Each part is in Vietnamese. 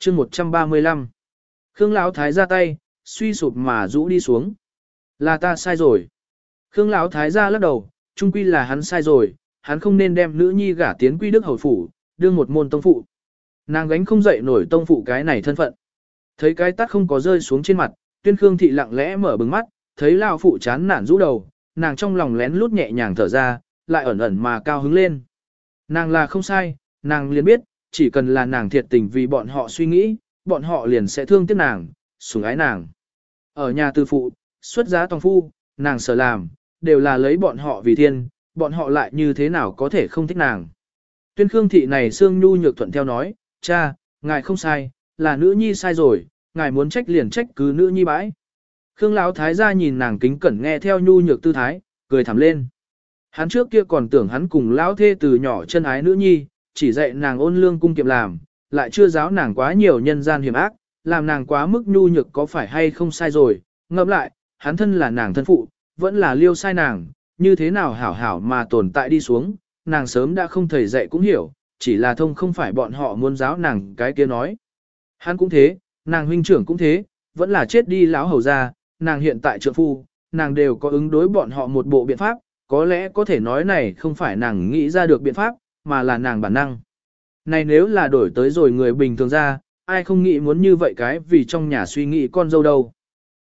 chương 135 Khương Lão Thái ra tay, suy sụp mà rũ đi xuống. Là ta sai rồi. Khương Lão Thái ra lắc đầu, trung quy là hắn sai rồi, hắn không nên đem nữ nhi gả tiến quy đức hầu phủ, đương một môn tông phụ. Nàng gánh không dậy nổi tông phụ cái này thân phận. Thấy cái tắt không có rơi xuống trên mặt, tuyên khương thị lặng lẽ mở bừng mắt, thấy lão phụ chán nản rũ đầu, nàng trong lòng lén lút nhẹ nhàng thở ra, lại ẩn ẩn mà cao hứng lên. Nàng là không sai, nàng liền biết, chỉ cần là nàng thiệt tình vì bọn họ suy nghĩ, bọn họ liền sẽ thương tiếc nàng, sủng ái nàng. Ở nhà tư phụ, xuất giá toàn phu, nàng sở làm, đều là lấy bọn họ vì thiên, bọn họ lại như thế nào có thể không thích nàng. Tuyên Khương Thị này Sương Nhu nhược thuận theo nói, cha, ngài không sai, là nữ nhi sai rồi, ngài muốn trách liền trách cứ nữ nhi bãi. Khương Lão Thái gia nhìn nàng kính cẩn nghe theo Nhu nhược tư thái, cười thầm lên. Hắn trước kia còn tưởng hắn cùng Lão thê từ nhỏ chân ái nữ nhi, chỉ dạy nàng ôn lương cung kiệm làm, lại chưa giáo nàng quá nhiều nhân gian hiểm ác, làm nàng quá mức nhu nhược có phải hay không sai rồi, ngẫm lại, hắn thân là nàng thân phụ, vẫn là liêu sai nàng, như thế nào hảo hảo mà tồn tại đi xuống, nàng sớm đã không thầy dạy cũng hiểu, chỉ là thông không phải bọn họ muốn giáo nàng cái kia nói. Hắn cũng thế, nàng huynh trưởng cũng thế, vẫn là chết đi lão hầu ra, nàng hiện tại trượng phu, nàng đều có ứng đối bọn họ một bộ biện pháp, có lẽ có thể nói này không phải nàng nghĩ ra được biện pháp, mà là nàng bản năng. Này nếu là đổi tới rồi người bình thường ra, ai không nghĩ muốn như vậy cái vì trong nhà suy nghĩ con dâu đâu.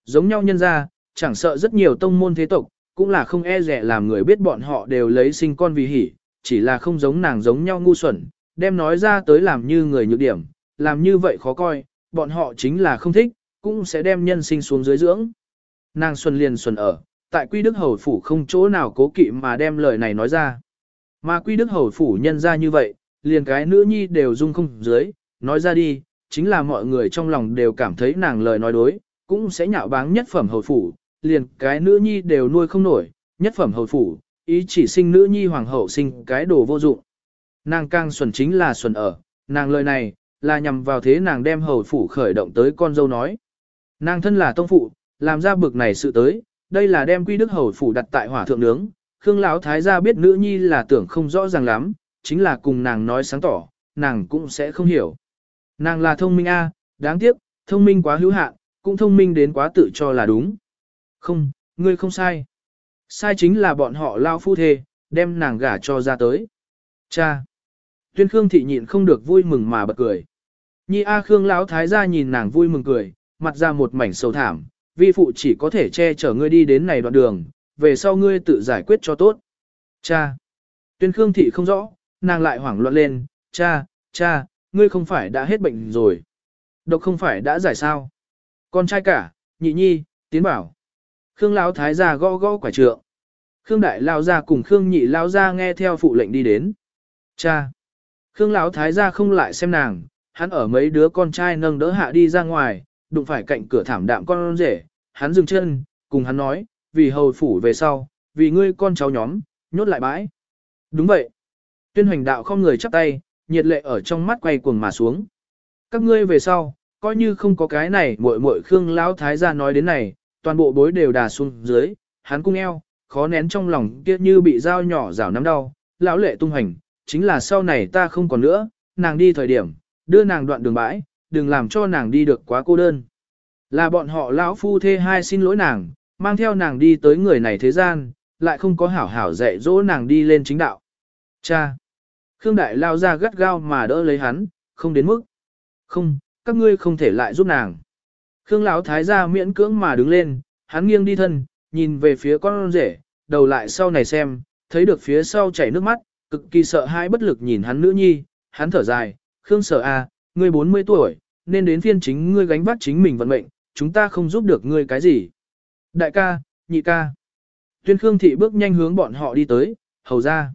Giống nhau nhân ra, chẳng sợ rất nhiều tông môn thế tộc, cũng là không e rẻ làm người biết bọn họ đều lấy sinh con vì hỉ, chỉ là không giống nàng giống nhau ngu xuẩn, đem nói ra tới làm như người nhược điểm, làm như vậy khó coi, bọn họ chính là không thích, cũng sẽ đem nhân sinh xuống dưới dưỡng. Nàng xuân liền xuân ở, tại quy đức hầu phủ không chỗ nào cố kỵ mà đem lời này nói ra. Mà quy đức hầu phủ nhân ra như vậy, liền cái nữ nhi đều dung không dưới, nói ra đi, chính là mọi người trong lòng đều cảm thấy nàng lời nói đối, cũng sẽ nhạo báng nhất phẩm hầu phủ, liền cái nữ nhi đều nuôi không nổi, nhất phẩm hầu phủ, ý chỉ sinh nữ nhi hoàng hậu sinh cái đồ vô dụng. Nàng càng xuẩn chính là xuẩn ở, nàng lời này, là nhằm vào thế nàng đem hầu phủ khởi động tới con dâu nói. Nàng thân là tông phụ, làm ra bực này sự tới, đây là đem quy đức hầu phủ đặt tại hỏa thượng nướng, Khương Lão Thái gia biết nữ nhi là tưởng không rõ ràng lắm, chính là cùng nàng nói sáng tỏ, nàng cũng sẽ không hiểu. Nàng là thông minh a, đáng tiếc, thông minh quá hữu hạn, cũng thông minh đến quá tự cho là đúng. Không, ngươi không sai. Sai chính là bọn họ lao phu thê, đem nàng gả cho ra tới. Cha. Tuyên Khương thị nhịn không được vui mừng mà bật cười. Nhi A Khương lão thái gia nhìn nàng vui mừng cười, mặt ra một mảnh sầu thảm, vi phụ chỉ có thể che chở ngươi đi đến này đoạn đường, về sau ngươi tự giải quyết cho tốt. Cha. Tuyên Khương thị không rõ, nàng lại hoảng loạn lên, cha, cha, ngươi không phải đã hết bệnh rồi. Độc không phải đã giải sao. Con trai cả, nhị nhi, tiến bảo. Khương Lão Thái gia gõ gõ quả trượng. Khương Đại Lão gia cùng Khương Nhị Lão gia nghe theo phụ lệnh đi đến. Cha. Khương Lão Thái gia không lại xem nàng, hắn ở mấy đứa con trai nâng đỡ hạ đi ra ngoài, đụng phải cạnh cửa thảm đạm con rể, hắn dừng chân, cùng hắn nói, vì hầu phủ về sau, vì ngươi con cháu nhóm, nhốt lại bãi. Đúng vậy. Tuyên hoành đạo không người chắp tay, nhiệt lệ ở trong mắt quay cuồng mà xuống. Các ngươi về sau, coi như không có cái này muội muội Khương lão thái gia nói đến này, toàn bộ bối đều đà xuống dưới, hắn cung eo, khó nén trong lòng kia như bị dao nhỏ rào nắm đau, lão lệ tung hành, chính là sau này ta không còn nữa, nàng đi thời điểm, đưa nàng đoạn đường bãi, đừng làm cho nàng đi được quá cô đơn. Là bọn họ lão phu thê hai xin lỗi nàng, mang theo nàng đi tới người này thế gian, lại không có hảo hảo dạy dỗ nàng đi lên chính đạo. Cha! Khương Đại lao ra gắt gao mà đỡ lấy hắn, không đến mức. Không, các ngươi không thể lại giúp nàng. Khương Lão Thái gia miễn cưỡng mà đứng lên, hắn nghiêng đi thân, nhìn về phía con rể, đầu lại sau này xem, thấy được phía sau chảy nước mắt, cực kỳ sợ hãi bất lực nhìn hắn nữ nhi, hắn thở dài, Khương sở a, à, ngươi 40 tuổi, nên đến phiên chính ngươi gánh vác chính mình vận mệnh, chúng ta không giúp được ngươi cái gì. Đại ca, nhị ca. Tuyên Khương thị bước nhanh hướng bọn họ đi tới, hầu ra.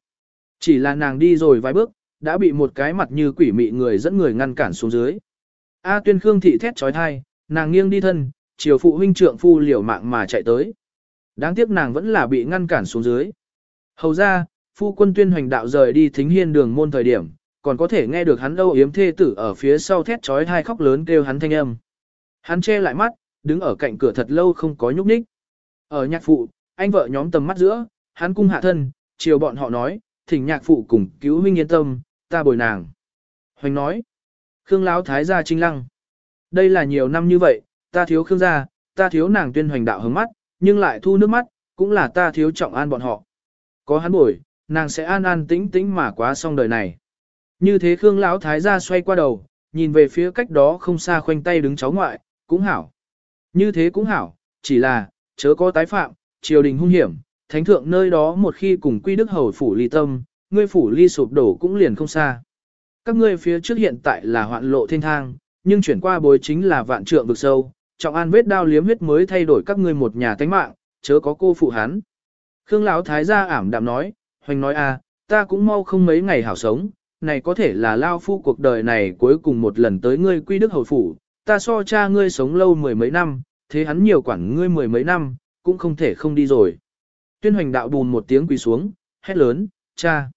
Chỉ là nàng đi rồi vài bước, đã bị một cái mặt như quỷ mị người dẫn người ngăn cản xuống dưới. A à, Tuyên Khương thị thét trói thai, nàng nghiêng đi thân, chiều phụ huynh trượng phu liều mạng mà chạy tới. Đáng tiếc nàng vẫn là bị ngăn cản xuống dưới. Hầu ra, phu quân tuyên hoành đạo rời đi thính hiên đường môn thời điểm, còn có thể nghe được hắn âu yếm thê tử ở phía sau thét trói thai khóc lớn kêu hắn thanh âm. Hắn che lại mắt, đứng ở cạnh cửa thật lâu không có nhúc nhích. Ở nhạc phụ, anh vợ nhóm tầm mắt giữa, hắn cung hạ thân, chiều bọn họ nói, thỉnh nhạc phụ cùng cứu huynh yên tâm, ta bồi nàng. Hoành nói, Khương Lão thái gia trinh lăng. Đây là nhiều năm như vậy, ta thiếu Khương gia, ta thiếu nàng tuyên hoành đạo hướng mắt, nhưng lại thu nước mắt, cũng là ta thiếu trọng an bọn họ. Có hắn bồi, nàng sẽ an an tĩnh tĩnh mà quá xong đời này. Như thế Khương Lão thái gia xoay qua đầu, nhìn về phía cách đó không xa khoanh tay đứng cháu ngoại, cũng hảo. Như thế cũng hảo, chỉ là, chớ có tái phạm, triều đình hung hiểm, thánh thượng nơi đó một khi cùng quy đức hầu phủ ly tâm, ngươi phủ ly sụp đổ cũng liền không xa. Các ngươi phía trước hiện tại là hoạn lộ thiên thang, nhưng chuyển qua bối chính là vạn trượng vực sâu, trọng an vết đao liếm huyết mới thay đổi các ngươi một nhà tánh mạng, chớ có cô phụ hắn. Khương Lão thái gia ảm đạm nói, hoành nói a, ta cũng mau không mấy ngày hảo sống, này có thể là lao phu cuộc đời này cuối cùng một lần tới ngươi quy đức hầu phủ, ta so cha ngươi sống lâu mười mấy năm, thế hắn nhiều quản ngươi mười mấy năm, cũng không thể không đi rồi. Tuyên hoành đạo bùn một tiếng quỳ xuống, hét lớn, cha.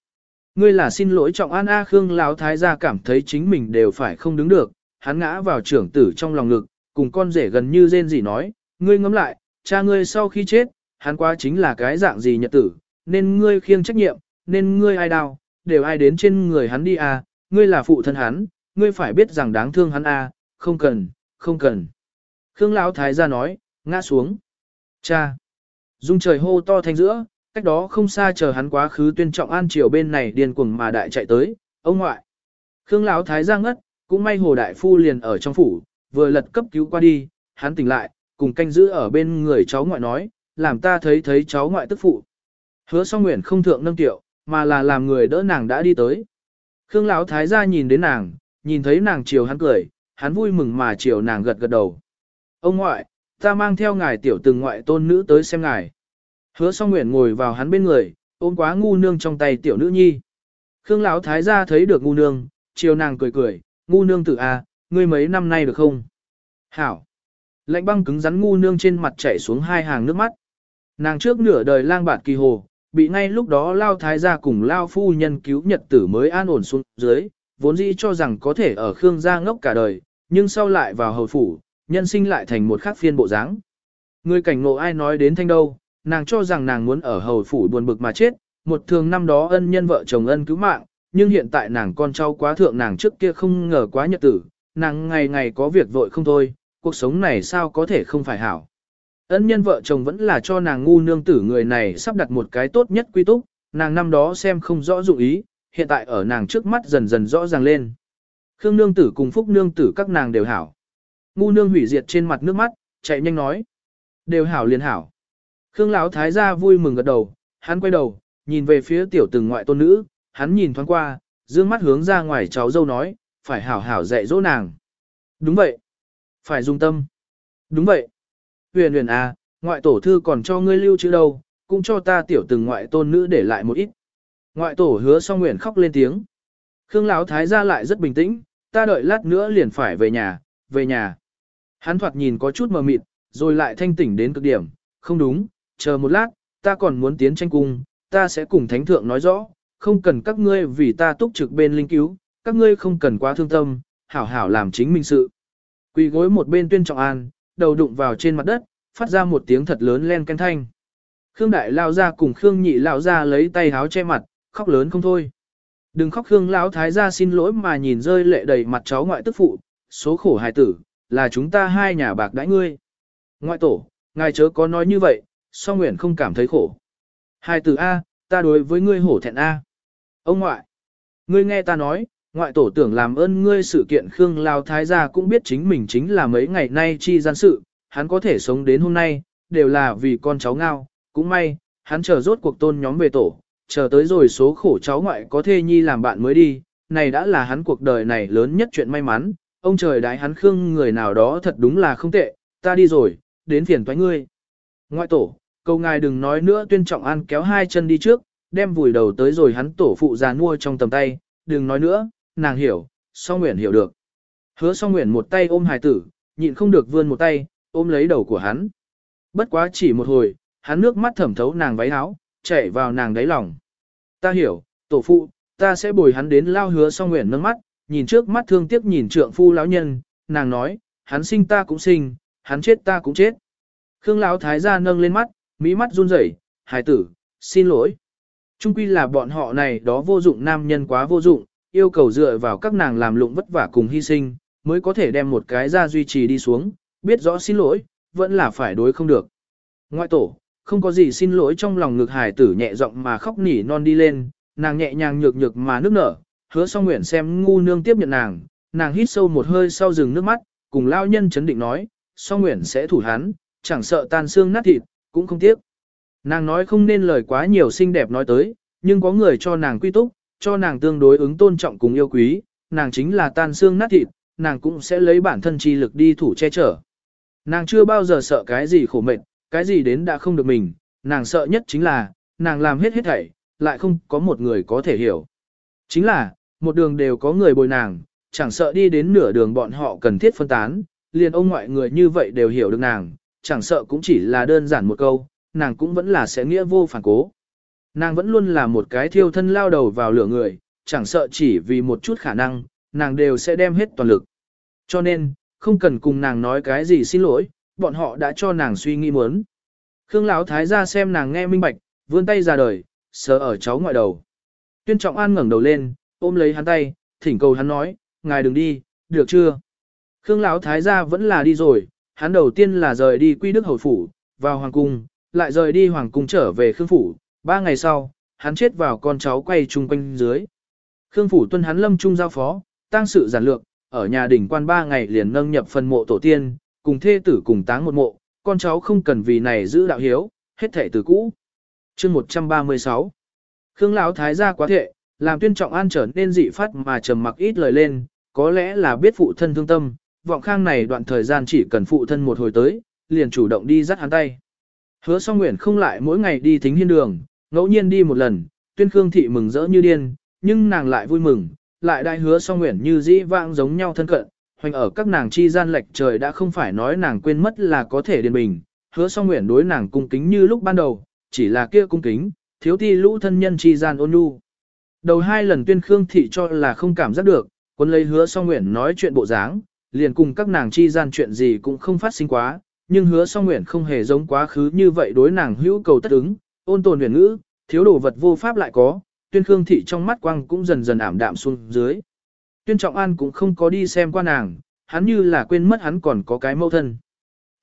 Ngươi là xin lỗi trọng an A Khương Lão Thái gia cảm thấy chính mình đều phải không đứng được, hắn ngã vào trưởng tử trong lòng ngực, cùng con rể gần như rên gì nói, ngươi ngẫm lại, cha ngươi sau khi chết, hắn quá chính là cái dạng gì nhật tử, nên ngươi khiêng trách nhiệm, nên ngươi ai đau, đều ai đến trên người hắn đi à, ngươi là phụ thân hắn, ngươi phải biết rằng đáng thương hắn à, không cần, không cần. Khương Lão Thái gia nói, ngã xuống. Cha. Dung trời hô to thanh giữa, cách đó không xa chờ hắn quá khứ tuyên trọng an triều bên này điên cuồng mà đại chạy tới, ông ngoại. Khương Lão Thái gia ngất, cũng may Hồ Đại Phu liền ở trong phủ, vừa lật cấp cứu qua đi, hắn tỉnh lại, cùng canh giữ ở bên người cháu ngoại nói, làm ta thấy thấy cháu ngoại tức phụ. Hứa song nguyện không thượng nâng tiệu, mà là làm người đỡ nàng đã đi tới. Khương Lão Thái gia nhìn đến nàng, nhìn thấy nàng chiều hắn cười, hắn vui mừng mà chiều nàng gật gật đầu. Ông ngoại, ta mang theo ngài tiểu từng ngoại tôn nữ tới xem ngài. Hứa song nguyện ngồi vào hắn bên người, ôm quá ngu nương trong tay tiểu nữ nhi. Khương Lão Thái gia thấy được ngu nương, chiều nàng cười cười, ngu nương tử a, à, ngươi mấy năm nay được không? Hảo. Lạnh băng cứng rắn ngu nương trên mặt chảy xuống hai hàng nước mắt. Nàng trước nửa đời lang bạt kỳ hồ, bị ngay lúc đó lao thái gia cùng lao phu nhân cứu nhật tử mới an ổn xuống dưới, vốn dĩ cho rằng có thể ở Khương gia ngốc cả đời, nhưng sau lại vào hầu phủ, nhân sinh lại thành một khác phiên bộ dáng. Người cảnh ngộ ai nói đến thanh đâu, nàng cho rằng nàng muốn ở hầu phủ buồn bực mà chết, một thường năm đó ân nhân vợ chồng ân cứu mạng, nhưng hiện tại nàng con cháu quá thượng nàng trước kia không ngờ quá nhật tử, nàng ngày ngày có việc vội không thôi, cuộc sống này sao có thể không phải hảo. Ân nhân vợ chồng vẫn là cho nàng ngu nương tử người này sắp đặt một cái tốt nhất quy túc, nàng năm đó xem không rõ dụng ý, hiện tại ở nàng trước mắt dần dần rõ ràng lên. Khương nương tử cùng phúc nương tử các nàng đều hảo. Ngu nương hủy diệt trên mặt nước mắt, chạy nhanh nói. Đều hảo liền hảo. Khương lão thái gia vui mừng gật đầu, hắn quay đầu, nhìn về phía tiểu từng ngoại tôn nữ, hắn nhìn thoáng qua, dương mắt hướng ra ngoài cháu dâu nói, phải hảo hảo dạy dỗ nàng. Đúng vậy. Phải dung tâm. Đúng vậy. Huyền huyền à, ngoại tổ thư còn cho ngươi lưu chữ đâu, cũng cho ta tiểu từng ngoại tôn nữ để lại một ít. Ngoại tổ hứa xong nguyện khóc lên tiếng. Khương Lão thái gia lại rất bình tĩnh, ta đợi lát nữa liền phải về nhà, về nhà. Hắn thoạt nhìn có chút mờ mịt, rồi lại thanh tỉnh đến cực điểm, không đúng, chờ một lát, ta còn muốn tiến tranh cung, ta sẽ cùng thánh thượng nói rõ, không cần các ngươi vì ta túc trực bên linh cứu, các ngươi không cần quá thương tâm, hảo hảo làm chính mình sự. Quỳ gối một bên tuyên trọng an, đầu đụng vào trên mặt đất, phát ra một tiếng thật lớn len canh thanh. Khương đại lao ra cùng Khương nhị lao ra lấy tay háo che mặt, khóc lớn không thôi. Đừng khóc Khương lão thái gia xin lỗi mà nhìn rơi lệ đầy mặt cháu ngoại tức phụ, số khổ hài tử, là chúng ta hai nhà bạc đãi ngươi. Ngoại tổ, ngài chớ có nói như vậy, so nguyện không cảm thấy khổ. hai từ A, ta đối với ngươi hổ thẹn A. Ông ngoại, ngươi nghe ta nói, ngoại tổ tưởng làm ơn ngươi sự kiện Khương Lao Thái gia cũng biết chính mình chính là mấy ngày nay chi gian sự, hắn có thể sống đến hôm nay, đều là vì con cháu ngao, cũng may, hắn chờ rốt cuộc tôn nhóm về tổ, chờ tới rồi số khổ cháu ngoại có thê nhi làm bạn mới đi, này đã là hắn cuộc đời này lớn nhất chuyện may mắn, ông trời đái hắn Khương người nào đó thật đúng là không tệ, ta đi rồi, đến phiền toái ngươi. Ngoại tổ, câu ngài đừng nói nữa tuyên trọng an kéo hai chân đi trước, đem vùi đầu tới rồi hắn tổ phụ già mua trong tầm tay, đừng nói nữa, nàng hiểu, song nguyện hiểu được. Hứa song nguyện một tay ôm hài tử, nhịn không được vươn một tay, ôm lấy đầu của hắn. Bất quá chỉ một hồi, hắn nước mắt thẩm thấu nàng váy áo, chảy vào nàng đáy lòng. Ta hiểu, tổ phụ, ta sẽ bồi hắn đến lao hứa song nguyện nâng mắt, nhìn trước mắt thương tiếc nhìn trượng phu lão nhân, nàng nói, hắn sinh ta cũng sinh, hắn chết ta cũng chết. Khương lão thái gia nâng lên mắt, mỹ mắt run rẩy, hài tử, xin lỗi. Trung quy là bọn họ này đó vô dụng nam nhân quá vô dụng, yêu cầu dựa vào các nàng làm lụng vất vả cùng hy sinh, mới có thể đem một cái ra duy trì đi xuống, biết rõ xin lỗi, vẫn là phải đối không được. Ngoại tổ, không có gì xin lỗi trong lòng ngực hải tử nhẹ giọng mà khóc nỉ non đi lên, nàng nhẹ nhàng nhược nhược mà nước nở, hứa song nguyện xem ngu nương tiếp nhận nàng, nàng hít sâu một hơi sau rừng nước mắt, cùng lao nhân chấn định nói, song nguyện sẽ thủ hắn, chẳng sợ tan xương nát thịt, cũng không tiếc. Nàng nói không nên lời quá nhiều xinh đẹp nói tới, nhưng có người cho nàng quy túc, cho nàng tương đối ứng tôn trọng cùng yêu quý, nàng chính là tan xương nát thịt, nàng cũng sẽ lấy bản thân chi lực đi thủ che chở. Nàng chưa bao giờ sợ cái gì khổ mệnh, cái gì đến đã không được mình, nàng sợ nhất chính là, nàng làm hết hết thảy, lại không có một người có thể hiểu. Chính là, một đường đều có người bồi nàng, chẳng sợ đi đến nửa đường bọn họ cần thiết phân tán, liền ông ngoại người như vậy đều hiểu được nàng, chẳng sợ cũng chỉ là đơn giản một câu, nàng cũng vẫn là sẽ nghĩa vô phản cố. Nàng vẫn luôn là một cái thiêu thân lao đầu vào lửa người, chẳng sợ chỉ vì một chút khả năng, nàng đều sẽ đem hết toàn lực. Cho nên, không cần cùng nàng nói cái gì xin lỗi, bọn họ đã cho nàng suy nghĩ muốn. Khương Lão thái gia xem nàng nghe minh bạch, vươn tay ra đời, sờ ở cháu ngoại đầu. Tuyên Trọng An ngẩng đầu lên, ôm lấy hắn tay, thỉnh cầu hắn nói, ngài đừng đi, được chưa? Khương Lão thái gia vẫn là đi rồi, hắn đầu tiên là rời đi Quy Đức hầu phủ, vào hoàng cung, lại rời đi hoàng cung trở về Khương phủ, ba ngày sau, hắn chết vào con cháu quay chung quanh dưới. Khương phủ tuân hắn lâm trung giao phó, tăng sự giản lược, ở nhà đỉnh quan ba ngày liền nâng nhập phần mộ tổ tiên, cùng thê tử cùng táng một mộ, con cháu không cần vì này giữ đạo hiếu, hết thể từ cũ. Chương 136 Khương Lão Thái gia quá thệ, làm tuyên trọng an trở nên dị phát mà trầm mặc ít lời lên, có lẽ là biết phụ thân thương tâm, vọng khang này đoạn thời gian chỉ cần phụ thân một hồi tới, liền chủ động đi dắt hắn tay. Hứa song nguyện không lại mỗi ngày đi thính hiên đường, ngẫu nhiên đi một lần, tuyên khương thị mừng rỡ như điên, nhưng nàng lại vui mừng, lại đại hứa song nguyện như dĩ vãng giống nhau thân cận, hoành ở các nàng chi gian lệch trời đã không phải nói nàng quên mất là có thể điền bình, hứa song nguyện đối nàng cung kính như lúc ban đầu, chỉ là kia cung kính, thiếu ti lũ thân nhân chi gian ôn nhu. Đầu hai lần tuyên khương thị cho là không cảm giác được, quân lấy hứa song nguyện nói chuyện bộ dáng, liền cùng các nàng chi gian chuyện gì cũng không phát sinh quá, nhưng hứa song nguyện không hề giống quá khứ như vậy đối nàng hữu cầu tất ứng, ôn tồn huyền ngữ, thiếu đồ vật vô pháp lại có, tuyên khương thị trong mắt quang cũng dần dần ảm đạm xuống dưới. Tuyên Trọng An cũng không có đi xem qua nàng, hắn như là quên mất hắn còn có cái mâu thân.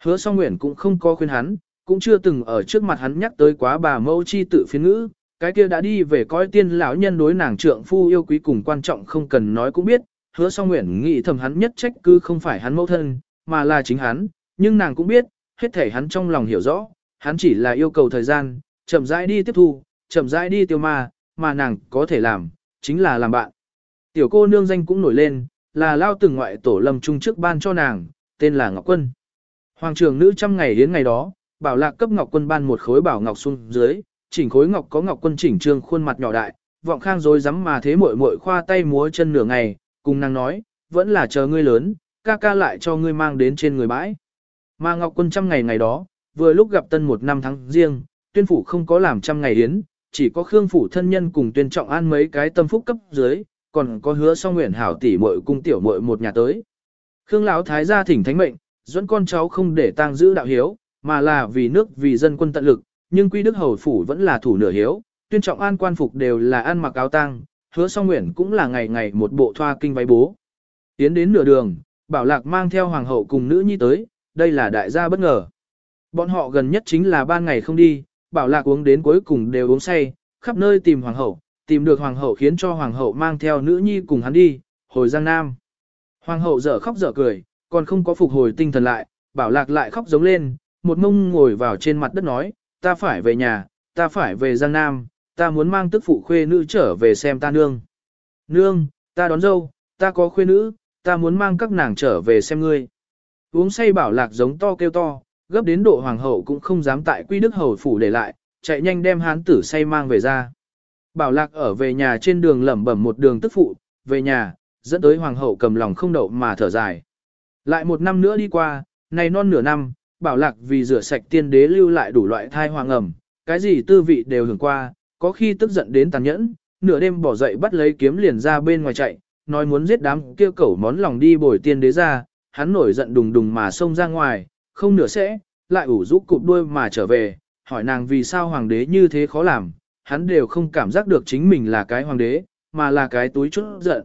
Hứa song nguyện cũng không có khuyên hắn, cũng chưa từng ở trước mặt hắn nhắc tới quá bà mâu chi tự phiên ngữ, cái kia đã đi về coi tiên lão nhân đối nàng trượng phu yêu quý cùng quan trọng không cần nói cũng biết, hứa song nguyện nghĩ thầm hắn nhất trách cứ không phải hắn mâu thân, mà là chính hắn, nhưng nàng cũng biết, hết thể hắn trong lòng hiểu rõ, hắn chỉ là yêu cầu thời gian, chậm rãi đi tiếp thu, chậm rãi đi tiêu ma, mà nàng có thể làm, chính là làm bạn. Tiểu cô nương danh cũng nổi lên, là lao từng ngoại tổ lâm trung trước ban cho nàng, tên là Ngọc Quân. Hoàng trường nữ trăm ngày đến ngày đó, bảo lạc cấp Ngọc Quân ban một khối bảo ngọc xuống dưới, chỉnh khối ngọc có Ngọc Quân chỉnh trương khuôn mặt nhỏ đại, vọng khang rồi rắm mà thế muội muội khoa tay múa chân nửa ngày, cùng nàng nói, vẫn là chờ ngươi lớn, ca ca lại cho ngươi mang đến trên người bãi. Mà Ngọc Quân trăm ngày ngày đó, vừa lúc gặp tân một năm tháng riêng, tuyên phủ không có làm trăm ngày yến, chỉ có Khương phủ thân nhân cùng tuyên trọng an mấy cái tâm phúc cấp dưới, còn có hứa song nguyện hảo tỷ muội cung tiểu muội một nhà tới. Khương lão thái gia thỉnh thánh mệnh, dẫn con cháu không để tang giữ đạo hiếu, mà là vì nước vì dân quân tận lực, nhưng quy đức hầu phủ vẫn là thủ nửa hiếu, tuyên trọng an quan phục đều là ăn mặc áo tang, hứa song nguyện cũng là ngày ngày một bộ thoa kinh váy bố. Tiến đến nửa đường, bảo lạc mang theo hoàng hậu cùng nữ nhi tới, đây là đại gia bất ngờ. Bọn họ gần nhất chính là ban ngày không đi, bảo lạc uống đến cuối cùng đều uống say, khắp nơi tìm hoàng hậu, tìm được hoàng hậu khiến cho hoàng hậu mang theo nữ nhi cùng hắn đi, hồi Giang Nam. Hoàng hậu dở khóc dở cười, còn không có phục hồi tinh thần lại, bảo lạc lại khóc giống lên, một mông ngồi vào trên mặt đất nói, ta phải về nhà, ta phải về Giang Nam, ta muốn mang tức phụ khuê nữ trở về xem ta nương. Nương, ta đón dâu, ta có khuê nữ, ta muốn mang các nàng trở về xem ngươi. Uống say bảo lạc giống to kêu to, gấp đến độ hoàng hậu cũng không dám tại quy đức hầu phủ để lại, chạy nhanh đem hán tử say mang về ra. Bảo lạc ở về nhà trên đường lẩm bẩm một đường tức phụ, về nhà, dẫn tới hoàng hậu cầm lòng không đậu mà thở dài. Lại một năm nữa đi qua, này non nửa năm, bảo lạc vì rửa sạch tiên đế lưu lại đủ loại thai hoàng ẩm, cái gì tư vị đều hưởng qua, có khi tức giận đến tàn nhẫn, nửa đêm bỏ dậy bắt lấy kiếm liền ra bên ngoài chạy, nói muốn giết đám kêu cẩu món lòng đi bồi tiên đế ra, hắn nổi giận đùng đùng mà xông ra ngoài, không nửa sẽ, lại ủ rũ cụp đuôi mà trở về, hỏi nàng vì sao hoàng đế như thế khó làm, hắn đều không cảm giác được chính mình là cái hoàng đế, mà là cái túi chút giận.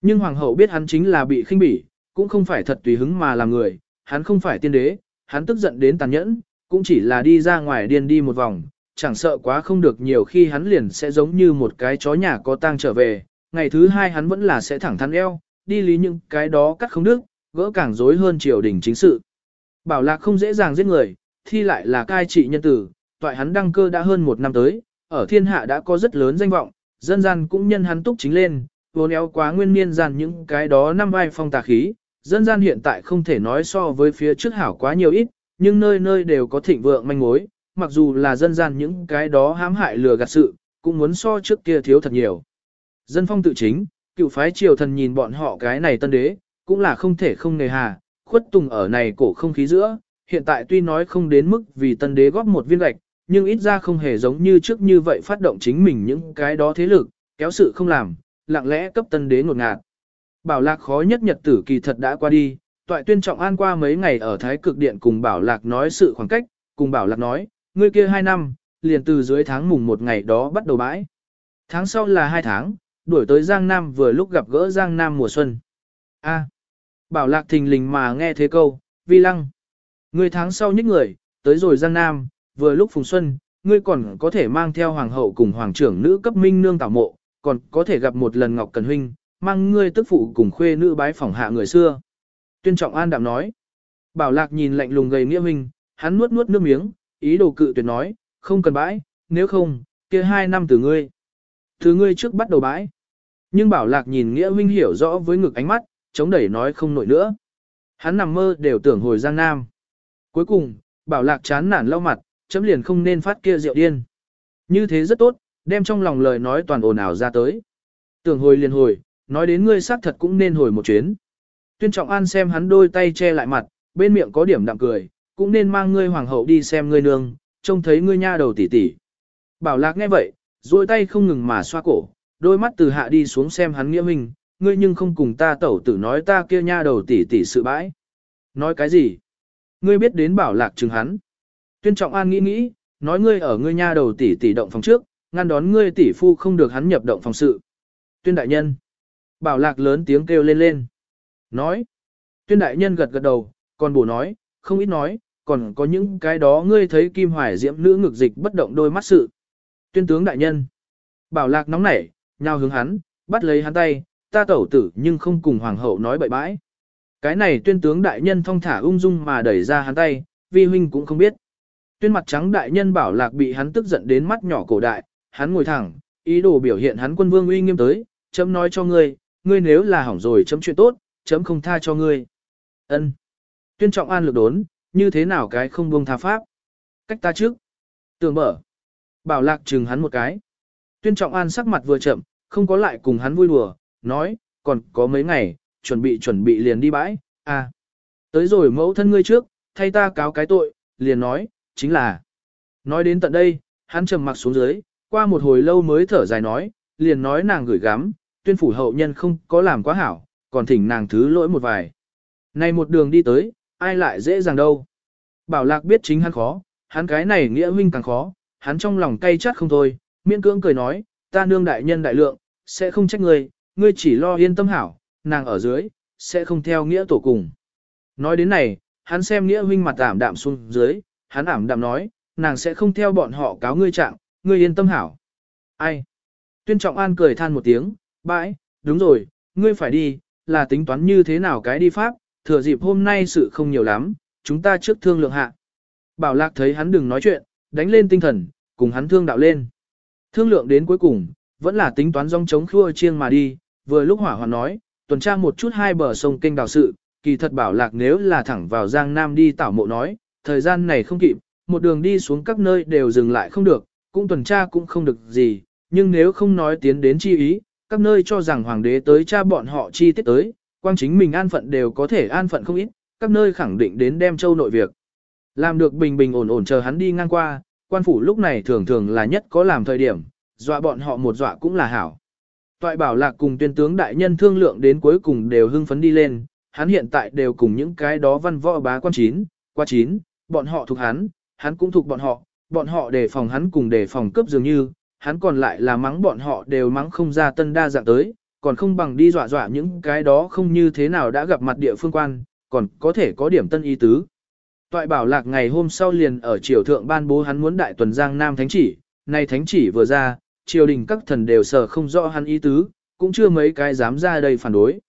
Nhưng hoàng hậu biết hắn chính là bị khinh bỉ, cũng không phải thật tùy hứng mà làm người, hắn không phải tiên đế, hắn tức giận đến tàn nhẫn, cũng chỉ là đi ra ngoài điên đi một vòng, chẳng sợ quá không được nhiều khi hắn liền sẽ giống như một cái chó nhà có tang trở về, ngày thứ hai hắn vẫn là sẽ thẳng thắn eo, đi lý những cái đó cắt không đức, gỡ càng rối hơn triều đình chính sự. Bảo lạc không dễ dàng giết người, thi lại là cai trị nhân tử, toại hắn đăng cơ đã hơn một năm tới, ở thiên hạ đã có rất lớn danh vọng, dân gian cũng nhân hắn túc chính lên, vốn éo quá nguyên niên gian những cái đó năm vai phong tà khí, dân gian hiện tại không thể nói so với phía trước hảo quá nhiều ít, nhưng nơi nơi đều có thịnh vượng manh mối, mặc dù là dân gian những cái đó hãm hại lừa gạt sự, cũng muốn so trước kia thiếu thật nhiều. Dân phong tự chính, cựu phái triều thần nhìn bọn họ cái này tân đế, cũng là không thể không nề hà, khuất tùng ở này cổ không khí giữa, hiện tại tuy nói không đến mức vì tân đế góp một viên gạch, nhưng ít ra không hề giống như trước như vậy phát động chính mình những cái đó thế lực, kéo sự không làm, lặng lẽ cấp tân đế ngột ngạt. Bảo lạc khó nhất nhật tử kỳ thật đã qua đi, toại tuyên trọng an qua mấy ngày ở Thái Cực Điện cùng Bảo lạc nói sự khoảng cách, cùng Bảo lạc nói, ngươi kia hai năm, liền từ dưới tháng mùng một ngày đó bắt đầu bãi. Tháng sau là hai tháng, đuổi tới Giang Nam vừa lúc gặp gỡ Giang Nam mùa xuân. A. Bảo lạc thình lình mà nghe thế câu, vi lăng. Ngươi tháng sau nhích người, tới rồi Giang Nam, vừa lúc phùng xuân, ngươi còn có thể mang theo hoàng hậu cùng hoàng trưởng nữ cấp minh nương tảo mộ, còn có thể gặp một lần Ngọc Cần Huynh, mang ngươi tức phụ cùng khuê nữ bái phỏng hạ người xưa. Tuyên trọng an đạm nói. Bảo lạc nhìn lạnh lùng gầy nghĩa huynh, hắn nuốt nuốt nước miếng, ý đồ cự tuyệt nói, không cần bãi, nếu không, kia hai năm từ ngươi. Từ ngươi trước bắt đầu bãi. Nhưng bảo lạc nhìn nghĩa huynh hiểu rõ với ngực ánh mắt, chống đẩy nói không nổi nữa. Hắn nằm mơ đều tưởng hồi Giang Nam. Cuối cùng, bảo lạc chán nản lau mặt, chấm liền không nên phát kia rượu điên. Như thế rất tốt, đem trong lòng lời nói toàn ồn ào ra tới. Tưởng hồi liền hồi, nói đến ngươi xác thật cũng nên hồi một chuyến. Tuyên trọng an xem hắn đôi tay che lại mặt, bên miệng có điểm đạm cười, cũng nên mang ngươi hoàng hậu đi xem ngươi nương, trông thấy ngươi nha đầu tỷ tỷ. Bảo lạc nghe vậy, duỗi tay không ngừng mà xoa cổ, đôi mắt từ hạ đi xuống xem hắn nghĩa minh, ngươi nhưng không cùng ta tẩu tử nói ta kia nha đầu tỷ tỷ sự bãi. Nói cái gì? Ngươi biết đến bảo lạc chừng hắn. Tuyên trọng an nghĩ nghĩ, nói ngươi ở ngươi nha đầu tỷ tỷ động phòng trước, ngăn đón ngươi tỷ phu không được hắn nhập động phòng sự. Tuyên đại nhân. Bảo lạc lớn tiếng kêu lên lên. Nói. Tuyên đại nhân gật gật đầu, còn bổ nói, không ít nói, còn có những cái đó ngươi thấy kim hoài diễm nữ ngực dịch bất động đôi mắt sự. Tuyên tướng đại nhân. Bảo lạc nóng nảy, nhào hướng hắn, bắt lấy hắn tay, ta tẩu tử nhưng không cùng hoàng hậu nói bậy bãi. Cái này tuyên tướng đại nhân thong thả ung dung mà đẩy ra hắn tay, vi huynh cũng không biết. Tuyên mặt trắng đại nhân bảo lạc bị hắn tức giận đến mắt nhỏ cổ đại, hắn ngồi thẳng, ý đồ biểu hiện hắn quân vương uy nghiêm tới, chấm nói cho ngươi, ngươi nếu là hỏng rồi chấm chuyện tốt, chấm không tha cho ngươi. Ân. Tuyên trọng an lực đốn, như thế nào cái không buông tha pháp? Cách ta trước. Tường mở. Bảo lạc chừng hắn một cái. Tuyên trọng an sắc mặt vừa chậm, không có lại cùng hắn vui đùa, nói, còn có mấy ngày, chuẩn bị chuẩn bị liền đi bãi, à. Tới rồi mẫu thân ngươi trước, thay ta cáo cái tội, liền nói, chính là. Nói đến tận đây, hắn trầm mặc xuống dưới, qua một hồi lâu mới thở dài nói, liền nói nàng gửi gắm, tuyên phủ hậu nhân không có làm quá hảo, còn thỉnh nàng thứ lỗi một vài. Này một đường đi tới, ai lại dễ dàng đâu. Bảo lạc biết chính hắn khó, hắn cái này nghĩa huynh càng khó, hắn trong lòng cay chát không thôi, miễn cưỡng cười nói, ta nương đại nhân đại lượng, sẽ không trách ngươi, ngươi chỉ lo yên tâm hảo, nàng ở dưới, sẽ không theo nghĩa tổ cùng. Nói đến này, hắn xem nghĩa huynh mặt ảm đạm xuống dưới, hắn ảm đạm nói, nàng sẽ không theo bọn họ cáo ngươi trạng, ngươi yên tâm hảo. Ai? Tuyên Trọng An cười than một tiếng, bãi, đúng rồi, ngươi phải đi, là tính toán như thế nào cái đi pháp, thừa dịp hôm nay sự không nhiều lắm, chúng ta trước thương lượng hạ. Bảo Lạc thấy hắn đừng nói chuyện, đánh lên tinh thần, cùng hắn thương đạo lên. Thương lượng đến cuối cùng, vẫn là tính toán rong chống khua chiêng mà đi, vừa lúc hỏa hoàn nói, tuần tra một chút hai bờ sông kênh đào sự, kỳ thật bảo lạc nếu là thẳng vào Giang Nam đi tảo mộ nói, thời gian này không kịp, một đường đi xuống các nơi đều dừng lại không được, cũng tuần tra cũng không được gì, nhưng nếu không nói tiến đến chi ý, các nơi cho rằng hoàng đế tới cha bọn họ chi tiết tới, quang chính mình an phận đều có thể an phận không ít, các nơi khẳng định đến đem châu nội việc. Làm được bình bình ổn ổn chờ hắn đi ngang qua, quan phủ lúc này thường thường là nhất có làm thời điểm, dọa bọn họ một dọa cũng là hảo. Toại bảo lạc cùng tuyên tướng đại nhân thương lượng đến cuối cùng đều hưng phấn đi lên, hắn hiện tại đều cùng những cái đó văn võ bá quan chín, qua chín, bọn họ thuộc hắn, hắn cũng thuộc bọn họ, bọn họ đề phòng hắn cùng đề phòng cướp dường như, hắn còn lại là mắng bọn họ đều mắng không ra tân đa dạng tới, còn không bằng đi dọa dọa những cái đó không như thế nào đã gặp mặt địa phương quan, còn có thể có điểm tân y tứ. Toại bảo lạc ngày hôm sau liền ở triều thượng ban bố hắn muốn đại tuần giang nam thánh chỉ, nay thánh chỉ vừa ra, triều đình các thần đều sợ không rõ hắn ý tứ, cũng chưa mấy cái dám ra đây phản đối.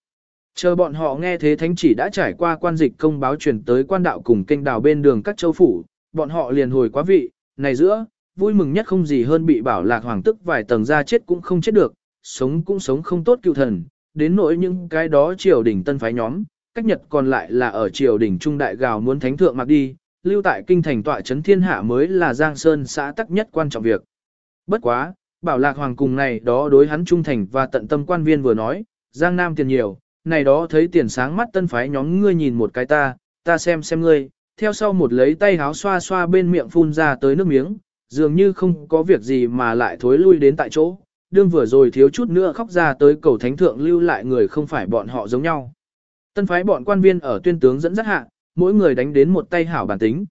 Chờ bọn họ nghe thế thánh chỉ đã trải qua quan dịch công báo truyền tới quan đạo cùng kênh đào bên đường các châu phủ, bọn họ liền hồi quá vị, này giữa, vui mừng nhất không gì hơn bị bảo lạc hoàng tức vài tầng ra chết cũng không chết được, sống cũng sống không tốt cựu thần, đến nỗi những cái đó triều đình tân phái nhóm, cách nhật còn lại là ở triều đình trung đại gào muốn thánh thượng mặc đi, lưu tại kinh thành tọa trấn thiên hạ mới là Giang Sơn xã tắc nhất quan trọng việc. Bất quá, bảo lạc hoàng cùng này đó đối hắn trung thành và tận tâm quan viên vừa nói, Giang Nam tiền nhiều, này đó thấy tiền sáng mắt tân phái nhóm ngươi nhìn một cái ta, ta xem xem ngươi, theo sau một lấy tay háo xoa xoa bên miệng phun ra tới nước miếng, dường như không có việc gì mà lại thối lui đến tại chỗ, đương vừa rồi thiếu chút nữa khóc ra tới cầu thánh thượng lưu lại người không phải bọn họ giống nhau. Tân phái bọn quan viên ở tuyên tướng dẫn dắt hạ, mỗi người đánh đến một tay hảo bản tính.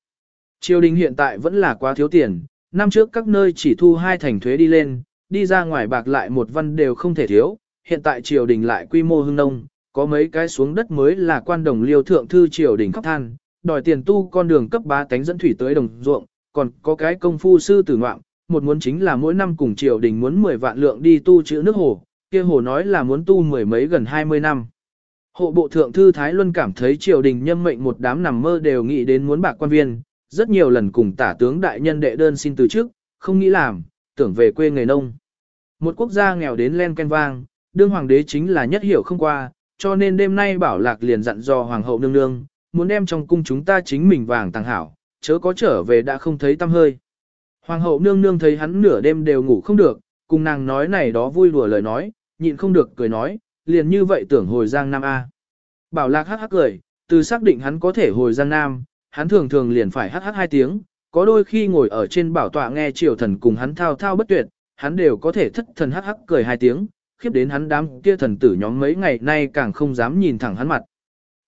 Triều đình hiện tại vẫn là quá thiếu tiền, năm trước các nơi chỉ thu hai thành thuế đi lên, đi ra ngoài bạc lại một văn đều không thể thiếu, hiện tại triều đình lại quy mô hưng nông, có mấy cái xuống đất mới là quan đồng liêu thượng thư triều đình khóc than, đòi tiền tu con đường cấp bá tánh dẫn thủy tới đồng ruộng, còn có cái công phu sư tử ngoạm, một muốn chính là mỗi năm cùng triều đình muốn 10 vạn lượng đi tu chữ nước hồ, kia hồ nói là muốn tu mười mấy gần 20 năm. Hộ bộ thượng thư Thái Luân cảm thấy triều đình nhâm mệnh một đám nằm mơ đều nghĩ đến muốn bạc quan viên, rất nhiều lần cùng tả tướng đại nhân đệ đơn xin từ trước, không nghĩ làm, tưởng về quê nghề nông. Một quốc gia nghèo đến len ken vang, đương hoàng đế chính là nhất hiểu không qua, cho nên đêm nay bảo lạc liền dặn dò hoàng hậu nương nương, muốn đem trong cung chúng ta chính mình vàng tàng hảo, chớ có trở về đã không thấy tâm hơi. Hoàng hậu nương nương thấy hắn nửa đêm đều ngủ không được, cùng nàng nói này đó vui đùa lời nói, nhịn không được cười nói, liền như vậy tưởng hồi Giang Nam A. Bảo lạc hắc hắc cười, từ xác định hắn có thể hồi Giang Nam, hắn thường thường liền phải hắc hắc hai tiếng, có đôi khi ngồi ở trên bảo tọa nghe triều thần cùng hắn thao thao bất tuyệt, hắn đều có thể thất thần hắc hắc cười hai tiếng, khiếp đến hắn đám kia thần tử nhóm mấy ngày nay càng không dám nhìn thẳng hắn mặt.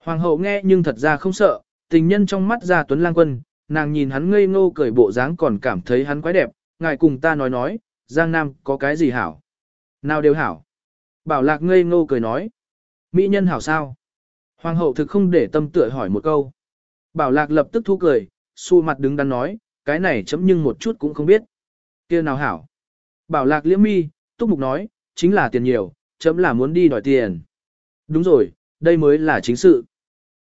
Hoàng hậu nghe nhưng thật ra không sợ, tình nhân trong mắt ra tuấn lang quân, nàng nhìn hắn ngây ngô cười bộ dáng còn cảm thấy hắn quái đẹp, ngài cùng ta nói nói, Giang Nam có cái gì hảo? Nào đều hảo. Bảo lạc ngây ngô cười nói, mỹ nhân hảo sao? Hoàng hậu thực không để tâm tựa hỏi một câu. Bảo lạc lập tức thu cười, xu mặt đứng đắn nói, cái này chấm nhưng một chút cũng không biết. kia nào hảo? Bảo lạc liễm mi, túc mục nói, chính là tiền nhiều, chấm là muốn đi đòi tiền. Đúng rồi, đây mới là chính sự.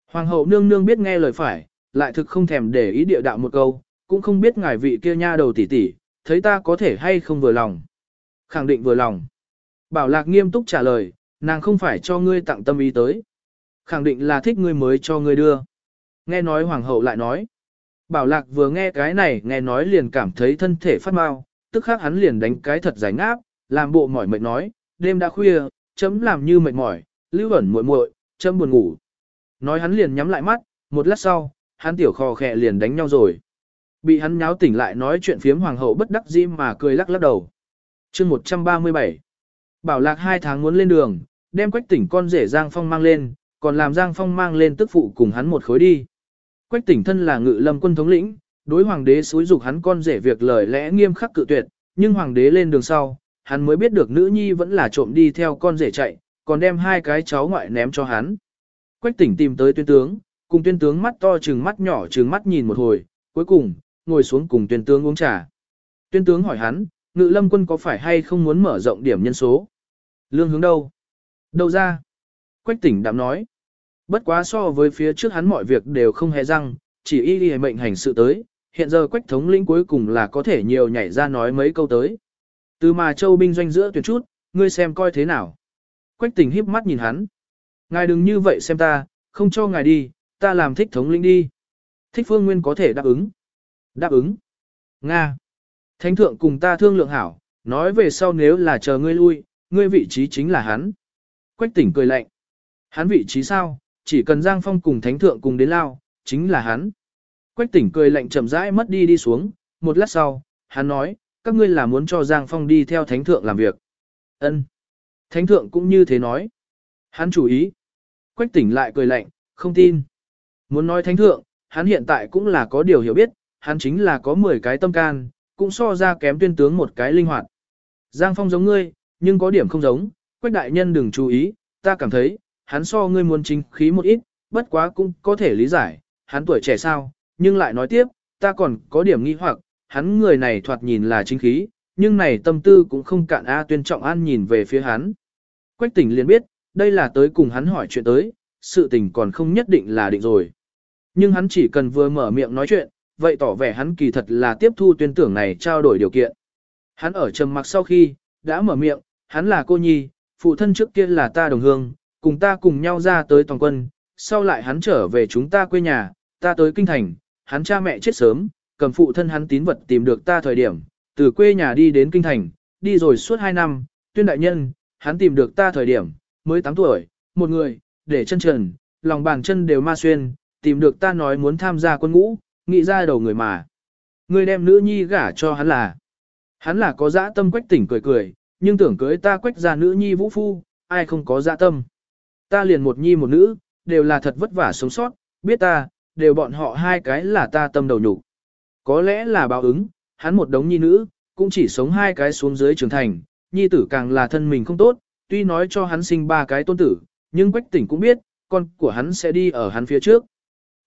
Hoàng hậu nương nương biết nghe lời phải, lại thực không thèm để ý địa đạo một câu, cũng không biết ngài vị kia nha đầu tỷ tỷ, thấy ta có thể hay không vừa lòng. Khẳng định vừa lòng. Bảo lạc nghiêm túc trả lời, nàng không phải cho ngươi tặng tâm ý tới. Khẳng định là thích ngươi mới cho ngươi đưa. Nghe nói hoàng hậu lại nói. Bảo lạc vừa nghe cái này nghe nói liền cảm thấy thân thể phát mau, tức khắc hắn liền đánh cái thật giải ngáp, làm bộ mỏi mệt nói, đêm đã khuya, chấm làm như mệt mỏi, lưu ẩn muội muội, chấm buồn ngủ. Nói hắn liền nhắm lại mắt, một lát sau, hắn tiểu khò khẽ liền đánh nhau rồi. Bị hắn nháo tỉnh lại nói chuyện phiếm hoàng hậu bất đắc dĩ mà cười lắc lắc đầu. chương 137 Bảo lạc hai tháng muốn lên đường, đem quách tỉnh con rể Giang Phong mang lên, còn làm Giang Phong mang lên tức phụ cùng hắn một khối đi. Quách tỉnh thân là ngự lâm quân thống lĩnh, đối hoàng đế xúi dục hắn con rể việc lời lẽ nghiêm khắc cự tuyệt, nhưng hoàng đế lên đường sau, hắn mới biết được nữ nhi vẫn là trộm đi theo con rể chạy, còn đem hai cái cháu ngoại ném cho hắn. Quách tỉnh tìm tới tuyên tướng, cùng tuyên tướng mắt to trừng mắt nhỏ trừng mắt nhìn một hồi, cuối cùng, ngồi xuống cùng tuyên tướng uống trà. Tuyên tướng hỏi hắn, ngự lâm quân có phải hay không muốn mở rộng điểm nhân số? Lương hướng đâu? Đâu ra? Quách tỉnh đạm nói. Bất quá so với phía trước hắn mọi việc đều không hề răng, chỉ y đi mệnh hành sự tới, hiện giờ quách thống lĩnh cuối cùng là có thể nhiều nhảy ra nói mấy câu tới. Từ mà châu binh doanh giữa tuyệt chút, ngươi xem coi thế nào. Quách tỉnh híp mắt nhìn hắn. Ngài đừng như vậy xem ta, không cho ngài đi, ta làm thích thống lĩnh đi. Thích phương nguyên có thể đáp ứng. Đáp ứng. Nga. Thánh thượng cùng ta thương lượng hảo, nói về sau nếu là chờ ngươi lui, ngươi vị trí chính là hắn. Quách tỉnh cười lạnh. Hắn vị trí sao, chỉ cần Giang Phong cùng thánh thượng cùng đến lao, chính là hắn. Quách tỉnh cười lạnh chậm rãi mất đi đi xuống, một lát sau, hắn nói, các ngươi là muốn cho Giang Phong đi theo thánh thượng làm việc. Ân. Thánh thượng cũng như thế nói. Hắn chủ ý. Quách tỉnh lại cười lạnh, không tin. Muốn nói thánh thượng, hắn hiện tại cũng là có điều hiểu biết, hắn chính là có 10 cái tâm can, cũng so ra kém tuyên tướng một cái linh hoạt. Giang Phong giống ngươi, nhưng có điểm không giống, Quách đại nhân đừng chú ý, ta cảm thấy, hắn so ngươi muốn chính khí một ít, bất quá cũng có thể lý giải, hắn tuổi trẻ sao, nhưng lại nói tiếp, ta còn có điểm nghi hoặc, hắn người này thoạt nhìn là chính khí, nhưng này tâm tư cũng không cạn A tuyên trọng an nhìn về phía hắn. Quách tỉnh liền biết, đây là tới cùng hắn hỏi chuyện tới, sự tình còn không nhất định là định rồi. Nhưng hắn chỉ cần vừa mở miệng nói chuyện, vậy tỏ vẻ hắn kỳ thật là tiếp thu tuyên tưởng này trao đổi điều kiện. Hắn ở trầm mặc sau khi, đã mở miệng, hắn là cô nhi, phụ thân trước kia là ta đồng hương, cùng ta cùng nhau ra tới toàn quân, sau lại hắn trở về chúng ta quê nhà, ta tới kinh thành, hắn cha mẹ chết sớm, cầm phụ thân hắn tín vật tìm được ta thời điểm, từ quê nhà đi đến kinh thành, đi rồi suốt 2 năm, tuyên đại nhân, hắn tìm được ta thời điểm, mới 8 tuổi, một người, để chân trần, lòng bàn chân đều ma xuyên, tìm được ta nói muốn tham gia quân ngũ, nghĩ ra đầu người mà. Ngươi đem nữ nhi gả cho hắn là. Hắn là có dã tâm quách tỉnh cười cười, nhưng tưởng cưới ta quách ra nữ nhi vũ phu, ai không có dã tâm. Ta liền một nhi một nữ, đều là thật vất vả sống sót, biết ta, đều bọn họ hai cái là ta tâm đầu nhục. Có lẽ là báo ứng, hắn một đống nhi nữ, cũng chỉ sống hai cái xuống dưới trưởng thành, nhi tử càng là thân mình không tốt, tuy nói cho hắn sinh ba cái tôn tử, nhưng quách tỉnh cũng biết, con của hắn sẽ đi ở hắn phía trước.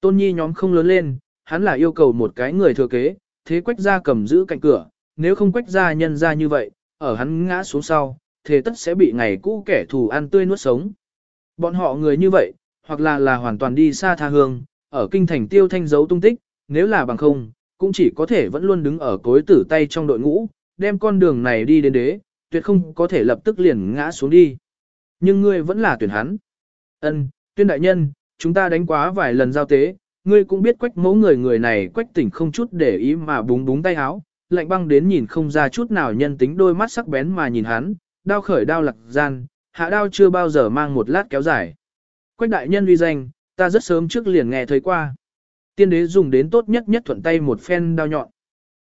Tôn nhi nhóm không lớn lên, hắn là yêu cầu một cái người thừa kế, thế quách ra cầm giữ cạnh cửa, nếu không quách ra nhân ra như vậy, ở hắn ngã xuống sau, thế tất sẽ bị ngày cũ kẻ thù ăn tươi nuốt sống. Bọn họ người như vậy, hoặc là là hoàn toàn đi xa tha hương, ở kinh thành tiêu thanh dấu tung tích, nếu là bằng không, cũng chỉ có thể vẫn luôn đứng ở cối tử tay trong đội ngũ, đem con đường này đi đến đế, tuyệt không có thể lập tức liền ngã xuống đi. Nhưng ngươi vẫn là tuyển hắn. Ân, tuyên đại nhân, chúng ta đánh quá vài lần giao tế, ngươi cũng biết quách mẫu người người này quách tỉnh không chút để ý mà búng búng tay áo, lạnh băng đến nhìn không ra chút nào nhân tính đôi mắt sắc bén mà nhìn hắn, đao khởi đao lặc gian, hạ đao chưa bao giờ mang một lát kéo dài. Quách đại nhân uy danh, ta rất sớm trước liền nghe thấy qua. Tiên đế dùng đến tốt nhất nhất thuận tay một phen đao nhọn.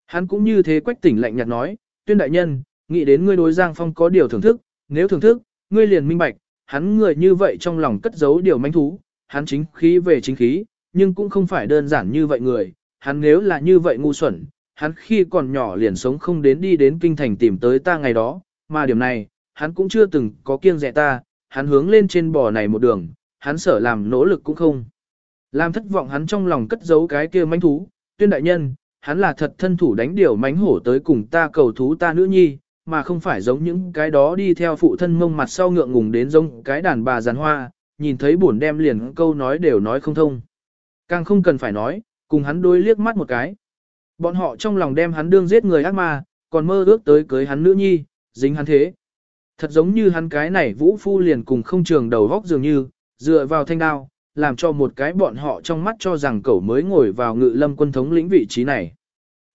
Hắn cũng như thế quách tỉnh lạnh nhạt nói, tuyên đại nhân, nghĩ đến ngươi đối Giang Phong có điều thưởng thức, nếu thưởng thức, ngươi liền minh bạch, hắn người như vậy trong lòng cất giấu điều manh thú, hắn chính khí về chính khí, nhưng cũng không phải đơn giản như vậy người, hắn nếu là như vậy ngu xuẩn, hắn khi còn nhỏ liền sống không đến đi đến kinh thành tìm tới ta ngày đó, mà điểm này, hắn cũng chưa từng có kiêng dè ta, hắn hướng lên trên bò này một đường, hắn sợ làm nỗ lực cũng không. Làm thất vọng hắn trong lòng cất giấu cái kia manh thú, tuyên đại nhân, hắn là thật thân thủ đánh điều mánh hổ tới cùng ta cầu thú ta nữ nhi, mà không phải giống những cái đó đi theo phụ thân mông mặt sau ngượng ngùng đến giống cái đàn bà giàn hoa, nhìn thấy buồn đem liền câu nói đều nói không thông. Càng không cần phải nói, cùng hắn đôi liếc mắt một cái. Bọn họ trong lòng đem hắn đương giết người ác ma, còn mơ ước tới cưới hắn nữ nhi, dính hắn thế. Thật giống như hắn cái này vũ phu liền cùng không trường đầu góc dường như, dựa vào thanh đao, làm cho một cái bọn họ trong mắt cho rằng cậu mới ngồi vào ngự lâm quân thống lĩnh vị trí này.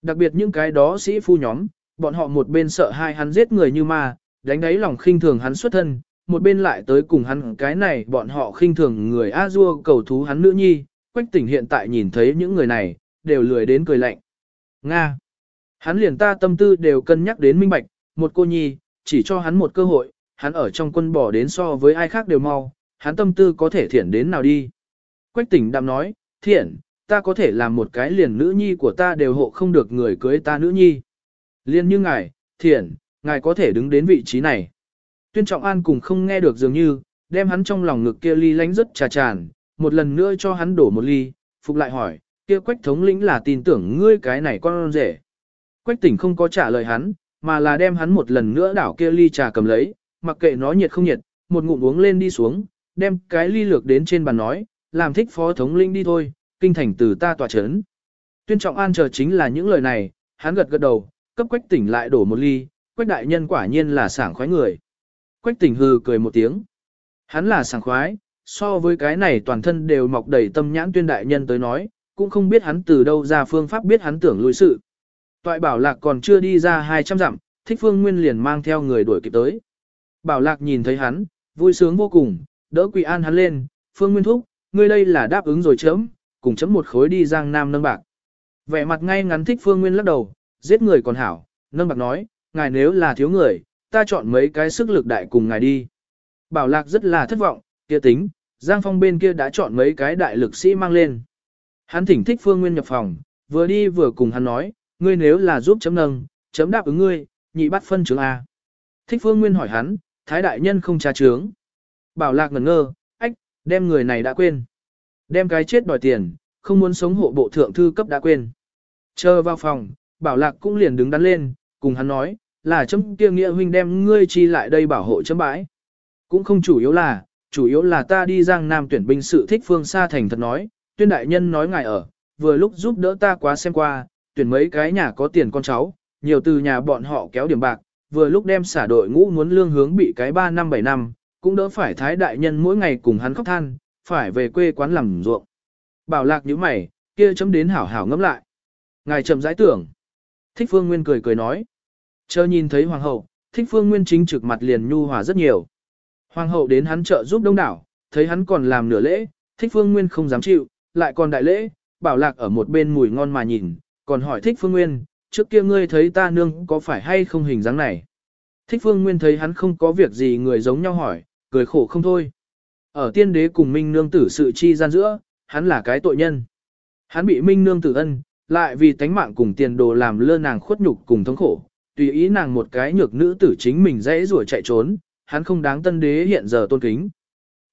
Đặc biệt những cái đó sĩ phu nhóm, bọn họ một bên sợ hai hắn giết người như ma, đánh đáy lòng khinh thường hắn xuất thân, một bên lại tới cùng hắn cái này bọn họ khinh thường người a dua cầu thú hắn nữ nhi, quách tỉnh hiện tại nhìn thấy những người này, đều lười đến cười lạnh. Nga. Hắn liền ta tâm tư đều cân nhắc đến minh bạch, một cô nhi, chỉ cho hắn một cơ hội, hắn ở trong quân bỏ đến so với ai khác đều mau, hắn tâm tư có thể thiện đến nào đi. Quách tỉnh đạm nói, thiện, ta có thể làm một cái liền nữ nhi của ta đều hộ không được người cưới ta nữ nhi. Liên như ngài, thiện, ngài có thể đứng đến vị trí này. Tuyên trọng an cùng không nghe được dường như, đem hắn trong lòng ngực kia ly lánh rất trà tràn, một lần nữa cho hắn đổ một ly, phục lại hỏi, kia quách thống lĩnh là tin tưởng ngươi cái này con rể. Quách tỉnh không có trả lời hắn, mà là đem hắn một lần nữa đảo kia ly trà cầm lấy, mặc kệ nó nhiệt không nhiệt, một ngụm uống lên đi xuống, đem cái ly lược đến trên bàn nói, làm thích phó thống lĩnh đi thôi, kinh thành từ ta tỏa chấn. Tuyên trọng an chờ chính là những lời này, hắn gật gật đầu, cấp quách tỉnh lại đổ một ly, quách đại nhân quả nhiên là sảng khoái người. Quách tỉnh hừ cười một tiếng. Hắn là sảng khoái, so với cái này toàn thân đều mọc đầy tâm nhãn tuyên đại nhân tới nói, cũng không biết hắn từ đâu ra phương pháp biết hắn tưởng lùi sự. Toại bảo lạc còn chưa đi ra 200 dặm, thích phương nguyên liền mang theo người đuổi kịp tới. Bảo lạc nhìn thấy hắn, vui sướng vô cùng, đỡ quỳ an hắn lên, phương nguyên thúc, ngươi đây là đáp ứng rồi chấm, cùng chấm một khối đi giang nam nâng bạc. Vẻ mặt ngay ngắn thích phương nguyên lắc đầu, giết người còn hảo, nâng bạc nói, ngài nếu là thiếu người, ta chọn mấy cái sức lực đại cùng ngài đi. Bảo lạc rất là thất vọng, kia tính, Giang Phong bên kia đã chọn mấy cái đại lực sĩ mang lên. Hắn thỉnh thích Phương Nguyên nhập phòng, vừa đi vừa cùng hắn nói, ngươi nếu là giúp chấm nâng, chấm đáp ứng ngươi, nhị bắt phân chứng A. Thích phương nguyên hỏi hắn, thái đại nhân không tra trướng. Bảo lạc ngẩn ngơ, ách, đem người này đã quên. Đem cái chết đòi tiền, không muốn sống hộ bộ thượng thư cấp đã quên. Chờ vào phòng, bảo lạc cũng liền đứng đắn lên, cùng hắn nói, là chấm kia nghĩa huynh đem ngươi chi lại đây bảo hộ chấm bãi. Cũng không chủ yếu là, chủ yếu là ta đi giang nam tuyển binh sự thích phương xa thành thật nói, tuyên đại nhân nói ngài ở, vừa lúc giúp đỡ ta quá xem qua, tuyển mấy cái nhà có tiền con cháu, nhiều từ nhà bọn họ kéo điểm bạc, vừa lúc đem xả đội ngũ muốn lương hướng bị cái 3 năm 7 năm, cũng đỡ phải thái đại nhân mỗi ngày cùng hắn khóc than, phải về quê quán làm ruộng. Bảo lạc như mày, kia chấm đến hảo hảo ngẫm lại. Ngài chậm rãi tưởng. Thích phương nguyên cười cười nói. Chờ nhìn thấy hoàng hậu, thích phương nguyên chính trực mặt liền nhu hòa rất nhiều. Hoàng hậu đến hắn trợ giúp đông đảo, thấy hắn còn làm nửa lễ, thích phương nguyên không dám chịu, lại còn đại lễ, bảo lạc ở một bên mùi ngon mà nhìn, còn hỏi thích phương nguyên, trước kia ngươi thấy ta nương có phải hay không hình dáng này. Thích phương nguyên thấy hắn không có việc gì người giống nhau hỏi, cười khổ không thôi. Ở tiên đế cùng minh nương tử sự chi gian giữa, hắn là cái tội nhân. Hắn bị minh nương tử ân, lại vì tánh mạng cùng tiền đồ làm lơ nàng khuất nhục cùng thống khổ, tùy ý nàng một cái nhược nữ tử chính mình dễ rủa chạy trốn, hắn không đáng tân đế hiện giờ tôn kính.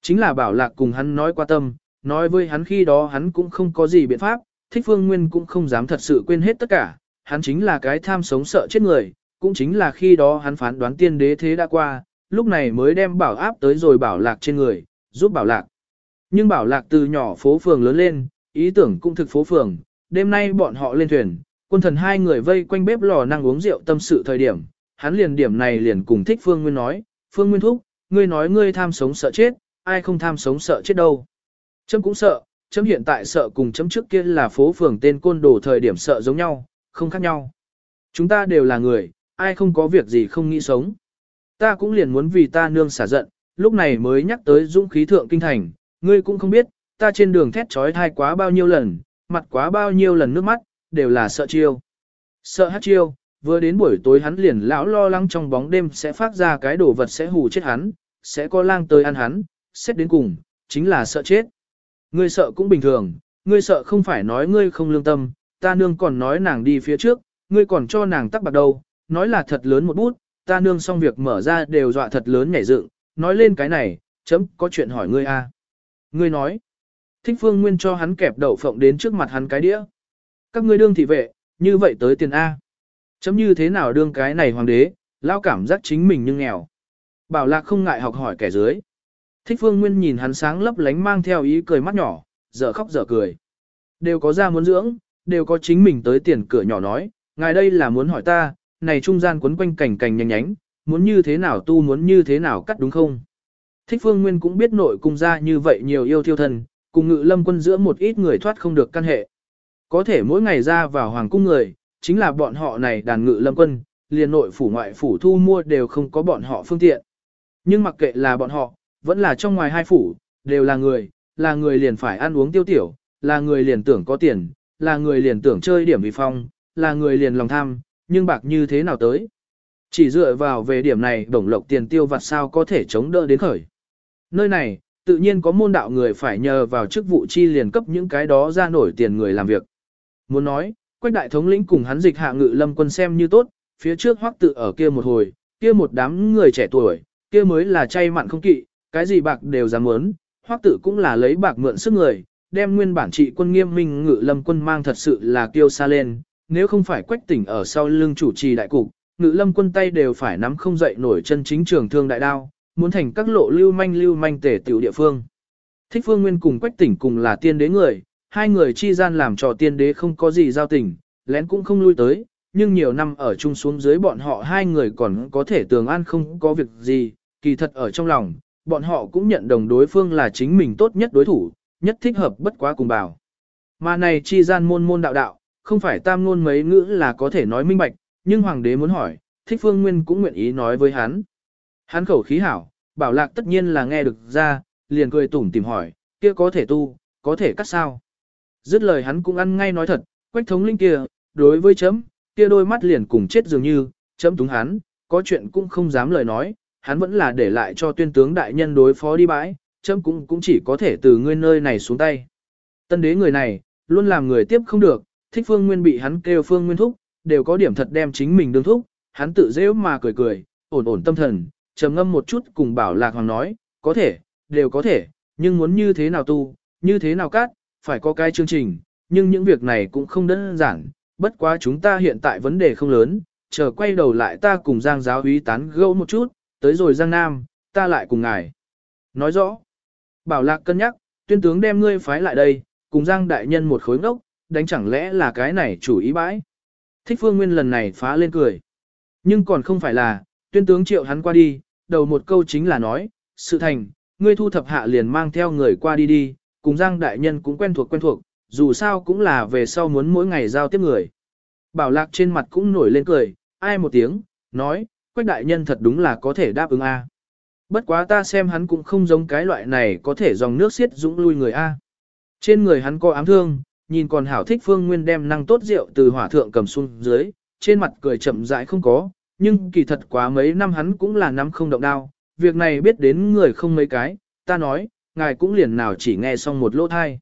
Chính là bảo lạc cùng hắn nói qua tâm, nói với hắn khi đó hắn cũng không có gì biện pháp, thích phương nguyên cũng không dám thật sự quên hết tất cả, hắn chính là cái tham sống sợ chết người, cũng chính là khi đó hắn phán đoán tiên đế thế đã qua, lúc này mới đem bảo áp tới rồi bảo lạc trên người, giúp bảo lạc. Nhưng bảo lạc từ nhỏ phố phường lớn lên, ý tưởng cũng thực phố phường, đêm nay bọn họ lên thuyền, quân thần hai người vây quanh bếp lò năng uống rượu tâm sự thời điểm, hắn liền điểm này liền cùng thích Phương Nguyên nói, Phương Nguyên thúc, ngươi nói ngươi tham sống sợ chết, ai không tham sống sợ chết đâu. Chấm cũng sợ, chấm hiện tại sợ cùng chấm trước kia là phố phường tên côn đồ thời điểm sợ giống nhau, không khác nhau. Chúng ta đều là người, ai không có việc gì không nghĩ sống. Ta cũng liền muốn vì ta nương xả giận, lúc này mới nhắc tới dũng khí thượng kinh thành, ngươi cũng không biết, ta trên đường thét trói thai quá bao nhiêu lần, mặt quá bao nhiêu lần nước mắt, đều là sợ chiêu. Sợ hát chiêu, vừa đến buổi tối hắn liền lão lo lắng trong bóng đêm sẽ phát ra cái đồ vật sẽ hù chết hắn, sẽ có lang tới ăn hắn, xét đến cùng, chính là sợ chết. Ngươi sợ cũng bình thường, ngươi sợ không phải nói ngươi không lương tâm, ta nương còn nói nàng đi phía trước, ngươi còn cho nàng tắc bạc đầu, nói là thật lớn một bút, ta nương xong việc mở ra đều dọa thật lớn nhảy dựng, nói lên cái này, chấm có chuyện hỏi ngươi a. Ngươi nói, thích phương nguyên cho hắn kẹp đậu phộng đến trước mặt hắn cái đĩa. Các ngươi đương thị vệ, như vậy tới tiền A. Chấm như thế nào đương cái này hoàng đế, lao cảm giác chính mình nhưng nghèo. Bảo lạc không ngại học hỏi kẻ dưới. Thích phương nguyên nhìn hắn sáng lấp lánh mang theo ý cười mắt nhỏ, dở khóc dở cười. Đều có ra muốn dưỡng, đều có chính mình tới tiền cửa nhỏ nói, ngài đây là muốn hỏi ta, này trung gian quấn quanh cảnh cảnh nhanh nhánh, muốn như thế nào tu muốn như thế nào cắt đúng không? Thích phương nguyên cũng biết nội cung ra như vậy nhiều yêu thiêu thần, cùng ngự lâm quân giữa một ít người thoát không được căn hệ. Có thể mỗi ngày ra vào hoàng cung người, chính là bọn họ này đàn ngự lâm quân, liền nội phủ ngoại phủ thu mua đều không có bọn họ phương tiện. Nhưng mặc kệ là bọn họ, vẫn là trong ngoài hai phủ, đều là người, là người liền phải ăn uống tiêu tiểu, là người liền tưởng có tiền, là người liền tưởng chơi điểm vì phong, là người liền lòng tham, nhưng bạc như thế nào tới. Chỉ dựa vào về điểm này bổng lộc tiền tiêu vặt sao có thể chống đỡ đến khởi. Nơi này, tự nhiên có môn đạo người phải nhờ vào chức vụ chi liền cấp những cái đó ra nổi tiền người làm việc. Muốn nói, quách đại thống lĩnh cùng hắn dịch hạ ngự lâm quân xem như tốt, phía trước hoắc tự ở kia một hồi, kia một đám người trẻ tuổi, kia mới là chay mặn không kỵ, cái gì bạc đều dám muốn, hoắc tự cũng là lấy bạc mượn sức người, đem nguyên bản trị quân nghiêm minh ngự lâm quân mang thật sự là kiêu xa lên, nếu không phải quách tỉnh ở sau lưng chủ trì đại cục, ngự lâm quân tay đều phải nắm không dậy nổi chân chính trường thương đại đao, muốn thành các lộ lưu manh lưu manh tể tiểu địa phương. Thích phương nguyên cùng quách tỉnh cùng là tiên đế người, hai người chi gian làm trò tiên đế không có gì giao tình, lén cũng không lui tới, nhưng nhiều năm ở chung xuống dưới bọn họ hai người còn có thể tường an không có việc gì, kỳ thật ở trong lòng, bọn họ cũng nhận đồng đối phương là chính mình tốt nhất đối thủ, nhất thích hợp bất quá cùng bảo. Mà này chi gian môn môn đạo đạo, không phải tam ngôn mấy ngữ là có thể nói minh bạch, nhưng hoàng đế muốn hỏi, thích phương nguyên cũng nguyện ý nói với hắn. Hắn khẩu khí hảo, bảo lạc tất nhiên là nghe được ra, liền cười tủm tìm hỏi, kia có thể tu, có thể cắt sao. Dứt lời hắn cũng ăn ngay nói thật, quách thống linh kia, đối với chấm, kia đôi mắt liền cùng chết dường như, chấm túng hắn, có chuyện cũng không dám lời nói, hắn vẫn là để lại cho tuyên tướng đại nhân đối phó đi bãi, chấm cũng cũng chỉ có thể từ ngươi nơi này xuống tay. Tân đế người này, luôn làm người tiếp không được, thích phương nguyên bị hắn kêu phương nguyên thúc, đều có điểm thật đem chính mình đương thúc, hắn tự dễ mà cười cười, ổn ổn tâm thần, trầm ngâm một chút cùng bảo lạc hoàng nói, có thể, đều có thể, nhưng muốn như thế nào tu, như thế nào cát phải có cái chương trình, nhưng những việc này cũng không đơn giản, bất quá chúng ta hiện tại vấn đề không lớn, chờ quay đầu lại ta cùng Giang giáo úy tán gẫu một chút, tới rồi Giang Nam, ta lại cùng ngài. Nói rõ, bảo lạc cân nhắc, tuyên tướng đem ngươi phái lại đây, cùng Giang đại nhân một khối ngốc, đánh chẳng lẽ là cái này chủ ý bãi. Thích phương nguyên lần này phá lên cười. Nhưng còn không phải là, tuyên tướng triệu hắn qua đi, đầu một câu chính là nói, sự thành, ngươi thu thập hạ liền mang theo người qua đi đi, cùng Giang đại nhân cũng quen thuộc quen thuộc, dù sao cũng là về sau muốn mỗi ngày giao tiếp người. Bảo lạc trên mặt cũng nổi lên cười, ai một tiếng, nói, quách đại nhân thật đúng là có thể đáp ứng A. Bất quá ta xem hắn cũng không giống cái loại này có thể dòng nước xiết dũng lui người A. Trên người hắn có ám thương, nhìn còn hảo thích phương nguyên đem năng tốt rượu từ hỏa thượng cầm xuống dưới, trên mặt cười chậm rãi không có, nhưng kỳ thật quá mấy năm hắn cũng là năm không động đao, việc này biết đến người không mấy cái, ta nói, ngài cũng liền nào chỉ nghe xong một lỗ thai.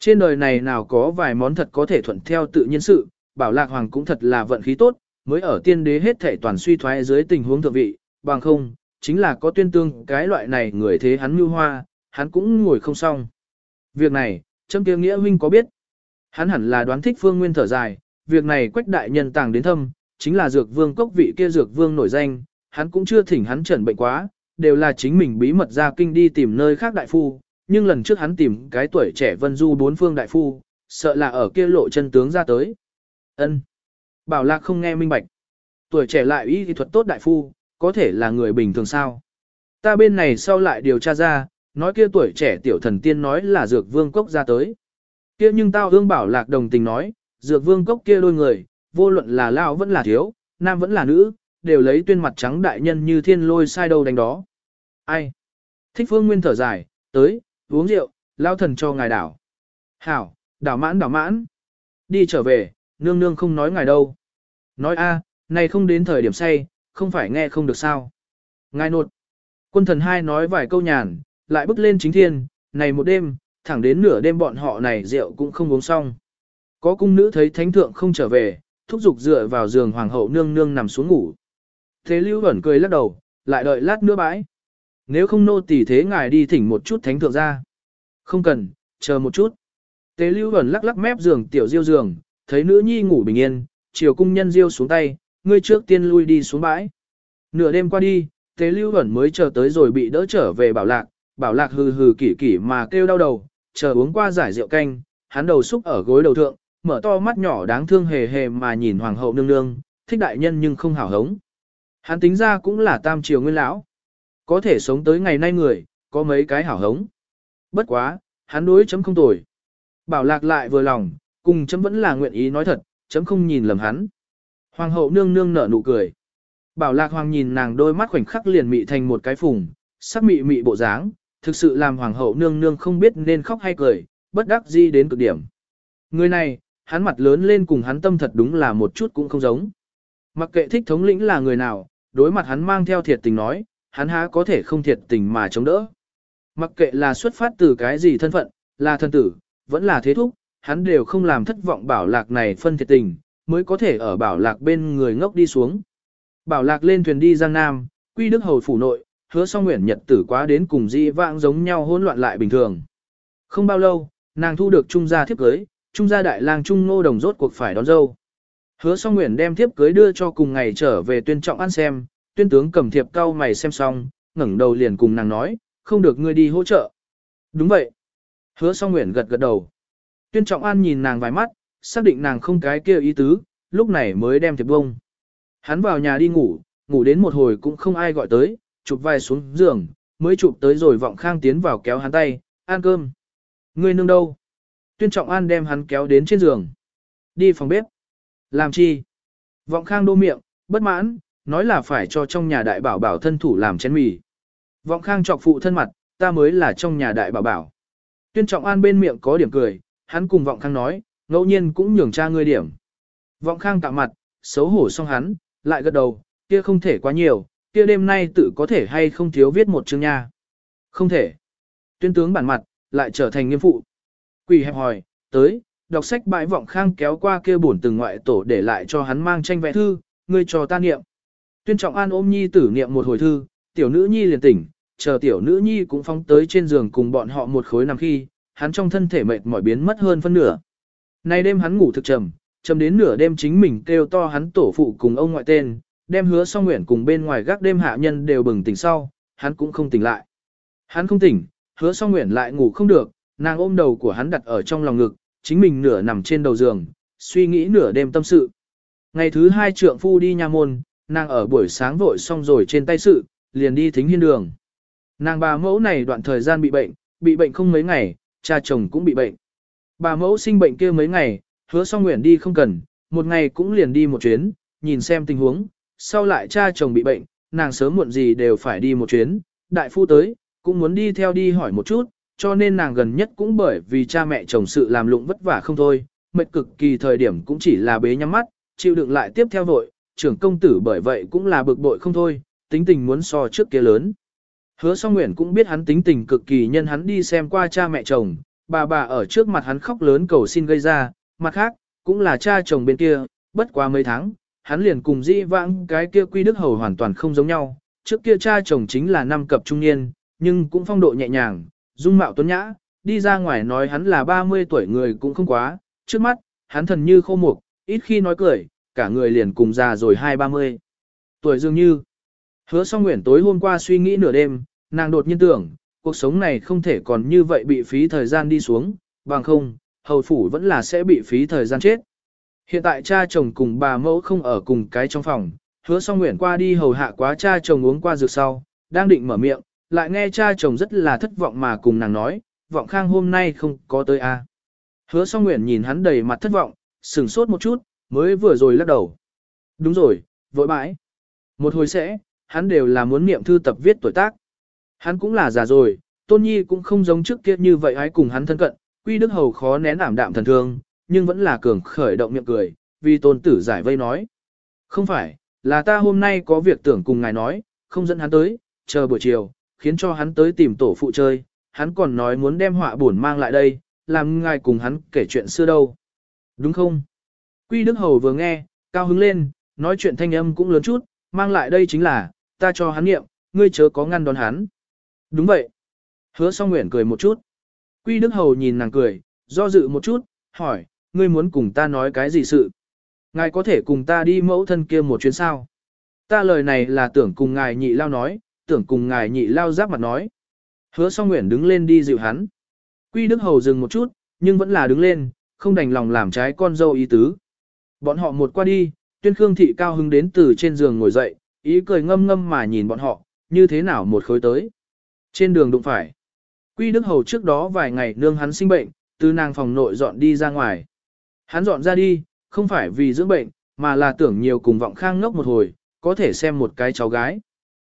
Trên đời này nào có vài món thật có thể thuận theo tự nhiên sự, bảo lạc hoàng cũng thật là vận khí tốt, mới ở tiên đế hết thể toàn suy thoái dưới tình huống thượng vị, bằng không, chính là có tuyên tương cái loại này người thế hắn mưu hoa, hắn cũng ngồi không xong. Việc này, châm kia nghĩa huynh có biết. Hắn hẳn là đoán thích phương nguyên thở dài, việc này quách đại nhân tàng đến thâm, chính là dược vương cốc vị kia dược vương nổi danh, hắn cũng chưa thỉnh hắn trần bệnh quá, đều là chính mình bí mật ra kinh đi tìm nơi khác đại phu, nhưng lần trước hắn tìm cái tuổi trẻ vân du bốn phương đại phu, sợ là ở kia lộ chân tướng ra tới. ân Bảo lạc không nghe minh bạch. Tuổi trẻ lại y thuật tốt đại phu, có thể là người bình thường sao. Ta bên này sau lại điều tra ra, nói kia tuổi trẻ tiểu thần tiên nói là dược vương cốc ra tới. Kia nhưng tao hương bảo lạc đồng tình nói, dược vương cốc kia đôi người, vô luận là lao vẫn là thiếu, nam vẫn là nữ, đều lấy tuyên mặt trắng đại nhân như thiên lôi sai đâu đánh đó. Ai? Thích phương nguyên thở dài, tới, uống rượu, lao thần cho ngài đảo. Hảo, đảo mãn đảo mãn. Đi trở về, nương nương không nói ngài đâu. Nói a, này không đến thời điểm say, không phải nghe không được sao. Ngài nột. Quân thần hai nói vài câu nhàn, lại bước lên chính thiên, này một đêm, thẳng đến nửa đêm bọn họ này rượu cũng không uống xong. Có cung nữ thấy thánh thượng không trở về, thúc giục dựa vào giường hoàng hậu nương nương nằm xuống ngủ. Thế lưu ẩn cười lắc đầu, lại đợi lát nữa bãi. Nếu không nô tỳ thế ngài đi thỉnh một chút thánh thượng ra. Không cần, chờ một chút. Tế lưu ẩn lắc lắc mép giường tiểu diêu giường, thấy nữ nhi ngủ bình yên, chiều cung nhân diêu xuống tay, ngươi trước tiên lui đi xuống bãi. Nửa đêm qua đi, tế lưu ẩn mới chờ tới rồi bị đỡ trở về bảo lạc, bảo lạc hừ hừ kỷ kỷ mà kêu đau đầu, chờ uống qua giải rượu canh, hắn đầu xúc ở gối đầu thượng, mở to mắt nhỏ đáng thương hề hề mà nhìn hoàng hậu nương nương, thích đại nhân nhưng không hảo hống. Hắn tính ra cũng là tam triều nguyên lão. Có thể sống tới ngày nay người, có mấy cái hảo hống. Bất quá, hắn đối chấm không tồi. Bảo lạc lại vừa lòng, cùng chấm vẫn là nguyện ý nói thật, chấm không nhìn lầm hắn. Hoàng hậu nương nương nở nụ cười. Bảo lạc hoàng nhìn nàng đôi mắt khoảnh khắc liền mị thành một cái phùng, sắc mị mị bộ dáng, thực sự làm hoàng hậu nương nương không biết nên khóc hay cười, bất đắc di đến cực điểm. Người này, hắn mặt lớn lên cùng hắn tâm thật đúng là một chút cũng không giống. Mặc kệ thích thống lĩnh là người nào, đối mặt hắn mang theo thiệt tình nói, hắn há có thể không thiệt tình mà chống đỡ. Mặc kệ là xuất phát từ cái gì thân phận, là thân tử, vẫn là thế thúc, hắn đều không làm thất vọng bảo lạc này phân thiệt tình, mới có thể ở bảo lạc bên người ngốc đi xuống. Bảo lạc lên thuyền đi Giang Nam, quy đức hầu phủ nội, hứa song nguyện nhật tử quá đến cùng di vãng giống nhau hỗn loạn lại bình thường. Không bao lâu, nàng thu được trung gia thiếp cưới, trung gia đại lang trung ngô đồng rốt cuộc phải đón dâu. Hứa song nguyện đem thiếp cưới đưa cho cùng ngày trở về tuyên trọng ăn xem, tuyên tướng cầm thiệp cao mày xem xong, ngẩng đầu liền cùng nàng nói, không được ngươi đi hỗ trợ. Đúng vậy. Hứa song nguyện gật gật đầu. Tuyên trọng an nhìn nàng vài mắt, xác định nàng không cái kia ý tứ, lúc này mới đem thiệp bông. Hắn vào nhà đi ngủ, ngủ đến một hồi cũng không ai gọi tới, chụp vai xuống giường, mới chụp tới rồi vọng khang tiến vào kéo hắn tay, ăn cơm. Ngươi nương đâu? Tuyên trọng an đem hắn kéo đến trên giường. Đi phòng bếp. Làm chi? Vọng khang đô miệng, bất mãn, nói là phải cho trong nhà đại bảo bảo thân thủ làm chén mì. Vọng khang chọc phụ thân mặt, ta mới là trong nhà đại bảo bảo. Tuyên trọng an bên miệng có điểm cười, hắn cùng vọng khang nói, ngẫu nhiên cũng nhường cha ngươi điểm. Vọng khang tạo mặt, xấu hổ xong hắn, lại gật đầu, kia không thể quá nhiều, kia đêm nay tự có thể hay không thiếu viết một chương nha. Không thể. Tuyên tướng bản mặt, lại trở thành nghiêm phụ. Quỷ hẹp hỏi, tới, đọc sách bãi vọng khang kéo qua kia bổn từng ngoại tổ để lại cho hắn mang tranh vẽ thư, ngươi cho ta niệm. Tuyên trọng an ôm nhi tử niệm một hồi thư, tiểu nữ nhi liền tỉnh, chờ tiểu nữ nhi cũng phóng tới trên giường cùng bọn họ một khối nằm khi, hắn trong thân thể mệt mỏi biến mất hơn phân nửa. Nay đêm hắn ngủ thực trầm, trầm đến nửa đêm chính mình kêu to hắn tổ phụ cùng ông ngoại tên, đem hứa song nguyện cùng bên ngoài gác đêm hạ nhân đều bừng tỉnh sau, hắn cũng không tỉnh lại. Hắn không tỉnh, hứa song nguyện lại ngủ không được, nàng ôm đầu của hắn đặt ở trong lòng ngực, chính mình nửa nằm trên đầu giường, suy nghĩ nửa đêm tâm sự. Ngày thứ hai trượng phu đi nha môn, nàng ở buổi sáng vội xong rồi trên tay sự, liền đi thính hiên đường. Nàng bà mẫu này đoạn thời gian bị bệnh, bị bệnh không mấy ngày, cha chồng cũng bị bệnh. Bà mẫu sinh bệnh kia mấy ngày, hứa song nguyện đi không cần, một ngày cũng liền đi một chuyến, nhìn xem tình huống, sau lại cha chồng bị bệnh, nàng sớm muộn gì đều phải đi một chuyến, đại phu tới, cũng muốn đi theo đi hỏi một chút, cho nên nàng gần nhất cũng bởi vì cha mẹ chồng sự làm lụng vất vả không thôi, mệt cực kỳ thời điểm cũng chỉ là bế nhắm mắt, chịu đựng lại tiếp theo vội, trưởng công tử bởi vậy cũng là bực bội không thôi, tính tình muốn so trước kia lớn. Hứa song nguyện cũng biết hắn tính tình cực kỳ nhân hắn đi xem qua cha mẹ chồng, bà bà ở trước mặt hắn khóc lớn cầu xin gây ra, mặt khác, cũng là cha chồng bên kia, bất quá mấy tháng, hắn liền cùng dĩ vãng cái kia quy đức hầu hoàn toàn không giống nhau, trước kia cha chồng chính là năm cập trung niên, nhưng cũng phong độ nhẹ nhàng, dung mạo tuấn nhã, đi ra ngoài nói hắn là 30 tuổi người cũng không quá, trước mắt, hắn thần như khô mục, ít khi nói cười, cả người liền cùng già rồi hai ba mươi tuổi dường như. Hứa song nguyện tối hôm qua suy nghĩ nửa đêm, nàng đột nhiên tưởng, cuộc sống này không thể còn như vậy bị phí thời gian đi xuống, bằng không, hầu phủ vẫn là sẽ bị phí thời gian chết. Hiện tại cha chồng cùng bà mẫu không ở cùng cái trong phòng, hứa song nguyện qua đi hầu hạ quá cha chồng uống qua dược sau, đang định mở miệng, lại nghe cha chồng rất là thất vọng mà cùng nàng nói, vọng khang hôm nay không có tới a. À. Hứa song nguyện nhìn hắn đầy mặt thất vọng, sừng sốt một chút, mới vừa rồi lắc đầu. Đúng rồi, vội bãi. Một hồi sẽ, hắn đều là muốn niệm thư tập viết tuổi tác. Hắn cũng là già rồi, Tôn Nhi cũng không giống trước kia như vậy ai cùng hắn thân cận, Quy Đức Hầu khó nén ảm đạm thần thương, nhưng vẫn là cường khởi động miệng cười, vì tôn tử giải vây nói. Không phải, là ta hôm nay có việc tưởng cùng ngài nói, không dẫn hắn tới, chờ buổi chiều, khiến cho hắn tới tìm tổ phụ chơi, hắn còn nói muốn đem họa buồn mang lại đây, làm ngài cùng hắn kể chuyện xưa đâu. Đúng không? Quy Đức Hầu vừa nghe, cao hứng lên, nói chuyện thanh âm cũng lớn chút, mang lại đây chính là, ta cho hắn nghiệm, ngươi chớ có ngăn đón hắn. Đúng vậy. Hứa song nguyện cười một chút. Quy Đức Hầu nhìn nàng cười, do dự một chút, hỏi, ngươi muốn cùng ta nói cái gì sự? Ngài có thể cùng ta đi mẫu thân kia một chuyến sao? Ta lời này là tưởng cùng ngài nhị lao nói, tưởng cùng ngài nhị lao giáp mặt nói. Hứa song nguyện đứng lên đi dịu hắn. Quy Đức Hầu dừng một chút, nhưng vẫn là đứng lên, không đành lòng làm trái con dâu ý tứ. Bọn họ một qua đi, tuyên khương thị cao hứng đến từ trên giường ngồi dậy, ý cười ngâm ngâm mà nhìn bọn họ, như thế nào một khối tới. Trên đường đụng phải. Quy Đức Hầu trước đó vài ngày nương hắn sinh bệnh, từ nàng phòng nội dọn đi ra ngoài. Hắn dọn ra đi, không phải vì dưỡng bệnh, mà là tưởng nhiều cùng vọng khang ngốc một hồi, có thể xem một cái cháu gái.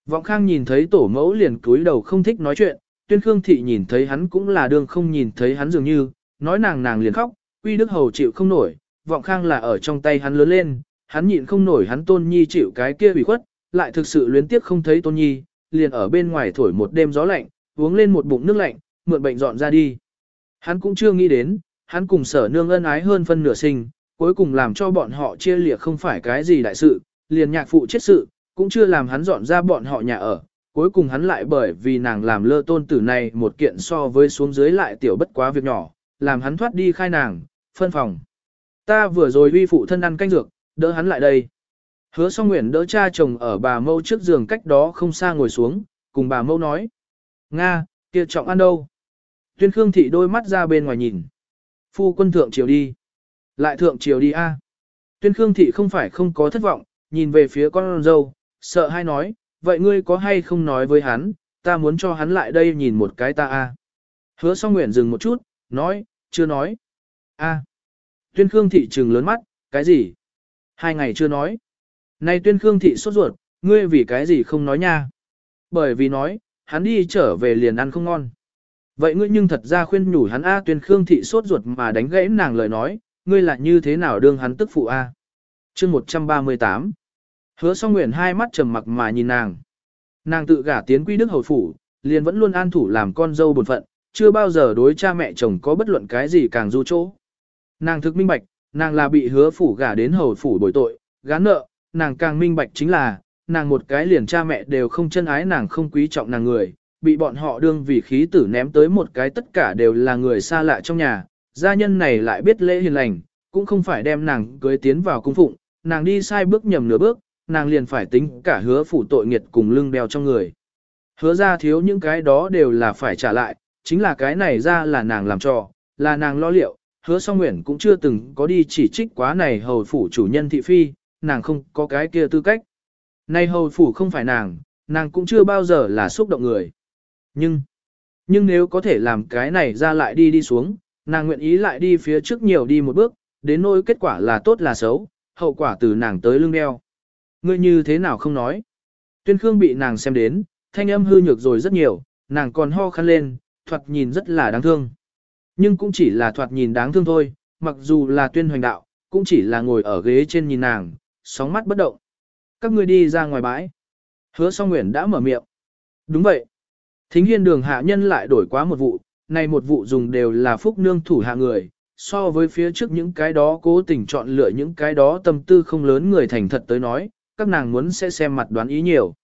Vọng khang nhìn thấy tổ mẫu liền cúi đầu không thích nói chuyện, tuyên khương thị nhìn thấy hắn cũng là đương không nhìn thấy hắn dường như, nói nàng nàng liền khóc, quy đức hầu chịu không nổi, vọng khang là ở trong tay hắn lớn lên, hắn nhịn không nổi hắn tôn nhi chịu cái kia bị khuất, lại thực sự luyến tiếc không thấy tôn nhi, liền ở bên ngoài thổi một đêm gió lạnh, uống lên một bụng nước lạnh, mượn bệnh dọn ra đi. Hắn cũng chưa nghĩ đến, hắn cùng sở nương ân ái hơn phân nửa sinh, cuối cùng làm cho bọn họ chia lìa không phải cái gì đại sự, liền nhạc phụ chết sự, cũng chưa làm hắn dọn ra bọn họ nhà ở. Cuối cùng hắn lại bởi vì nàng làm lơ tôn tử này một kiện so với xuống dưới lại tiểu bất quá việc nhỏ, làm hắn thoát đi khai nàng, phân phòng. Ta vừa rồi uy phụ thân ăn canh dược, đỡ hắn lại đây. Hứa song nguyện đỡ cha chồng ở bà mâu trước giường cách đó không xa ngồi xuống, cùng bà mâu nói. Nga, kia trọng ăn đâu? Tuyên Khương Thị đôi mắt ra bên ngoài nhìn. Phu quân thượng triều đi. Lại thượng triều đi a. Tuyên Khương Thị không phải không có thất vọng, nhìn về phía con dâu, sợ hay nói, vậy ngươi có hay không nói với hắn, ta muốn cho hắn lại đây nhìn một cái ta a. Hứa song nguyện dừng một chút, nói, chưa nói. a. Tuyên Khương Thị trừng lớn mắt, cái gì? Hai ngày chưa nói. Này Tuyên Khương Thị sốt ruột, ngươi vì cái gì không nói nha? Bởi vì nói, hắn đi trở về liền ăn không ngon. Vậy ngươi nhưng thật ra khuyên nhủ hắn A tuyên khương thị sốt ruột mà đánh gãy nàng lời nói, ngươi là như thế nào đương hắn tức phụ A. chương 138 Hứa song nguyện hai mắt trầm mặc mà nhìn nàng. Nàng tự gả tiến quy đức hầu phủ, liền vẫn luôn an thủ làm con dâu bổn phận, chưa bao giờ đối cha mẹ chồng có bất luận cái gì càng du chỗ. Nàng thực minh bạch, nàng là bị hứa phủ gả đến hầu phủ bồi tội, gán nợ, nàng càng minh bạch chính là, nàng một cái liền cha mẹ đều không chân ái nàng không quý trọng nàng người, bị bọn họ đương vì khí tử ném tới một cái tất cả đều là người xa lạ trong nhà, gia nhân này lại biết lễ hiền lành, cũng không phải đem nàng cưới tiến vào cung phụng, nàng đi sai bước nhầm nửa bước, nàng liền phải tính cả hứa phủ tội nghiệt cùng lưng đeo trong người. Hứa ra thiếu những cái đó đều là phải trả lại, chính là cái này ra là nàng làm trò, là nàng lo liệu, hứa song nguyện cũng chưa từng có đi chỉ trích quá này hầu phủ chủ nhân thị phi, nàng không có cái kia tư cách. Này hầu phủ không phải nàng, nàng cũng chưa bao giờ là xúc động người. Nhưng, nhưng nếu có thể làm cái này ra lại đi đi xuống, nàng nguyện ý lại đi phía trước nhiều đi một bước, đến nỗi kết quả là tốt là xấu, hậu quả từ nàng tới lưng đeo. Ngươi như thế nào không nói? Tuyên Khương bị nàng xem đến, thanh âm hư nhược rồi rất nhiều, nàng còn ho khăn lên, thoạt nhìn rất là đáng thương. Nhưng cũng chỉ là thoạt nhìn đáng thương thôi, mặc dù là tuyên hoành đạo, cũng chỉ là ngồi ở ghế trên nhìn nàng, sóng mắt bất động. Các ngươi đi ra ngoài bãi. Hứa song nguyện đã mở miệng. Đúng vậy. Thính hiên đường hạ nhân lại đổi quá một vụ, này một vụ dùng đều là phúc nương thủ hạ người, so với phía trước những cái đó cố tình chọn lựa những cái đó tâm tư không lớn người thành thật tới nói, các nàng muốn sẽ xem mặt đoán ý nhiều.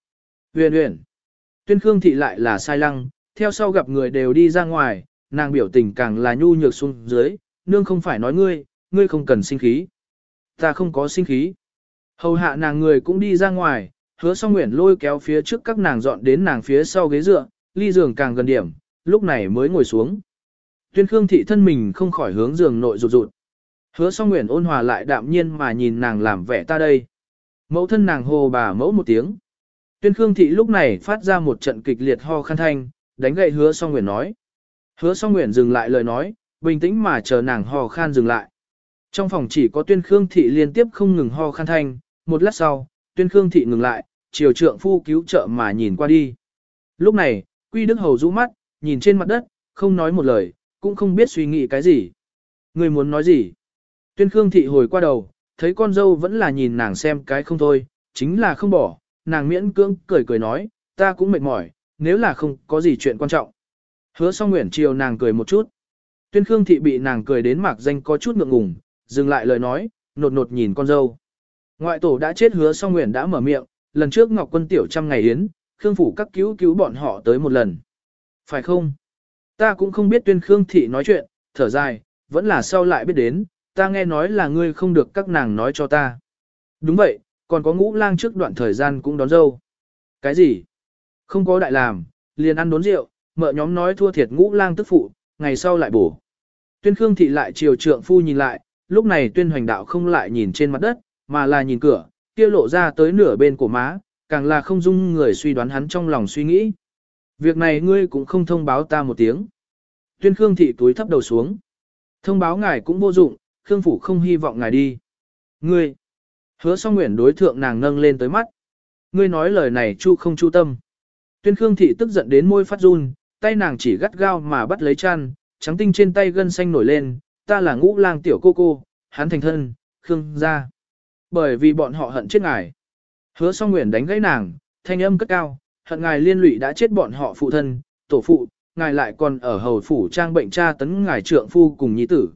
Huyền huyền. Tuyên Khương thị lại là sai lăng, theo sau gặp người đều đi ra ngoài, nàng biểu tình càng là nhu nhược xuống dưới, nương không phải nói ngươi, ngươi không cần sinh khí. Ta không có sinh khí. Hầu hạ nàng người cũng đi ra ngoài, hứa song nguyện lôi kéo phía trước các nàng dọn đến nàng phía sau ghế dựa, ly giường càng gần điểm, lúc này mới ngồi xuống. Tuyên Khương thị thân mình không khỏi hướng giường nội rụt rụt. Hứa song nguyện ôn hòa lại đạm nhiên mà nhìn nàng làm vẻ ta đây. Mẫu thân nàng hồ bà mẫu một tiếng. Tuyên Khương thị lúc này phát ra một trận kịch liệt ho khăn thanh, đánh gậy hứa song nguyện nói. Hứa song nguyện dừng lại lời nói, bình tĩnh mà chờ nàng ho khan dừng lại. Trong phòng chỉ có tuyên khương thị liên tiếp không ngừng ho khan thanh, một lát sau, tuyên khương thị ngừng lại, chiều trượng phu cứu trợ mà nhìn qua đi. Lúc này, quy đức hầu rũ mắt, nhìn trên mặt đất, không nói một lời, cũng không biết suy nghĩ cái gì. Người muốn nói gì? Tuyên khương thị hồi qua đầu, thấy con dâu vẫn là nhìn nàng xem cái không thôi, chính là không bỏ, nàng miễn cưỡng cười cười nói, ta cũng mệt mỏi, nếu là không có gì chuyện quan trọng. Hứa song nguyện chiều nàng cười một chút. Tuyên Khương Thị bị nàng cười đến mạc danh có chút ngượng ngùng, dừng lại lời nói, nột nột nhìn con dâu. Ngoại tổ đã chết hứa song nguyện đã mở miệng, lần trước Ngọc Quân Tiểu trăm ngày yến, Khương Phủ các cứu cứu bọn họ tới một lần. Phải không? Ta cũng không biết Tuyên Khương Thị nói chuyện, thở dài, vẫn là sau lại biết đến, ta nghe nói là ngươi không được các nàng nói cho ta. Đúng vậy, còn có ngũ lang trước đoạn thời gian cũng đón dâu. Cái gì? Không có đại làm, liền ăn đốn rượu, mợ nhóm nói thua thiệt ngũ lang tức phụ, ngày sau lại bổ. Tuyên Khương thị lại chiều trượng phu nhìn lại, lúc này tuyên hoành đạo không lại nhìn trên mặt đất, mà là nhìn cửa, kia lộ ra tới nửa bên của má, càng là không dung người suy đoán hắn trong lòng suy nghĩ. Việc này ngươi cũng không thông báo ta một tiếng. Tuyên Khương thị túi thấp đầu xuống. Thông báo ngài cũng vô dụng, Khương phủ không hy vọng ngài đi. Ngươi, hứa song nguyện đối thượng nàng nâng lên tới mắt. Ngươi nói lời này chu không chu tâm. Tuyên Khương thị tức giận đến môi phát run, tay nàng chỉ gắt gao mà bắt lấy chăn, trắng tinh trên tay gân xanh nổi lên, ta là ngũ lang tiểu cô cô, hắn thành thân, Khương gia. Bởi vì bọn họ hận chết ngài. Hứa song nguyện đánh gãy nàng, thanh âm cất cao, hận ngài liên lụy đã chết bọn họ phụ thân, tổ phụ, ngài lại còn ở hầu phủ trang bệnh tra tấn ngài trượng phu cùng nhi tử.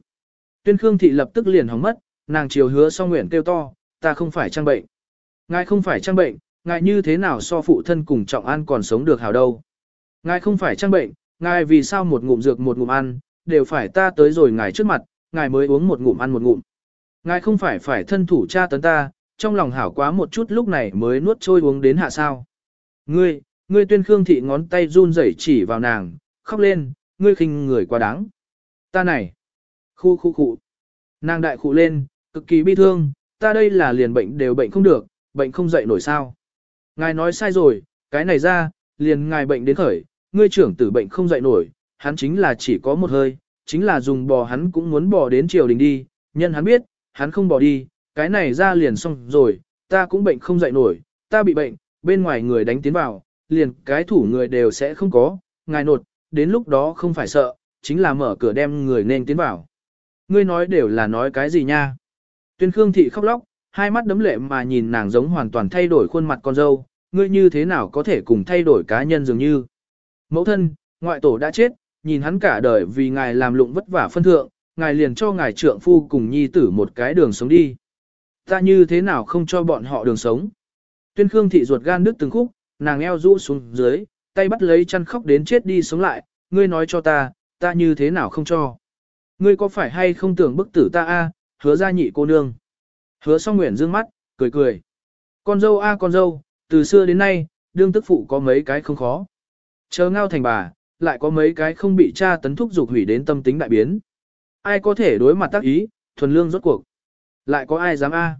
Tuyên Khương thị lập tức liền hóng mất, nàng chiều hứa song nguyện kêu to, ta không phải trang bệnh. Ngài không phải trang bệnh, ngài như thế nào so phụ thân cùng trọng an còn sống được hào đâu. Ngài không phải trang bệnh, ngài vì sao một ngụm dược một ngụm ăn, đều phải ta tới rồi ngài trước mặt, ngài mới uống một ngụm ăn một ngụm. Ngài không phải phải thân thủ cha tấn ta, trong lòng hảo quá một chút lúc này mới nuốt trôi uống đến hạ sao. Ngươi, ngươi tuyên khương thị ngón tay run rẩy chỉ vào nàng, khóc lên, ngươi khinh người quá đáng. Ta này, khu khu khu. Nàng đại khụ lên, cực kỳ bi thương, ta đây là liền bệnh đều bệnh không được, bệnh không dậy nổi sao. Ngài nói sai rồi, cái này ra, liền ngài bệnh đến khởi, ngươi trưởng tử bệnh không dậy nổi, hắn chính là chỉ có một hơi, chính là dùng bò hắn cũng muốn bò đến triều đình đi, nhân hắn biết, hắn không bò đi, cái này ra liền xong rồi, ta cũng bệnh không dậy nổi, ta bị bệnh, bên ngoài người đánh tiến vào, liền cái thủ người đều sẽ không có, ngài nột, đến lúc đó không phải sợ, chính là mở cửa đem người nên tiến vào. Ngươi nói đều là nói cái gì nha? Tuyên Khương Thị khóc lóc, hai mắt đấm lệ mà nhìn nàng giống hoàn toàn thay đổi khuôn mặt con dâu, ngươi như thế nào có thể cùng thay đổi cá nhân dường như. Mẫu thân, ngoại tổ đã chết, nhìn hắn cả đời vì ngài làm lụng vất vả phân thượng, ngài liền cho ngài trượng phu cùng nhi tử một cái đường sống đi. Ta như thế nào không cho bọn họ đường sống? Tuyên Khương thị ruột gan đứt từng khúc, nàng eo rũ xuống dưới, tay bắt lấy chăn khóc đến chết đi sống lại, ngươi nói cho ta, ta như thế nào không cho. Ngươi có phải hay không tưởng bức tử ta a? hứa ra nhị cô nương. Hứa song nguyện dương mắt, cười cười. Con dâu a con dâu, từ xưa đến nay, đương tức phụ có mấy cái không khó. Chờ ngao thành bà, lại có mấy cái không bị cha tấn thúc dục hủy đến tâm tính đại biến. Ai có thể đối mặt tác ý, thuần lương rốt cuộc. Lại có ai dám a?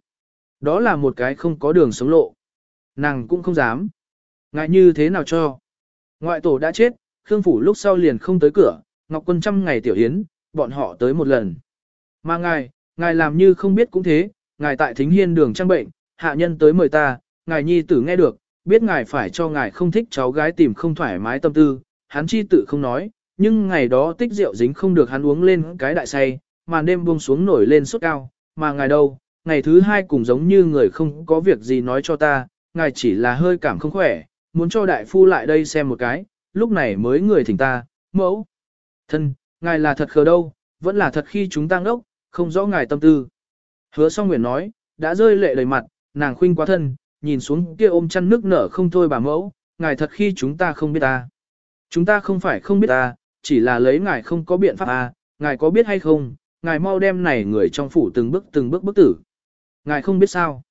Đó là một cái không có đường sống lộ. Nàng cũng không dám. Ngại như thế nào cho? Ngoại tổ đã chết, Khương Phủ lúc sau liền không tới cửa, Ngọc Quân trăm ngày tiểu hiến, bọn họ tới một lần. Mà ngài, ngài làm như không biết cũng thế, ngài tại thính hiên đường trang bệnh, hạ nhân tới mời ta, ngài nhi tử nghe được, biết ngài phải cho ngài không thích cháu gái tìm không thoải mái tâm tư, hắn chi tự không nói, nhưng ngày đó tích rượu dính không được hắn uống lên cái đại say, mà đêm buông xuống nổi lên sốt cao, mà ngài đâu, ngày thứ hai cũng giống như người không có việc gì nói cho ta, ngài chỉ là hơi cảm không khỏe, muốn cho đại phu lại đây xem một cái, lúc này mới người thỉnh ta, mẫu. Thân, ngài là thật khờ đâu, vẫn là thật khi chúng ta ngốc, không rõ ngài tâm tư. Hứa song nguyện nói, đã rơi lệ đầy mặt, nàng khuynh quá thân, nhìn xuống kia ôm chăn nước nở không thôi bà mẫu, ngài thật khi chúng ta không biết ta. Chúng ta không phải không biết ta, chỉ là lấy ngài không có biện pháp à, ngài có biết hay không, ngài mau đem này người trong phủ từng bước từng bước bức tử. Ngài không biết sao.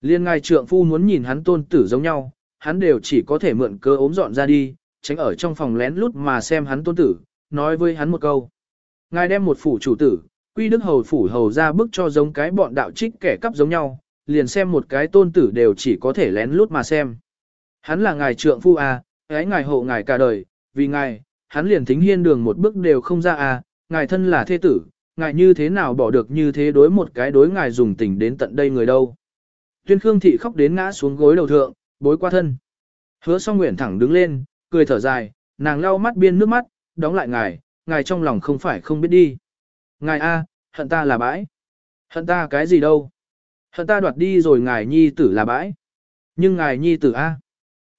Liên ngài trượng phu muốn nhìn hắn tôn tử giống nhau, hắn đều chỉ có thể mượn cơ ốm dọn ra đi, tránh ở trong phòng lén lút mà xem hắn tôn tử, nói với hắn một câu. Ngài đem một phủ chủ tử, quy đức hầu phủ hầu ra bức cho giống cái bọn đạo trích kẻ cắp giống nhau, liền xem một cái tôn tử đều chỉ có thể lén lút mà xem. Hắn là ngài trượng phu à, ấy ngài hộ ngài cả đời, vì ngài, hắn liền thính hiên đường một bước đều không ra à, ngài thân là thế tử, ngài như thế nào bỏ được như thế đối một cái đối ngài dùng tình đến tận đây người đâu. Tuyên Khương Thị khóc đến ngã xuống gối đầu thượng, bối qua thân. Hứa song nguyện thẳng đứng lên, cười thở dài, nàng lau mắt biên nước mắt, đóng lại ngài, ngài trong lòng không phải không biết đi. Ngài A, hận ta là bãi. Hận ta cái gì đâu. Hận ta đoạt đi rồi ngài nhi tử là bãi. Nhưng ngài nhi tử A.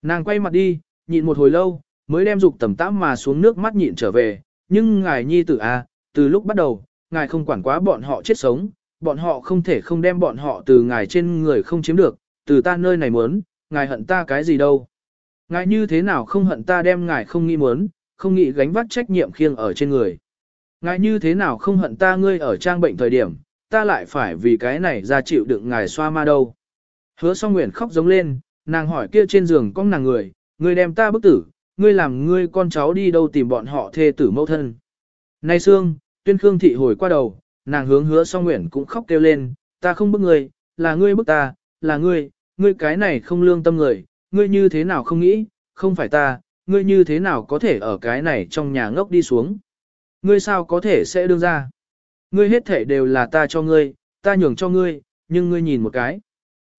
Nàng quay mặt đi, nhịn một hồi lâu, mới đem dục tầm tám mà xuống nước mắt nhịn trở về. Nhưng ngài nhi tử A, từ lúc bắt đầu, ngài không quản quá bọn họ chết sống, bọn họ không thể không đem bọn họ từ ngài trên người không chiếm được, từ ta nơi này muốn, ngài hận ta cái gì đâu. Ngài như thế nào không hận ta đem ngài không nghĩ muốn, không nghĩ gánh vác trách nhiệm khiêng ở trên người. Ngài như thế nào không hận ta ngươi ở trang bệnh thời điểm, ta lại phải vì cái này ra chịu đựng ngài xoa ma đâu. Hứa song nguyện khóc giống lên, nàng hỏi kia trên giường con nàng người, ngươi đem ta bức tử, ngươi làm ngươi con cháu đi đâu tìm bọn họ thê tử mẫu thân. Nay xương tuyên khương thị hồi qua đầu, nàng hướng hứa song nguyện cũng khóc kêu lên, ta không bức ngươi, là ngươi bức ta, là ngươi, ngươi cái này không lương tâm người, ngươi như thế nào không nghĩ, không phải ta, ngươi như thế nào có thể ở cái này trong nhà ngốc đi xuống. Ngươi sao có thể sẽ đương ra. Ngươi hết thể đều là ta cho ngươi, ta nhường cho ngươi, nhưng ngươi nhìn một cái.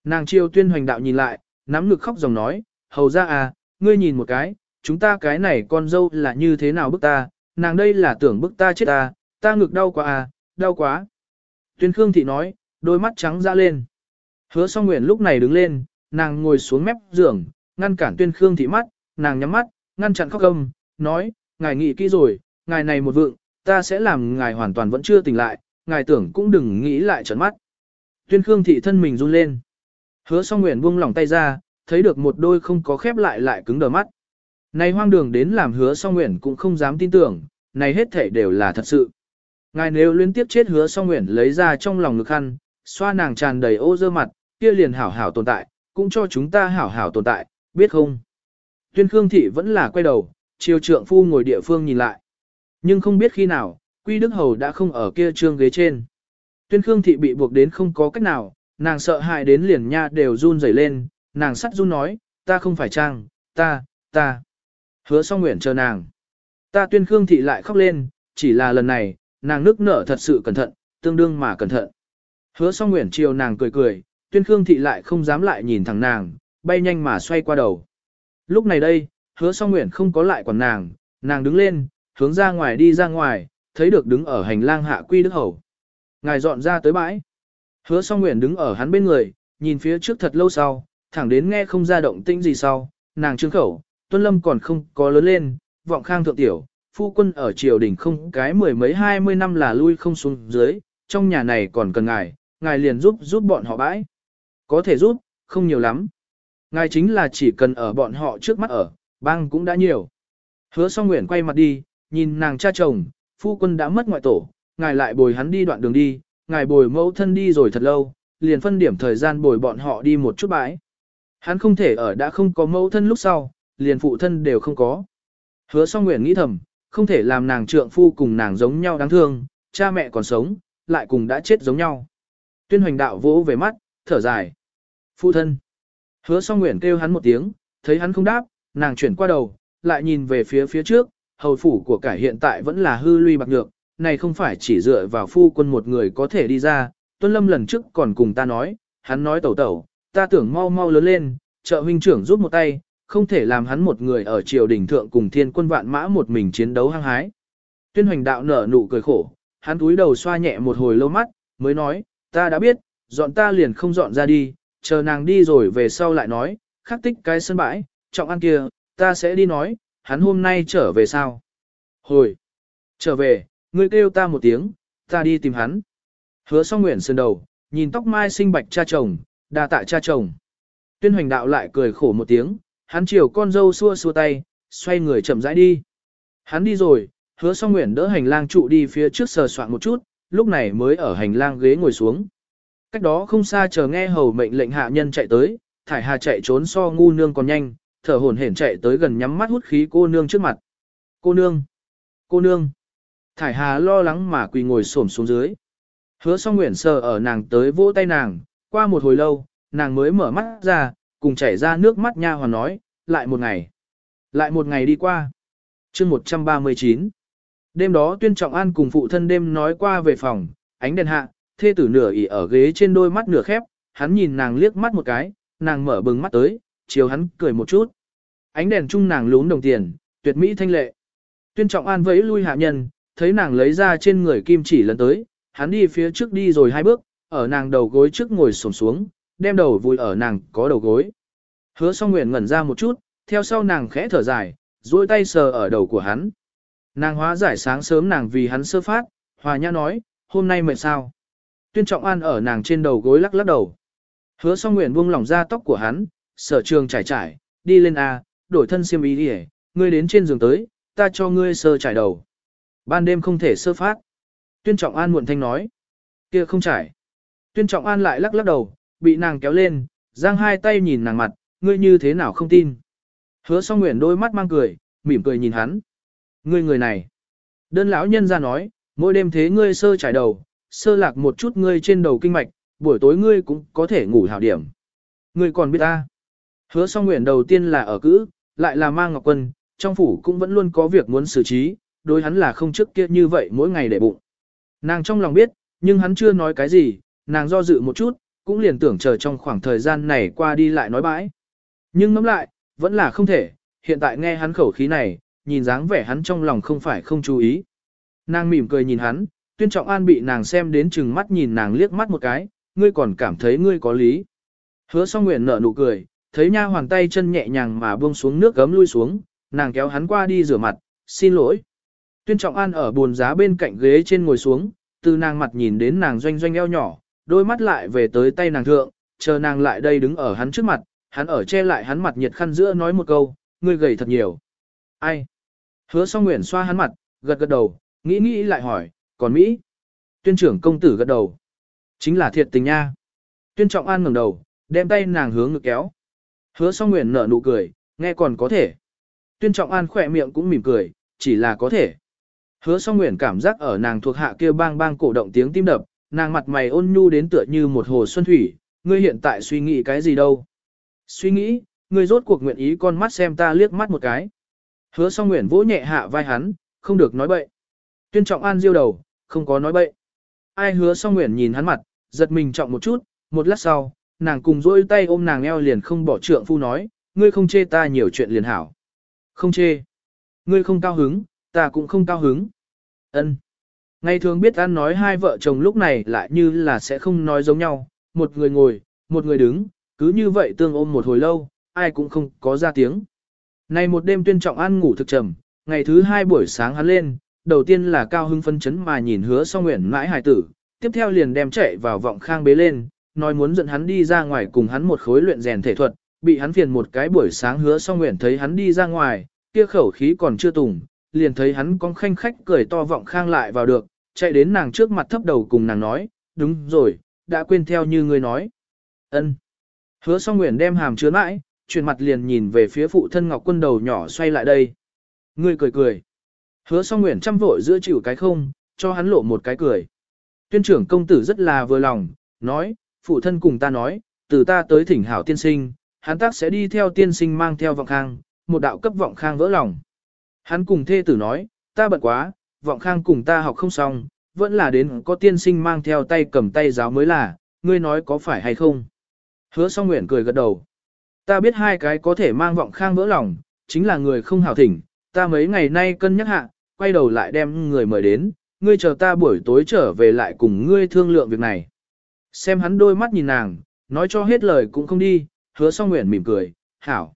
Nàng triều tuyên hoành đạo nhìn lại, nắm ngực khóc dòng nói, hầu ra à, ngươi nhìn một cái, chúng ta cái này con dâu là như thế nào bức ta, nàng đây là tưởng bức ta chết ta, ta ngực đau quá à, đau quá. Tuyên Khương Thị nói, đôi mắt trắng ra lên. Hứa song nguyện lúc này đứng lên, nàng ngồi xuống mép giường, ngăn cản Tuyên Khương Thị mắt, nàng nhắm mắt, ngăn chặn khóc gầm, nói, ngài nghĩ kỹ rồi, ngài này một vượng, ta sẽ làm ngài hoàn toàn vẫn chưa tỉnh lại, ngài tưởng cũng đừng nghĩ lại trấn mắt. Tuyên Khương thị thân mình run lên. Hứa song nguyện buông lỏng tay ra, thấy được một đôi không có khép lại lại cứng đờ mắt. Này hoang đường đến làm hứa song nguyện cũng không dám tin tưởng, này hết thể đều là thật sự. Ngài nếu liên tiếp chết hứa song nguyện lấy ra trong lòng ngực khăn, xoa nàng tràn đầy ô dơ mặt, kia liền hảo hảo tồn tại, cũng cho chúng ta hảo hảo tồn tại, biết không? Tuyên Khương Thị vẫn là quay đầu, chiều trượng phu ngồi địa phương nhìn lại. Nhưng không biết khi nào, Quy Đức Hầu đã không ở kia trương ghế trên. Tuyên Khương Thị bị buộc đến không có cách nào, nàng sợ hãi đến liền nha đều run rẩy lên, nàng sắt run nói, ta không phải trang, ta, ta. Hứa song nguyện chờ nàng. Ta Tuyên Khương Thị lại khóc lên, chỉ là lần này, nàng nước nở thật sự cẩn thận, tương đương mà cẩn thận. Hứa song nguyện chiều nàng cười cười, Tuyên Khương Thị lại không dám lại nhìn thẳng nàng, bay nhanh mà xoay qua đầu. Lúc này đây, hứa song nguyện không có lại quản nàng, nàng đứng lên, hướng ra ngoài đi ra ngoài, thấy được đứng ở hành lang hạ quy đức hầu. Ngài dọn ra tới bãi. Hứa song nguyện đứng ở hắn bên người, nhìn phía trước thật lâu sau, thẳng đến nghe không ra động tĩnh gì sau, nàng trương khẩu, tuân lâm còn không có lớn lên, vọng khang thượng tiểu, phu quân ở triều đình không cái mười mấy hai mươi năm là lui không xuống dưới, trong nhà này còn cần ngài, ngài liền giúp giúp bọn họ bãi. Có thể giúp, không nhiều lắm. Ngài chính là chỉ cần ở bọn họ trước mắt ở, băng cũng đã nhiều. Hứa song nguyện quay mặt đi, nhìn nàng cha chồng, phu quân đã mất ngoại tổ, ngài lại bồi hắn đi đoạn đường đi, ngài bồi mẫu thân đi rồi thật lâu, liền phân điểm thời gian bồi bọn họ đi một chút bãi. Hắn không thể ở đã không có mẫu thân lúc sau, liền phụ thân đều không có. Hứa song nguyện nghĩ thầm, không thể làm nàng trượng phu cùng nàng giống nhau đáng thương, cha mẹ còn sống, lại cùng đã chết giống nhau. Tuyên hoành đạo vỗ về mắt, thở dài. Phụ thân. Hứa song nguyện kêu hắn một tiếng, thấy hắn không đáp, nàng chuyển qua đầu, lại nhìn về phía phía trước, hầu phủ của cải hiện tại vẫn là hư luy bạc nhược, này không phải chỉ dựa vào phu quân một người có thể đi ra, Tuân Lâm lần trước còn cùng ta nói, hắn nói tẩu tẩu, ta tưởng mau mau lớn lên, trợ huynh trưởng giúp một tay, không thể làm hắn một người ở triều đình thượng cùng thiên quân vạn mã một mình chiến đấu hăng hái. Tuyên hoành đạo nở nụ cười khổ, hắn túi đầu xoa nhẹ một hồi lâu mắt, mới nói, ta đã biết, dọn ta liền không dọn ra đi, chờ nàng đi rồi về sau lại nói, khắc tích cái sân bãi, trọng ăn kia, ta sẽ đi nói, hắn hôm nay trở về sao? Hồi, trở về, ngươi kêu ta một tiếng, ta đi tìm hắn. Hứa song nguyện sơn đầu, nhìn tóc mai xinh bạch cha chồng, đa tạ cha chồng. Tuyên hoành đạo lại cười khổ một tiếng, hắn chiều con dâu xua xua tay, xoay người chậm rãi đi. Hắn đi rồi, hứa song nguyện đỡ hành lang trụ đi phía trước sờ soạn một chút, lúc này mới ở hành lang ghế ngồi xuống. Cách đó không xa chờ nghe hầu mệnh lệnh hạ nhân chạy tới, thải hà chạy trốn so ngu nương còn nhanh, thở hổn hển chạy tới gần nhắm mắt hút khí cô nương trước mặt. Cô nương! Cô nương! Thải hà lo lắng mà quỳ ngồi xổm xuống dưới. Hứa song nguyện sờ ở nàng tới vỗ tay nàng, qua một hồi lâu, nàng mới mở mắt ra, cùng chảy ra nước mắt nha hoàn nói, lại một ngày. Lại một ngày đi qua. chương 139. Đêm đó tuyên trọng an cùng phụ thân đêm nói qua về phòng, ánh đèn hạ, thê tử nửa ỉ ở ghế trên đôi mắt nửa khép, hắn nhìn nàng liếc mắt một cái, nàng mở bừng mắt tới, chiều hắn cười một chút. Ánh đèn chung nàng lún đồng tiền, tuyệt mỹ thanh lệ. Tuyên trọng an vẫy lui hạ nhân, thấy nàng lấy ra trên người kim chỉ lần tới, hắn đi phía trước đi rồi hai bước, ở nàng đầu gối trước ngồi xổm xuống, đem đầu vùi ở nàng có đầu gối. Hứa song nguyện ngẩn ra một chút, theo sau nàng khẽ thở dài, duỗi tay sờ ở đầu của hắn. Nàng hóa giải sáng sớm nàng vì hắn sơ phát, hòa nhã nói, hôm nay mệt sao. Tuyên trọng an ở nàng trên đầu gối lắc lắc đầu. Hứa song nguyện buông lỏng ra tóc của hắn, sở trường trải trải, đi lên A, đổi thân xiêm ý đi ngươi đến trên giường tới, ta cho ngươi sơ trải đầu. Ban đêm không thể sơ phát. Tuyên trọng an muộn thanh nói. kia không trải. Tuyên trọng an lại lắc lắc đầu, bị nàng kéo lên, giang hai tay nhìn nàng mặt, ngươi như thế nào không tin. Hứa song nguyện đôi mắt mang cười, mỉm cười nhìn hắn. Ngươi người này. Đơn lão nhân ra nói, mỗi đêm thế ngươi sơ trải đầu, sơ lạc một chút ngươi trên đầu kinh mạch, buổi tối ngươi cũng có thể ngủ hảo điểm. Ngươi còn biết ta. Hứa song nguyện đầu tiên là ở cữ, lại là mang ngọc quân, trong phủ cũng vẫn luôn có việc muốn xử trí, đối hắn là không trước kia như vậy mỗi ngày để bụng. Nàng trong lòng biết, nhưng hắn chưa nói cái gì, nàng do dự một chút, cũng liền tưởng chờ trong khoảng thời gian này qua đi lại nói bãi. Nhưng ngẫm lại, vẫn là không thể, hiện tại nghe hắn khẩu khí này, nhìn dáng vẻ hắn trong lòng không phải không chú ý. Nàng mỉm cười nhìn hắn, tuyên trọng an bị nàng xem đến chừng mắt nhìn nàng liếc mắt một cái, ngươi còn cảm thấy ngươi có lý. Hứa song nguyện nở nụ cười, thấy nha hoàng tay chân nhẹ nhàng mà buông xuống nước gấm lui xuống, nàng kéo hắn qua đi rửa mặt, xin lỗi. Tuyên trọng an ở buồn giá bên cạnh ghế trên ngồi xuống, từ nàng mặt nhìn đến nàng doanh doanh eo nhỏ, đôi mắt lại về tới tay nàng thượng, chờ nàng lại đây đứng ở hắn trước mặt, hắn ở che lại hắn mặt nhiệt khăn giữa nói một câu, ngươi gầy thật nhiều. Ai? Hứa song nguyện xoa hắn mặt, gật gật đầu, nghĩ nghĩ lại hỏi, còn Mỹ? Tuyên trưởng công tử gật đầu. Chính là thiệt tình nha. Tuyên trọng an ngẩng đầu, đem tay nàng hướng ngực kéo. Hứa song nguyện nở nụ cười, nghe còn có thể. Tuyên trọng an khỏe miệng cũng mỉm cười, chỉ là có thể. Hứa song nguyện cảm giác ở nàng thuộc hạ kia bang bang cổ động tiếng tim đập, nàng mặt mày ôn nhu đến tựa như một hồ xuân thủy, ngươi hiện tại suy nghĩ cái gì đâu. Suy nghĩ, ngươi rốt cuộc nguyện ý con mắt xem ta liếc mắt một cái. Hứa song nguyện vỗ nhẹ hạ vai hắn, không được nói bậy. Tuyên trọng an diêu đầu, không có nói bậy. Ai hứa song nguyện nhìn hắn mặt, giật mình trọng một chút, một lát sau, nàng cùng dỗi tay ôm nàng eo liền không bỏ trượng phu nói, ngươi không chê ta nhiều chuyện liền hảo. Không chê. Ngươi không cao hứng, ta cũng không cao hứng. Ân. Ngày thường biết ăn nói hai vợ chồng lúc này lại như là sẽ không nói giống nhau, một người ngồi, một người đứng, cứ như vậy tương ôm một hồi lâu, ai cũng không có ra tiếng. Này một đêm tuyên trọng ăn ngủ thực trầm, ngày thứ hai buổi sáng hắn lên, đầu tiên là cao hưng phân chấn mà nhìn hứa song nguyện mãi hài tử, tiếp theo liền đem chạy vào vọng khang bế lên, nói muốn dẫn hắn đi ra ngoài cùng hắn một khối luyện rèn thể thuật, bị hắn phiền một cái buổi sáng hứa song nguyện thấy hắn đi ra ngoài, kia khẩu khí còn chưa tùng, liền thấy hắn con khanh khách cười to vọng khang lại vào được, chạy đến nàng trước mặt thấp đầu cùng nàng nói, đúng rồi, đã quên theo như ngươi nói. ân Hứa song nguyện đem hàm chứa mãi, chuyển mặt liền nhìn về phía phụ thân Ngọc Quân đầu nhỏ xoay lại đây. Ngươi cười cười. Hứa song nguyện chăm vội giữa chịu cái không, cho hắn lộ một cái cười. Tuyên trưởng công tử rất là vừa lòng, nói, phụ thân cùng ta nói, từ ta tới thỉnh hảo tiên sinh, hắn tác sẽ đi theo tiên sinh mang theo vọng khang, một đạo cấp vọng khang vỡ lòng. Hắn cùng thê tử nói, ta bận quá, vọng khang cùng ta học không xong, vẫn là đến có tiên sinh mang theo tay cầm tay giáo mới là, ngươi nói có phải hay không. Hứa song nguyện cười gật đầu. Ta biết hai cái có thể mang vọng khang vỡ lòng, chính là người không hảo thỉnh, ta mấy ngày nay cân nhắc hạ, quay đầu lại đem người mời đến, ngươi chờ ta buổi tối trở về lại cùng ngươi thương lượng việc này. Xem hắn đôi mắt nhìn nàng, nói cho hết lời cũng không đi, hứa song nguyện mỉm cười, hảo.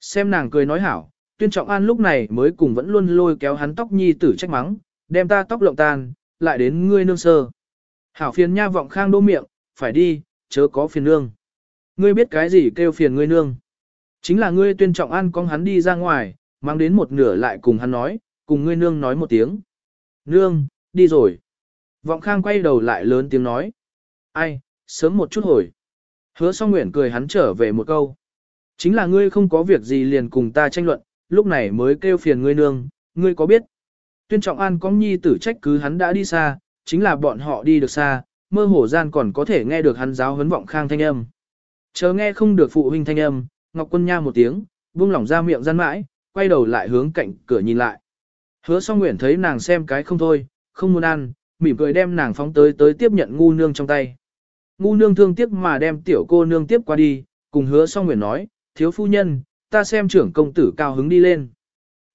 Xem nàng cười nói hảo, tuyên trọng an lúc này mới cùng vẫn luôn lôi kéo hắn tóc nhi tử trách mắng, đem ta tóc lộng tan, lại đến ngươi nương sơ. Hảo phiền nha vọng khang đô miệng, phải đi, chớ có phiền nương. Ngươi biết cái gì kêu phiền ngươi nương. Chính là ngươi tuyên trọng an con hắn đi ra ngoài, mang đến một nửa lại cùng hắn nói, cùng ngươi nương nói một tiếng. Nương, đi rồi. Vọng khang quay đầu lại lớn tiếng nói. Ai, sớm một chút hồi. Hứa song nguyện cười hắn trở về một câu. Chính là ngươi không có việc gì liền cùng ta tranh luận, lúc này mới kêu phiền ngươi nương, ngươi có biết. Tuyên trọng an có nhi tử trách cứ hắn đã đi xa, chính là bọn họ đi được xa, mơ hồ gian còn có thể nghe được hắn giáo huấn vọng khang thanh âm. Chờ nghe không được phụ huynh thanh âm, Ngọc Quân Nha một tiếng, buông lỏng ra miệng gian mãi, quay đầu lại hướng cạnh cửa nhìn lại. Hứa song nguyện thấy nàng xem cái không thôi, không muốn ăn, mỉm cười đem nàng phóng tới tới tiếp nhận ngu nương trong tay. Ngu nương thương tiếc mà đem tiểu cô nương tiếp qua đi, cùng hứa song nguyện nói, thiếu phu nhân, ta xem trưởng công tử cao hứng đi lên.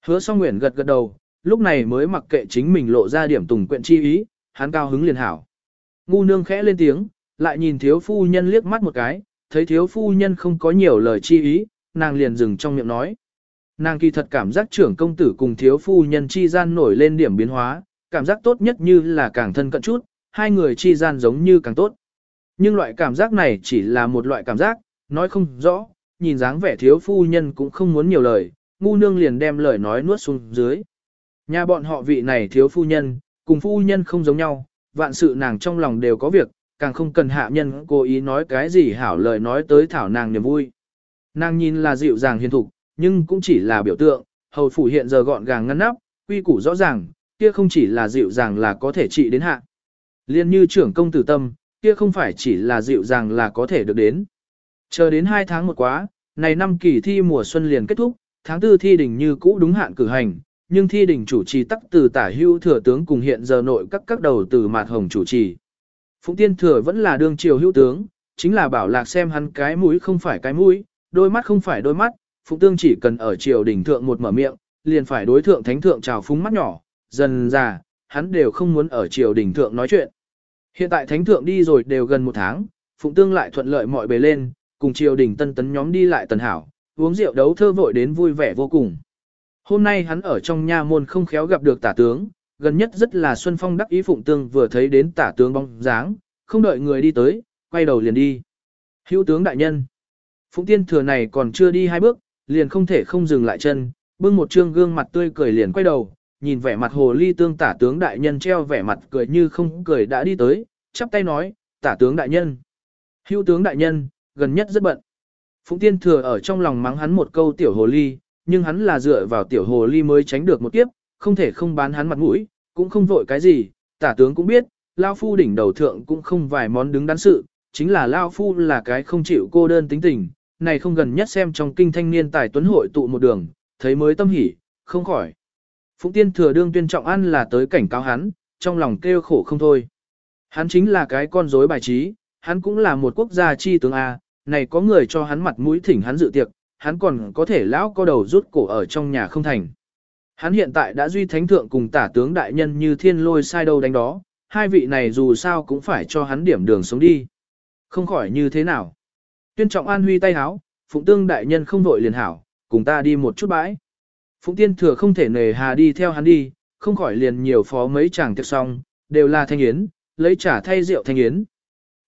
Hứa song nguyện gật gật đầu, lúc này mới mặc kệ chính mình lộ ra điểm tùng quyện chi ý, hắn cao hứng liền hảo. Ngu nương khẽ lên tiếng, lại nhìn thiếu phu nhân liếc mắt một cái, thấy thiếu phu nhân không có nhiều lời chi ý, nàng liền dừng trong miệng nói. Nàng kỳ thật cảm giác trưởng công tử cùng thiếu phu nhân chi gian nổi lên điểm biến hóa, cảm giác tốt nhất như là càng thân cận chút, hai người chi gian giống như càng tốt. Nhưng loại cảm giác này chỉ là một loại cảm giác, nói không rõ, nhìn dáng vẻ thiếu phu nhân cũng không muốn nhiều lời, ngu nương liền đem lời nói nuốt xuống dưới. Nhà bọn họ vị này thiếu phu nhân, cùng phu nhân không giống nhau, vạn sự nàng trong lòng đều có việc, càng không cần hạ nhân cố ý nói cái gì hảo lời nói tới thảo nàng niềm vui. Nàng nhìn là dịu dàng hiền thục, nhưng cũng chỉ là biểu tượng, hầu phủ hiện giờ gọn gàng ngăn nắp, quy củ rõ ràng, kia không chỉ là dịu dàng là có thể trị đến hạ. Liên như trưởng công tử tâm, kia không phải chỉ là dịu dàng là có thể được đến. Chờ đến 2 tháng một quá, này năm kỳ thi mùa xuân liền kết thúc, tháng tư thi đỉnh như cũ đúng hạn cử hành, nhưng thi đỉnh chủ trì tắc từ tả hưu thừa tướng cùng hiện giờ nội các các đầu từ mạt hồng chủ trì. Phụng tiên thừa vẫn là đương triều hữu tướng, chính là bảo lạc xem hắn cái mũi không phải cái mũi, đôi mắt không phải đôi mắt, phụng tương chỉ cần ở triều đỉnh thượng một mở miệng, liền phải đối thượng thánh thượng trào phúng mắt nhỏ, dần già, hắn đều không muốn ở triều đỉnh thượng nói chuyện. Hiện tại thánh thượng đi rồi đều gần một tháng, phụng tương lại thuận lợi mọi bề lên, cùng triều đình tân tấn nhóm đi lại tần hảo, uống rượu đấu thơ vội đến vui vẻ vô cùng. Hôm nay hắn ở trong nha môn không khéo gặp được tả tướng, gần nhất rất là Xuân Phong đắc ý Phụng Tương vừa thấy đến tả tướng bóng dáng, không đợi người đi tới, quay đầu liền đi. Hữu tướng đại nhân. Phụng Tiên thừa này còn chưa đi hai bước, liền không thể không dừng lại chân, bưng một trương gương mặt tươi cười liền quay đầu, nhìn vẻ mặt hồ ly tương tả tướng đại nhân treo vẻ mặt cười như không cười đã đi tới, chắp tay nói, tả tướng đại nhân. Hữu tướng đại nhân, gần nhất rất bận. Phụng Tiên thừa ở trong lòng mắng hắn một câu tiểu hồ ly, nhưng hắn là dựa vào tiểu hồ ly mới tránh được một kiếp, không thể không bán hắn mặt mũi, cũng không vội cái gì, tả tướng cũng biết, Lao Phu đỉnh đầu thượng cũng không vài món đứng đắn sự, chính là Lao Phu là cái không chịu cô đơn tính tình, này không gần nhất xem trong kinh thanh niên tài tuấn hội tụ một đường, thấy mới tâm hỉ, không khỏi. Phụng tiên thừa đương tuyên trọng ăn là tới cảnh cáo hắn, trong lòng kêu khổ không thôi. Hắn chính là cái con rối bài trí, hắn cũng là một quốc gia chi tướng A, này có người cho hắn mặt mũi thỉnh hắn dự tiệc, hắn còn có thể lão co đầu rút cổ ở trong nhà không thành. Hắn hiện tại đã duy thánh thượng cùng tả tướng đại nhân như thiên lôi sai đâu đánh đó, hai vị này dù sao cũng phải cho hắn điểm đường sống đi. Không khỏi như thế nào. Tuyên trọng an huy tay háo, phụng tương đại nhân không vội liền hảo, cùng ta đi một chút bãi. Phụng tiên thừa không thể nề hà đi theo hắn đi, không khỏi liền nhiều phó mấy chàng tiệc xong, đều là thanh yến, lấy trả thay rượu thanh yến.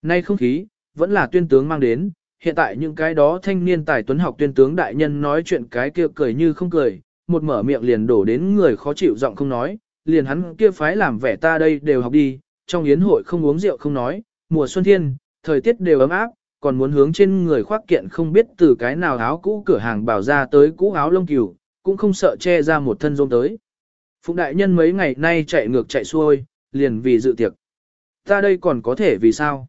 Nay không khí, vẫn là tuyên tướng mang đến, hiện tại những cái đó thanh niên tài tuấn học tuyên tướng đại nhân nói chuyện cái kia cười như không cười, một mở miệng liền đổ đến người khó chịu giọng không nói, liền hắn kia phái làm vẻ ta đây đều học đi, trong yến hội không uống rượu không nói, mùa xuân thiên, thời tiết đều ấm áp, còn muốn hướng trên người khoác kiện không biết từ cái nào áo cũ cửa hàng bảo ra tới cũ áo lông cừu, cũng không sợ che ra một thân rôm tới. Phụng đại nhân mấy ngày nay chạy ngược chạy xuôi, liền vì dự tiệc. Ta đây còn có thể vì sao?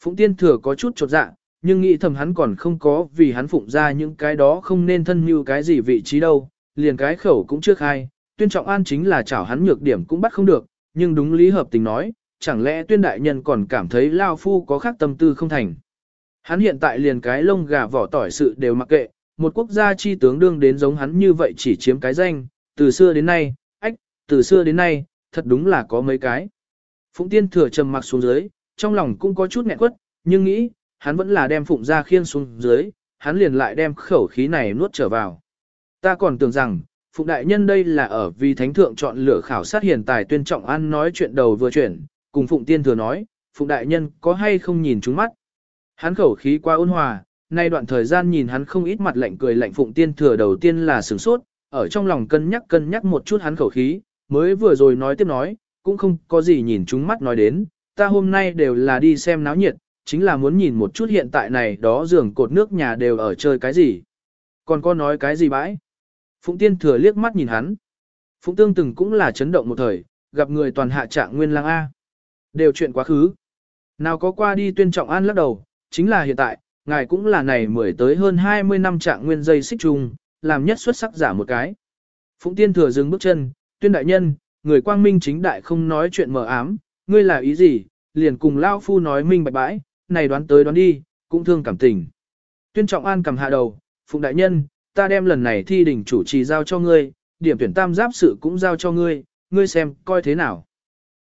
Phụng tiên thừa có chút chột dạ, nhưng nghĩ thầm hắn còn không có vì hắn phụng ra những cái đó không nên thân như cái gì vị trí đâu, liền cái khẩu cũng chưa hai, tuyên trọng an chính là chảo hắn nhược điểm cũng bắt không được, nhưng đúng lý hợp tình nói, chẳng lẽ tuyên đại nhân còn cảm thấy Lao Phu có khác tâm tư không thành. Hắn hiện tại liền cái lông gà vỏ tỏi sự đều mặc kệ, một quốc gia chi tướng đương đến giống hắn như vậy chỉ chiếm cái danh, từ xưa đến nay, ách, từ xưa đến nay, thật đúng là có mấy cái. Phụng tiên thừa trầm mặc xuống dưới, trong lòng cũng có chút nghẹn quất, nhưng nghĩ, hắn vẫn là đem phụng ra khiên xuống dưới, hắn liền lại đem khẩu khí này nuốt trở vào. Ta còn tưởng rằng, phụng đại nhân đây là ở vì thánh thượng chọn lựa khảo sát hiện tài tuyên trọng ăn nói chuyện đầu vừa chuyển, cùng phụng tiên thừa nói, phụng đại nhân có hay không nhìn chúng mắt. Hắn khẩu khí quá ôn hòa, nay đoạn thời gian nhìn hắn không ít mặt lạnh cười lạnh phụng tiên thừa đầu tiên là sửng sốt, ở trong lòng cân nhắc cân nhắc một chút hắn khẩu khí, mới vừa rồi nói tiếp nói, cũng không có gì nhìn chúng mắt nói đến, ta hôm nay đều là đi xem náo nhiệt, chính là muốn nhìn một chút hiện tại này đó giường cột nước nhà đều ở chơi cái gì. Còn có nói cái gì bãi? Phụng tiên thừa liếc mắt nhìn hắn. Phụng tương từng cũng là chấn động một thời, gặp người toàn hạ trạng nguyên lang A. Đều chuyện quá khứ. Nào có qua đi tuyên trọng an lắc đầu, chính là hiện tại, ngài cũng là này mười tới hơn 20 năm trạng nguyên dây xích trùng, làm nhất xuất sắc giả một cái. Phụng tiên thừa dừng bước chân, tuyên đại nhân, người quang minh chính đại không nói chuyện mờ ám, ngươi là ý gì, liền cùng lao phu nói minh bạch bãi, này đoán tới đoán đi, cũng thương cảm tình. Tuyên trọng an cầm hạ đầu, phụng đại nhân, ta đem lần này thi đỉnh chủ trì giao cho ngươi, điểm tuyển tam giáp sự cũng giao cho ngươi, ngươi xem, coi thế nào.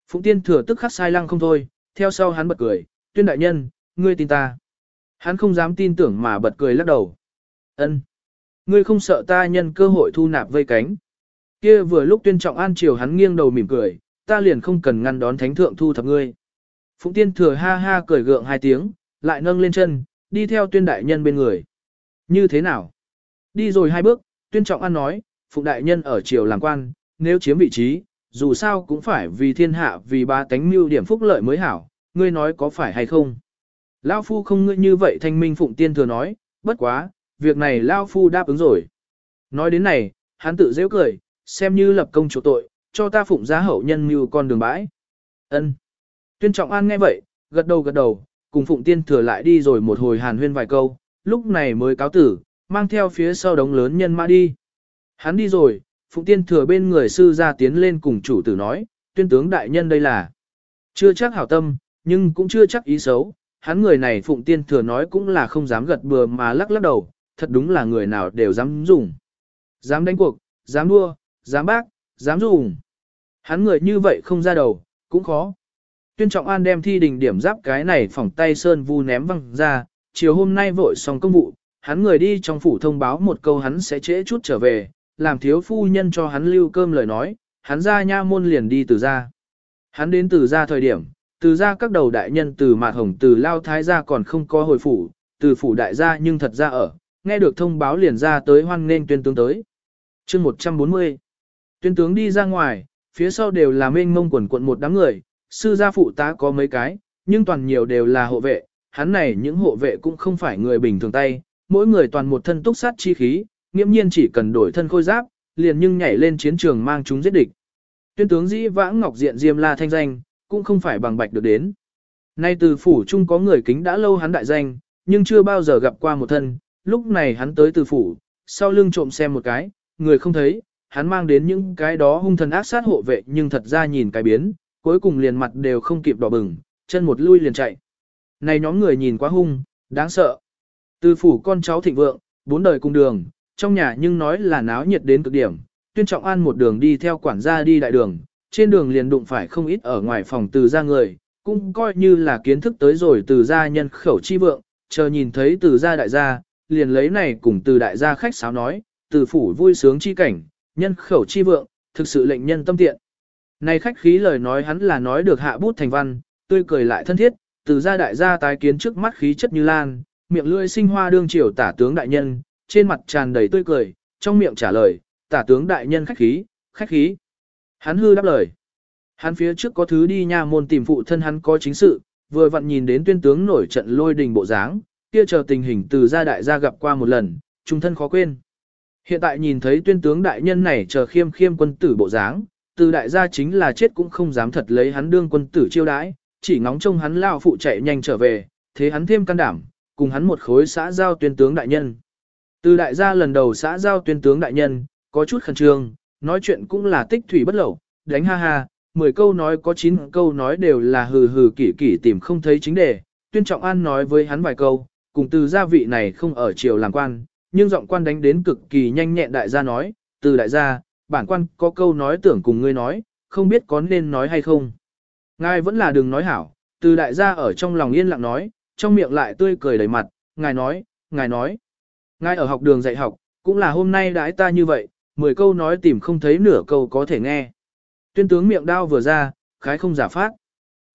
Phụng tiên thừa tức khắc sai lăng không thôi, theo sau hắn bật cười, tuyên đại nhân, ngươi tin ta. Hắn không dám tin tưởng mà bật cười lắc đầu. Ân, Ngươi không sợ ta nhân cơ hội thu nạp vây cánh. Kia vừa lúc tuyên trọng an chiều hắn nghiêng đầu mỉm cười, ta liền không cần ngăn đón thánh thượng thu thập ngươi. Phụng tiên thừa ha ha cười gượng hai tiếng, lại nâng lên chân, đi theo tuyên đại nhân bên người. Như thế nào? Đi rồi hai bước, tuyên trọng an nói, Phụng đại nhân ở triều làm quan, nếu chiếm vị trí, dù sao cũng phải vì thiên hạ vì ba tánh mưu điểm phúc lợi mới hảo, ngươi nói có phải hay không? Lao phu không ngươi như vậy thanh minh Phụng tiên thừa nói, bất quá, việc này Lao phu đáp ứng rồi. Nói đến này, hắn tự dễ cười, xem như lập công chỗ tội, cho ta phụng giá hậu nhân như con đường bãi. Ân. Tuyên Trọng An nghe vậy, gật đầu gật đầu, cùng Phụng Tiên thừa lại đi rồi một hồi hàn huyên vài câu, lúc này mới cáo tử, mang theo phía sau đống lớn nhân mã đi. Hắn đi rồi, Phụng Tiên thừa bên người sư ra tiến lên cùng chủ tử nói, tuyên tướng đại nhân đây là chưa chắc hảo tâm, nhưng cũng chưa chắc ý xấu. Hắn người này Phụng Tiên thừa nói cũng là không dám gật bừa mà lắc lắc đầu, thật đúng là người nào đều dám dùng. Dám đánh cuộc, dám đua, dám bác, dám dùng. Hắn người như vậy không ra đầu, cũng khó. Tuyên Trọng An đem thi đình điểm giáp cái này phỏng tay sơn vu ném văng ra, chiều hôm nay vội xong công vụ, hắn người đi trong phủ thông báo một câu hắn sẽ trễ chút trở về, làm thiếu phu nhân cho hắn lưu cơm lời nói, hắn ra nha môn liền đi từ ra. Hắn đến từ ra thời điểm, từ ra các đầu đại nhân từ mạt hồng từ lao thái gia còn không có hồi phủ, từ phủ đại gia nhưng thật ra ở, nghe được thông báo liền ra tới hoan nên tuyên tướng tới. chương 140 Tuyên tướng đi ra ngoài, phía sau đều là mênh mông quần quận một đám người, sư gia phụ tá có mấy cái, nhưng toàn nhiều đều là hộ vệ, hắn này những hộ vệ cũng không phải người bình thường tay, mỗi người toàn một thân túc sát chi khí, nghiễm nhiên chỉ cần đổi thân khôi giáp, liền nhưng nhảy lên chiến trường mang chúng giết địch. Tuyên tướng dĩ vãng ngọc diện diêm la thanh danh, cũng không phải bằng bạch được đến. Nay từ phủ chung có người kính đã lâu hắn đại danh, nhưng chưa bao giờ gặp qua một thân, lúc này hắn tới từ phủ, sau lưng trộm xem một cái, người không thấy, hắn mang đến những cái đó hung thần ác sát hộ vệ nhưng thật ra nhìn cái biến, cuối cùng liền mặt đều không kịp đỏ bừng, chân một lui liền chạy. Này nhóm người nhìn quá hung, đáng sợ. Từ phủ con cháu thịnh vượng, bốn đời cùng đường, trong nhà nhưng nói là náo nhiệt đến cực điểm, tuyên trọng an một đường đi theo quản gia đi đại đường, trên đường liền đụng phải không ít ở ngoài phòng từ gia người, cũng coi như là kiến thức tới rồi từ gia nhân khẩu chi vượng, chờ nhìn thấy từ gia đại gia, liền lấy này cùng từ đại gia khách sáo nói, từ phủ vui sướng chi cảnh, nhân khẩu chi vượng, thực sự lệnh nhân tâm tiện. Này khách khí lời nói hắn là nói được hạ bút thành văn, tươi cười lại thân thiết, từ gia đại gia tái kiến trước mắt khí chất như lan, miệng lưỡi sinh hoa đương triều tả tướng đại nhân, trên mặt tràn đầy tươi cười, trong miệng trả lời, tả tướng đại nhân khách khí, khách khí. Hắn hư đáp lời. Hắn phía trước có thứ đi nha môn tìm phụ thân hắn có chính sự, vừa vặn nhìn đến tuyên tướng nổi trận lôi đình bộ dáng, kia chờ tình hình từ gia đại gia gặp qua một lần, trung thân khó quên. Hiện tại nhìn thấy tuyên tướng đại nhân này chờ khiêm khiêm quân tử bộ dáng, từ đại gia chính là chết cũng không dám thật lấy hắn đương quân tử chiêu đãi, chỉ ngóng trông hắn lao phụ chạy nhanh trở về, thế hắn thêm can đảm, cùng hắn một khối xã giao tuyên tướng đại nhân. Từ đại gia lần đầu xã giao tuyên tướng đại nhân, có chút khẩn trương, nói chuyện cũng là tích thủy bất lẩu, đánh ha ha, 10 câu nói có 9 câu nói đều là hừ hừ kỷ kỷ tìm không thấy chính đề. Tuyên Trọng An nói với hắn vài câu, cùng từ gia vị này không ở triều làm quan, nhưng giọng quan đánh đến cực kỳ nhanh nhẹn đại gia nói, từ đại gia, bản quan có câu nói tưởng cùng ngươi nói, không biết có nên nói hay không. Ngài vẫn là đừng nói hảo, từ đại gia ở trong lòng yên lặng nói, trong miệng lại tươi cười đầy mặt, ngài nói, ngài nói. Ngài ở học đường dạy học, cũng là hôm nay đãi ta như vậy, 10 câu nói tìm không thấy nửa câu có thể nghe. Tuyên tướng miệng đao vừa ra, khái không giả phát.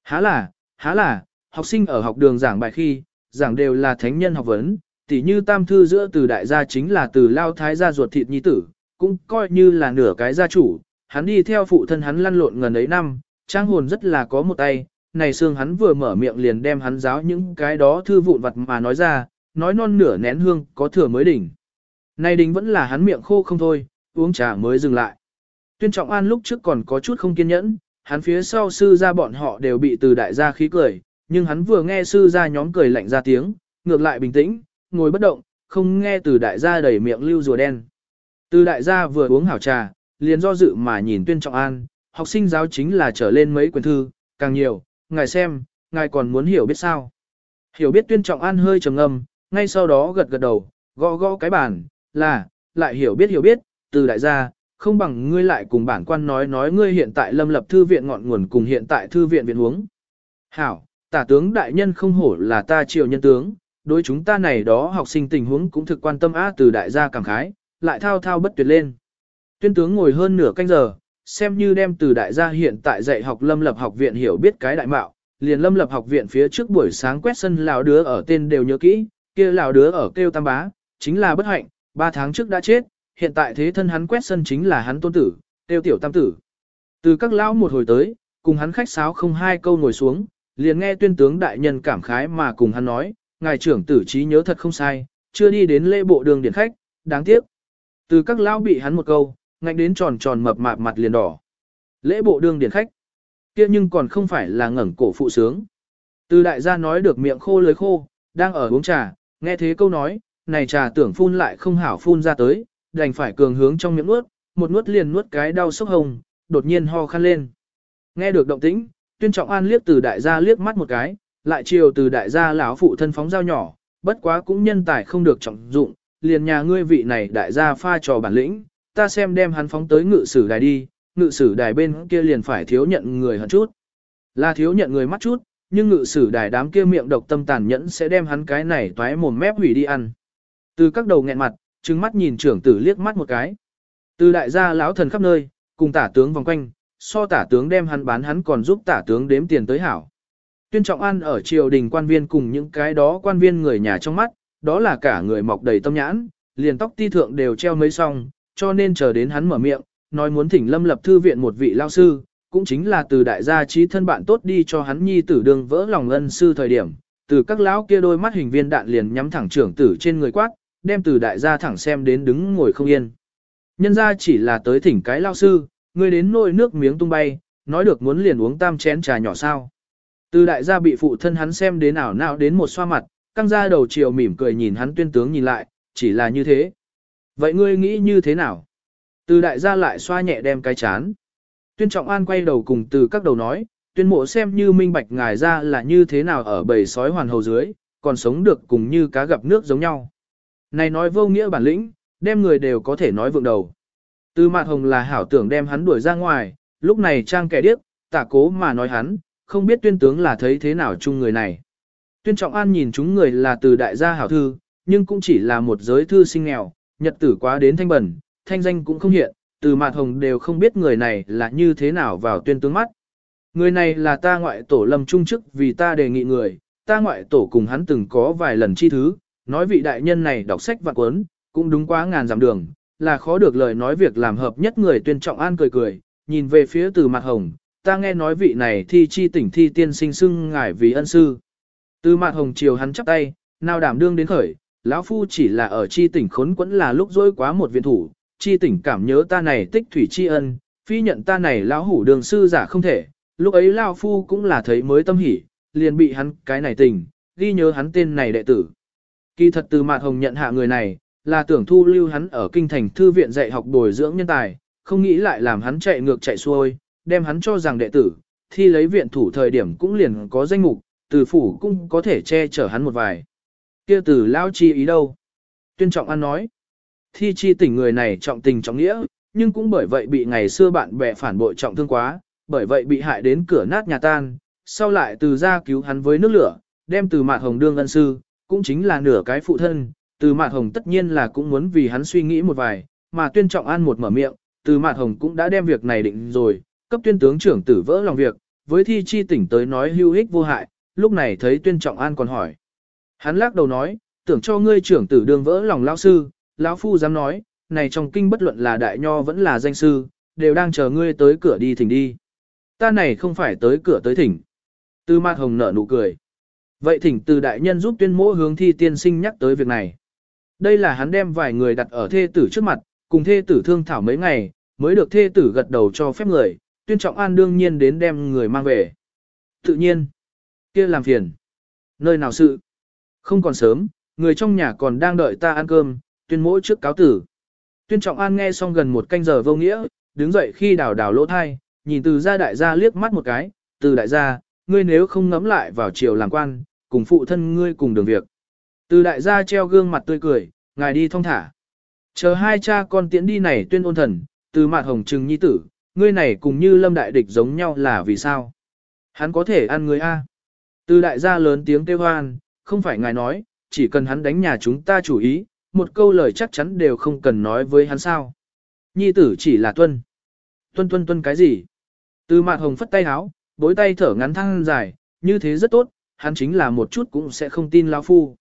Há là, há là, học sinh ở học đường giảng bài khi, giảng đều là thánh nhân học vấn, tỉ như tam thư giữa từ đại gia chính là từ lao thái gia ruột thịt nhi tử, cũng coi như là nửa cái gia chủ, hắn đi theo phụ thân hắn lăn lộn gần ấy năm, trang hồn rất là có một tay, này xương hắn vừa mở miệng liền đem hắn giáo những cái đó thư vụn vặt mà nói ra, nói non nửa nén hương có thừa mới đỉnh. Này đỉnh vẫn là hắn miệng khô không thôi, uống trà mới dừng lại. Tuyên Trọng An lúc trước còn có chút không kiên nhẫn, hắn phía sau sư gia bọn họ đều bị từ đại gia khí cười, nhưng hắn vừa nghe sư gia nhóm cười lạnh ra tiếng, ngược lại bình tĩnh, ngồi bất động, không nghe từ đại gia đẩy miệng lưu rùa đen. Từ đại gia vừa uống hảo trà, liền do dự mà nhìn Tuyên Trọng An, học sinh giáo chính là trở lên mấy quyển thư, càng nhiều, ngài xem, ngài còn muốn hiểu biết sao. Hiểu biết Tuyên Trọng An hơi trầm ngâm, ngay sau đó gật gật đầu, gõ gõ cái bàn, là, lại hiểu biết hiểu biết, từ đại gia, không bằng ngươi lại cùng bản quan nói nói ngươi hiện tại lâm lập thư viện ngọn nguồn cùng hiện tại thư viện viện huống. Hảo, tả tướng đại nhân không hổ là ta triều nhân tướng, đối chúng ta này đó học sinh tình huống cũng thực quan tâm á từ đại gia cảm khái, lại thao thao bất tuyệt lên. Tuyên tướng ngồi hơn nửa canh giờ, xem như đem từ đại gia hiện tại dạy học lâm lập học viện hiểu biết cái đại mạo, liền lâm lập học viện phía trước buổi sáng quét sân lão đứa ở tên đều nhớ kỹ, kia lão đứa ở kêu tam bá, chính là bất hạnh, ba tháng trước đã chết, hiện tại thế thân hắn quét sân chính là hắn tôn tử, tiêu tiểu tam tử. Từ các lão một hồi tới, cùng hắn khách sáo không hai câu ngồi xuống, liền nghe tuyên tướng đại nhân cảm khái mà cùng hắn nói, ngài trưởng tử trí nhớ thật không sai, chưa đi đến lễ bộ đường điển khách, đáng tiếc. Từ các lão bị hắn một câu, ngạnh đến tròn tròn mập mạp mặt liền đỏ. Lễ bộ đường điển khách, kia nhưng còn không phải là ngẩng cổ phụ sướng. Từ đại gia nói được miệng khô lưới khô, đang ở uống trà, nghe thế câu nói, này trà tưởng phun lại không hảo phun ra tới, đành phải cường hướng trong miệng nuốt, một nuốt liền nuốt cái đau sốc hồng, đột nhiên ho khăn lên. Nghe được động tĩnh, tuyên trọng an liếc từ đại gia liếc mắt một cái, lại chiều từ đại gia lão phụ thân phóng dao nhỏ, bất quá cũng nhân tài không được trọng dụng, liền nhà ngươi vị này đại gia pha trò bản lĩnh, ta xem đem hắn phóng tới ngự sử đài đi, ngự sử đài bên kia liền phải thiếu nhận người hơn chút. Là thiếu nhận người mắt chút, nhưng ngự sử đài đám kia miệng độc tâm tàn nhẫn sẽ đem hắn cái này toái mồm mép hủy đi ăn. Từ các đầu nghẹn mặt, trừng mắt nhìn trưởng tử liếc mắt một cái. Từ đại gia lão thần khắp nơi, cùng tả tướng vòng quanh, so tả tướng đem hắn bán hắn còn giúp tả tướng đếm tiền tới hảo. Tuyên Trọng An ở triều đình quan viên cùng những cái đó quan viên người nhà trong mắt, đó là cả người mọc đầy tâm nhãn, liền tóc ti thượng đều treo mấy song, cho nên chờ đến hắn mở miệng, nói muốn thỉnh lâm lập thư viện một vị lao sư, cũng chính là từ đại gia trí thân bạn tốt đi cho hắn nhi tử đường vỡ lòng ân sư thời điểm, từ các lão kia đôi mắt hình viên đạn liền nhắm thẳng trưởng tử trên người quát, đem từ đại gia thẳng xem đến đứng ngồi không yên. Nhân ra chỉ là tới thỉnh cái lao sư, người đến nôi nước miếng tung bay, nói được muốn liền uống tam chén trà nhỏ sao. Từ đại gia bị phụ thân hắn xem đến ảo nào đến một xoa mặt, căng ra đầu chiều mỉm cười nhìn hắn tuyên tướng nhìn lại, chỉ là như thế. Vậy ngươi nghĩ như thế nào? Từ đại gia lại xoa nhẹ đem cái chán. Tuyên trọng an quay đầu cùng từ các đầu nói, tuyên mộ xem như minh bạch ngài ra là như thế nào ở bầy sói hoàn hầu dưới, còn sống được cùng như cá gặp nước giống nhau. Này nói vô nghĩa bản lĩnh, đem người đều có thể nói vượng đầu. Từ mạt hồng là hảo tưởng đem hắn đuổi ra ngoài, lúc này trang kẻ điếc, tả cố mà nói hắn, không biết tuyên tướng là thấy thế nào chung người này. Tuyên trọng an nhìn chúng người là từ đại gia hảo thư, nhưng cũng chỉ là một giới thư sinh nghèo, nhật tử quá đến thanh bẩn, thanh danh cũng không hiện, từ mạt hồng đều không biết người này là như thế nào vào tuyên tướng mắt. Người này là ta ngoại tổ lâm trung chức vì ta đề nghị người, ta ngoại tổ cùng hắn từng có vài lần chi thứ, nói vị đại nhân này đọc sách vạn cuốn, cũng đúng quá ngàn dặm đường, là khó được lời nói việc làm hợp nhất người tuyên trọng an cười cười, nhìn về phía từ mặt hồng, ta nghe nói vị này thi chi tỉnh thi tiên sinh sưng ngài vì ân sư. Từ mặt hồng chiều hắn chắp tay, nào đảm đương đến khởi, lão phu chỉ là ở chi tỉnh khốn quẫn là lúc dối quá một viện thủ, chi tỉnh cảm nhớ ta này tích thủy chi ân, phi nhận ta này lão hủ đường sư giả không thể, lúc ấy lão phu cũng là thấy mới tâm hỉ, liền bị hắn cái này tình, ghi nhớ hắn tên này đệ tử. Kỳ thật từ Mạc hồng nhận hạ người này, là tưởng thu lưu hắn ở kinh thành thư viện dạy học bồi dưỡng nhân tài, không nghĩ lại làm hắn chạy ngược chạy xuôi, đem hắn cho rằng đệ tử, thi lấy viện thủ thời điểm cũng liền có danh mục, từ phủ cũng có thể che chở hắn một vài. Kia từ lao chi ý đâu? Tuyên trọng an nói, thi chi tỉnh người này trọng tình trọng nghĩa, nhưng cũng bởi vậy bị ngày xưa bạn bè phản bội trọng thương quá, bởi vậy bị hại đến cửa nát nhà tan, sau lại từ ra cứu hắn với nước lửa, đem từ mạt hồng đương ân sư, cũng chính là nửa cái phụ thân, từ mạt hồng tất nhiên là cũng muốn vì hắn suy nghĩ một vài, mà tuyên trọng an một mở miệng, từ mạt hồng cũng đã đem việc này định rồi, cấp tuyên tướng trưởng tử vỡ lòng việc, với thi chi tỉnh tới nói hưu hích vô hại, lúc này thấy tuyên trọng an còn hỏi. Hắn lắc đầu nói, tưởng cho ngươi trưởng tử đương vỡ lòng lão sư, lão phu dám nói, này trong kinh bất luận là đại nho vẫn là danh sư, đều đang chờ ngươi tới cửa đi thỉnh đi. Ta này không phải tới cửa tới thỉnh. Từ mạt hồng nở nụ cười. Vậy thỉnh từ đại nhân giúp tuyên mỗ hướng thi tiên sinh nhắc tới việc này. Đây là hắn đem vài người đặt ở thê tử trước mặt, cùng thê tử thương thảo mấy ngày, mới được thê tử gật đầu cho phép người, tuyên trọng an đương nhiên đến đem người mang về. Tự nhiên, kia làm phiền. Nơi nào sự? Không còn sớm, người trong nhà còn đang đợi ta ăn cơm, tuyên mỗi trước cáo tử. Tuyên trọng an nghe xong gần một canh giờ vô nghĩa, đứng dậy khi đảo đảo lỗ thai, nhìn từ gia đại gia liếc mắt một cái, từ đại gia, ngươi nếu không ngấm lại vào triều làm quan, cùng phụ thân ngươi cùng đường việc. Từ đại gia treo gương mặt tươi cười, ngài đi thong thả. Chờ hai cha con tiễn đi này tuyên ôn thần, từ mặt hồng trừng nhi tử, ngươi này cùng như lâm đại địch giống nhau là vì sao? Hắn có thể ăn người A. Từ đại gia lớn tiếng kêu hoan, không phải ngài nói, chỉ cần hắn đánh nhà chúng ta chủ ý, một câu lời chắc chắn đều không cần nói với hắn sao. Nhi tử chỉ là tuân. Tuân tuân tuân cái gì? Từ mạn hồng phất tay háo, bối tay thở ngắn thăng dài, như thế rất tốt, hắn chính là một chút cũng sẽ không tin lão phu.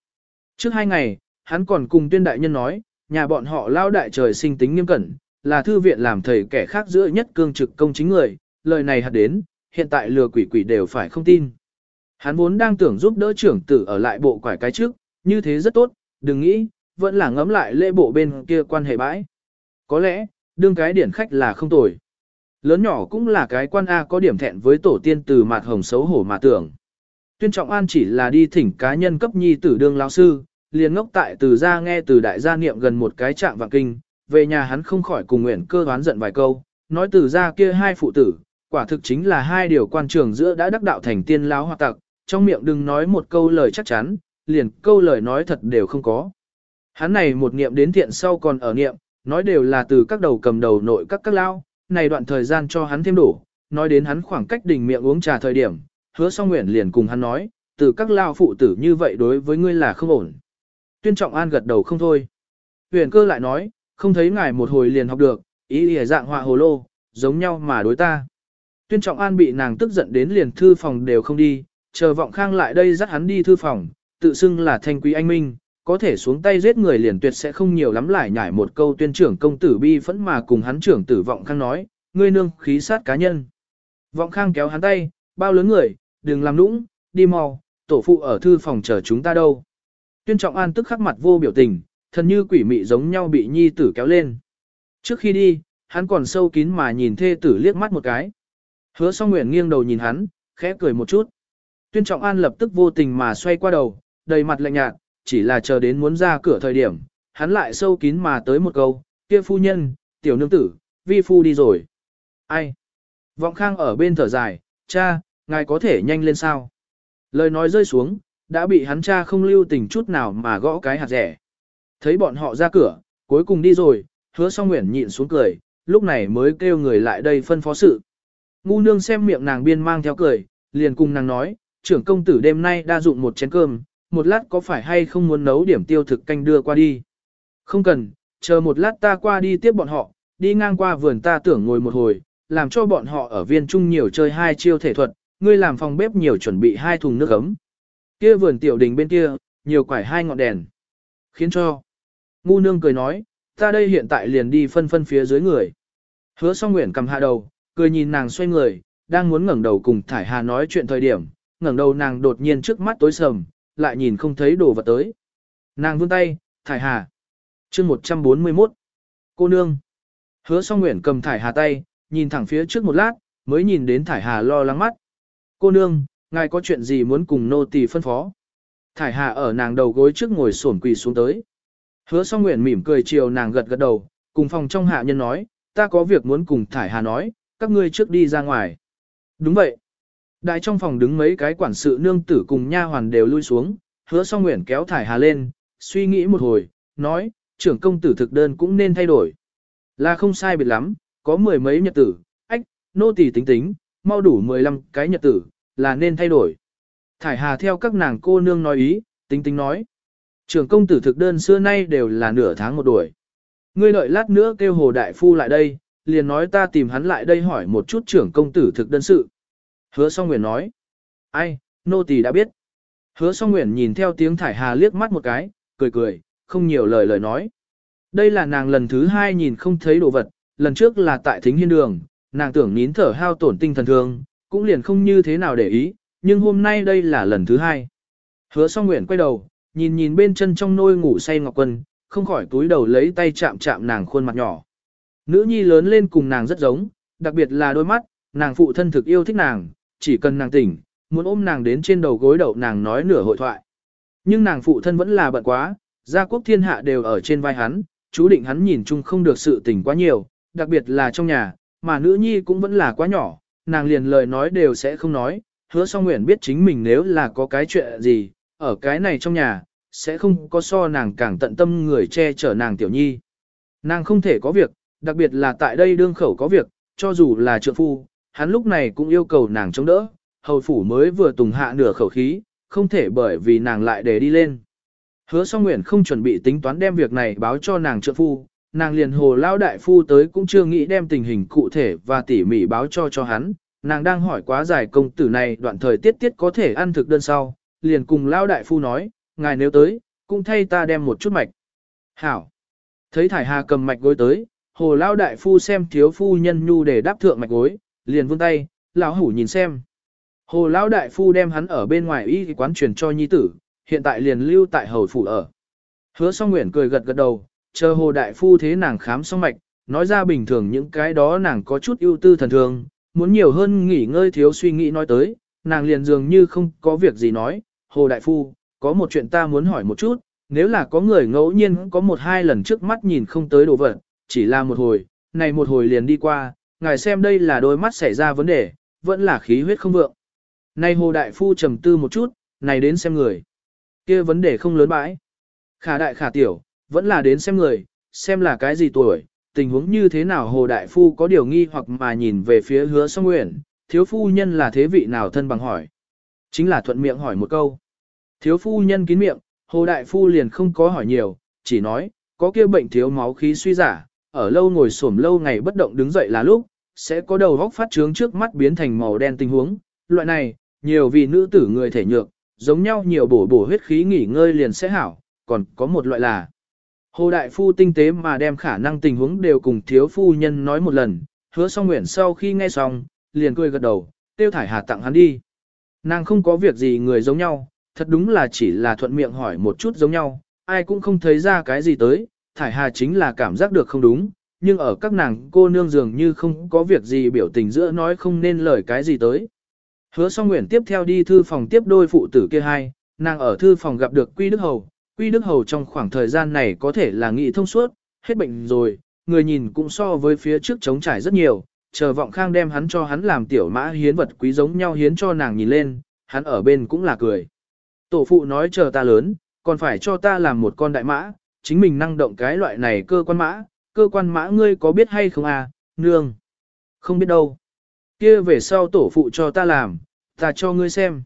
Trước hai ngày, hắn còn cùng tuyên đại nhân nói, nhà bọn họ lao đại trời sinh tính nghiêm cẩn, là thư viện làm thầy kẻ khác giữa nhất cương trực công chính người, lời này hạt đến, hiện tại lừa quỷ quỷ đều phải không tin. Hắn vốn đang tưởng giúp đỡ trưởng tử ở lại bộ quải cái trước, như thế rất tốt, đừng nghĩ, vẫn là ngấm lại lễ bộ bên kia quan hệ bãi. Có lẽ, đương cái điển khách là không tồi. Lớn nhỏ cũng là cái quan A có điểm thẹn với tổ tiên từ mặt hồng xấu hổ mà tưởng. Tuyên trọng an chỉ là đi thỉnh cá nhân cấp nhi tử đương lão sư, liền ngốc tại từ gia nghe từ đại gia niệm gần một cái trạng vạn kinh, về nhà hắn không khỏi cùng nguyện cơ đoán giận vài câu, nói từ gia kia hai phụ tử, quả thực chính là hai điều quan trường giữa đã đắc đạo thành tiên lão hoặc tặc, trong miệng đừng nói một câu lời chắc chắn, liền câu lời nói thật đều không có. Hắn này một niệm đến thiện sau còn ở niệm, nói đều là từ các đầu cầm đầu nội các các lao, này đoạn thời gian cho hắn thêm đủ, nói đến hắn khoảng cách đỉnh miệng uống trà thời điểm, hứa song nguyện liền cùng hắn nói, từ các lao phụ tử như vậy đối với ngươi là không ổn. Tuyên trọng an gật đầu không thôi. Huyền cơ lại nói, không thấy ngài một hồi liền học được, ý ý dạng họa hồ lô, giống nhau mà đối ta. Tuyên trọng an bị nàng tức giận đến liền thư phòng đều không đi, chờ vọng khang lại đây dắt hắn đi thư phòng, tự xưng là thanh quý anh minh, có thể xuống tay giết người liền tuyệt sẽ không nhiều lắm lại nhảy một câu tuyên trưởng công tử bi phẫn mà cùng hắn trưởng tử vọng khang nói, ngươi nương khí sát cá nhân. Vọng khang kéo hắn tay, bao lớn người, đừng làm nũng, đi mau, tổ phụ ở thư phòng chờ chúng ta đâu. Tuyên trọng an tức khắc mặt vô biểu tình, thần như quỷ mị giống nhau bị nhi tử kéo lên. Trước khi đi, hắn còn sâu kín mà nhìn thê tử liếc mắt một cái. Hứa song nguyện nghiêng đầu nhìn hắn, khẽ cười một chút. Tuyên trọng an lập tức vô tình mà xoay qua đầu, đầy mặt lạnh nhạt, chỉ là chờ đến muốn ra cửa thời điểm, hắn lại sâu kín mà tới một câu, kia phu nhân, tiểu nương tử, vi phu đi rồi. Ai? Vọng khang ở bên thở dài, cha, ngài có thể nhanh lên sao? Lời nói rơi xuống, đã bị hắn cha không lưu tình chút nào mà gõ cái hạt rẻ. Thấy bọn họ ra cửa, cuối cùng đi rồi, hứa song nguyện nhịn xuống cười, lúc này mới kêu người lại đây phân phó sự. Ngu nương xem miệng nàng biên mang theo cười, liền cùng nàng nói, trưởng công tử đêm nay đa dụng một chén cơm, một lát có phải hay không muốn nấu điểm tiêu thực canh đưa qua đi. Không cần, chờ một lát ta qua đi tiếp bọn họ, đi ngang qua vườn ta tưởng ngồi một hồi, làm cho bọn họ ở viên trung nhiều chơi hai chiêu thể thuật, ngươi làm phòng bếp nhiều chuẩn bị hai thùng nước ấm. Kia vườn tiểu đình bên kia, nhiều quải hai ngọn đèn. Khiến cho. Ngu nương cười nói, ta đây hiện tại liền đi phân phân phía dưới người. Hứa song nguyện cầm hạ đầu, cười nhìn nàng xoay người, đang muốn ngẩng đầu cùng Thải Hà nói chuyện thời điểm, ngẩng đầu nàng đột nhiên trước mắt tối sầm, lại nhìn không thấy đồ vật tới. Nàng vươn tay, Thải Hà. chương 141. Cô nương. Hứa song nguyện cầm Thải Hà tay, nhìn thẳng phía trước một lát, mới nhìn đến Thải Hà lo lắng mắt. Cô nương, ngài có chuyện gì muốn cùng nô tỳ phân phó? Thải Hà ở nàng đầu gối trước ngồi sổn quỳ xuống tới. Hứa song nguyện mỉm cười chiều nàng gật gật đầu, cùng phòng trong hạ nhân nói, ta có việc muốn cùng Thải Hà nói, các ngươi trước đi ra ngoài. Đúng vậy. Đại trong phòng đứng mấy cái quản sự nương tử cùng nha hoàn đều lui xuống, hứa song nguyện kéo Thải Hà lên, suy nghĩ một hồi, nói, trưởng công tử thực đơn cũng nên thay đổi. Là không sai biệt lắm, có mười mấy nhật tử, ách, nô tỳ tính tính, mau đủ 15 cái nhật tử, là nên thay đổi. Thải Hà theo các nàng cô nương nói ý, tính tính nói. Trưởng công tử thực đơn xưa nay đều là nửa tháng một đuổi. Ngươi đợi lát nữa kêu hồ đại phu lại đây, liền nói ta tìm hắn lại đây hỏi một chút trưởng công tử thực đơn sự. Hứa song nguyện nói. Ai, nô tỳ đã biết. Hứa song nguyện nhìn theo tiếng thải hà liếc mắt một cái, cười cười, không nhiều lời lời nói. Đây là nàng lần thứ hai nhìn không thấy đồ vật, lần trước là tại thính hiên đường, nàng tưởng nín thở hao tổn tinh thần thương, cũng liền không như thế nào để ý, nhưng hôm nay đây là lần thứ hai. Hứa song nguyện quay đầu, nhìn nhìn bên chân trong nôi ngủ say Ngọc Quân, không khỏi túi đầu lấy tay chạm chạm nàng khuôn mặt nhỏ. Nữ nhi lớn lên cùng nàng rất giống, đặc biệt là đôi mắt, nàng phụ thân thực yêu thích nàng, chỉ cần nàng tỉnh, muốn ôm nàng đến trên đầu gối đậu nàng nói nửa hội thoại. Nhưng nàng phụ thân vẫn là bận quá, gia quốc thiên hạ đều ở trên vai hắn, chú định hắn nhìn chung không được sự tỉnh quá nhiều, đặc biệt là trong nhà, mà nữ nhi cũng vẫn là quá nhỏ, nàng liền lời nói đều sẽ không nói, hứa song nguyện biết chính mình nếu là có cái chuyện gì, ở cái này trong nhà, sẽ không có so nàng càng tận tâm người che chở nàng tiểu nhi. Nàng không thể có việc, đặc biệt là tại đây đương khẩu có việc, cho dù là trượng phu, hắn lúc này cũng yêu cầu nàng chống đỡ, hầu phủ mới vừa tùng hạ nửa khẩu khí, không thể bởi vì nàng lại để đi lên. Hứa song nguyện không chuẩn bị tính toán đem việc này báo cho nàng trượng phu, nàng liền hồ lao đại phu tới cũng chưa nghĩ đem tình hình cụ thể và tỉ mỉ báo cho cho hắn, nàng đang hỏi quá dài công tử này đoạn thời tiết tiết có thể ăn thực đơn sau, liền cùng lao đại phu nói, ngài nếu tới, cũng thay ta đem một chút mạch. Hảo! Thấy thải hà cầm mạch gối tới, hồ lao đại phu xem thiếu phu nhân nhu để đáp thượng mạch gối, liền vươn tay, lão hủ nhìn xem. Hồ lão đại phu đem hắn ở bên ngoài y quán truyền cho nhi tử, hiện tại liền lưu tại hầu phủ ở. Hứa song nguyện cười gật gật đầu, chờ hồ đại phu thế nàng khám xong mạch, nói ra bình thường những cái đó nàng có chút ưu tư thần thường, muốn nhiều hơn nghỉ ngơi thiếu suy nghĩ nói tới, nàng liền dường như không có việc gì nói, hồ đại phu, có một chuyện ta muốn hỏi một chút, nếu là có người ngẫu nhiên có một hai lần trước mắt nhìn không tới đồ vật, chỉ là một hồi, này một hồi liền đi qua, ngài xem đây là đôi mắt xảy ra vấn đề, vẫn là khí huyết không vượng. Này hồ đại phu trầm tư một chút, này đến xem người. kia vấn đề không lớn bãi. Khả đại khả tiểu, vẫn là đến xem người, xem là cái gì tuổi, tình huống như thế nào hồ đại phu có điều nghi hoặc mà nhìn về phía hứa song nguyện, thiếu phu nhân là thế vị nào thân bằng hỏi. Chính là thuận miệng hỏi một câu. Thiếu phu nhân kín miệng, hồ đại phu liền không có hỏi nhiều, chỉ nói, có kia bệnh thiếu máu khí suy giả, ở lâu ngồi xổm lâu ngày bất động đứng dậy là lúc, sẽ có đầu góc phát trướng trước mắt biến thành màu đen tình huống. Loại này, nhiều vì nữ tử người thể nhược, giống nhau nhiều bổ bổ huyết khí nghỉ ngơi liền sẽ hảo, còn có một loại là Hồ Đại Phu tinh tế mà đem khả năng tình huống đều cùng thiếu phu nhân nói một lần, hứa song nguyện sau khi nghe xong, liền cười gật đầu, tiêu thải hà tặng hắn đi. Nàng không có việc gì người giống nhau, thật đúng là chỉ là thuận miệng hỏi một chút giống nhau, ai cũng không thấy ra cái gì tới, thải hà chính là cảm giác được không đúng, nhưng ở các nàng cô nương dường như không có việc gì biểu tình giữa nói không nên lời cái gì tới. Hứa song nguyện tiếp theo đi thư phòng tiếp đôi phụ tử kia hai, nàng ở thư phòng gặp được Quy Đức Hầu, Quy Đức Hầu trong khoảng thời gian này có thể là nghị thông suốt, hết bệnh rồi, người nhìn cũng so với phía trước chống trải rất nhiều, chờ vọng khang đem hắn cho hắn làm tiểu mã hiến vật quý giống nhau hiến cho nàng nhìn lên, hắn ở bên cũng là cười. Tổ phụ nói chờ ta lớn, còn phải cho ta làm một con đại mã, chính mình năng động cái loại này cơ quan mã, cơ quan mã ngươi có biết hay không à, nương? Không biết đâu. Kia về sau tổ phụ cho ta làm, ta cho ngươi xem.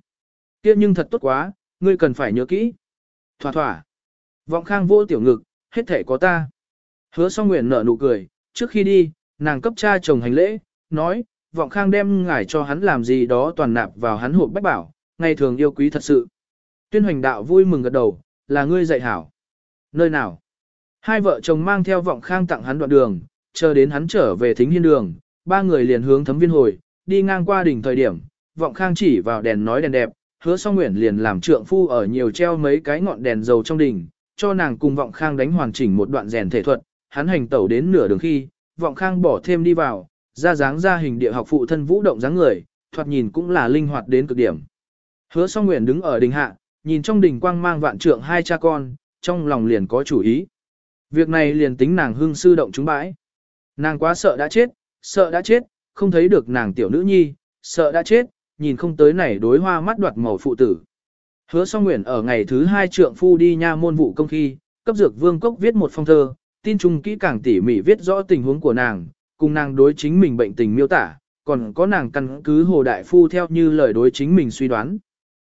Kia nhưng thật tốt quá, ngươi cần phải nhớ kỹ. Thỏa thỏa. Vọng khang vô tiểu ngực, hết thể có ta. Hứa song nguyện nở nụ cười, trước khi đi, nàng cấp cha chồng hành lễ, nói, vọng khang đem ngài cho hắn làm gì đó toàn nạp vào hắn hộp bách bảo, ngày thường yêu quý thật sự. Tuyên hoành đạo vui mừng gật đầu, là ngươi dạy hảo. Nơi nào? Hai vợ chồng mang theo vọng khang tặng hắn đoạn đường, chờ đến hắn trở về thính hiên đường, ba người liền hướng thấm viên hồi, đi ngang qua đỉnh thời điểm, vọng khang chỉ vào đèn nói đèn đẹp, hứa song nguyện liền làm trượng phu ở nhiều treo mấy cái ngọn đèn dầu trong đỉnh, cho nàng cùng vọng khang đánh hoàn chỉnh một đoạn rèn thể thuật, hắn hành tẩu đến nửa đường khi, vọng khang bỏ thêm đi vào, ra dáng ra hình địa học phụ thân vũ động dáng người, thoạt nhìn cũng là linh hoạt đến cực điểm. Hứa song nguyện đứng ở đỉnh hạ, nhìn trong đỉnh quang mang vạn trượng hai cha con, trong lòng liền có chủ ý. Việc này liền tính nàng hương sư động chúng bãi. Nàng quá sợ đã chết, sợ đã chết, không thấy được nàng tiểu nữ nhi, sợ đã chết, nhìn không tới này đối hoa mắt đoạt màu phụ tử. Hứa song nguyện ở ngày thứ hai trượng phu đi nha môn vụ công khi, cấp dược vương cốc viết một phong thơ, tin trung kỹ càng tỉ mỉ viết rõ tình huống của nàng, cùng nàng đối chính mình bệnh tình miêu tả, còn có nàng căn cứ hồ đại phu theo như lời đối chính mình suy đoán.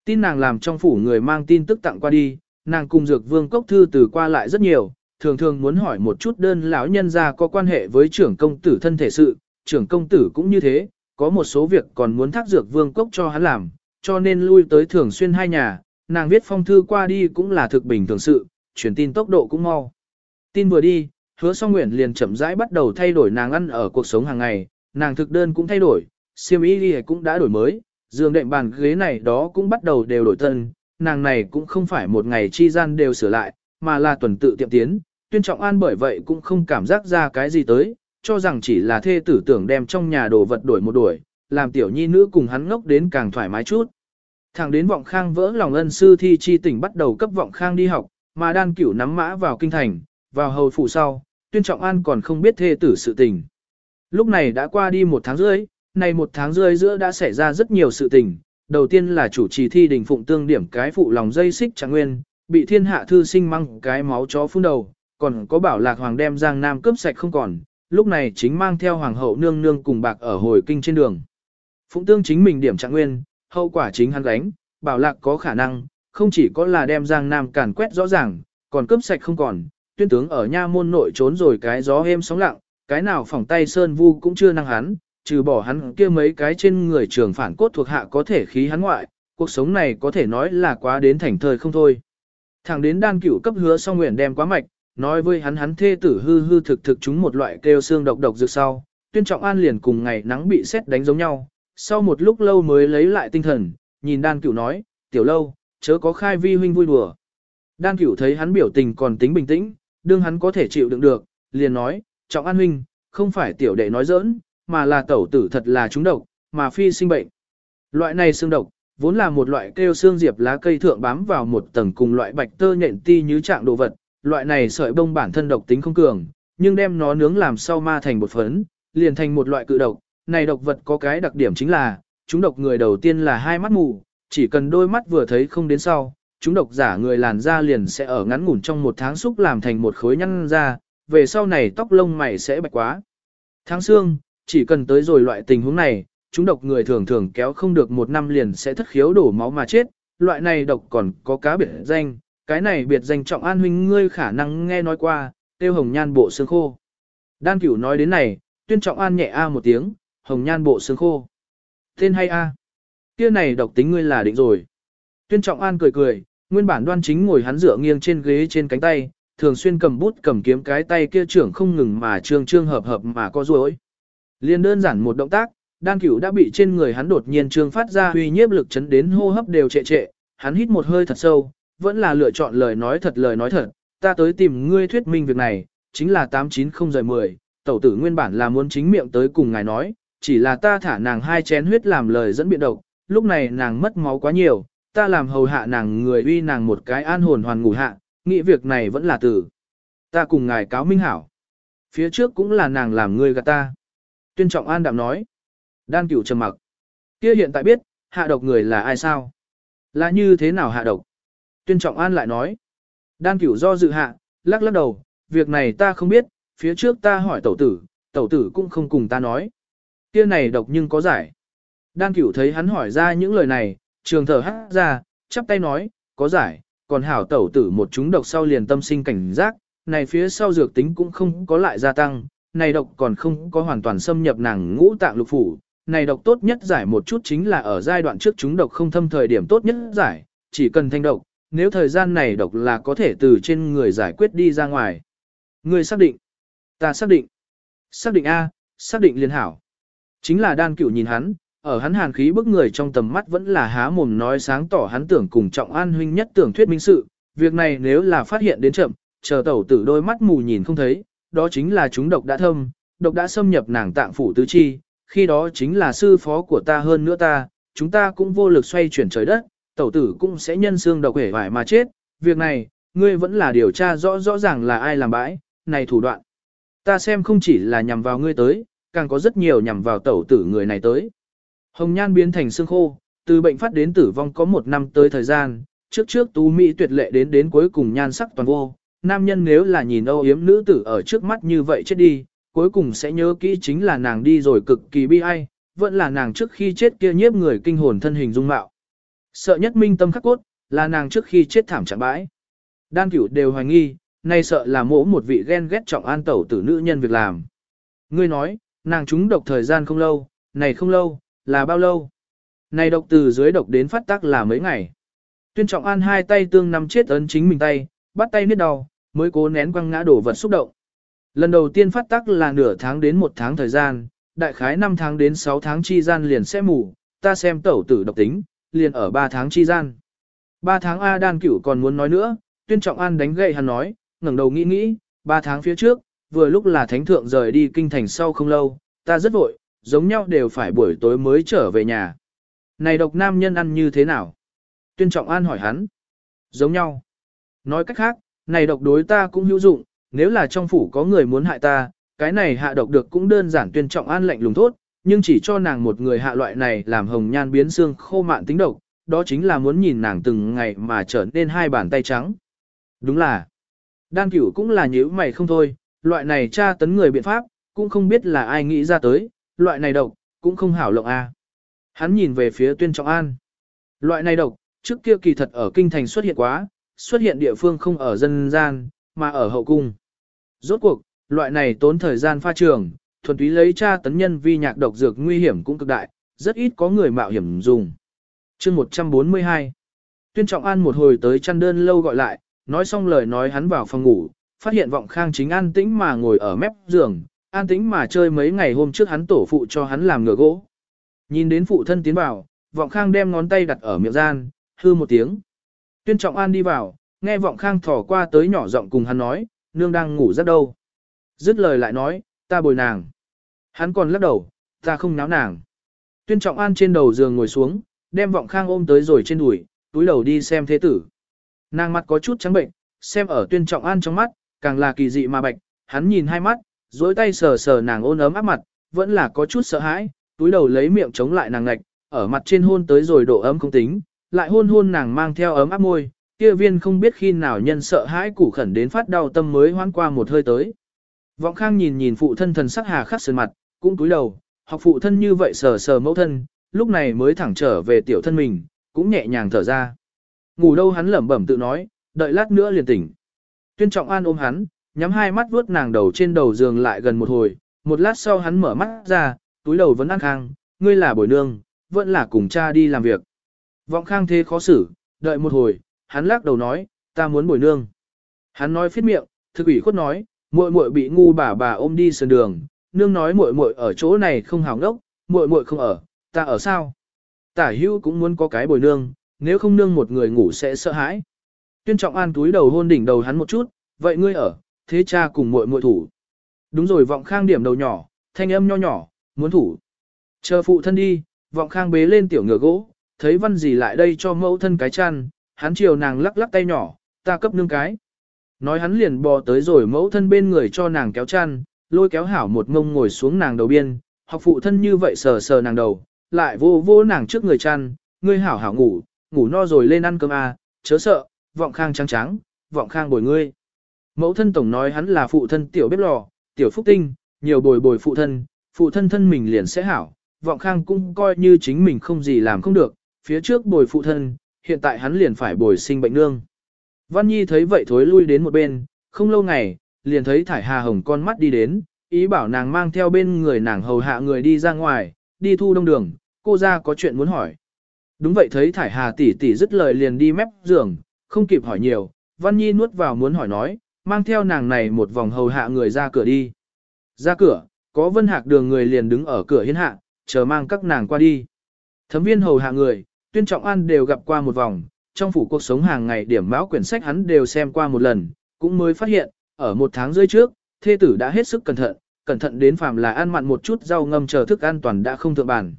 Tin nàng làm trong phủ người mang tin tức tặng qua đi, nàng cùng dược vương cốc thư từ qua lại rất nhiều, thường thường muốn hỏi một chút đơn lão nhân ra có quan hệ với trưởng công tử thân thể sự, trưởng công tử cũng như thế, có một số việc còn muốn thác dược vương cốc cho hắn làm, cho nên lui tới thường xuyên hai nhà, nàng viết phong thư qua đi cũng là thực bình thường sự, truyền tin tốc độ cũng mau. Tin vừa đi, hứa song nguyện liền chậm rãi bắt đầu thay đổi nàng ăn ở cuộc sống hàng ngày, nàng thực đơn cũng thay đổi, siêm ý cũng đã đổi mới, giường đệm bàn ghế này đó cũng bắt đầu đều đổi tân, nàng này cũng không phải một ngày chi gian đều sửa lại, mà là tuần tự tiệm tiến, tuyên trọng an bởi vậy cũng không cảm giác ra cái gì tới, cho rằng chỉ là thê tử tưởng đem trong nhà đồ vật đổi một đuổi, làm tiểu nhi nữ cùng hắn ngốc đến càng thoải mái chút. Thẳng đến vọng khang vỡ lòng ân sư thi chi tỉnh bắt đầu cấp vọng khang đi học, mà đan cửu nắm mã vào kinh thành, vào hầu phủ sau, tuyên trọng an còn không biết thê tử sự tình. Lúc này đã qua đi một tháng rưỡi, này một tháng rưỡi giữa đã xảy ra rất nhiều sự tình. Đầu tiên là chủ trì thi đình phụng tương điểm cái phụ lòng dây xích trạng nguyên, bị thiên hạ thư sinh măng cái máu chó phun đầu, còn có bảo lạc hoàng đem giang nam cướp sạch không còn, lúc này chính mang theo hoàng hậu nương nương cùng bạc ở hồi kinh trên đường. Phụng tương chính mình điểm trạng nguyên, hậu quả chính hắn gánh, bảo lạc có khả năng, không chỉ có là đem giang nam càn quét rõ ràng, còn cướp sạch không còn, tuyên tướng ở nha môn nội trốn rồi cái gió êm sóng lặng, cái nào phòng tay sơn vu cũng chưa năng hắn, trừ bỏ hắn kia mấy cái trên người trường phản cốt thuộc hạ có thể khí hắn ngoại, cuộc sống này có thể nói là quá đến thành thời không thôi. Thẳng đến đan cửu cấp hứa xong nguyện đem quá mạch, nói với hắn hắn thê tử hư hư thực thực chúng một loại kêu xương độc độc dược sau, tuyên trọng an liền cùng ngày nắng bị xét đánh giống nhau, sau một lúc lâu mới lấy lại tinh thần, nhìn đan cửu nói, tiểu lâu, chớ có khai vi huynh vui đùa. Đan cửu thấy hắn biểu tình còn tính bình tĩnh, đương hắn có thể chịu đựng được, liền nói, trọng an huynh, không phải tiểu đệ nói giỡn, mà là tẩu tử thật là chúng độc, mà phi sinh bệnh. Loại này xương độc, vốn là một loại kêu xương diệp lá cây thượng bám vào một tầng cùng loại bạch tơ nhện ti như trạng đồ vật, loại này sợi bông bản thân độc tính không cường, nhưng đem nó nướng làm sau ma thành bột phấn, liền thành một loại cự độc. Này độc vật có cái đặc điểm chính là, chúng độc người đầu tiên là hai mắt mù, chỉ cần đôi mắt vừa thấy không đến sau, chúng độc giả người làn da liền sẽ ở ngắn ngủn trong một tháng xúc làm thành một khối nhăn da, về sau này tóc lông mày sẽ bạch quá. Tháng xương, chỉ cần tới rồi loại tình huống này, chúng độc người thường thường kéo không được một năm liền sẽ thất khiếu đổ máu mà chết, loại này độc còn có cá biệt danh, cái này biệt danh trọng an huynh ngươi khả năng nghe nói qua, tiêu hồng nhan bộ xương khô. Đan cửu nói đến này, tuyên trọng an nhẹ a một tiếng, hồng nhan bộ xương khô. Tên hay a? Kia này độc tính ngươi là định rồi. Tuyên trọng an cười cười, nguyên bản đoan chính ngồi hắn dựa nghiêng trên ghế trên cánh tay, thường xuyên cầm bút cầm kiếm cái tay kia trưởng không ngừng mà trương trương hợp hợp mà có ruối. Liên đơn giản một động tác, đan cửu đã bị trên người hắn đột nhiên trương phát ra uy nhiếp lực chấn đến hô hấp đều trệ trệ, hắn hít một hơi thật sâu, vẫn là lựa chọn lời nói thật lời nói thật, ta tới tìm ngươi thuyết minh việc này, chính là 890 giờ 10, tẩu tử nguyên bản là muốn chính miệng tới cùng ngài nói, chỉ là ta thả nàng hai chén huyết làm lời dẫn biện độc, lúc này nàng mất máu quá nhiều, ta làm hầu hạ nàng người uy nàng một cái an hồn hoàn ngủ hạ, nghĩ việc này vẫn là tử. Ta cùng ngài cáo minh hảo. Phía trước cũng là nàng làm ngươi gạt ta. Tuyên trọng an đạm nói. Đan cửu trầm mặc. Kia hiện tại biết, hạ độc người là ai sao? Là như thế nào hạ độc? Tuyên trọng an lại nói. Đan cửu do dự hạ, lắc lắc đầu, việc này ta không biết, phía trước ta hỏi tẩu tử, tẩu tử cũng không cùng ta nói. Kia này độc nhưng có giải. Đan cửu thấy hắn hỏi ra những lời này, trường thở hát ra, chắp tay nói, có giải, còn hảo tẩu tử một chúng độc sau liền tâm sinh cảnh giác, này phía sau dược tính cũng không có lại gia tăng, này độc còn không có hoàn toàn xâm nhập nàng ngũ tạng lục phủ, này độc tốt nhất giải một chút chính là ở giai đoạn trước chúng độc không thâm thời điểm tốt nhất giải, chỉ cần thanh độc, nếu thời gian này độc là có thể từ trên người giải quyết đi ra ngoài. Ngươi xác định. Ta xác định. Xác định A, xác định liên hảo. Chính là đan cửu nhìn hắn, ở hắn hàn khí bức người trong tầm mắt vẫn là há mồm nói sáng tỏ hắn tưởng cùng trọng an huynh nhất tưởng thuyết minh sự. Việc này nếu là phát hiện đến chậm, chờ tẩu tử đôi mắt mù nhìn không thấy, đó chính là chúng độc đã thâm, độc đã xâm nhập nàng tạng phủ tứ chi, khi đó chính là sư phó của ta hơn nữa ta, chúng ta cũng vô lực xoay chuyển trời đất, tẩu tử cũng sẽ nhân xương độc hể vải mà chết, việc này, ngươi vẫn là điều tra rõ rõ ràng là ai làm bãi, này thủ đoạn. Ta xem không chỉ là nhằm vào ngươi tới, càng có rất nhiều nhằm vào tẩu tử người này tới. Hồng nhan biến thành xương khô, từ bệnh phát đến tử vong có một năm tới thời gian, trước trước tú mỹ tuyệt lệ đến đến cuối cùng nhan sắc toàn vô. Nam nhân nếu là nhìn âu yếm nữ tử ở trước mắt như vậy chết đi, cuối cùng sẽ nhớ kỹ chính là nàng đi rồi cực kỳ bi ai, vẫn là nàng trước khi chết kia nhiếp người kinh hồn thân hình dung mạo. Sợ nhất minh tâm khắc cốt, là nàng trước khi chết thảm trạng bãi. Đan cửu đều hoài nghi, nay sợ là mỗ một vị ghen ghét trọng an tẩu tử nữ nhân việc làm. Ngươi nói, nàng trúng độc thời gian không lâu, này không lâu, là bao lâu? Này độc từ dưới độc đến phát tác là mấy ngày. Tuyên trọng an hai tay tương nắm chết ấn chính mình tay, bắt tay niết đau, mới cố nén quăng ngã đổ vật xúc động. Lần đầu tiên phát tác là nửa tháng đến một tháng thời gian, đại khái 5 tháng đến 6 tháng chi gian liền sẽ mù, ta xem tẩu tử độc tính, liền ở 3 tháng chi gian. 3 tháng A đan cửu còn muốn nói nữa, tuyên trọng an đánh gậy hắn nói, ngẩng đầu nghĩ nghĩ, 3 tháng phía trước, vừa lúc là thánh thượng rời đi kinh thành sau không lâu, ta rất vội, giống nhau đều phải buổi tối mới trở về nhà. Này độc nam nhân ăn như thế nào? Tuyên trọng an hỏi hắn. Giống nhau. Nói cách khác, này độc đối ta cũng hữu dụng, nếu là trong phủ có người muốn hại ta, cái này hạ độc được cũng đơn giản tuyên trọng an lạnh lùng thốt, nhưng chỉ cho nàng một người hạ loại này làm hồng nhan biến xương khô mạn tính độc, đó chính là muốn nhìn nàng từng ngày mà trở nên hai bàn tay trắng. Đúng là, đan cửu cũng là nhíu mày không thôi, loại này tra tấn người biện pháp, cũng không biết là ai nghĩ ra tới, loại này độc, cũng không hảo lộng a. Hắn nhìn về phía tuyên trọng an. Loại này độc, trước kia kỳ thật ở kinh thành xuất hiện quá, xuất hiện địa phương không ở dân gian, mà ở hậu cung. Rốt cuộc, loại này tốn thời gian pha trường, thuần túy lấy tra tấn nhân vi nhạc độc dược nguy hiểm cũng cực đại, rất ít có người mạo hiểm dùng. chương 142 Tuyên Trọng An một hồi tới chăn đơn lâu gọi lại, nói xong lời nói hắn vào phòng ngủ, phát hiện vọng khang chính an tĩnh mà ngồi ở mép giường, an tĩnh mà chơi mấy ngày hôm trước hắn tổ phụ cho hắn làm ngựa gỗ. Nhìn đến phụ thân tiến vào, vọng khang đem ngón tay đặt ở miệng gian, hư một tiếng. Tuyên Trọng An đi vào, nghe vọng khang thỏ qua tới nhỏ giọng cùng hắn nói, nương đang ngủ rất đâu. Dứt lời lại nói, ta bồi nàng. Hắn còn lắc đầu, ta không náo nàng. Tuyên trọng an trên đầu giường ngồi xuống, đem vọng khang ôm tới rồi trên đùi, túi đầu đi xem thế tử. Nàng mặt có chút trắng bệnh, xem ở tuyên trọng an trong mắt, càng là kỳ dị mà bạch, hắn nhìn hai mắt, duỗi tay sờ sờ nàng ôn ấm áp mặt, vẫn là có chút sợ hãi, túi đầu lấy miệng chống lại nàng ngạch, ở mặt trên hôn tới rồi độ ấm không tính, lại hôn hôn nàng mang theo ấm áp môi, kia viên không biết khi nào nhân sợ hãi củ khẩn đến phát đau tâm mới hoán qua một hơi tới. Vọng Khang nhìn nhìn phụ thân thần sắc hà khắc sơn mặt, cũng cúi đầu, học phụ thân như vậy sờ sờ mẫu thân, lúc này mới thẳng trở về tiểu thân mình, cũng nhẹ nhàng thở ra. Ngủ đâu hắn lẩm bẩm tự nói, đợi lát nữa liền tỉnh. Tuyên Trọng An ôm hắn, nhắm hai mắt vuốt nàng đầu trên đầu giường lại gần một hồi, một lát sau hắn mở mắt ra, túi đầu vẫn ăn khang, ngươi là bồi nương, vẫn là cùng cha đi làm việc. Vọng Khang thế khó xử, đợi một hồi, hắn lắc đầu nói, ta muốn bồi nương. Hắn nói phết miệng, thực ủy khuất nói, muội muội bị ngu bà bà ôm đi sườn đường, nương nói muội muội ở chỗ này không hảo ngốc, muội muội không ở, ta ở sao? Tả hữu cũng muốn có cái bồi nương, nếu không nương một người ngủ sẽ sợ hãi. Tuyên trọng an túi đầu hôn đỉnh đầu hắn một chút, vậy ngươi ở, thế cha cùng muội muội thủ. Đúng rồi vọng khang điểm đầu nhỏ, thanh âm nho nhỏ, muốn thủ. Chờ phụ thân đi, vọng khang bế lên tiểu ngựa gỗ, thấy văn gì lại đây cho mẫu thân cái chăn, hắn chiều nàng lắc lắc tay nhỏ, ta cấp nương cái. Nói hắn liền bò tới rồi mẫu thân bên người cho nàng kéo chăn, lôi kéo hảo một ngông ngồi xuống nàng đầu biên, học phụ thân như vậy sờ sờ nàng đầu, lại vô vô nàng trước người chăn, ngươi hảo hảo ngủ, ngủ no rồi lên ăn cơm à, chớ sợ, vọng khang trắng trắng, vọng khang bồi ngươi. Mẫu thân tổng nói hắn là phụ thân tiểu bếp lò, tiểu phúc tinh, nhiều bồi bồi phụ thân, phụ thân thân mình liền sẽ hảo, vọng khang cũng coi như chính mình không gì làm không được, phía trước bồi phụ thân, hiện tại hắn liền phải bồi sinh bệnh nương. Văn Nhi thấy vậy thối lui đến một bên, không lâu ngày, liền thấy thải hà hồng con mắt đi đến, ý bảo nàng mang theo bên người nàng hầu hạ người đi ra ngoài, đi thu đông đường, cô ra có chuyện muốn hỏi. Đúng vậy thấy thải hà tỷ tỷ dứt lời liền đi mép giường, không kịp hỏi nhiều, Văn Nhi nuốt vào muốn hỏi nói, mang theo nàng này một vòng hầu hạ người ra cửa đi. Ra cửa, có vân hạc đường người liền đứng ở cửa hiên hạ, chờ mang các nàng qua đi. Thấm viên hầu hạ người, tuyên trọng an đều gặp qua một vòng, trong phủ cuộc sống hàng ngày điểm báo quyển sách hắn đều xem qua một lần, cũng mới phát hiện, ở một tháng rưỡi trước, thê tử đã hết sức cẩn thận, cẩn thận đến phàm là ăn mặn một chút rau ngâm chờ thức an toàn đã không thượng bản.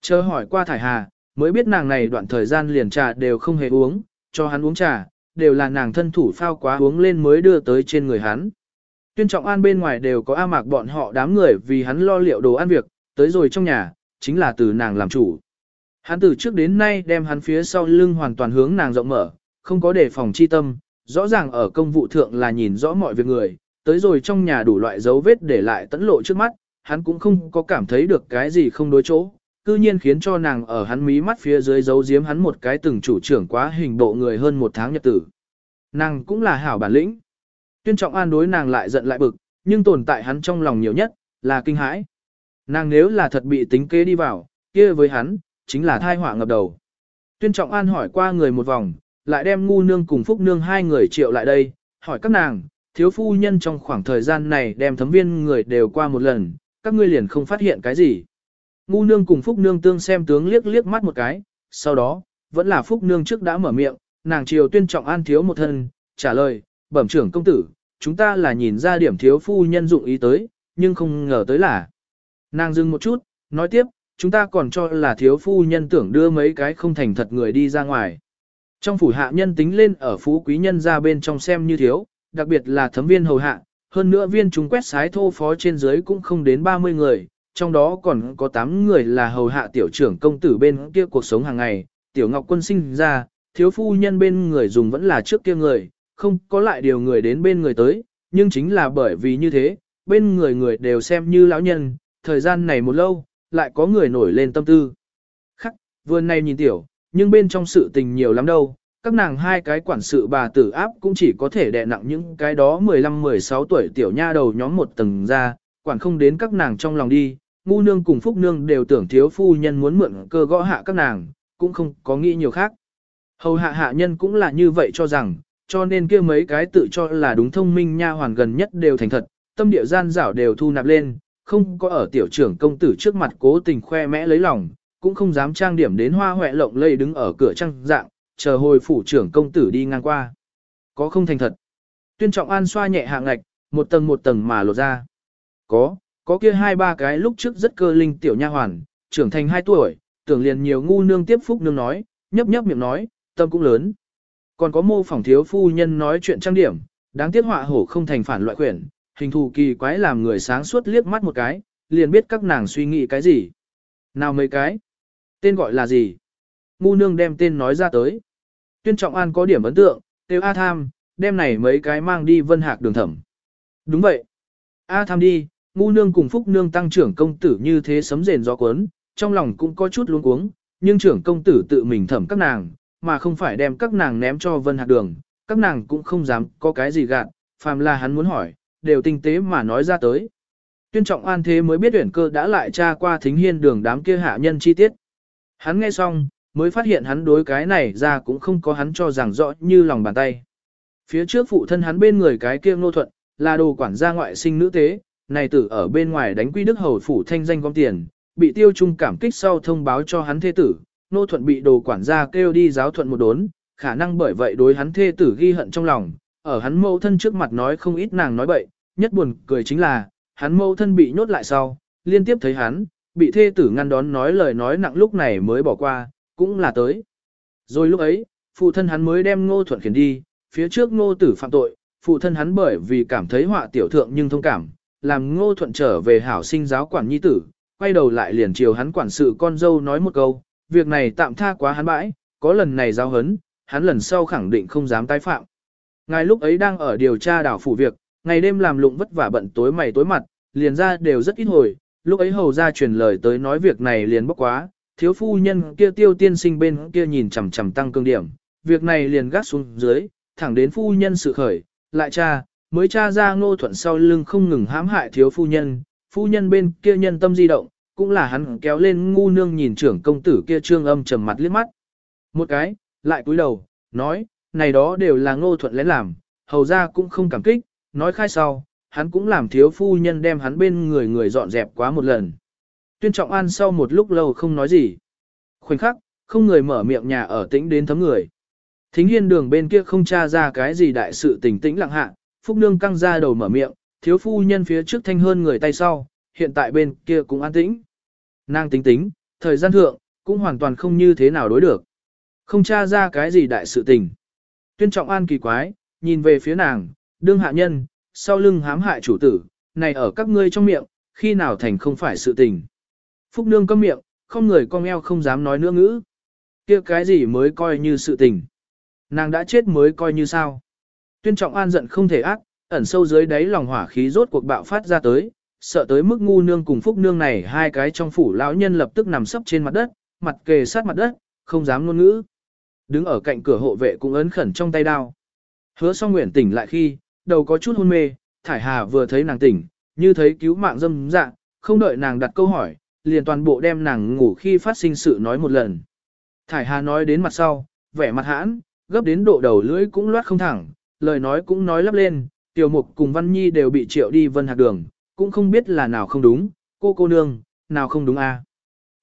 Chờ hỏi qua thải hà, mới biết nàng này đoạn thời gian liền trà đều không hề uống, cho hắn uống trà, đều là nàng thân thủ phao quá uống lên mới đưa tới trên người hắn. Tuyên trọng an bên ngoài đều có A mạc bọn họ đám người vì hắn lo liệu đồ ăn việc, tới rồi trong nhà, chính là từ nàng làm chủ. Hắn từ trước đến nay đem hắn phía sau lưng hoàn toàn hướng nàng rộng mở, không có đề phòng chi tâm, rõ ràng ở công vụ thượng là nhìn rõ mọi việc người, tới rồi trong nhà đủ loại dấu vết để lại tẫn lộ trước mắt, hắn cũng không có cảm thấy được cái gì không đối chỗ, cư nhiên khiến cho nàng ở hắn mí mắt phía dưới giấu giếm hắn một cái từng chủ trưởng quá hình bộ người hơn một tháng nhật tử. Nàng cũng là hảo bản lĩnh. Tuyên trọng an đối nàng lại giận lại bực, nhưng tồn tại hắn trong lòng nhiều nhất, là kinh hãi. Nàng nếu là thật bị tính kế đi vào, kia với hắn, chính là thai họa ngập đầu. Tuyên trọng an hỏi qua người một vòng, lại đem ngu nương cùng phúc nương hai người triệu lại đây, hỏi các nàng, thiếu phu nhân trong khoảng thời gian này đem thấm viên người đều qua một lần, các ngươi liền không phát hiện cái gì. Ngu nương cùng phúc nương tương xem tướng liếc liếc mắt một cái, sau đó, vẫn là phúc nương trước đã mở miệng, nàng triều tuyên trọng an thiếu một thân, trả lời, bẩm trưởng công tử, chúng ta là nhìn ra điểm thiếu phu nhân dụng ý tới, nhưng không ngờ tới là. Nàng dừng một chút, nói tiếp, chúng ta còn cho là thiếu phu nhân tưởng đưa mấy cái không thành thật người đi ra ngoài. Trong phủ hạ nhân tính lên ở phú quý nhân ra bên trong xem như thiếu, đặc biệt là thấm viên hầu hạ, hơn nữa viên chúng quét sái thô phó trên dưới cũng không đến 30 người, trong đó còn có 8 người là hầu hạ tiểu trưởng công tử bên kia cuộc sống hàng ngày, tiểu ngọc quân sinh ra, thiếu phu nhân bên người dùng vẫn là trước kia người, không có lại điều người đến bên người tới, nhưng chính là bởi vì như thế, bên người người đều xem như lão nhân, thời gian này một lâu, lại có người nổi lên tâm tư. Khắc, vườn này nhìn tiểu, nhưng bên trong sự tình nhiều lắm đâu, các nàng hai cái quản sự bà tử áp cũng chỉ có thể đè nặng những cái đó 15-16 tuổi tiểu nha đầu nhóm một tầng ra, quản không đến các nàng trong lòng đi, ngu nương cùng phúc nương đều tưởng thiếu phu nhân muốn mượn cơ gõ hạ các nàng, cũng không có nghĩ nhiều khác. Hầu hạ hạ nhân cũng là như vậy cho rằng, cho nên kia mấy cái tự cho là đúng thông minh nha hoàn gần nhất đều thành thật, tâm địa gian dảo đều thu nạp lên, không có ở tiểu trưởng công tử trước mặt cố tình khoe mẽ lấy lòng, cũng không dám trang điểm đến hoa hoẹ lộng lây đứng ở cửa trang dạng, chờ hồi phủ trưởng công tử đi ngang qua. Có không thành thật. Tuyên trọng an xoa nhẹ hạng ngạch, một tầng một tầng mà lột ra. Có, có kia hai ba cái lúc trước rất cơ linh tiểu nha hoàn, trưởng thành hai tuổi, tưởng liền nhiều ngu nương tiếp phúc nương nói, nhấp nhấp miệng nói, tâm cũng lớn. Còn có mô phỏng thiếu phu nhân nói chuyện trang điểm, đáng tiếc họa hổ không thành phản loại quyển, hình thù kỳ quái làm người sáng suốt liếc mắt một cái, liền biết các nàng suy nghĩ cái gì. Nào mấy cái? Tên gọi là gì? Ngu nương đem tên nói ra tới. Tuyên Trọng An có điểm ấn tượng, tiêu A Tham, đem này mấy cái mang đi vân hạc đường thẩm. Đúng vậy. A Tham đi, ngu nương cùng phúc nương tăng trưởng công tử như thế sấm rền gió cuốn, trong lòng cũng có chút luống cuống, nhưng trưởng công tử tự mình thẩm các nàng, mà không phải đem các nàng ném cho vân hạc đường, các nàng cũng không dám có cái gì gạt, phàm là hắn muốn hỏi, đều tinh tế mà nói ra tới. Tuyên trọng an thế mới biết tuyển cơ đã lại tra qua thính hiên đường đám kia hạ nhân chi tiết. Hắn nghe xong, mới phát hiện hắn đối cái này ra cũng không có hắn cho rằng rõ như lòng bàn tay. Phía trước phụ thân hắn bên người cái kia nô thuận, là đồ quản gia ngoại sinh nữ tế, này tử ở bên ngoài đánh quy đức hầu phủ thanh danh gom tiền, bị tiêu trung cảm kích sau thông báo cho hắn thế tử, nô thuận bị đồ quản gia kêu đi giáo thuận một đốn, khả năng bởi vậy đối hắn thê tử ghi hận trong lòng, ở hắn mâu thân trước mặt nói không ít nàng nói bậy, nhất buồn cười chính là, hắn mâu thân bị nhốt lại sau, liên tiếp thấy hắn, bị thê tử ngăn đón nói lời nói nặng lúc này mới bỏ qua, cũng là tới. Rồi lúc ấy, phụ thân hắn mới đem ngô thuận khiển đi, phía trước ngô tử phạm tội, phụ thân hắn bởi vì cảm thấy họa tiểu thượng nhưng thông cảm, làm ngô thuận trở về hảo sinh giáo quản nhi tử, quay đầu lại liền chiều hắn quản sự con dâu nói một câu, việc này tạm tha quá hắn bãi, có lần này giao hấn, hắn lần sau khẳng định không dám tái phạm. Ngài lúc ấy đang ở điều tra đảo phủ việc, ngày đêm làm lụng vất vả bận tối mày tối mặt, liền ra đều rất ít hồi, lúc ấy hầu ra truyền lời tới nói việc này liền bốc quá, thiếu phu nhân kia tiêu tiên sinh bên kia nhìn chằm chằm tăng cương điểm, việc này liền gác xuống dưới, thẳng đến phu nhân sự khởi, lại cha, mới cha ra ngô thuận sau lưng không ngừng hãm hại thiếu phu nhân, phu nhân bên kia nhân tâm di động, cũng là hắn kéo lên ngu nương nhìn trưởng công tử kia trương âm trầm mặt liếc mắt. Một cái, lại cúi đầu, nói, này đó đều là ngô thuận lén làm, hầu ra cũng không cảm kích, nói khai sau, hắn cũng làm thiếu phu nhân đem hắn bên người người dọn dẹp quá một lần. Tuyên Trọng An sau một lúc lâu không nói gì. Khoảnh khắc, không người mở miệng nhà ở tĩnh đến thấm người. Thính hiên đường bên kia không tra ra cái gì đại sự tình tĩnh lặng hạ, Phúc Nương căng ra đầu mở miệng, thiếu phu nhân phía trước thanh hơn người tay sau, hiện tại bên kia cũng an tĩnh. Nàng tính tính, thời gian thượng, cũng hoàn toàn không như thế nào đối được. Không tra ra cái gì đại sự tình. Tuyên trọng an kỳ quái, nhìn về phía nàng, đương hạ nhân, sau lưng hãm hại chủ tử, này ở các ngươi trong miệng, khi nào thành không phải sự tình. Phúc nương câm miệng, không người con eo không dám nói nữa ngữ. kia cái gì mới coi như sự tình. Nàng đã chết mới coi như sao. Tuyên trọng an giận không thể ác, ẩn sâu dưới đáy lòng hỏa khí rốt cuộc bạo phát ra tới, sợ tới mức ngu nương cùng phúc nương này hai cái trong phủ lão nhân lập tức nằm sấp trên mặt đất, mặt kề sát mặt đất, không dám ngôn ngữ. Đứng ở cạnh cửa hộ vệ cũng ấn khẩn trong tay đao. Hứa song nguyện tỉnh lại khi, đầu có chút hôn mê, thải hà vừa thấy nàng tỉnh, như thấy cứu mạng dâm dạng, không đợi nàng đặt câu hỏi, liền toàn bộ đem nàng ngủ khi phát sinh sự nói một lần. Thải hà nói đến mặt sau, vẻ mặt hãn, gấp đến độ đầu lưỡi cũng loát không thẳng, lời nói cũng nói lắp lên, tiểu mục cùng văn nhi đều bị triệu đi vân hạc đường, cũng không biết là nào không đúng, cô cô nương, nào không đúng a à?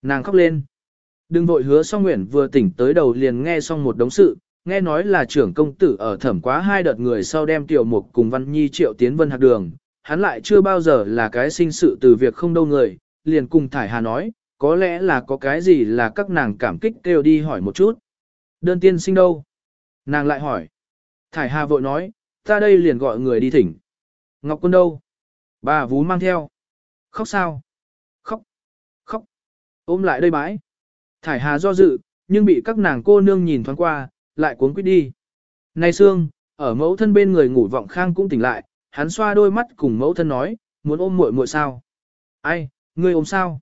Nàng khóc lên. Đừng vội hứa song nguyện vừa tỉnh tới đầu liền nghe xong một đống sự, nghe nói là trưởng công tử ở thẩm quá hai đợt người sau đem tiểu mục cùng văn nhi triệu tiến vân hạc đường, hắn lại chưa bao giờ là cái sinh sự từ việc không đâu người, liền cùng thải hà nói, có lẽ là có cái gì là các nàng cảm kích kêu đi hỏi một chút. Đơn tiên sinh đâu? Nàng lại hỏi. Thải hà vội nói, ta đây liền gọi người đi thỉnh. Ngọc quân đâu? Bà vú mang theo. Khóc sao? Khóc. Khóc. Ôm lại đây bãi. Thải hà do dự, nhưng bị các nàng cô nương nhìn thoáng qua, lại cuốn quýt đi. Này Sương, ở mẫu thân bên người ngủ vọng khang cũng tỉnh lại, hắn xoa đôi mắt cùng mẫu thân nói, muốn ôm muội muội sao? Ai, ngươi ôm sao?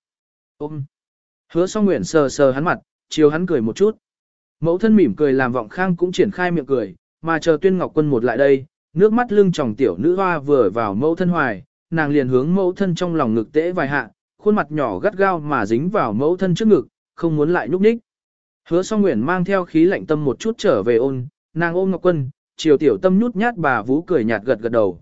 Ôm. Hứa song nguyện sờ sờ hắn mặt, chiều hắn cười một chút. Mẫu thân mỉm cười làm vọng khang cũng triển khai miệng cười, mà chờ tuyên ngọc quân một lại đây, nước mắt lưng tròng tiểu nữ hoa vừa vào mẫu thân hoài, nàng liền hướng mẫu thân trong lòng ngực tễ vài hạ, khuôn mặt nhỏ gắt gao mà dính vào mẫu thân trước ngực, không muốn lại nhúc nhích. Hứa song nguyện mang theo khí lạnh tâm một chút trở về ôn, nàng ôm Ngọc Quân, chiều tiểu tâm nhút nhát bà vũ cười nhạt gật gật đầu.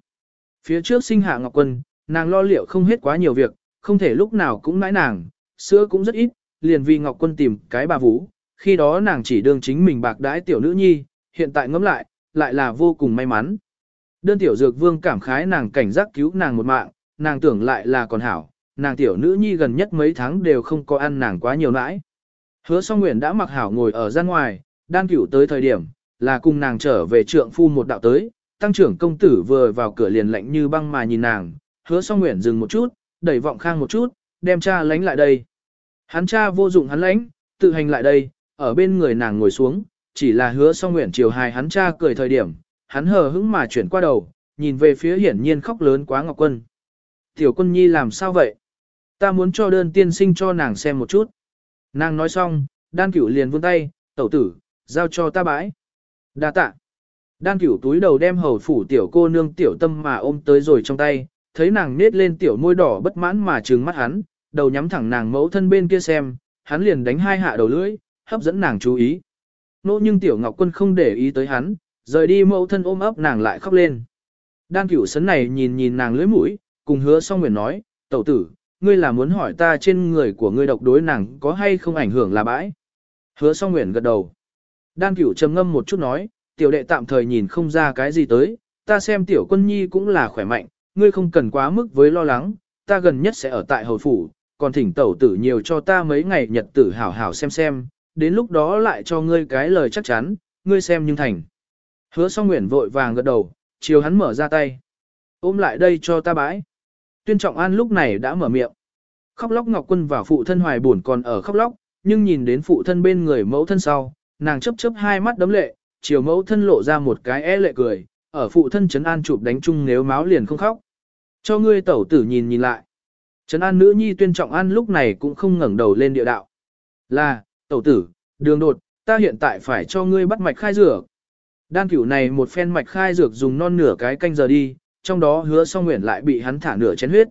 Phía trước sinh hạ Ngọc Quân, nàng lo liệu không hết quá nhiều việc, không thể lúc nào cũng nãi nàng, sữa cũng rất ít, liền vì Ngọc Quân tìm cái bà vũ, khi đó nàng chỉ đương chính mình bạc đãi tiểu nữ nhi, hiện tại ngẫm lại, lại là vô cùng may mắn. Đơn tiểu dược vương cảm khái nàng cảnh giác cứu nàng một mạng, nàng tưởng lại là còn hảo, nàng tiểu nữ nhi gần nhất mấy tháng đều không có ăn nàng quá nhiều nãi. Hứa song nguyện đã mặc hảo ngồi ở gian ngoài, đan cửu tới thời điểm, là cùng nàng trở về trượng phu một đạo tới, tăng trưởng công tử vừa vào cửa liền lạnh như băng mà nhìn nàng, hứa song nguyện dừng một chút, đẩy vọng khang một chút, đem cha lánh lại đây. Hắn cha vô dụng hắn lánh, tự hành lại đây, ở bên người nàng ngồi xuống, chỉ là hứa song nguyện chiều hài hắn cha cười thời điểm, hắn hờ hững mà chuyển qua đầu, nhìn về phía hiển nhiên khóc lớn quá Ngọc Quân. Tiểu quân nhi làm sao vậy? Ta muốn cho đơn tiên sinh cho nàng xem một chút. Nàng nói xong, đan cửu liền vươn tay, tẩu tử, giao cho ta bãi. đa tạ. Đan cửu túi đầu đem hầu phủ tiểu cô nương tiểu tâm mà ôm tới rồi trong tay, thấy nàng nết lên tiểu môi đỏ bất mãn mà trừng mắt hắn, đầu nhắm thẳng nàng mẫu thân bên kia xem, hắn liền đánh hai hạ đầu lưỡi, hấp dẫn nàng chú ý. Nỗ nhưng tiểu ngọc quân không để ý tới hắn, rời đi mẫu thân ôm ấp nàng lại khóc lên. Đan cửu sấn này nhìn nhìn nàng lưỡi mũi, cùng hứa xong nguyện nói, tẩu tử, ngươi là muốn hỏi ta trên người của ngươi độc đối nàng có hay không ảnh hưởng là bãi. Hứa song nguyện gật đầu. Đan cửu trầm ngâm một chút nói, tiểu đệ tạm thời nhìn không ra cái gì tới, ta xem tiểu quân nhi cũng là khỏe mạnh, ngươi không cần quá mức với lo lắng, ta gần nhất sẽ ở tại hồi phủ, còn thỉnh tẩu tử nhiều cho ta mấy ngày nhật tử hảo hảo xem xem, đến lúc đó lại cho ngươi cái lời chắc chắn, ngươi xem nhưng thành. Hứa song nguyện vội vàng gật đầu, chiều hắn mở ra tay. Ôm lại đây cho ta bãi. Tuyên Trọng An lúc này đã mở miệng. Khóc lóc Ngọc Quân và phụ thân hoài buồn còn ở khóc lóc, nhưng nhìn đến phụ thân bên người mẫu thân sau, nàng chấp chấp hai mắt đấm lệ, chiều mẫu thân lộ ra một cái e lệ cười, ở phụ thân Trấn An chụp đánh chung nếu máu liền không khóc. Cho ngươi tẩu tử nhìn nhìn lại. Trấn An nữ nhi tuyên trọng an lúc này cũng không ngẩng đầu lên địa đạo. Là, tẩu tử, đường đột, ta hiện tại phải cho ngươi bắt mạch khai dược. Đan cửu này một phen mạch khai dược dùng non nửa cái canh giờ đi, trong đó hứa song nguyện lại bị hắn thả nửa chén huyết.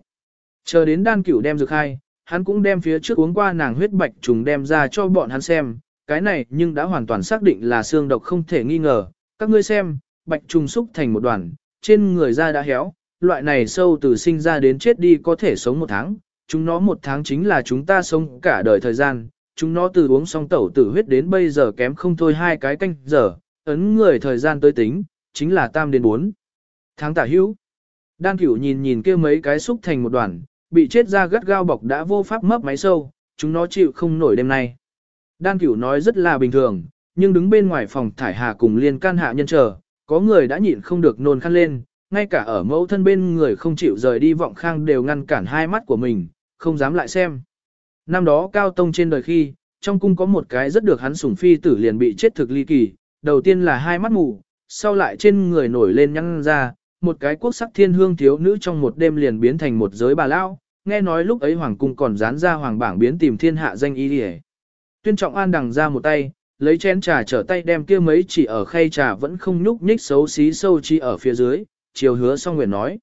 Chờ đến đan cửu đem dược hai hắn cũng đem phía trước uống qua nàng huyết bạch trùng đem ra cho bọn hắn xem, cái này nhưng đã hoàn toàn xác định là xương độc không thể nghi ngờ, Các ngươi xem, bạch trùng xúc thành một đoàn, trên người da đã héo, loại này sâu từ sinh ra đến chết đi có thể sống một tháng, chúng nó một tháng chính là chúng ta sống cả đời thời gian, chúng nó từ uống xong tẩu tử huyết đến bây giờ kém không thôi hai cái canh giờ, ấn người thời gian tới tính, chính là tam đến bốn. Tháng tả hữu. Đan cửu nhìn nhìn kia mấy cái xúc thành một đoàn, bị chết ra gắt gao bọc đã vô pháp mấp máy sâu, chúng nó chịu không nổi đêm nay. Đan cửu nói rất là bình thường, nhưng đứng bên ngoài phòng thải hà cùng liên can hạ nhân chờ, có người đã nhịn không được nôn khăn lên, ngay cả ở mẫu thân bên người không chịu rời đi vọng khang đều ngăn cản hai mắt của mình, không dám lại xem. Năm đó cao tông trên đời khi, trong cung có một cái rất được hắn sủng phi tử liền bị chết thực ly kỳ, đầu tiên là hai mắt mù, sau lại trên người nổi lên nhăn ra, một cái quốc sắc thiên hương thiếu nữ trong một đêm liền biến thành một giới bà lão, nghe nói lúc ấy hoàng cung còn dán ra hoàng bảng biến tìm thiên hạ danh y điề. Tuyên trọng an đằng ra một tay, lấy chén trà trở tay đem kia mấy chỉ ở khay trà vẫn không nhúc nhích xấu xí sâu chi ở phía dưới, chiều hứa song nguyện nói.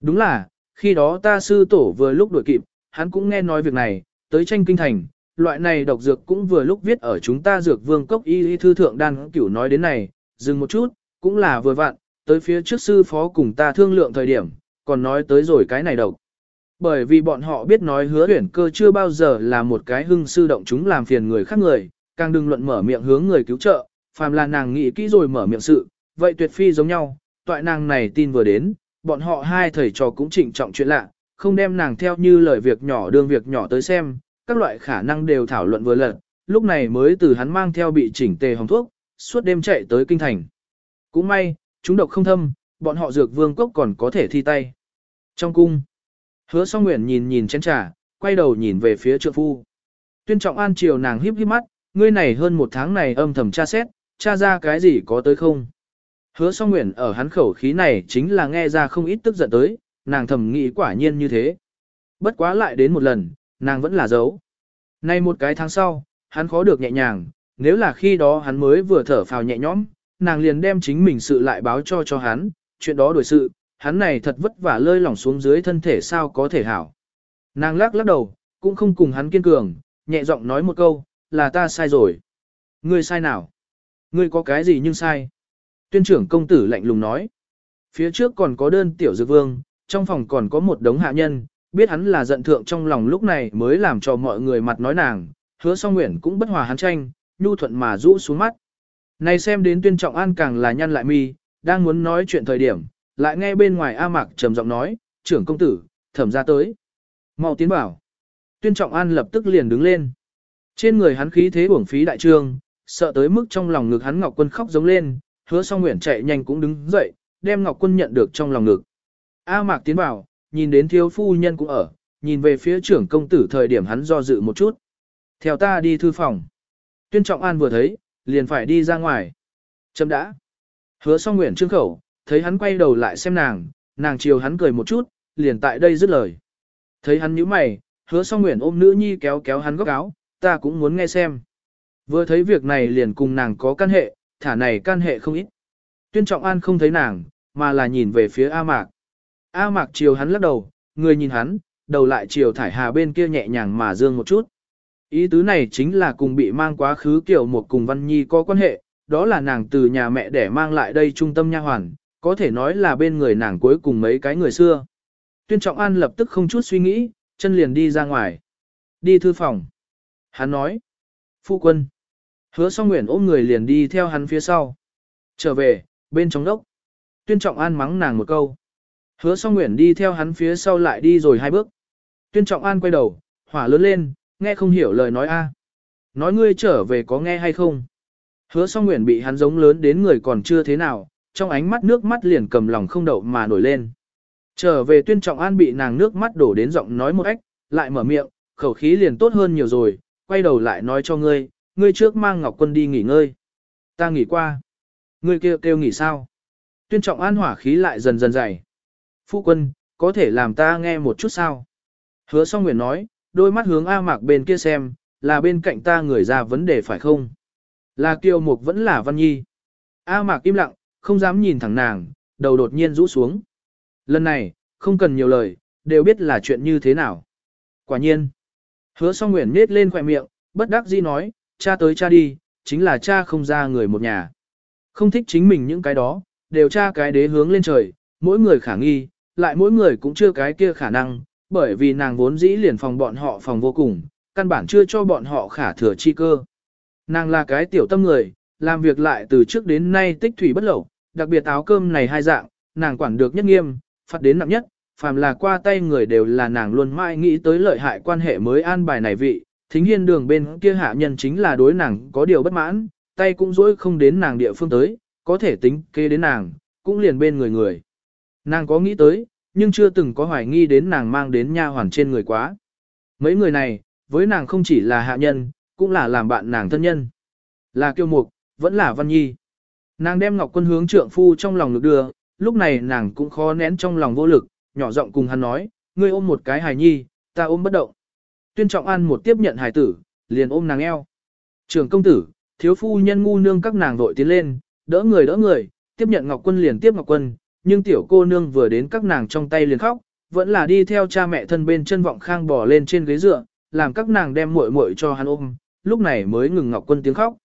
Đúng là, khi đó ta sư tổ vừa lúc đuổi kịp, hắn cũng nghe nói việc này, tới tranh kinh thành, loại này độc dược cũng vừa lúc viết ở chúng ta dược vương cốc y y thư thượng đan cửu nói đến này, dừng một chút, cũng là vừa vặn, tới phía trước sư phó cùng ta thương lượng thời điểm, còn nói tới rồi cái này độc. Bởi vì bọn họ biết nói hứa huyển cơ chưa bao giờ là một cái hưng sư động chúng làm phiền người khác người, càng đừng luận mở miệng hướng người cứu trợ, phàm là nàng nghĩ kỹ rồi mở miệng sự, vậy tuyệt phi giống nhau, toại nàng này tin vừa đến, bọn họ hai thầy trò cũng trịnh trọng chuyện lạ, không đem nàng theo như lời việc nhỏ đương việc nhỏ tới xem, các loại khả năng đều thảo luận vừa lần, lúc này mới từ hắn mang theo bị chỉnh tề hồng thuốc, suốt đêm chạy tới kinh thành. Cũng may, chúng độc không thâm, bọn họ dược vương cốc còn có thể thi tay. Trong cung, hứa song nguyện nhìn nhìn chén trà, quay đầu nhìn về phía trượng phu. Tuyên trọng an chiều nàng híp híp mắt, ngươi này hơn một tháng này âm thầm tra xét, tra ra cái gì có tới không. Hứa song nguyện ở hắn khẩu khí này chính là nghe ra không ít tức giận tới, nàng thầm nghĩ quả nhiên như thế. Bất quá lại đến một lần, nàng vẫn là giấu. Nay một cái tháng sau, hắn khó được nhẹ nhàng, nếu là khi đó hắn mới vừa thở phào nhẹ nhõm, nàng liền đem chính mình sự lại báo cho cho hắn, chuyện đó đổi sự, hắn này thật vất vả lơi lỏng xuống dưới thân thể sao có thể hảo. Nàng lắc lắc đầu, cũng không cùng hắn kiên cường, nhẹ giọng nói một câu, là ta sai rồi. Ngươi sai nào? Ngươi có cái gì nhưng sai? Tuyên trưởng công tử lạnh lùng nói. Phía trước còn có đơn tiểu dược vương, trong phòng còn có một đống hạ nhân, biết hắn là giận thượng trong lòng lúc này mới làm cho mọi người mặt nói nàng, hứa song nguyện cũng bất hòa hắn tranh, nhu thuận mà rũ xuống mắt. Này xem đến tuyên trọng an càng là nhăn lại mi, đang muốn nói chuyện thời điểm, lại nghe bên ngoài A Mạc trầm giọng nói, trưởng công tử, thẩm ra tới. mau tiến bảo. Tuyên trọng an lập tức liền đứng lên. Trên người hắn khí thế uổng phí đại trương, sợ tới mức trong lòng ngực hắn Ngọc Quân khóc giống lên, hứa song nguyện chạy nhanh cũng đứng dậy, đem Ngọc Quân nhận được trong lòng ngực. A Mạc tiến bảo, nhìn đến thiếu phu nhân cũng ở, nhìn về phía trưởng công tử thời điểm hắn do dự một chút. Theo ta đi thư phòng. Tuyên trọng an vừa thấy, liền phải đi ra ngoài. Chấm đã. Hứa song nguyện trương khẩu, thấy hắn quay đầu lại xem nàng, nàng chiều hắn cười một chút, liền tại đây dứt lời. Thấy hắn nhíu mày, hứa song nguyện ôm nữ nhi kéo kéo hắn góc áo, ta cũng muốn nghe xem. Vừa thấy việc này liền cùng nàng có căn hệ, thả này căn hệ không ít. Tuyên trọng an không thấy nàng, mà là nhìn về phía A Mạc. A Mạc chiều hắn lắc đầu, người nhìn hắn, đầu lại chiều thải hà bên kia nhẹ nhàng mà dương một chút. Ý tứ này chính là cùng bị mang quá khứ kiểu một cùng Văn Nhi có quan hệ, đó là nàng từ nhà mẹ để mang lại đây trung tâm nha hoàn, có thể nói là bên người nàng cuối cùng mấy cái người xưa. Tuyên Trọng An lập tức không chút suy nghĩ, chân liền đi ra ngoài. Đi thư phòng. Hắn nói. Phu quân. Hứa song nguyện ôm người liền đi theo hắn phía sau. Trở về, bên trong đốc. Tuyên Trọng An mắng nàng một câu. Hứa song nguyện đi theo hắn phía sau lại đi rồi hai bước. Tuyên Trọng An quay đầu, hỏa lớn lên, nghe không hiểu lời nói a. Nói ngươi trở về có nghe hay không? Hứa song nguyện bị hắn giống lớn đến người còn chưa thế nào, trong ánh mắt nước mắt liền cầm lòng không đậu mà nổi lên. Trở về tuyên trọng an bị nàng nước mắt đổ đến giọng nói một ách, lại mở miệng, khẩu khí liền tốt hơn nhiều rồi, quay đầu lại nói cho ngươi, ngươi trước mang Ngọc Quân đi nghỉ ngơi. Ta nghỉ qua. Ngươi kêu kêu nghỉ sao? Tuyên trọng an hỏa khí lại dần dần dày. Phu quân, có thể làm ta nghe một chút sao? Hứa song nguyện nói, đôi mắt hướng A Mạc bên kia xem, là bên cạnh ta người ra vấn đề phải không? Là Kiều Mục vẫn là Văn Nhi. A Mạc im lặng, không dám nhìn thẳng nàng, đầu đột nhiên rũ xuống. Lần này, không cần nhiều lời, đều biết là chuyện như thế nào. Quả nhiên. Hứa song nguyện nết lên khỏe miệng, bất đắc dĩ nói, cha tới cha đi, chính là cha không ra người một nhà. Không thích chính mình những cái đó, đều tra cái đế hướng lên trời, mỗi người khả nghi, lại mỗi người cũng chưa cái kia khả năng, bởi vì nàng vốn dĩ liền phòng bọn họ phòng vô cùng, căn bản chưa cho bọn họ khả thừa chi cơ. Nàng là cái tiểu tâm người, làm việc lại từ trước đến nay tích thủy bất lậu, đặc biệt áo cơm này hai dạng, nàng quản được nhất nghiêm, phạt đến nặng nhất, phàm là qua tay người đều là nàng luôn mãi nghĩ tới lợi hại quan hệ mới an bài này vị, thính hiên đường bên kia hạ nhân chính là đối nàng có điều bất mãn, tay cũng dỗi không đến nàng địa phương tới, có thể tính kế đến nàng, cũng liền bên người người. Nàng có nghĩ tới, nhưng chưa từng có hoài nghi đến nàng mang đến nha hoàn trên người quá. Mấy người này, với nàng không chỉ là hạ nhân, cũng là làm bạn nàng thân nhân. Là kiêu mục, vẫn là văn nhi. Nàng đem ngọc quân hướng trượng phu trong lòng lực đưa, lúc này nàng cũng khó nén trong lòng vô lực, nhỏ giọng cùng hắn nói, ngươi ôm một cái hài nhi, ta ôm bất động. Tuyên trọng an một tiếp nhận hài tử, liền ôm nàng eo. Trường công tử, thiếu phu nhân ngu nương các nàng vội tiến lên, đỡ người đỡ người, tiếp nhận ngọc quân liền tiếp ngọc quân, nhưng tiểu cô nương vừa đến các nàng trong tay liền khóc, vẫn là đi theo cha mẹ thân bên chân vọng khang bò lên trên ghế dựa, làm các nàng đem muội muội cho hắn ôm, lúc này mới ngừng ngọc quân tiếng khóc.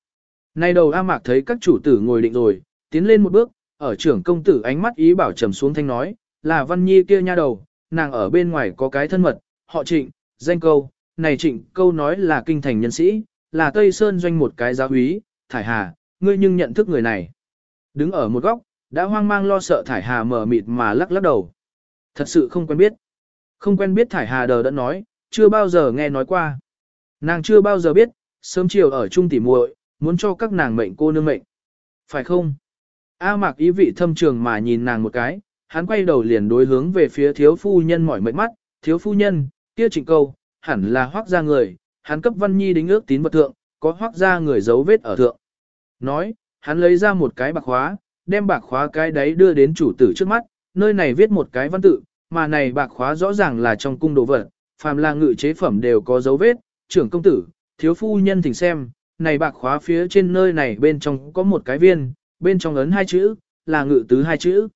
Nay đầu A Mạc thấy các chủ tử ngồi định rồi, tiến lên một bước, ở trưởng công tử ánh mắt ý bảo trầm xuống thanh nói, là Văn Nhi kia nha đầu, nàng ở bên ngoài có cái thân mật, họ trịnh, danh câu, này trịnh câu nói là kinh thành nhân sĩ, là Tây Sơn doanh một cái giáo úy, thải hà, ngươi nhưng nhận thức người này. Đứng ở một góc, đã hoang mang lo sợ thải hà mở mịt mà lắc lắc đầu. Thật sự không quen biết. Không quen biết thải hà đờ đã nói, chưa bao giờ nghe nói qua. Nàng chưa bao giờ biết, sớm chiều ở chung tỉ muội, muốn cho các nàng mệnh cô nương mệnh. Phải không? A mạc ý vị thâm trường mà nhìn nàng một cái, hắn quay đầu liền đối hướng về phía thiếu phu nhân mỏi mệt mắt, thiếu phu nhân, kia trịnh câu, hẳn là hoác ra người, hắn cấp văn nhi đính ước tín vật thượng, có hoác ra người dấu vết ở thượng. Nói, hắn lấy ra một cái bạc hóa đem bạc khóa cái đấy đưa đến chủ tử trước mắt, nơi này viết một cái văn tự, mà này bạc khóa rõ ràng là trong cung đồ vật, phàm là ngự chế phẩm đều có dấu vết, trưởng công tử, thiếu phu nhân thỉnh xem, này bạc khóa phía trên nơi này bên trong có một cái viên, bên trong ấn hai chữ, là ngự tứ hai chữ.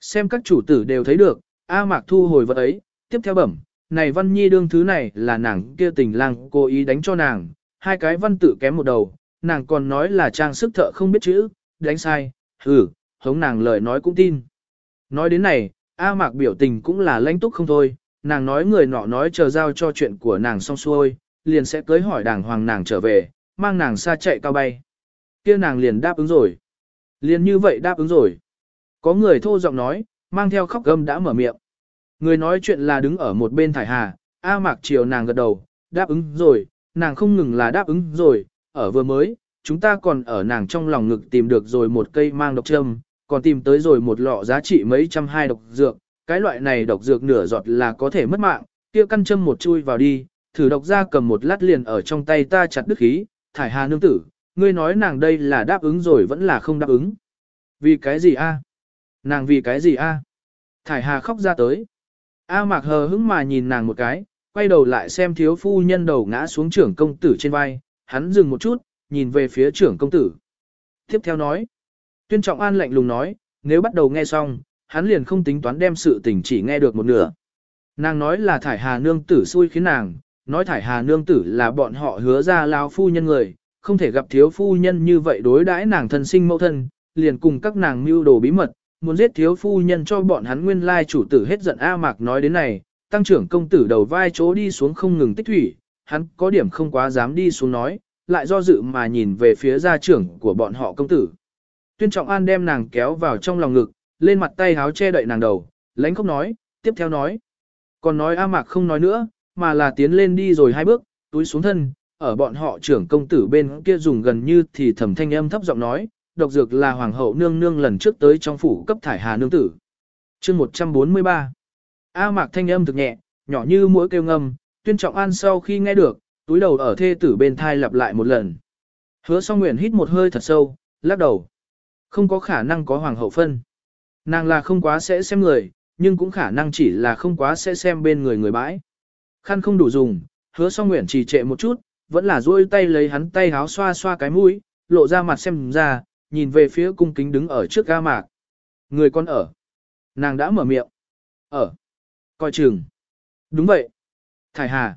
Xem các chủ tử đều thấy được, A Mạc thu hồi vật ấy, tiếp theo bẩm, này văn nhi đương thứ này là nàng kia tình lang cố ý đánh cho nàng, hai cái văn tự kém một đầu, nàng còn nói là trang sức thợ không biết chữ, đánh sai, hừ, hống nàng lời nói cũng tin. Nói đến này, A Mạc biểu tình cũng là lãnh túc không thôi, nàng nói người nọ nói chờ giao cho chuyện của nàng xong xuôi, liền sẽ cưới hỏi đàng hoàng nàng trở về, mang nàng xa chạy cao bay. kia nàng liền đáp ứng rồi. Liền như vậy đáp ứng rồi. Có người thô giọng nói, mang theo khóc gâm đã mở miệng. Người nói chuyện là đứng ở một bên thải hà, A mạc chiều nàng gật đầu, đáp ứng rồi, nàng không ngừng là đáp ứng rồi, ở vừa mới, chúng ta còn ở nàng trong lòng ngực tìm được rồi một cây mang độc châm, còn tìm tới rồi một lọ giá trị mấy trăm hai độc dược, cái loại này độc dược nửa giọt là có thể mất mạng, kia căn châm một chui vào đi, thử độc ra cầm một lát liền ở trong tay ta chặt đứt khí, thải hà nương tử, ngươi nói nàng đây là đáp ứng rồi vẫn là không đáp ứng. Vì cái gì a? Nàng vì cái gì a? Thải hà khóc ra tới. A mạc hờ hững mà nhìn nàng một cái, quay đầu lại xem thiếu phu nhân đầu ngã xuống trưởng công tử trên vai, hắn dừng một chút, nhìn về phía trưởng công tử. Tiếp theo nói, tuyên trọng an lạnh lùng nói, nếu bắt đầu nghe xong, hắn liền không tính toán đem sự tình chỉ nghe được một nửa. Nàng nói là thải hà nương tử xui khiến nàng, nói thải hà nương tử là bọn họ hứa ra lao phu nhân người, không thể gặp thiếu phu nhân như vậy đối đãi nàng thân sinh mẫu thân, liền cùng các nàng mưu đồ bí mật, muốn giết thiếu phu nhân cho bọn hắn nguyên lai chủ tử hết giận A Mạc nói đến này, tăng trưởng công tử đầu vai chỗ đi xuống không ngừng tích thủy, hắn có điểm không quá dám đi xuống nói, lại do dự mà nhìn về phía gia trưởng của bọn họ công tử. Tuyên Trọng An đem nàng kéo vào trong lòng ngực, lên mặt tay háo che đậy nàng đầu, lãnh không nói, tiếp theo nói. Còn nói A Mạc không nói nữa, mà là tiến lên đi rồi hai bước, túi xuống thân, ở bọn họ trưởng công tử bên kia dùng gần như thì thầm thanh âm thấp giọng nói, độc dược là hoàng hậu nương nương lần trước tới trong phủ cấp thải hà nương tử. chương 143 A mạc thanh âm thực nhẹ, nhỏ như mũi kêu ngâm, tuyên trọng an sau khi nghe được, túi đầu ở thê tử bên thai lặp lại một lần. Hứa song nguyện hít một hơi thật sâu, lắc đầu. Không có khả năng có hoàng hậu phân. Nàng là không quá sẽ xem người, nhưng cũng khả năng chỉ là không quá sẽ xem bên người người bãi. Khăn không đủ dùng, hứa song nguyện chỉ trệ một chút, vẫn là duỗi tay lấy hắn tay háo xoa xoa cái mũi, lộ ra mặt xem ra, nhìn về phía cung kính đứng ở trước ga mạc. Người con ở. Nàng đã mở miệng. Ở. Coi chừng. Đúng vậy. Thải Hà.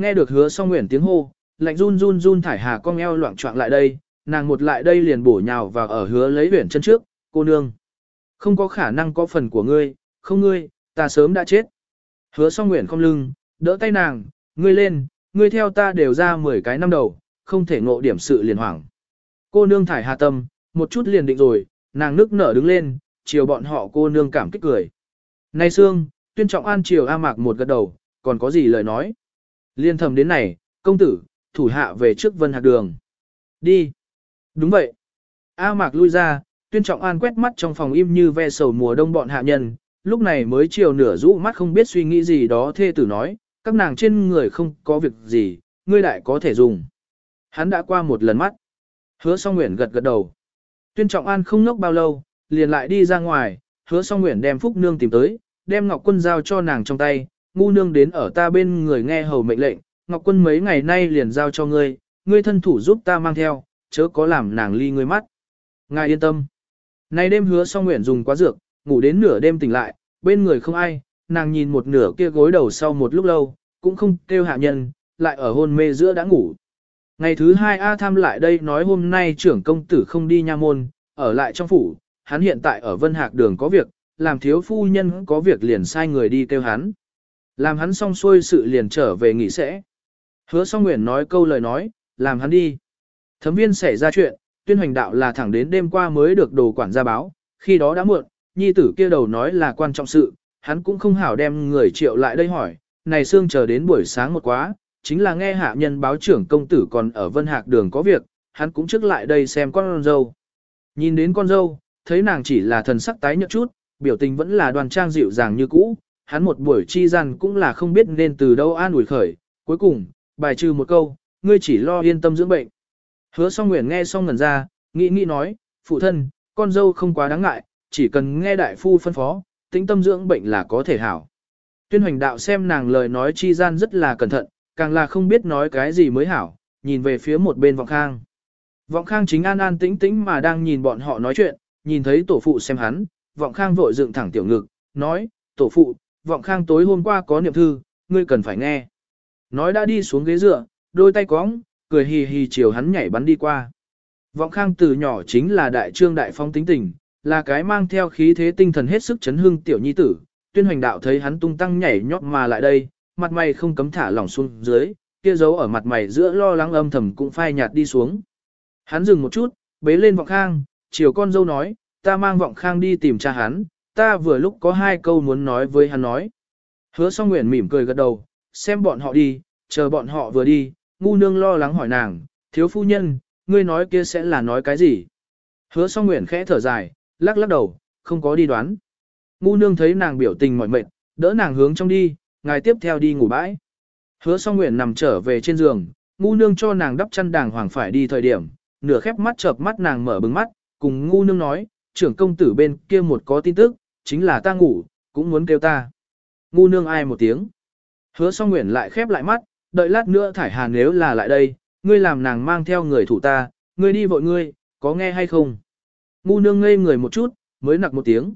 Nghe được hứa song nguyện tiếng hô, lạnh run run run Thải Hà con eo loạn choạng lại đây, nàng một lại đây liền bổ nhào vào ở hứa lấy huyển chân trước, cô nương. Không có khả năng có phần của ngươi, không ngươi, ta sớm đã chết. Hứa song nguyện không lưng, đỡ tay nàng, ngươi lên, ngươi theo ta đều ra 10 cái năm đầu, không thể ngộ điểm sự liền hoảng. Cô nương thải hà tâm, một chút liền định rồi, nàng nước nở đứng lên, chiều bọn họ cô nương cảm kích cười. Này Sương, tuyên trọng an chiều A Mạc một gật đầu, còn có gì lời nói. Liên thầm đến này, công tử, thủ hạ về trước vân hạc đường. Đi. Đúng vậy. A Mạc lui ra, tuyên trọng an quét mắt trong phòng im như ve sầu mùa đông bọn hạ nhân, lúc này mới chiều nửa rũ mắt không biết suy nghĩ gì đó thê tử nói, các nàng trên người không có việc gì, ngươi đại có thể dùng. Hắn đã qua một lần mắt. Hứa song nguyện gật gật đầu. Tuyên trọng an không ngốc bao lâu, liền lại đi ra ngoài, hứa song nguyện đem phúc nương tìm tới, đem ngọc quân giao cho nàng trong tay, ngu nương đến ở ta bên người nghe hầu mệnh lệnh, ngọc quân mấy ngày nay liền giao cho ngươi, ngươi thân thủ giúp ta mang theo, chớ có làm nàng ly ngươi mắt. Ngài yên tâm. Nay đêm hứa song nguyện dùng quá dược, ngủ đến nửa đêm tỉnh lại, bên người không ai, nàng nhìn một nửa kia gối đầu sau một lúc lâu, cũng không kêu hạ nhân, lại ở hôn mê giữa đã ngủ. Ngày thứ hai A Tham lại đây nói hôm nay trưởng công tử không đi nha môn, ở lại trong phủ, hắn hiện tại ở Vân Hạc đường có việc, làm thiếu phu nhân có việc liền sai người đi kêu hắn. Làm hắn xong xuôi sự liền trở về nghỉ sẽ. Hứa song nguyện nói câu lời nói, làm hắn đi. Thấm viên xảy ra chuyện, tuyên hoành đạo là thẳng đến đêm qua mới được đồ quản gia báo, khi đó đã muộn, nhi tử kia đầu nói là quan trọng sự, hắn cũng không hảo đem người triệu lại đây hỏi, này xương chờ đến buổi sáng một quá, chính là nghe hạ nhân báo trưởng công tử còn ở Vân Hạc đường có việc, hắn cũng trước lại đây xem con dâu. Nhìn đến con dâu, thấy nàng chỉ là thần sắc tái nhợt chút, biểu tình vẫn là đoàn trang dịu dàng như cũ, hắn một buổi chi gian cũng là không biết nên từ đâu an ủi khởi, cuối cùng, bài trừ một câu, ngươi chỉ lo yên tâm dưỡng bệnh. Hứa song nguyện nghe xong ngẩn ra, nghĩ nghĩ nói, phụ thân, con dâu không quá đáng ngại, chỉ cần nghe đại phu phân phó, tĩnh tâm dưỡng bệnh là có thể hảo. Tuyên hoành đạo xem nàng lời nói chi gian rất là cẩn thận, càng là không biết nói cái gì mới hảo, nhìn về phía một bên vọng khang. Vọng khang chính an an tĩnh tĩnh mà đang nhìn bọn họ nói chuyện, nhìn thấy tổ phụ xem hắn, vọng khang vội dựng thẳng tiểu ngực, nói, tổ phụ, vọng khang tối hôm qua có niệm thư, ngươi cần phải nghe. Nói đã đi xuống ghế dựa, đôi tay cóng, cười hì hì chiều hắn nhảy bắn đi qua. Vọng khang từ nhỏ chính là đại trương đại phong tính tình, là cái mang theo khí thế tinh thần hết sức chấn hưng tiểu nhi tử. Tuyên hoành đạo thấy hắn tung tăng nhảy nhót mà lại đây, mặt mày không cấm thả lỏng xuống dưới, kia dấu ở mặt mày giữa lo lắng âm thầm cũng phai nhạt đi xuống. Hắn dừng một chút, bế lên vọng khang, chiều con dâu nói, ta mang vọng khang đi tìm cha hắn, ta vừa lúc có hai câu muốn nói với hắn nói. Hứa song nguyện mỉm cười gật đầu, xem bọn họ đi, chờ bọn họ vừa đi, ngu nương lo lắng hỏi nàng, thiếu phu nhân, ngươi nói kia sẽ là nói cái gì? Hứa song nguyện khẽ thở dài, lắc lắc đầu, không có đi đoán. Ngu nương thấy nàng biểu tình mỏi mệt, đỡ nàng hướng trong đi, ngài tiếp theo đi ngủ bãi. Hứa song nguyện nằm trở về trên giường, ngu nương cho nàng đắp chăn đàng hoàng phải đi thời điểm, nửa khép mắt chợp mắt nàng mở bừng mắt, cùng ngu nương nói, trưởng công tử bên kia một có tin tức, chính là ta ngủ, cũng muốn kêu ta. Ngu nương ai một tiếng. Hứa song nguyện lại khép lại mắt, đợi lát nữa thải hà nếu là lại đây, ngươi làm nàng mang theo người thủ ta, ngươi đi vội ngươi, có nghe hay không? Ngu nương ngây người một chút, mới nặc một tiếng.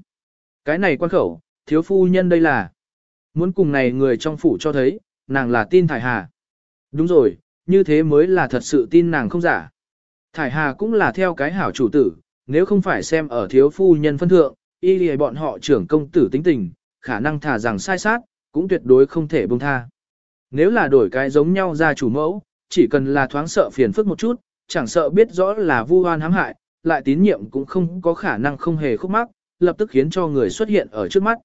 Cái này quan khẩu, thiếu phu nhân đây là. Muốn cùng này người trong phủ cho thấy, nàng là tin thải hà. Đúng rồi, như thế mới là thật sự tin nàng không giả. Thải hà cũng là theo cái hảo chủ tử, nếu không phải xem ở thiếu phu nhân phân thượng, y lì bọn họ trưởng công tử tính tình, khả năng thả rằng sai sát, cũng tuyệt đối không thể buông tha. Nếu là đổi cái giống nhau ra chủ mẫu, chỉ cần là thoáng sợ phiền phức một chút, chẳng sợ biết rõ là vu oan hãm hại, lại tín nhiệm cũng không có khả năng không hề khúc mắc, lập tức khiến cho người xuất hiện ở trước mắt.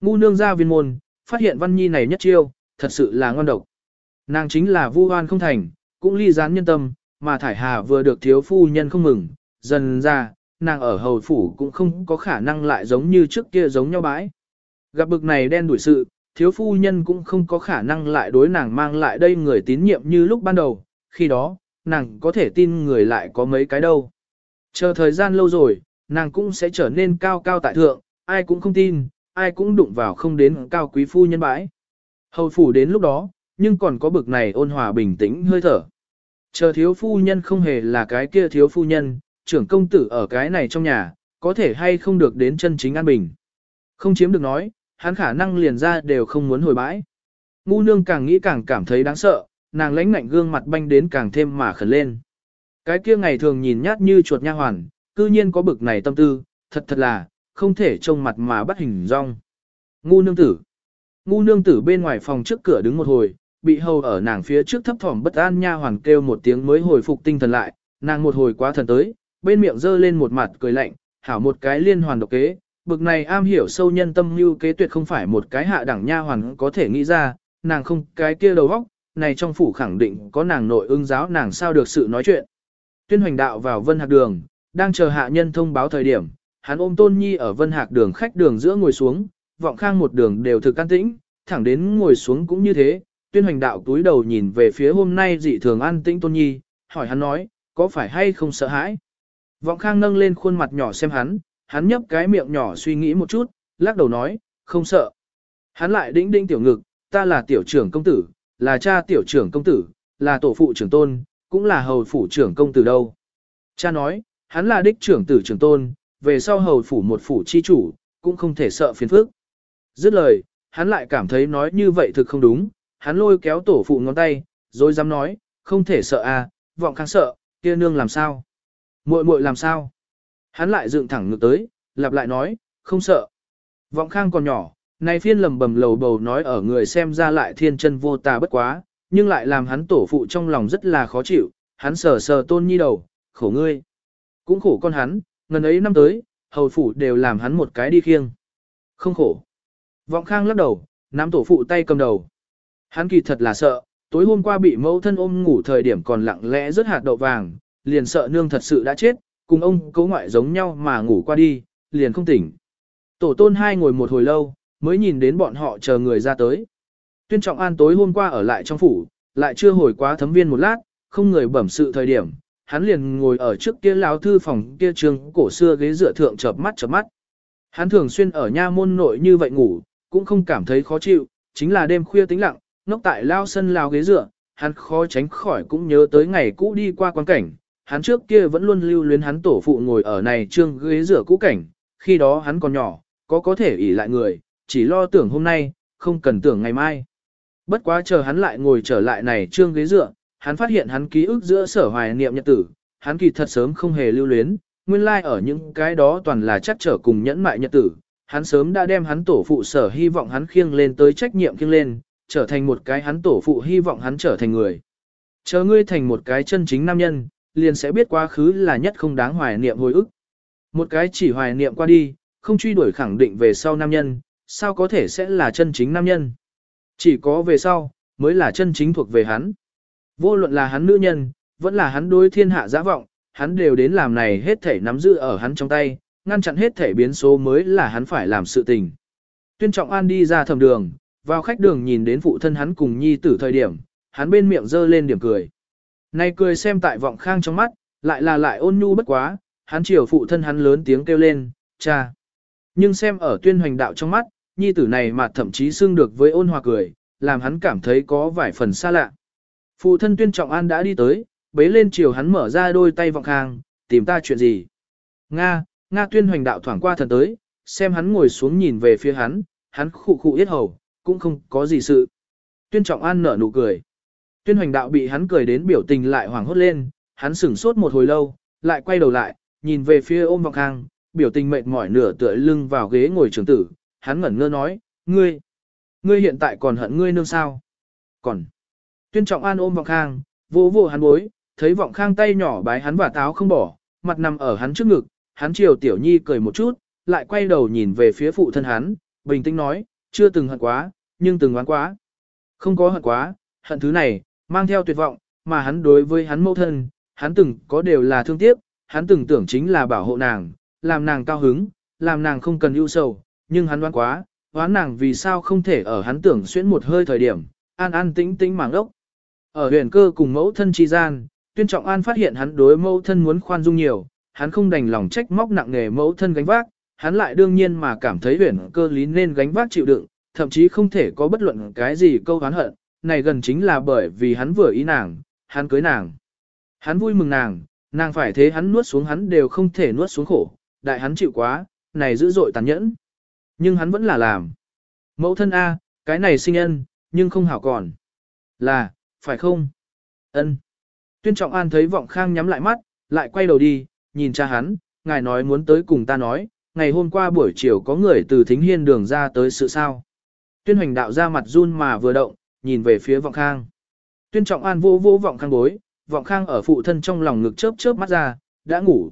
Ngu nương ra viên môn, phát hiện văn nhi này nhất chiêu, thật sự là ngon độc. Nàng chính là vu oan không thành, cũng ly gián nhân tâm, mà thải hà vừa được thiếu phu nhân không mừng, dần ra, nàng ở hầu phủ cũng không có khả năng lại giống như trước kia giống nhau bãi. Gặp bực này đen đuổi sự, thiếu phu nhân cũng không có khả năng lại đối nàng mang lại đây người tín nhiệm như lúc ban đầu, khi đó, nàng có thể tin người lại có mấy cái đâu. Chờ thời gian lâu rồi, nàng cũng sẽ trở nên cao cao tại thượng, ai cũng không tin, ai cũng đụng vào không đến cao quý phu nhân bãi. Hầu phủ đến lúc đó, nhưng còn có bực này ôn hòa bình tĩnh hơi thở. Chờ thiếu phu nhân không hề là cái kia thiếu phu nhân, trưởng công tử ở cái này trong nhà, có thể hay không được đến chân chính an bình. Không chiếm được nói, hắn khả năng liền ra đều không muốn hồi bãi. Ngu nương càng nghĩ càng cảm thấy đáng sợ, nàng lãnh ngạnh gương mặt banh đến càng thêm mà khẩn lên. Cái kia ngày thường nhìn nhát như chuột nha hoàn, cư nhiên có bực này tâm tư, thật thật là, không thể trông mặt mà bắt hình rong. Ngu nương tử. Ngu nương tử bên ngoài phòng trước cửa đứng một hồi, bị hầu ở nàng phía trước thấp thỏm bất an nha hoàn kêu một tiếng mới hồi phục tinh thần lại, nàng một hồi quá thần tới, bên miệng giơ lên một mặt cười lạnh, hảo một cái liên hoàn độc kế, bực này am hiểu sâu nhân tâm như kế tuyệt không phải một cái hạ đẳng nha hoàn có thể nghĩ ra, nàng không cái kia đầu óc, này trong phủ khẳng định có nàng nội ưng giáo nàng sao được sự nói chuyện. Tuyên hoành đạo vào vân hạc đường, đang chờ hạ nhân thông báo thời điểm, hắn ôm tôn nhi ở vân hạc đường khách đường giữa ngồi xuống, vọng khang một đường đều thực can tĩnh, thẳng đến ngồi xuống cũng như thế, tuyên hoành đạo túi đầu nhìn về phía hôm nay dị thường an tĩnh tôn nhi, hỏi hắn nói, có phải hay không sợ hãi? Vọng khang nâng lên khuôn mặt nhỏ xem hắn, hắn nhấp cái miệng nhỏ suy nghĩ một chút, lắc đầu nói, không sợ. Hắn lại đĩnh đĩnh tiểu ngực, ta là tiểu trưởng công tử, là cha tiểu trưởng công tử, là tổ phụ trưởng tôn, cũng là hầu phủ trưởng công tử đâu. Cha nói, hắn là đích trưởng tử trưởng tôn, về sau hầu phủ một phủ chi chủ, cũng không thể sợ phiền phức. Dứt lời, hắn lại cảm thấy nói như vậy thực không đúng, hắn lôi kéo tổ phụ ngón tay, rồi dám nói, không thể sợ à, vọng khang sợ, kia nương làm sao? Muội muội làm sao? Hắn lại dựng thẳng ngược tới, lặp lại nói, không sợ. Vọng khang còn nhỏ, này phiên lầm bầm lầu bầu nói ở người xem ra lại thiên chân vô tà bất quá, nhưng lại làm hắn tổ phụ trong lòng rất là khó chịu, hắn sờ sờ tôn nhi đầu, khổ ngươi. Cũng khổ con hắn, ngần ấy năm tới, hầu phủ đều làm hắn một cái đi khiêng. Không khổ. Vọng khang lắc đầu, nắm tổ phụ tay cầm đầu. Hắn kỳ thật là sợ, tối hôm qua bị mẫu thân ôm ngủ thời điểm còn lặng lẽ rớt hạt đậu vàng, liền sợ nương thật sự đã chết, cùng ông cấu ngoại giống nhau mà ngủ qua đi, liền không tỉnh. Tổ tôn hai ngồi một hồi lâu, mới nhìn đến bọn họ chờ người ra tới. Tuyên trọng an tối hôm qua ở lại trong phủ, lại chưa hồi quá thấm viên một lát, không người bẩm sự thời điểm, hắn liền ngồi ở trước kia lão thư phòng kia trường cổ xưa ghế dựa thượng chợp mắt chợp mắt. Hắn thường xuyên ở nha môn nội như vậy ngủ, cũng không cảm thấy khó chịu, chính là đêm khuya tĩnh lặng, ngốc tại lao sân lao ghế dựa, hắn khó tránh khỏi cũng nhớ tới ngày cũ đi qua quan cảnh, hắn trước kia vẫn luôn lưu luyến hắn tổ phụ ngồi ở này trương ghế rửa cũ cảnh, khi đó hắn còn nhỏ, có có thể ỷ lại người, chỉ lo tưởng hôm nay, không cần tưởng ngày mai. Bất quá chờ hắn lại ngồi trở lại này trương ghế dựa, hắn phát hiện hắn ký ức giữa sở hoài niệm nhật tử, hắn kỳ thật sớm không hề lưu luyến, nguyên lai like ở những cái đó toàn là chắc trở cùng nhẫn mại nhật tử, hắn sớm đã đem hắn tổ phụ sở hy vọng hắn khiêng lên tới trách nhiệm khiêng lên, trở thành một cái hắn tổ phụ hy vọng hắn trở thành người. Chờ ngươi thành một cái chân chính nam nhân, liền sẽ biết quá khứ là nhất không đáng hoài niệm hồi ức. Một cái chỉ hoài niệm qua đi, không truy đuổi khẳng định về sau nam nhân, sao có thể sẽ là chân chính nam nhân. Chỉ có về sau, mới là chân chính thuộc về hắn. Vô luận là hắn nữ nhân, vẫn là hắn đối thiên hạ giã vọng, hắn đều đến làm này hết thể nắm giữ ở hắn trong tay, ngăn chặn hết thể biến số mới là hắn phải làm sự tình. Tuyên Trọng An đi ra thầm đường, vào khách đường nhìn đến phụ thân hắn cùng nhi tử thời điểm, hắn bên miệng giơ lên điểm cười. Này cười xem tại vọng khang trong mắt, lại là lại ôn nhu bất quá, hắn chiều phụ thân hắn lớn tiếng kêu lên, cha. Nhưng xem ở tuyên hoành đạo trong mắt, nhi tử này mà thậm chí xưng được với ôn hòa cười, làm hắn cảm thấy có vài phần xa lạ. Phụ thân tuyên trọng an đã đi tới, bế lên chiều hắn mở ra đôi tay vọng khang, tìm ta chuyện gì. Nga, Nga tuyên hoành đạo thoảng qua thần tới, xem hắn ngồi xuống nhìn về phía hắn, hắn khụ khụ yết hầu, cũng không có gì sự. Tuyên trọng an nở nụ cười. Tuyên hoành đạo bị hắn cười đến biểu tình lại hoảng hốt lên, hắn sửng sốt một hồi lâu, lại quay đầu lại, nhìn về phía ôm vọng khang, biểu tình mệt mỏi nửa tựa lưng vào ghế ngồi trường tử, hắn ngẩn ngơ nói, ngươi, ngươi hiện tại còn hận ngươi nương sao? Còn, tuyên trọng an ôm vọng khang, vô vô hắn bối, thấy vọng khang tay nhỏ bái hắn và táo không bỏ, mặt nằm ở hắn trước ngực, hắn chiều tiểu nhi cười một chút, lại quay đầu nhìn về phía phụ thân hắn, bình tĩnh nói, chưa từng hận quá, nhưng từng oán quá. Không có hận quá, hận thứ này, mang theo tuyệt vọng, mà hắn đối với hắn mẫu thân, hắn từng có đều là thương tiếc, hắn từng tưởng chính là bảo hộ nàng, làm nàng cao hứng, làm nàng không cần ưu sầu, nhưng hắn đoán quá, đoán nàng vì sao không thể ở hắn tưởng xuyên một hơi thời điểm, an an tĩnh tĩnh mảng ốc. Ở huyền cơ cùng mẫu thân chi gian, tuyên trọng an phát hiện hắn đối mẫu thân muốn khoan dung nhiều, hắn không đành lòng trách móc nặng nghề mẫu thân gánh vác, hắn lại đương nhiên mà cảm thấy huyền cơ lý nên gánh vác chịu đựng, thậm chí không thể có bất luận cái gì câu hán hận, này gần chính là bởi vì hắn vừa ý nàng, hắn cưới nàng. Hắn vui mừng nàng, nàng phải thế hắn nuốt xuống hắn đều không thể nuốt xuống khổ, đại hắn chịu quá, này dữ dội tàn nhẫn. Nhưng hắn vẫn là làm. Mẫu thân A, cái này sinh ân, nhưng không hảo còn. Là, phải không? ân Tuyên Trọng An thấy vọng khang nhắm lại mắt, lại quay đầu đi, nhìn cha hắn, ngài nói muốn tới cùng ta nói, ngày hôm qua buổi chiều có người từ thính hiên đường ra tới sự sao. Tuyên hoành đạo ra mặt run mà vừa động, nhìn về phía vọng khang. Tuyên Trọng An vô vô vọng khang bối, vọng khang ở phụ thân trong lòng ngực chớp chớp mắt ra, đã ngủ.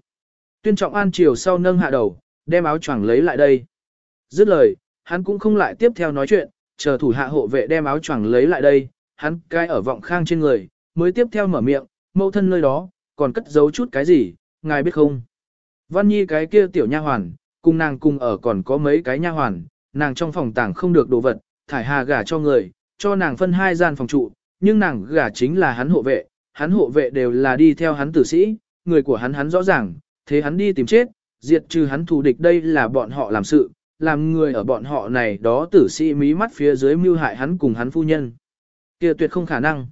Tuyên Trọng An chiều sau nâng hạ đầu, đem áo choàng lấy lại đây. Dứt lời, hắn cũng không lại tiếp theo nói chuyện, chờ thủ hạ hộ vệ đem áo choàng lấy lại đây, hắn cai ở vọng khang trên người, mới tiếp theo mở miệng, mẫu thân nơi đó, còn cất giấu chút cái gì, ngài biết không? Văn Nhi cái kia tiểu nha hoàn, cùng nàng cùng ở còn có mấy cái nha hoàn, nàng trong phòng tảng không được đồ vật, thải hà gả cho người, cho nàng phân hai gian phòng trụ, nhưng nàng gả chính là hắn hộ vệ, hắn hộ vệ đều là đi theo hắn tử sĩ, người của hắn hắn rõ ràng, thế hắn đi tìm chết, diệt trừ hắn thù địch đây là bọn họ làm sự, làm người ở bọn họ này đó tử sĩ mí mắt phía dưới mưu hại hắn cùng hắn phu nhân. kia tuyệt không khả năng.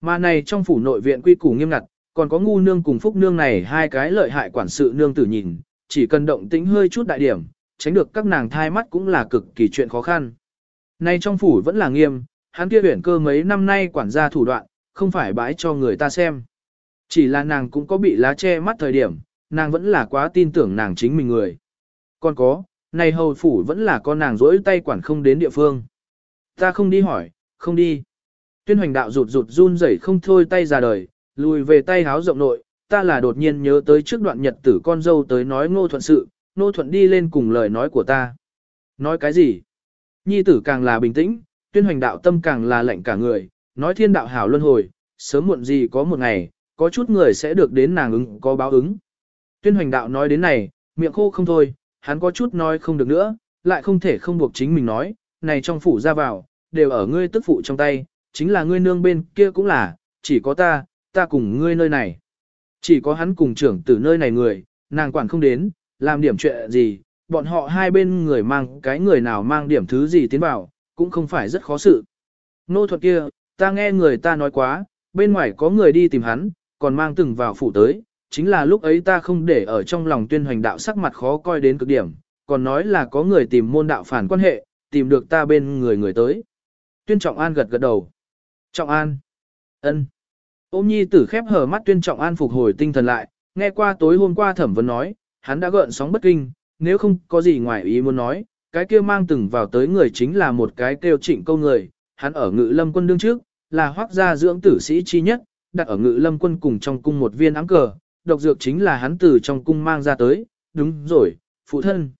Mà này trong phủ nội viện quy củ nghiêm ngặt, còn có ngu nương cùng phúc nương này hai cái lợi hại quản sự nương tử nhìn, chỉ cần động tĩnh hơi chút đại điểm, tránh được các nàng thai mắt cũng là cực kỳ chuyện khó khăn. Nay trong phủ vẫn là nghiêm, hắn kia huyển cơ mấy năm nay quản gia thủ đoạn, không phải bãi cho người ta xem. Chỉ là nàng cũng có bị lá che mắt thời điểm, nàng vẫn là quá tin tưởng nàng chính mình người. Còn có, này hầu phủ vẫn là con nàng rỗi tay quản không đến địa phương. Ta không đi hỏi, không đi. Tuyên hoành đạo rụt rụt run rẩy không thôi tay ra đời, lùi về tay háo rộng nội, ta là đột nhiên nhớ tới trước đoạn nhật tử con dâu tới nói ngô thuận sự, ngô thuận đi lên cùng lời nói của ta. Nói cái gì? Nhi tử càng là bình tĩnh, tuyên hoành đạo tâm càng là lệnh cả người, nói thiên đạo hảo luân hồi, sớm muộn gì có một ngày, có chút người sẽ được đến nàng ứng có báo ứng. Tuyên hoành đạo nói đến này, miệng khô không thôi, hắn có chút nói không được nữa, lại không thể không buộc chính mình nói, này trong phủ ra vào, đều ở ngươi tức phụ trong tay, chính là ngươi nương bên kia cũng là, chỉ có ta, ta cùng ngươi nơi này. Chỉ có hắn cùng trưởng từ nơi này người, nàng quản không đến, làm điểm chuyện gì, bọn họ hai bên người mang cái người nào mang điểm thứ gì tiến vào, cũng không phải rất khó sự. Nô thuật kia, ta nghe người ta nói quá, bên ngoài có người đi tìm hắn, còn mang từng vào phủ tới, chính là lúc ấy ta không để ở trong lòng tuyên hoành đạo sắc mặt khó coi đến cực điểm, còn nói là có người tìm môn đạo phản quan hệ, tìm được ta bên người người tới. Tuyên Trọng An gật gật đầu. Trọng An. ân. Ôm nhi tử khép hở mắt Tuyên Trọng An phục hồi tinh thần lại, nghe qua tối hôm qua thẩm vấn nói, hắn đã gợn sóng bất kinh, nếu không có gì ngoài ý muốn nói, cái kia mang từng vào tới người chính là một cái kêu trịnh câu người, hắn ở ngự lâm quân đương trước, là hoác gia dưỡng tử sĩ chi nhất, đặt ở ngự lâm quân cùng trong cung một viên áng cờ, độc dược chính là hắn từ trong cung mang ra tới, đúng rồi, phụ thân.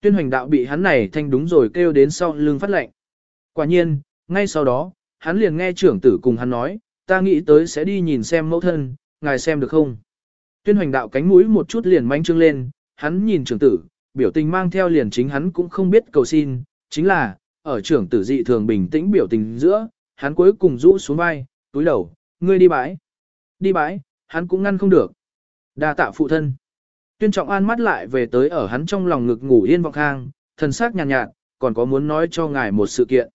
Tuyên hoành đạo bị hắn này thanh đúng rồi kêu đến sau lưng phát lệnh. Quả nhiên, ngay sau đó, hắn liền nghe trưởng tử cùng hắn nói, ta nghĩ tới sẽ đi nhìn xem mẫu thân, ngài xem được không? Tuyên hoành đạo cánh mũi một chút liền manh trương lên, hắn nhìn trưởng tử, biểu tình mang theo liền chính hắn cũng không biết cầu xin, chính là, ở trưởng tử dị thường bình tĩnh biểu tình giữa, hắn cuối cùng rũ xuống vai, túi đầu, ngươi đi bãi. Đi bãi, hắn cũng ngăn không được. Đa tạ phụ thân. Tuyên trọng an mắt lại về tới ở hắn trong lòng ngực ngủ yên vọng khang, thần sắc nhàn nhạt, nhạt, còn có muốn nói cho ngài một sự kiện.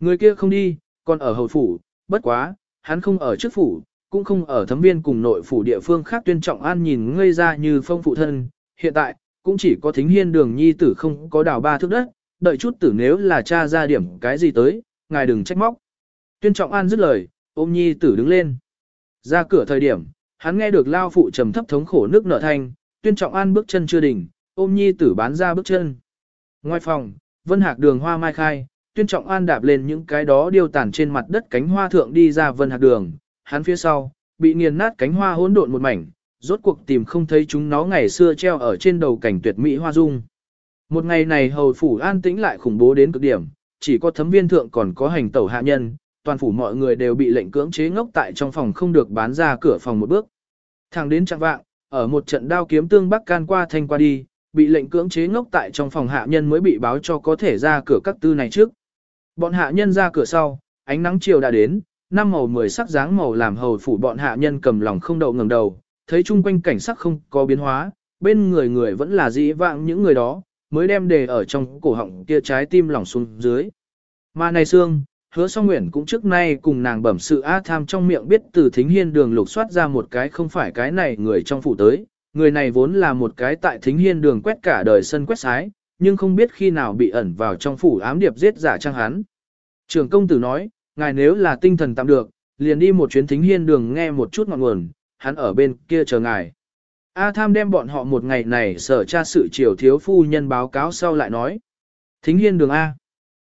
Người kia không đi, còn ở hầu phủ, bất quá, hắn không ở trước phủ, cũng không ở thấm viên cùng nội phủ địa phương khác tuyên trọng an nhìn ngây ra như phong phụ thân, hiện tại, cũng chỉ có thính hiên đường nhi tử không có đào ba thước đất, đợi chút tử nếu là cha ra điểm cái gì tới, ngài đừng trách móc. Tuyên trọng an dứt lời, ôm nhi tử đứng lên. Ra cửa thời điểm, hắn nghe được lao phụ trầm thấp thống khổ nước nở thanh, tuyên trọng an bước chân chưa đỉnh, ôm nhi tử bán ra bước chân. Ngoài phòng, vân hạc đường hoa mai khai, tuyên trọng an đạp lên những cái đó điêu tản trên mặt đất cánh hoa thượng đi ra vân hạc đường, hắn phía sau, bị nghiền nát cánh hoa hỗn độn một mảnh, rốt cuộc tìm không thấy chúng nó ngày xưa treo ở trên đầu cảnh tuyệt mỹ hoa dung. Một ngày này hầu phủ an tĩnh lại khủng bố đến cực điểm, chỉ có thấm viên thượng còn có hành tẩu hạ nhân, toàn phủ mọi người đều bị lệnh cưỡng chế ngốc tại trong phòng không được bán ra cửa phòng một bước. Thẳng đến trạng vạng, ở một trận đao kiếm tương bắc can qua thanh qua đi, bị lệnh cưỡng chế ngốc tại trong phòng hạ nhân mới bị báo cho có thể ra cửa các tư này trước. Bọn hạ nhân ra cửa sau, ánh nắng chiều đã đến, năm màu mười sắc dáng màu làm hầu phủ bọn hạ nhân cầm lòng không đậu ngẩng đầu, thấy chung quanh cảnh sắc không có biến hóa, bên người người vẫn là dĩ vãng những người đó, mới đem đề ở trong cổ họng kia trái tim lỏng xuống dưới. Mà này xương, hứa song nguyện cũng trước nay cùng nàng bẩm sự á tham trong miệng biết từ thính hiên đường lục soát ra một cái không phải cái này người trong phủ tới, người này vốn là một cái tại thính hiên đường quét cả đời sân quét sái, nhưng không biết khi nào bị ẩn vào trong phủ ám điệp giết giả trang hắn. Trường công tử nói, ngài nếu là tinh thần tạm được, liền đi một chuyến thính hiên đường nghe một chút ngọn nguồn, hắn ở bên kia chờ ngài. A Tham đem bọn họ một ngày này sở tra sự triều thiếu phu nhân báo cáo sau lại nói. Thính hiên đường A.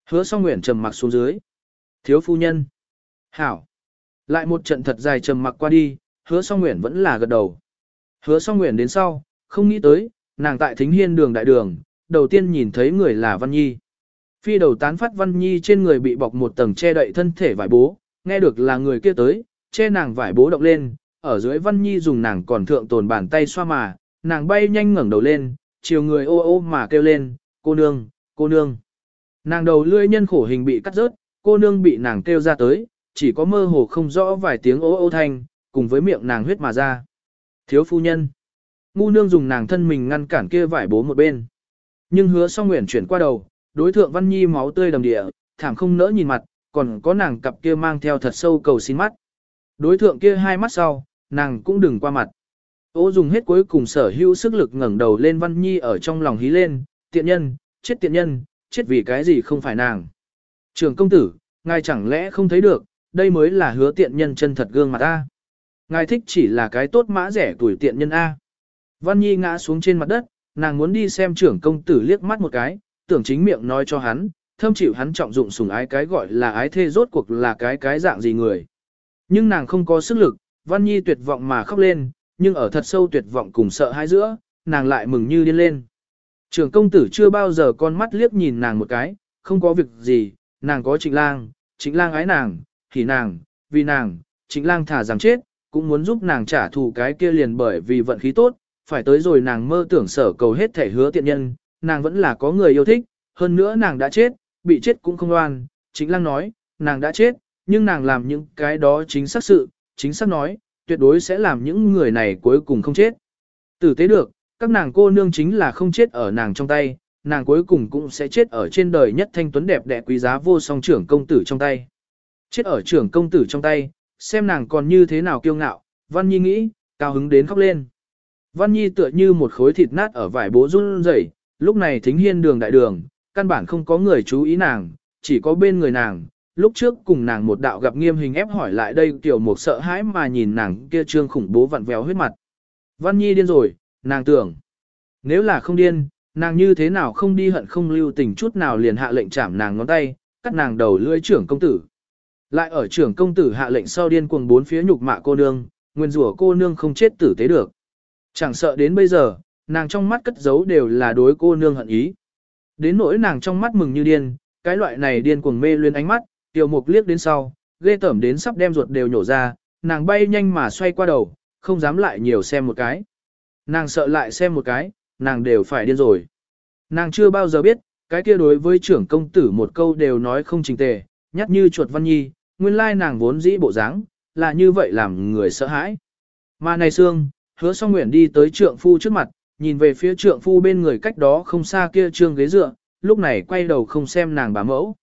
Hứa song nguyện trầm mặc xuống dưới. Thiếu phu nhân. Hảo. Lại một trận thật dài trầm mặc qua đi, hứa song nguyện vẫn là gật đầu. Hứa song nguyện đến sau, không nghĩ tới, nàng tại thính hiên đường đại đường, đầu tiên nhìn thấy người là Văn Nhi. Phi đầu tán phát Văn Nhi trên người bị bọc một tầng che đậy thân thể vải bố, nghe được là người kia tới, che nàng vải bố động lên, ở dưới Văn Nhi dùng nàng còn thượng tồn bàn tay xoa mà, nàng bay nhanh ngẩng đầu lên, chiều người ô ô mà kêu lên, cô nương, cô nương. Nàng đầu lươi nhân khổ hình bị cắt rớt, cô nương bị nàng kêu ra tới, chỉ có mơ hồ không rõ vài tiếng ô ô thanh, cùng với miệng nàng huyết mà ra. Thiếu phu nhân. Ngu nương dùng nàng thân mình ngăn cản kia vải bố một bên. Nhưng hứa song nguyện chuyển qua đầu, đối thượng Văn Nhi máu tươi đầm địa, thảm không nỡ nhìn mặt, còn có nàng cặp kia mang theo thật sâu cầu xin mắt. Đối thượng kia hai mắt sau, nàng cũng đừng qua mặt. Ô dùng hết cuối cùng sở hữu sức lực ngẩng đầu lên Văn Nhi ở trong lòng hí lên, tiện nhân, chết tiện nhân, chết vì cái gì không phải nàng. Trường công tử, ngài chẳng lẽ không thấy được, đây mới là hứa tiện nhân chân thật gương mặt ta. Ngài thích chỉ là cái tốt mã rẻ tuổi tiện nhân A. Văn Nhi ngã xuống trên mặt đất, nàng muốn đi xem trưởng công tử liếc mắt một cái, tưởng chính miệng nói cho hắn, thâm chịu hắn trọng dụng sủng ái cái gọi là ái thê rốt cuộc là cái cái dạng gì người. Nhưng nàng không có sức lực, Văn Nhi tuyệt vọng mà khóc lên, nhưng ở thật sâu tuyệt vọng cùng sợ hãi giữa, nàng lại mừng như điên lên. Trưởng công tử chưa bao giờ con mắt liếc nhìn nàng một cái, không có việc gì, nàng có trịnh lang, trịnh lang ái nàng, thì nàng, vì nàng, trịnh lang thả rằng chết, cũng muốn giúp nàng trả thù cái kia liền bởi vì vận khí tốt, phải tới rồi nàng mơ tưởng sở cầu hết thể hứa tiện nhân, nàng vẫn là có người yêu thích, hơn nữa nàng đã chết, bị chết cũng không oan, chính lang nói, nàng đã chết, nhưng nàng làm những cái đó chính xác sự, chính xác nói, tuyệt đối sẽ làm những người này cuối cùng không chết. Tử tế được, các nàng cô nương chính là không chết ở nàng trong tay, nàng cuối cùng cũng sẽ chết ở trên đời nhất thanh tuấn đẹp đẽ quý giá vô song trưởng công tử trong tay. Chết ở trưởng công tử trong tay, xem nàng còn như thế nào kiêu ngạo, Văn Nhi nghĩ, cao hứng đến khóc lên. Văn Nhi tựa như một khối thịt nát ở vải bố run rẩy, lúc này thính hiên đường đại đường, căn bản không có người chú ý nàng, chỉ có bên người nàng. Lúc trước cùng nàng một đạo gặp nghiêm hình ép hỏi lại đây tiểu một sợ hãi mà nhìn nàng kia trương khủng bố vặn vẹo huyết mặt. Văn Nhi điên rồi, nàng tưởng. Nếu là không điên, nàng như thế nào không đi hận không lưu tình chút nào liền hạ lệnh chạm nàng ngón tay, cắt nàng đầu lưỡi trưởng công tử. Lại ở trưởng công tử hạ lệnh sau điên cuồng bốn phía nhục mạ cô nương, nguyên rủa cô nương không chết tử tế được. Chẳng sợ đến bây giờ, nàng trong mắt cất giấu đều là đối cô nương hận ý. Đến nỗi nàng trong mắt mừng như điên, cái loại này điên cuồng mê luyến ánh mắt, tiểu mục liếc đến sau, ghê tởm đến sắp đem ruột đều nhổ ra, nàng bay nhanh mà xoay qua đầu, không dám lại nhiều xem một cái. Nàng sợ lại xem một cái, nàng đều phải điên rồi. Nàng chưa bao giờ biết, cái kia đối với trưởng công tử một câu đều nói không trình tề, nhắc như chuột văn nhi, nguyên lai nàng vốn dĩ bộ dáng, là như vậy làm người sợ hãi. Mà này xương, hứa song nguyện đi tới trượng phu trước mặt, nhìn về phía trượng phu bên người cách đó không xa kia trương ghế dựa, lúc này quay đầu không xem nàng bà mẫu.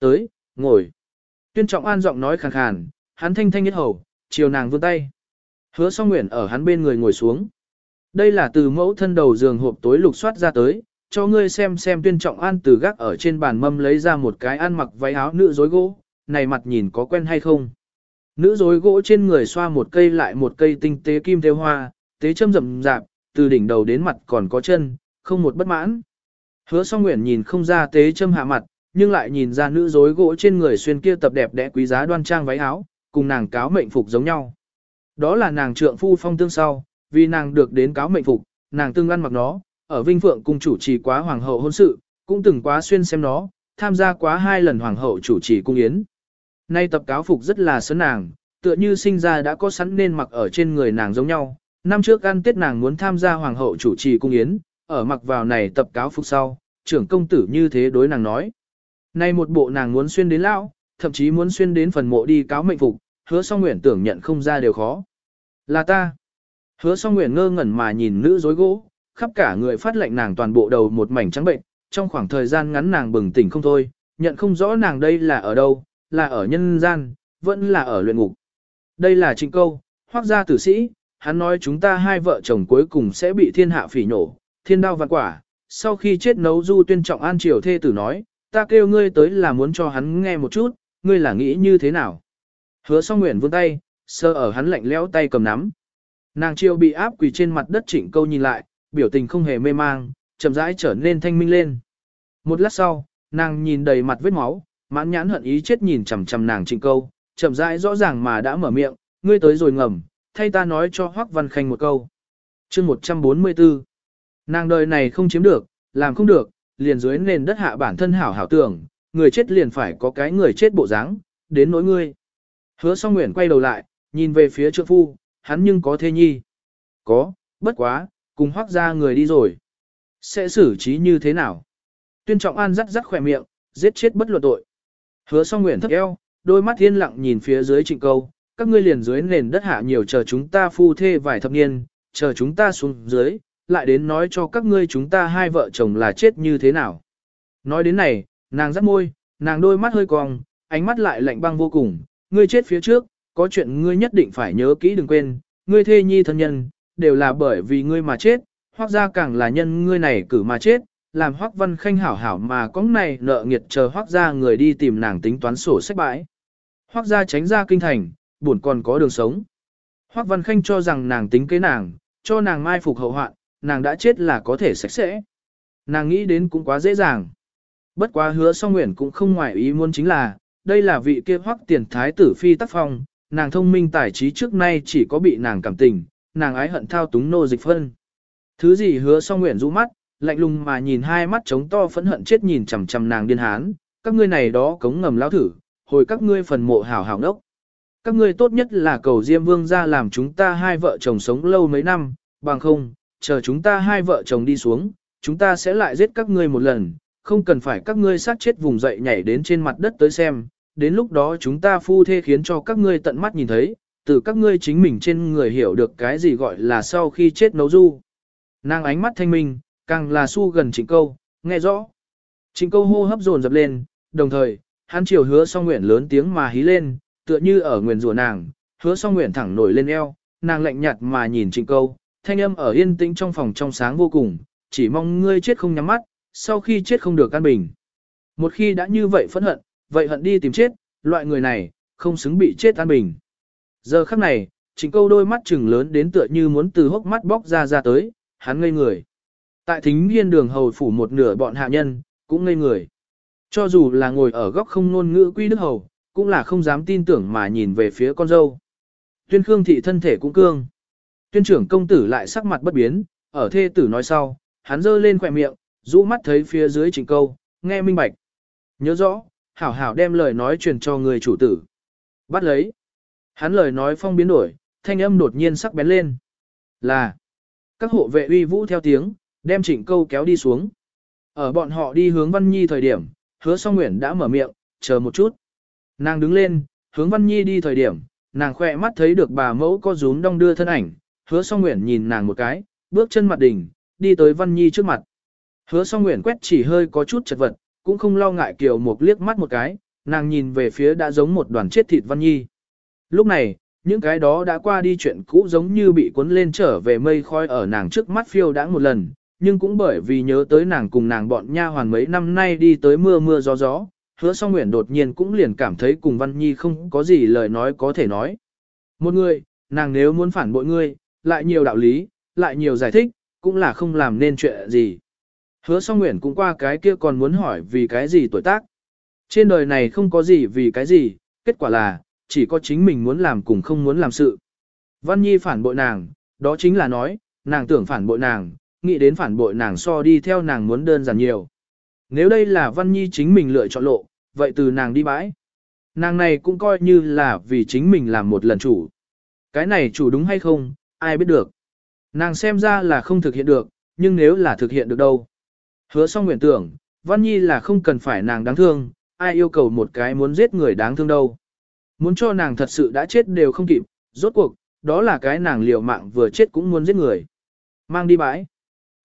Tới, ngồi. Tuyên trọng an giọng nói khàn khàn, hắn thanh thanh nhất hầu, chiều nàng vươn tay. Hứa song nguyện ở hắn bên người ngồi xuống. Đây là từ mẫu thân đầu giường hộp tối lục soát ra tới, cho ngươi xem xem tuyên trọng an từ gác ở trên bàn mâm lấy ra một cái ăn mặc váy áo nữ dối gỗ, này mặt nhìn có quen hay không. Nữ dối gỗ trên người xoa một cây lại một cây tinh tế kim theo hoa, tế châm rậm rạp, từ đỉnh đầu đến mặt còn có chân, không một bất mãn. Hứa song nguyện nhìn không ra tế châm hạ mặt, nhưng lại nhìn ra nữ dối gỗ trên người xuyên kia tập đẹp đẽ quý giá đoan trang váy áo, cùng nàng cáo mệnh phục giống nhau. Đó là nàng trượng phu phong tương sau, vì nàng được đến cáo mệnh phục, nàng tương ăn mặc nó, ở Vinh Phượng cung chủ trì quá hoàng hậu hôn sự, cũng từng quá xuyên xem nó, tham gia quá hai lần hoàng hậu chủ trì cung yến. Nay tập cáo phục rất là sớn nàng, tựa như sinh ra đã có sẵn nên mặc ở trên người nàng giống nhau. Năm trước ăn tết nàng muốn tham gia hoàng hậu chủ trì cung yến, ở mặc vào này tập cáo phục sau, trưởng công tử như thế đối nàng nói. Nay một bộ nàng muốn xuyên đến lão, thậm chí muốn xuyên đến phần mộ đi cáo mệnh phục, hứa song nguyện tưởng nhận không ra đều khó. Là ta. Hứa song nguyện ngơ ngẩn mà nhìn nữ dối gỗ, khắp cả người phát lệnh nàng toàn bộ đầu một mảnh trắng bệnh, trong khoảng thời gian ngắn nàng bừng tỉnh không thôi, nhận không rõ nàng đây là ở đâu, là ở nhân gian, vẫn là ở luyện ngục. Đây là trịnh câu, hoác gia tử sĩ, hắn nói chúng ta hai vợ chồng cuối cùng sẽ bị thiên hạ phỉ nổ, thiên đao vạn quả. Sau khi chết nấu du tuyên trọng an triều thê tử nói, ta kêu ngươi tới là muốn cho hắn nghe một chút, ngươi là nghĩ như thế nào? Hứa song nguyện vươn tay, sơ ở hắn lạnh lẽo tay cầm nắm. Nàng chiêu bị áp quỳ trên mặt đất chỉnh câu nhìn lại, biểu tình không hề mê mang, chậm rãi trở nên thanh minh lên. Một lát sau, nàng nhìn đầy mặt vết máu, mãn nhãn hận ý chết nhìn chằm chằm nàng trịnh câu, chậm rãi rõ ràng mà đã mở miệng, ngươi tới rồi ngầm, thay ta nói cho Hoắc Văn Khanh một câu. Chương 144 Nàng đời này không chiếm được, làm không được, liền dưới nền đất hạ bản thân hảo hảo tưởng, người chết liền phải có cái người chết bộ dáng, đến nỗi ngươi. Hứa song nguyện quay đầu lại, nhìn về phía trượng phu, hắn nhưng có thê nhi. Có, bất quá, cùng hoác ra người đi rồi. Sẽ xử trí như thế nào? Tuyên trọng an rắt rắt khỏe miệng, giết chết bất luận tội. Hứa song nguyện thấp eo, đôi mắt yên lặng nhìn phía dưới trịnh câu, các ngươi liền dưới nền đất hạ nhiều chờ chúng ta phu thê vài thập niên, chờ chúng ta xuống dưới, lại đến nói cho các ngươi chúng ta hai vợ chồng là chết như thế nào. Nói đến này, nàng rắt môi, nàng đôi mắt hơi cong, ánh mắt lại lạnh băng vô cùng, ngươi chết phía trước, có chuyện ngươi nhất định phải nhớ kỹ đừng quên, ngươi thê nhi thân nhân, đều là bởi vì ngươi mà chết, hoặc ra càng là nhân ngươi này cử mà chết, làm hoắc văn khanh hảo hảo mà có này nợ nghiệt chờ hoắc gia người đi tìm nàng tính toán sổ sách bãi. Hoắc gia tránh ra kinh thành, buồn còn có đường sống. Hoắc văn khanh cho rằng nàng tính kế nàng, cho nàng mai phục hậu hoạn, nàng đã chết là có thể sạch sẽ. Nàng nghĩ đến cũng quá dễ dàng. Bất quá hứa song nguyện cũng không ngoài ý muốn chính là, đây là vị kia hoắc tiền thái tử phi tác phong, nàng thông minh tài trí trước nay chỉ có bị nàng cảm tình, nàng ái hận thao túng nô dịch phân. Thứ gì hứa song nguyện rũ mắt, lạnh lùng mà nhìn hai mắt trống to phẫn hận chết nhìn chằm chằm nàng điên hán, các ngươi này đó cống ngầm lao thử, hồi các ngươi phần mộ hảo hảo nốc. Các ngươi tốt nhất là cầu Diêm Vương ra làm chúng ta hai vợ chồng sống lâu mấy năm, bằng không, chờ chúng ta hai vợ chồng đi xuống, chúng ta sẽ lại giết các ngươi một lần, không cần phải các ngươi sát chết vùng dậy nhảy đến trên mặt đất tới xem, đến lúc đó chúng ta phu thê khiến cho các ngươi tận mắt nhìn thấy, từ các ngươi chính mình trên người hiểu được cái gì gọi là sau khi chết nấu du. Nàng ánh mắt thanh minh, càng là su gần trịnh câu, nghe rõ. Trịnh câu hô hấp dồn dập lên, đồng thời, hắn chiều hứa song nguyện lớn tiếng mà hí lên, tựa như ở nguyền rủa nàng, hứa song nguyện thẳng nổi lên eo, nàng lạnh nhạt mà nhìn trịnh câu, thanh âm ở yên tĩnh trong phòng trong sáng vô cùng, chỉ mong ngươi chết không nhắm mắt, sau khi chết không được an bình. Một khi đã như vậy phẫn hận, vậy hận đi tìm chết, loại người này, không xứng bị chết an bình. Giờ khắc này, chính câu đôi mắt trừng lớn đến tựa như muốn từ hốc mắt bóc ra ra tới, hắn ngây người. Tại thính hiên đường hầu phủ một nửa bọn hạ nhân, cũng ngây người. Cho dù là ngồi ở góc không ngôn ngữ quy đức hầu, cũng là không dám tin tưởng mà nhìn về phía con dâu. Tuyên Khương thị thân thể cũng cương. Tuyên trưởng công tử lại sắc mặt bất biến, ở thê tử nói sau, hắn giơ lên khỏe miệng, rũ mắt thấy phía dưới trịnh câu, nghe minh bạch. Nhớ rõ, hảo hảo đem lời nói truyền cho người chủ tử. Bắt lấy. Hắn lời nói phong biến đổi, thanh âm đột nhiên sắc bén lên. Là. Các hộ vệ uy vũ theo tiếng, đem trịnh câu kéo đi xuống. Ở bọn họ đi hướng Văn Nhi thời điểm, hứa song nguyện đã mở miệng, chờ một chút. Nàng đứng lên, hướng Văn Nhi đi thời điểm, nàng khỏe mắt thấy được bà mẫu có rún đong đưa thân ảnh, hứa song nguyện nhìn nàng một cái, bước chân mặt đỉnh, đi tới Văn Nhi trước mặt. Hứa song nguyện quét chỉ hơi có chút chật vật, cũng không lo ngại Kiều Mục liếc mắt một cái, nàng nhìn về phía đã giống một đoàn chết thịt Văn Nhi. Lúc này, những cái đó đã qua đi chuyện cũ giống như bị cuốn lên trở về mây khói ở nàng trước mắt phiêu đã một lần, nhưng cũng bởi vì nhớ tới nàng cùng nàng bọn nha hoàn mấy năm nay đi tới mưa mưa gió gió, hứa song nguyện đột nhiên cũng liền cảm thấy cùng Văn Nhi không có gì lời nói có thể nói. Một người, nàng nếu muốn phản bội ngươi, lại nhiều đạo lý, lại nhiều giải thích, cũng là không làm nên chuyện gì. Hứa song nguyện cũng qua cái kia còn muốn hỏi vì cái gì tuổi tác. Trên đời này không có gì vì cái gì, kết quả là, chỉ có chính mình muốn làm cùng không muốn làm sự. Văn Nhi phản bội nàng, đó chính là nói, nàng tưởng phản bội nàng, nghĩ đến phản bội nàng so đi theo nàng muốn đơn giản nhiều. Nếu đây là Văn Nhi chính mình lựa chọn lộ, vậy từ nàng đi bãi. Nàng này cũng coi như là vì chính mình làm một lần chủ. Cái này chủ đúng hay không, ai biết được. Nàng xem ra là không thực hiện được, nhưng nếu là thực hiện được đâu. Hứa xong nguyện tưởng, Văn Nhi là không cần phải nàng đáng thương, ai yêu cầu một cái muốn giết người đáng thương đâu. Muốn cho nàng thật sự đã chết đều không kịp, rốt cuộc, đó là cái nàng liều mạng vừa chết cũng muốn giết người. Mang đi bãi.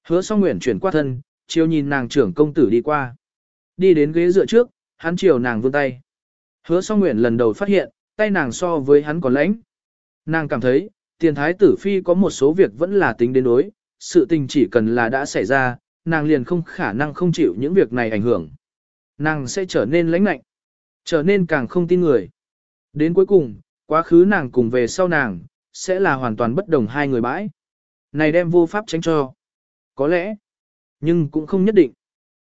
Hứa song nguyện chuyển qua thân, chiều nhìn nàng trưởng công tử đi qua. Đi đến ghế dựa trước, hắn chiều nàng vươn tay. Hứa song nguyện lần đầu phát hiện, tay nàng so với hắn còn lãnh. Nàng cảm thấy, tiền thái tử phi có một số việc vẫn là tính đến đối, sự tình chỉ cần là đã xảy ra, nàng liền không khả năng không chịu những việc này ảnh hưởng. Nàng sẽ trở nên lãnh lạnh, trở nên càng không tin người. Đến cuối cùng, Quá khứ nàng cùng về sau nàng, sẽ là hoàn toàn bất đồng hai người bãi. Này đem vô pháp tránh cho. Có lẽ, nhưng cũng không nhất định.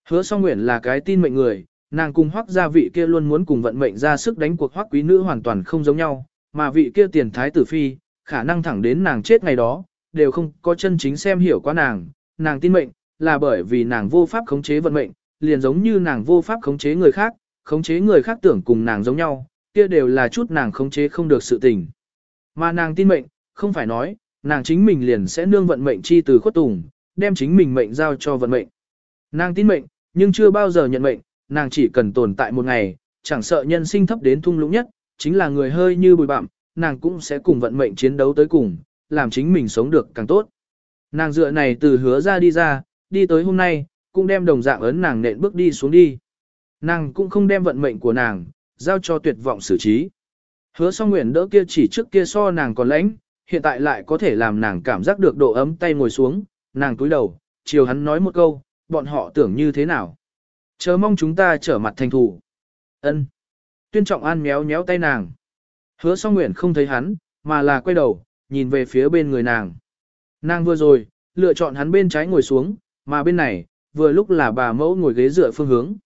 Hứa song nguyện là cái tin mệnh người, nàng cùng hoác gia vị kia luôn muốn cùng vận mệnh ra sức đánh cuộc hoác quý nữ hoàn toàn không giống nhau, mà vị kia tiền thái tử phi, khả năng thẳng đến nàng chết ngày đó, đều không có chân chính xem hiểu qua nàng, nàng tin mệnh, là bởi vì nàng vô pháp khống chế vận mệnh, liền giống như nàng vô pháp khống chế người khác, khống chế người khác tưởng cùng nàng giống nhau, kia đều là chút nàng khống chế không được sự tình. Mà nàng tin mệnh, không phải nói, nàng chính mình liền sẽ nương vận mệnh chi từ khuất tùng, đem chính mình mệnh giao cho vận mệnh. Nàng tin mệnh, nhưng chưa bao giờ nhận mệnh, nàng chỉ cần tồn tại một ngày, chẳng sợ nhân sinh thấp đến thung lũng nhất, chính là người hơi như bụi bặm, nàng cũng sẽ cùng vận mệnh chiến đấu tới cùng, làm chính mình sống được càng tốt. Nàng dựa này từ hứa ra đi ra, đi tới hôm nay, cũng đem đồng dạng ấn nàng nện bước đi xuống đi. Nàng cũng không đem vận mệnh của nàng, giao cho tuyệt vọng xử trí. Hứa song nguyện đỡ kia chỉ trước kia so nàng còn lãnh, hiện tại lại có thể làm nàng cảm giác được độ ấm tay ngồi xuống, nàng túi đầu, chiều hắn nói một câu, bọn họ tưởng như thế nào. Chờ mong chúng ta trở mặt thành thủ. ân Tuyên trọng an méo méo tay nàng. Hứa song nguyện không thấy hắn, mà là quay đầu, nhìn về phía bên người nàng. Nàng vừa rồi, lựa chọn hắn bên trái ngồi xuống, mà bên này, vừa lúc là bà mẫu ngồi ghế dựa phương hướng.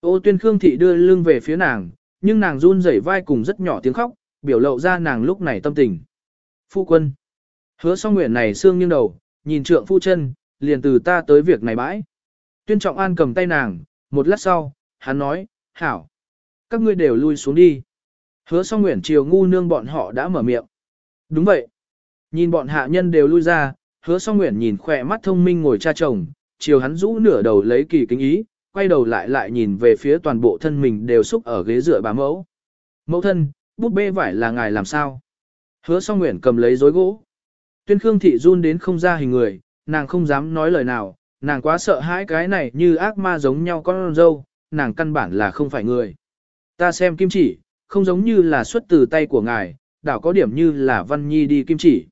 Ô tuyên Khương Thị đưa lưng về phía nàng, nhưng nàng run rẩy vai cùng rất nhỏ tiếng khóc, biểu lộ ra nàng lúc này tâm tình. Phu quân. Hứa song nguyện này xương nghiêng đầu, nhìn trượng phu chân, liền từ ta tới việc này bãi. Tuyên trọng an cầm tay nàng, một lát sau, hắn nói, hảo. Các ngươi đều lui xuống đi. Hứa song nguyện chiều ngu nương bọn họ đã mở miệng. Đúng vậy. Nhìn bọn hạ nhân đều lui ra, hứa song nguyện nhìn khỏe mắt thông minh ngồi cha chồng, chiều hắn rũ nửa đầu lấy kỳ kính ý, quay đầu lại lại nhìn về phía toàn bộ thân mình đều xúc ở ghế dựa bà mẫu. Mẫu thân, búp bê vải là ngài làm sao? Hứa song nguyện cầm lấy dối gỗ. Tuyên Khương Thị run đến không ra hình người, nàng không dám nói lời nào, nàng quá sợ hãi cái này như ác ma giống nhau con dâu, nàng căn bản là không phải người. Ta xem kim chỉ, không giống như là xuất từ tay của ngài, đảo có điểm như là văn nhi đi kim chỉ.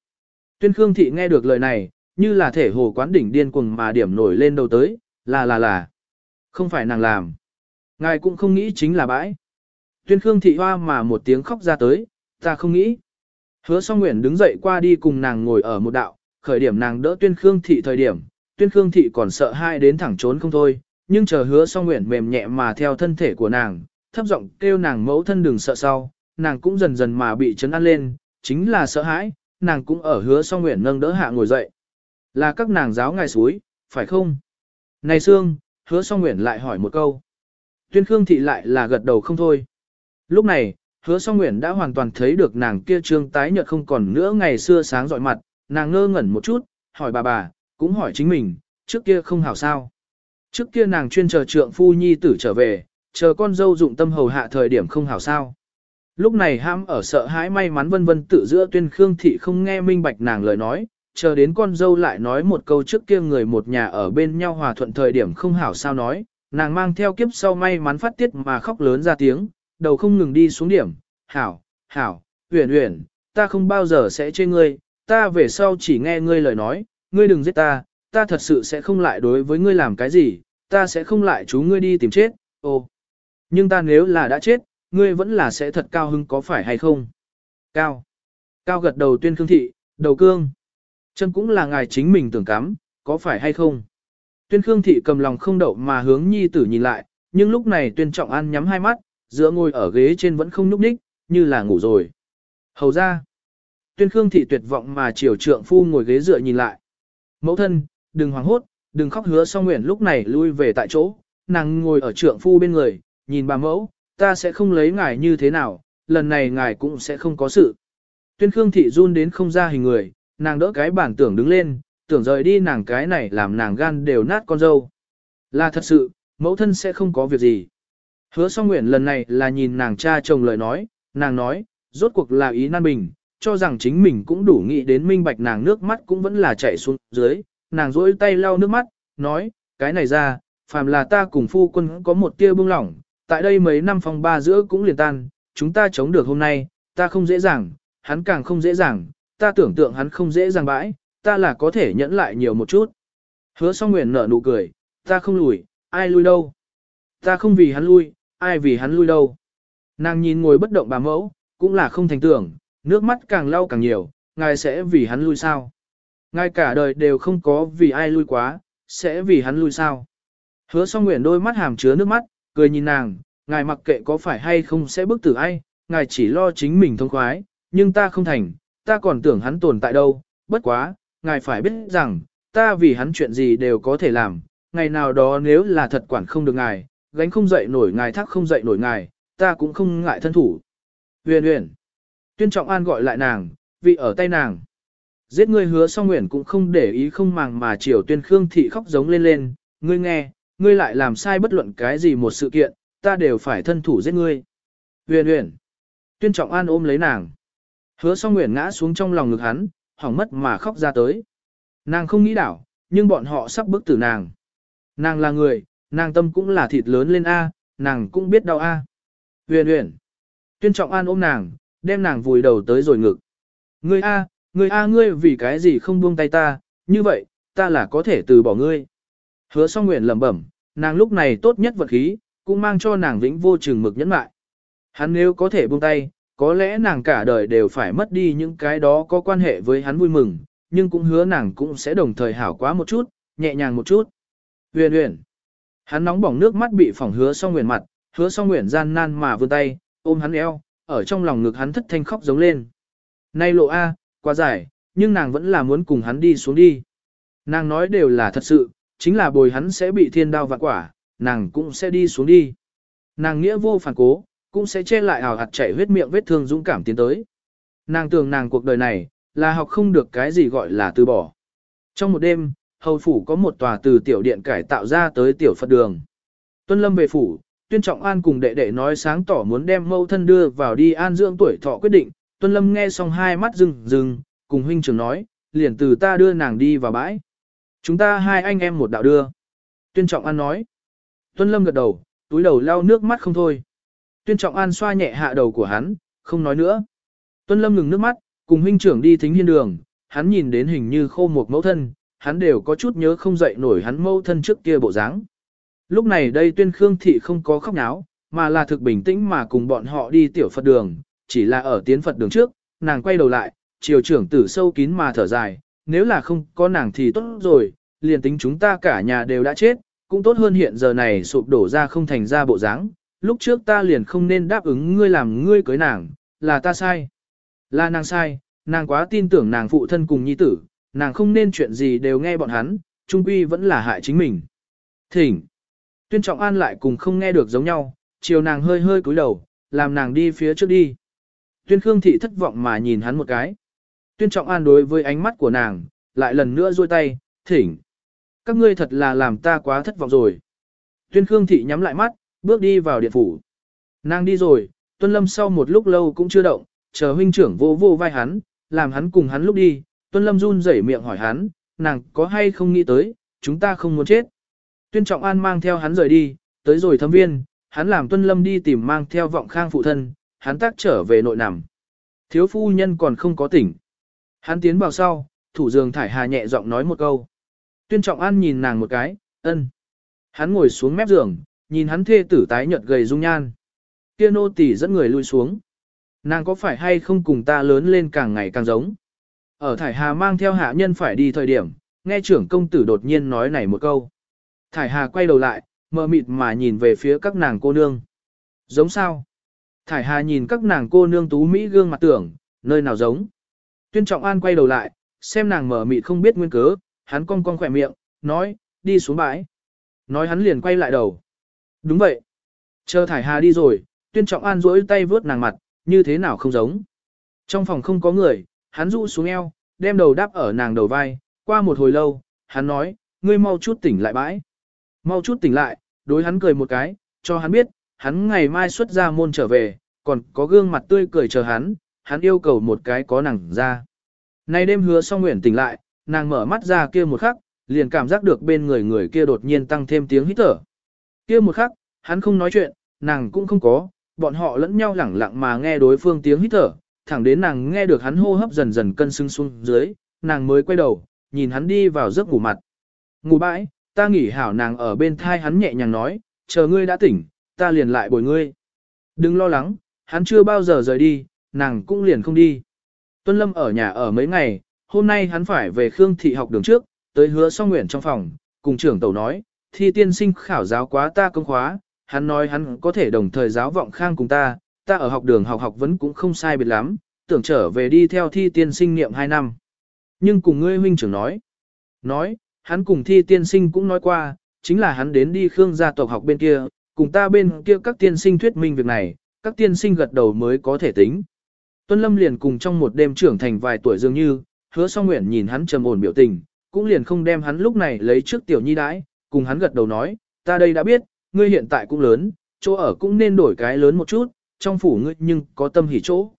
Tuyên Khương Thị nghe được lời này, như là thể hồ quán đỉnh điên cuồng mà điểm nổi lên đầu tới, là là là. Không phải nàng làm. Ngài cũng không nghĩ chính là bãi. Tuyên Khương Thị hoa mà một tiếng khóc ra tới, ta không nghĩ. Hứa song nguyện đứng dậy qua đi cùng nàng ngồi ở một đạo, khởi điểm nàng đỡ Tuyên Khương Thị thời điểm, Tuyên Khương Thị còn sợ hai đến thẳng trốn không thôi, nhưng chờ hứa song nguyện mềm nhẹ mà theo thân thể của nàng, thấp giọng kêu nàng mẫu thân đừng sợ sau, nàng cũng dần dần mà bị chấn an lên, chính là sợ hãi, nàng cũng ở hứa song nguyện nâng đỡ hạ ngồi dậy. Là các nàng giáo ngài suối, phải không? Này Sương, hứa song nguyện lại hỏi một câu. Tuyên Khương Thị lại là gật đầu không thôi. Lúc này, hứa song nguyện đã hoàn toàn thấy được nàng kia trương tái nhợt không còn nữa ngày xưa sáng dọi mặt, nàng ngơ ngẩn một chút, hỏi bà bà, cũng hỏi chính mình, trước kia không hảo sao. Trước kia nàng chuyên chờ trượng phu nhi tử trở về, chờ con dâu dụng tâm hầu hạ thời điểm không hảo sao. Lúc này ham ở sợ hãi may mắn vân vân tự giữa tuyên khương thị không nghe minh bạch nàng lời nói, chờ đến con dâu lại nói một câu trước kia người một nhà ở bên nhau hòa thuận thời điểm không hảo sao nói, nàng mang theo kiếp sau may mắn phát tiết mà khóc lớn ra tiếng, đầu không ngừng đi xuống điểm, hảo, hảo, huyền huyền, ta không bao giờ sẽ chê ngươi, ta về sau chỉ nghe ngươi lời nói, ngươi đừng giết ta, ta thật sự sẽ không lại đối với ngươi làm cái gì, ta sẽ không lại chú ngươi đi tìm chết, ô. Nhưng ta nếu là đã chết, ngươi vẫn là sẽ thật cao hưng có phải hay không? Cao. Cao gật đầu tuyên khương thị, đầu cương. Chân cũng là ngài chính mình tưởng cắm, có phải hay không? Tuyên khương thị cầm lòng không đậu mà hướng nhi tử nhìn lại, nhưng lúc này tuyên trọng an nhắm hai mắt, giữa ngồi ở ghế trên vẫn không nhúc nhích, như là ngủ rồi. Hầu ra. Tuyên khương thị tuyệt vọng mà chiều trượng phu ngồi ghế dựa nhìn lại. Mẫu thân, đừng hoảng hốt, đừng khóc hứa song nguyện lúc này lui về tại chỗ, nàng ngồi ở trượng phu bên người, nhìn bà mẫu, ta sẽ không lấy ngài như thế nào, lần này ngài cũng sẽ không có sự. Tuyên Khương Thị run đến không ra hình người, nàng đỡ cái bản tưởng đứng lên, tưởng rời đi nàng cái này làm nàng gan đều nát con dâu. Là thật sự, mẫu thân sẽ không có việc gì. Hứa song nguyện lần này là nhìn nàng cha chồng lời nói, nàng nói, rốt cuộc là ý nan bình, cho rằng chính mình cũng đủ nghĩ đến minh bạch nàng nước mắt cũng vẫn là chảy xuống dưới, nàng rỗi tay lau nước mắt, nói, cái này ra, phàm là ta cùng phu quân có một tia bưng lỏng, tại đây mấy năm phong ba giữa cũng liền tan, chúng ta chống được hôm nay, ta không dễ dàng, hắn càng không dễ dàng, ta tưởng tượng hắn không dễ dàng bãi, ta là có thể nhẫn lại nhiều một chút. Hứa song nguyện nở nụ cười, ta không lùi, ai lui đâu. Ta không vì hắn lui, ai vì hắn lui đâu. Nàng nhìn ngồi bất động bà mẫu, cũng là không thành tưởng, nước mắt càng lau càng nhiều, ngài sẽ vì hắn lui sao. Ngài cả đời đều không có vì ai lui quá, sẽ vì hắn lui sao. Hứa song nguyện đôi mắt hàm chứa nước mắt, cười nhìn nàng, ngài mặc kệ có phải hay không sẽ bức tử ai, ngài chỉ lo chính mình thông khoái, nhưng ta không thành, ta còn tưởng hắn tồn tại đâu, bất quá, ngài phải biết rằng, ta vì hắn chuyện gì đều có thể làm, ngày nào đó nếu là thật quản không được ngài, gánh không dậy nổi ngài thác không dậy nổi ngài, ta cũng không ngại thân thủ. Huyền huyền. Tuyên trọng an gọi lại nàng, vị ở tay nàng. Giết ngươi hứa song nguyện cũng không để ý không màng mà chiều tuyên khương thị khóc giống lên lên, ngươi nghe, ngươi lại làm sai bất luận cái gì một sự kiện, ta đều phải thân thủ giết ngươi. Huyền huyền. Tuyên trọng an ôm lấy nàng. Hứa song nguyện ngã xuống trong lòng ngực hắn, hỏng mất mà khóc ra tới. Nàng không nghĩ đảo, nhưng bọn họ sắp bức tử nàng. Nàng là người, nàng tâm cũng là thịt lớn lên A, nàng cũng biết đau A. Huyền huyền. Tuyên trọng an ôm nàng, đem nàng vùi đầu tới rồi ngực. Ngươi A, ngươi A ngươi vì cái gì không buông tay ta, như vậy, ta là có thể từ bỏ ngươi. Hứa song nguyện lẩm bẩm, nàng lúc này tốt nhất vật khí, cũng mang cho nàng vĩnh vô chừng mực nhẫn mại. Hắn nếu có thể buông tay, có lẽ nàng cả đời đều phải mất đi những cái đó có quan hệ với hắn vui mừng, nhưng cũng hứa nàng cũng sẽ đồng thời hảo quá một chút, nhẹ nhàng một chút. Huyền huyền. Hắn nóng bỏng nước mắt bị phỏng hứa song nguyện mặt, hứa song nguyện gian nan mà vươn tay, ôm hắn eo, ở trong lòng ngực hắn thất thanh khóc giống lên. Nay lộ A, quá dài, nhưng nàng vẫn là muốn cùng hắn đi xuống đi. Nàng nói đều là thật sự, chính là bồi hắn sẽ bị thiên đao vạn quả, nàng cũng sẽ đi xuống đi. Nàng nghĩa vô phản cố, cũng sẽ che lại ảo hạt chảy huyết miệng vết thương dũng cảm tiến tới. Nàng tưởng nàng cuộc đời này, là học không được cái gì gọi là từ bỏ. Trong một đêm, hầu phủ có một tòa từ tiểu điện cải tạo ra tới tiểu Phật đường. Tuân Lâm về phủ, Tuyên Trọng An cùng đệ đệ nói sáng tỏ muốn đem mâu thân đưa vào đi an dưỡng tuổi thọ quyết định. Tuân Lâm nghe xong hai mắt rừng rừng, cùng huynh trưởng nói, liền từ ta đưa nàng đi vào bãi. Chúng ta hai anh em một đạo đưa. Tuyên Trọng An nói. Tuân Lâm gật đầu, túi đầu lau nước mắt không thôi. Tuyên Trọng An xoa nhẹ hạ đầu của hắn, không nói nữa. Tuân Lâm ngừng nước mắt, cùng huynh trưởng đi thính hiên đường, hắn nhìn đến hình như khô một mẫu thân, hắn đều có chút nhớ không dậy nổi hắn mẫu thân trước kia bộ dáng. Lúc này đây tuyên khương thị không có khóc náo, mà là thực bình tĩnh mà cùng bọn họ đi tiểu Phật đường, chỉ là ở tiến Phật đường trước, nàng quay đầu lại, triều trưởng tử sâu kín mà thở dài, nếu là không có nàng thì tốt rồi, liền tính chúng ta cả nhà đều đã chết, cũng tốt hơn hiện giờ này sụp đổ ra không thành ra bộ dáng. lúc trước ta liền không nên đáp ứng ngươi làm ngươi cưới nàng, là ta sai. Là nàng sai, nàng quá tin tưởng nàng phụ thân cùng nhi tử, nàng không nên chuyện gì đều nghe bọn hắn, trung quy vẫn là hại chính mình. Thỉnh. Tuyên Trọng An lại cùng không nghe được giống nhau, chiều nàng hơi hơi cúi đầu, làm nàng đi phía trước đi. Tuyên Khương Thị thất vọng mà nhìn hắn một cái. Tuyên Trọng An đối với ánh mắt của nàng, lại lần nữa duỗi tay, thỉnh. Các ngươi thật là làm ta quá thất vọng rồi. Tuyên Khương Thị nhắm lại mắt, bước đi vào điện phủ. Nàng đi rồi, Tuân Lâm sau một lúc lâu cũng chưa động, chờ huynh trưởng vô vô vai hắn, làm hắn cùng hắn lúc đi. Tuân Lâm run rẩy miệng hỏi hắn, nàng có hay không nghĩ tới, chúng ta không muốn chết. Tuyên Trọng An mang theo hắn rời đi, tới rồi thâm viên, hắn làm Tuân Lâm đi tìm mang theo vọng khang phụ thân, hắn tác trở về nội nằm. Thiếu phu nhân còn không có tỉnh. Hắn tiến vào sau, thủ giường thải hà nhẹ giọng nói một câu. Tuyên Trọng An nhìn nàng một cái, ân. Hắn ngồi xuống mép giường, nhìn hắn thê tử tái nhợt gầy dung nhan. Kia nô tỳ dẫn người lui xuống. Nàng có phải hay không cùng ta lớn lên càng ngày càng giống. Ở thải hà mang theo hạ nhân phải đi thời điểm, nghe trưởng công tử đột nhiên nói này một câu. Thải Hà quay đầu lại, mờ mịt mà nhìn về phía các nàng cô nương. Giống sao? Thải Hà nhìn các nàng cô nương tú Mỹ gương mặt tưởng, nơi nào giống. Tuyên Trọng An quay đầu lại, xem nàng mở mịt không biết nguyên cớ, hắn cong cong khỏe miệng, nói, đi xuống bãi. Nói hắn liền quay lại đầu. Đúng vậy. Chờ Thải Hà đi rồi, Tuyên Trọng An duỗi tay vướt nàng mặt, như thế nào không giống. Trong phòng không có người, hắn rũ xuống eo, đem đầu đáp ở nàng đầu vai, qua một hồi lâu, hắn nói, ngươi mau chút tỉnh lại bãi. Mau chút tỉnh lại, đối hắn cười một cái, cho hắn biết, hắn ngày mai xuất ra môn trở về, còn có gương mặt tươi cười chờ hắn, hắn yêu cầu một cái có nàng ra. Nay đêm hứa xong nguyện tỉnh lại, nàng mở mắt ra kia một khắc, liền cảm giác được bên người người kia đột nhiên tăng thêm tiếng hít thở. Kia một khắc, hắn không nói chuyện, nàng cũng không có, bọn họ lẫn nhau lẳng lặng mà nghe đối phương tiếng hít thở, thẳng đến nàng nghe được hắn hô hấp dần dần cân xưng xuống dưới, nàng mới quay đầu, nhìn hắn đi vào giấc ngủ mặt. Ngủ bãi, ta nghỉ hảo nàng ở bên thai hắn nhẹ nhàng nói, chờ ngươi đã tỉnh, ta liền lại bồi ngươi. Đừng lo lắng, hắn chưa bao giờ rời đi, nàng cũng liền không đi. Tuân Lâm ở nhà ở mấy ngày, hôm nay hắn phải về Khương Thị học đường trước, tới hứa song nguyện trong phòng, cùng trưởng tàu nói, thi tiên sinh khảo giáo quá ta công khóa, hắn nói hắn có thể đồng thời giáo vọng khang cùng ta, ta ở học đường học học vẫn cũng không sai biệt lắm, tưởng trở về đi theo thi tiên sinh niệm 2 năm. Nhưng cùng ngươi huynh trưởng nói, nói, hắn cùng thi tiên sinh cũng nói qua, chính là hắn đến đi Khương gia tộc học bên kia, cùng ta bên kia các tiên sinh thuyết minh việc này, các tiên sinh gật đầu mới có thể tính. Tuân Lâm liền cùng trong một đêm trưởng thành vài tuổi dường như, hứa song nguyện nhìn hắn trầm ổn biểu tình, cũng liền không đem hắn lúc này lấy trước tiểu nhi đãi, cùng hắn gật đầu nói, ta đây đã biết, ngươi hiện tại cũng lớn, chỗ ở cũng nên đổi cái lớn một chút, trong phủ ngươi nhưng có tâm hỉ chỗ.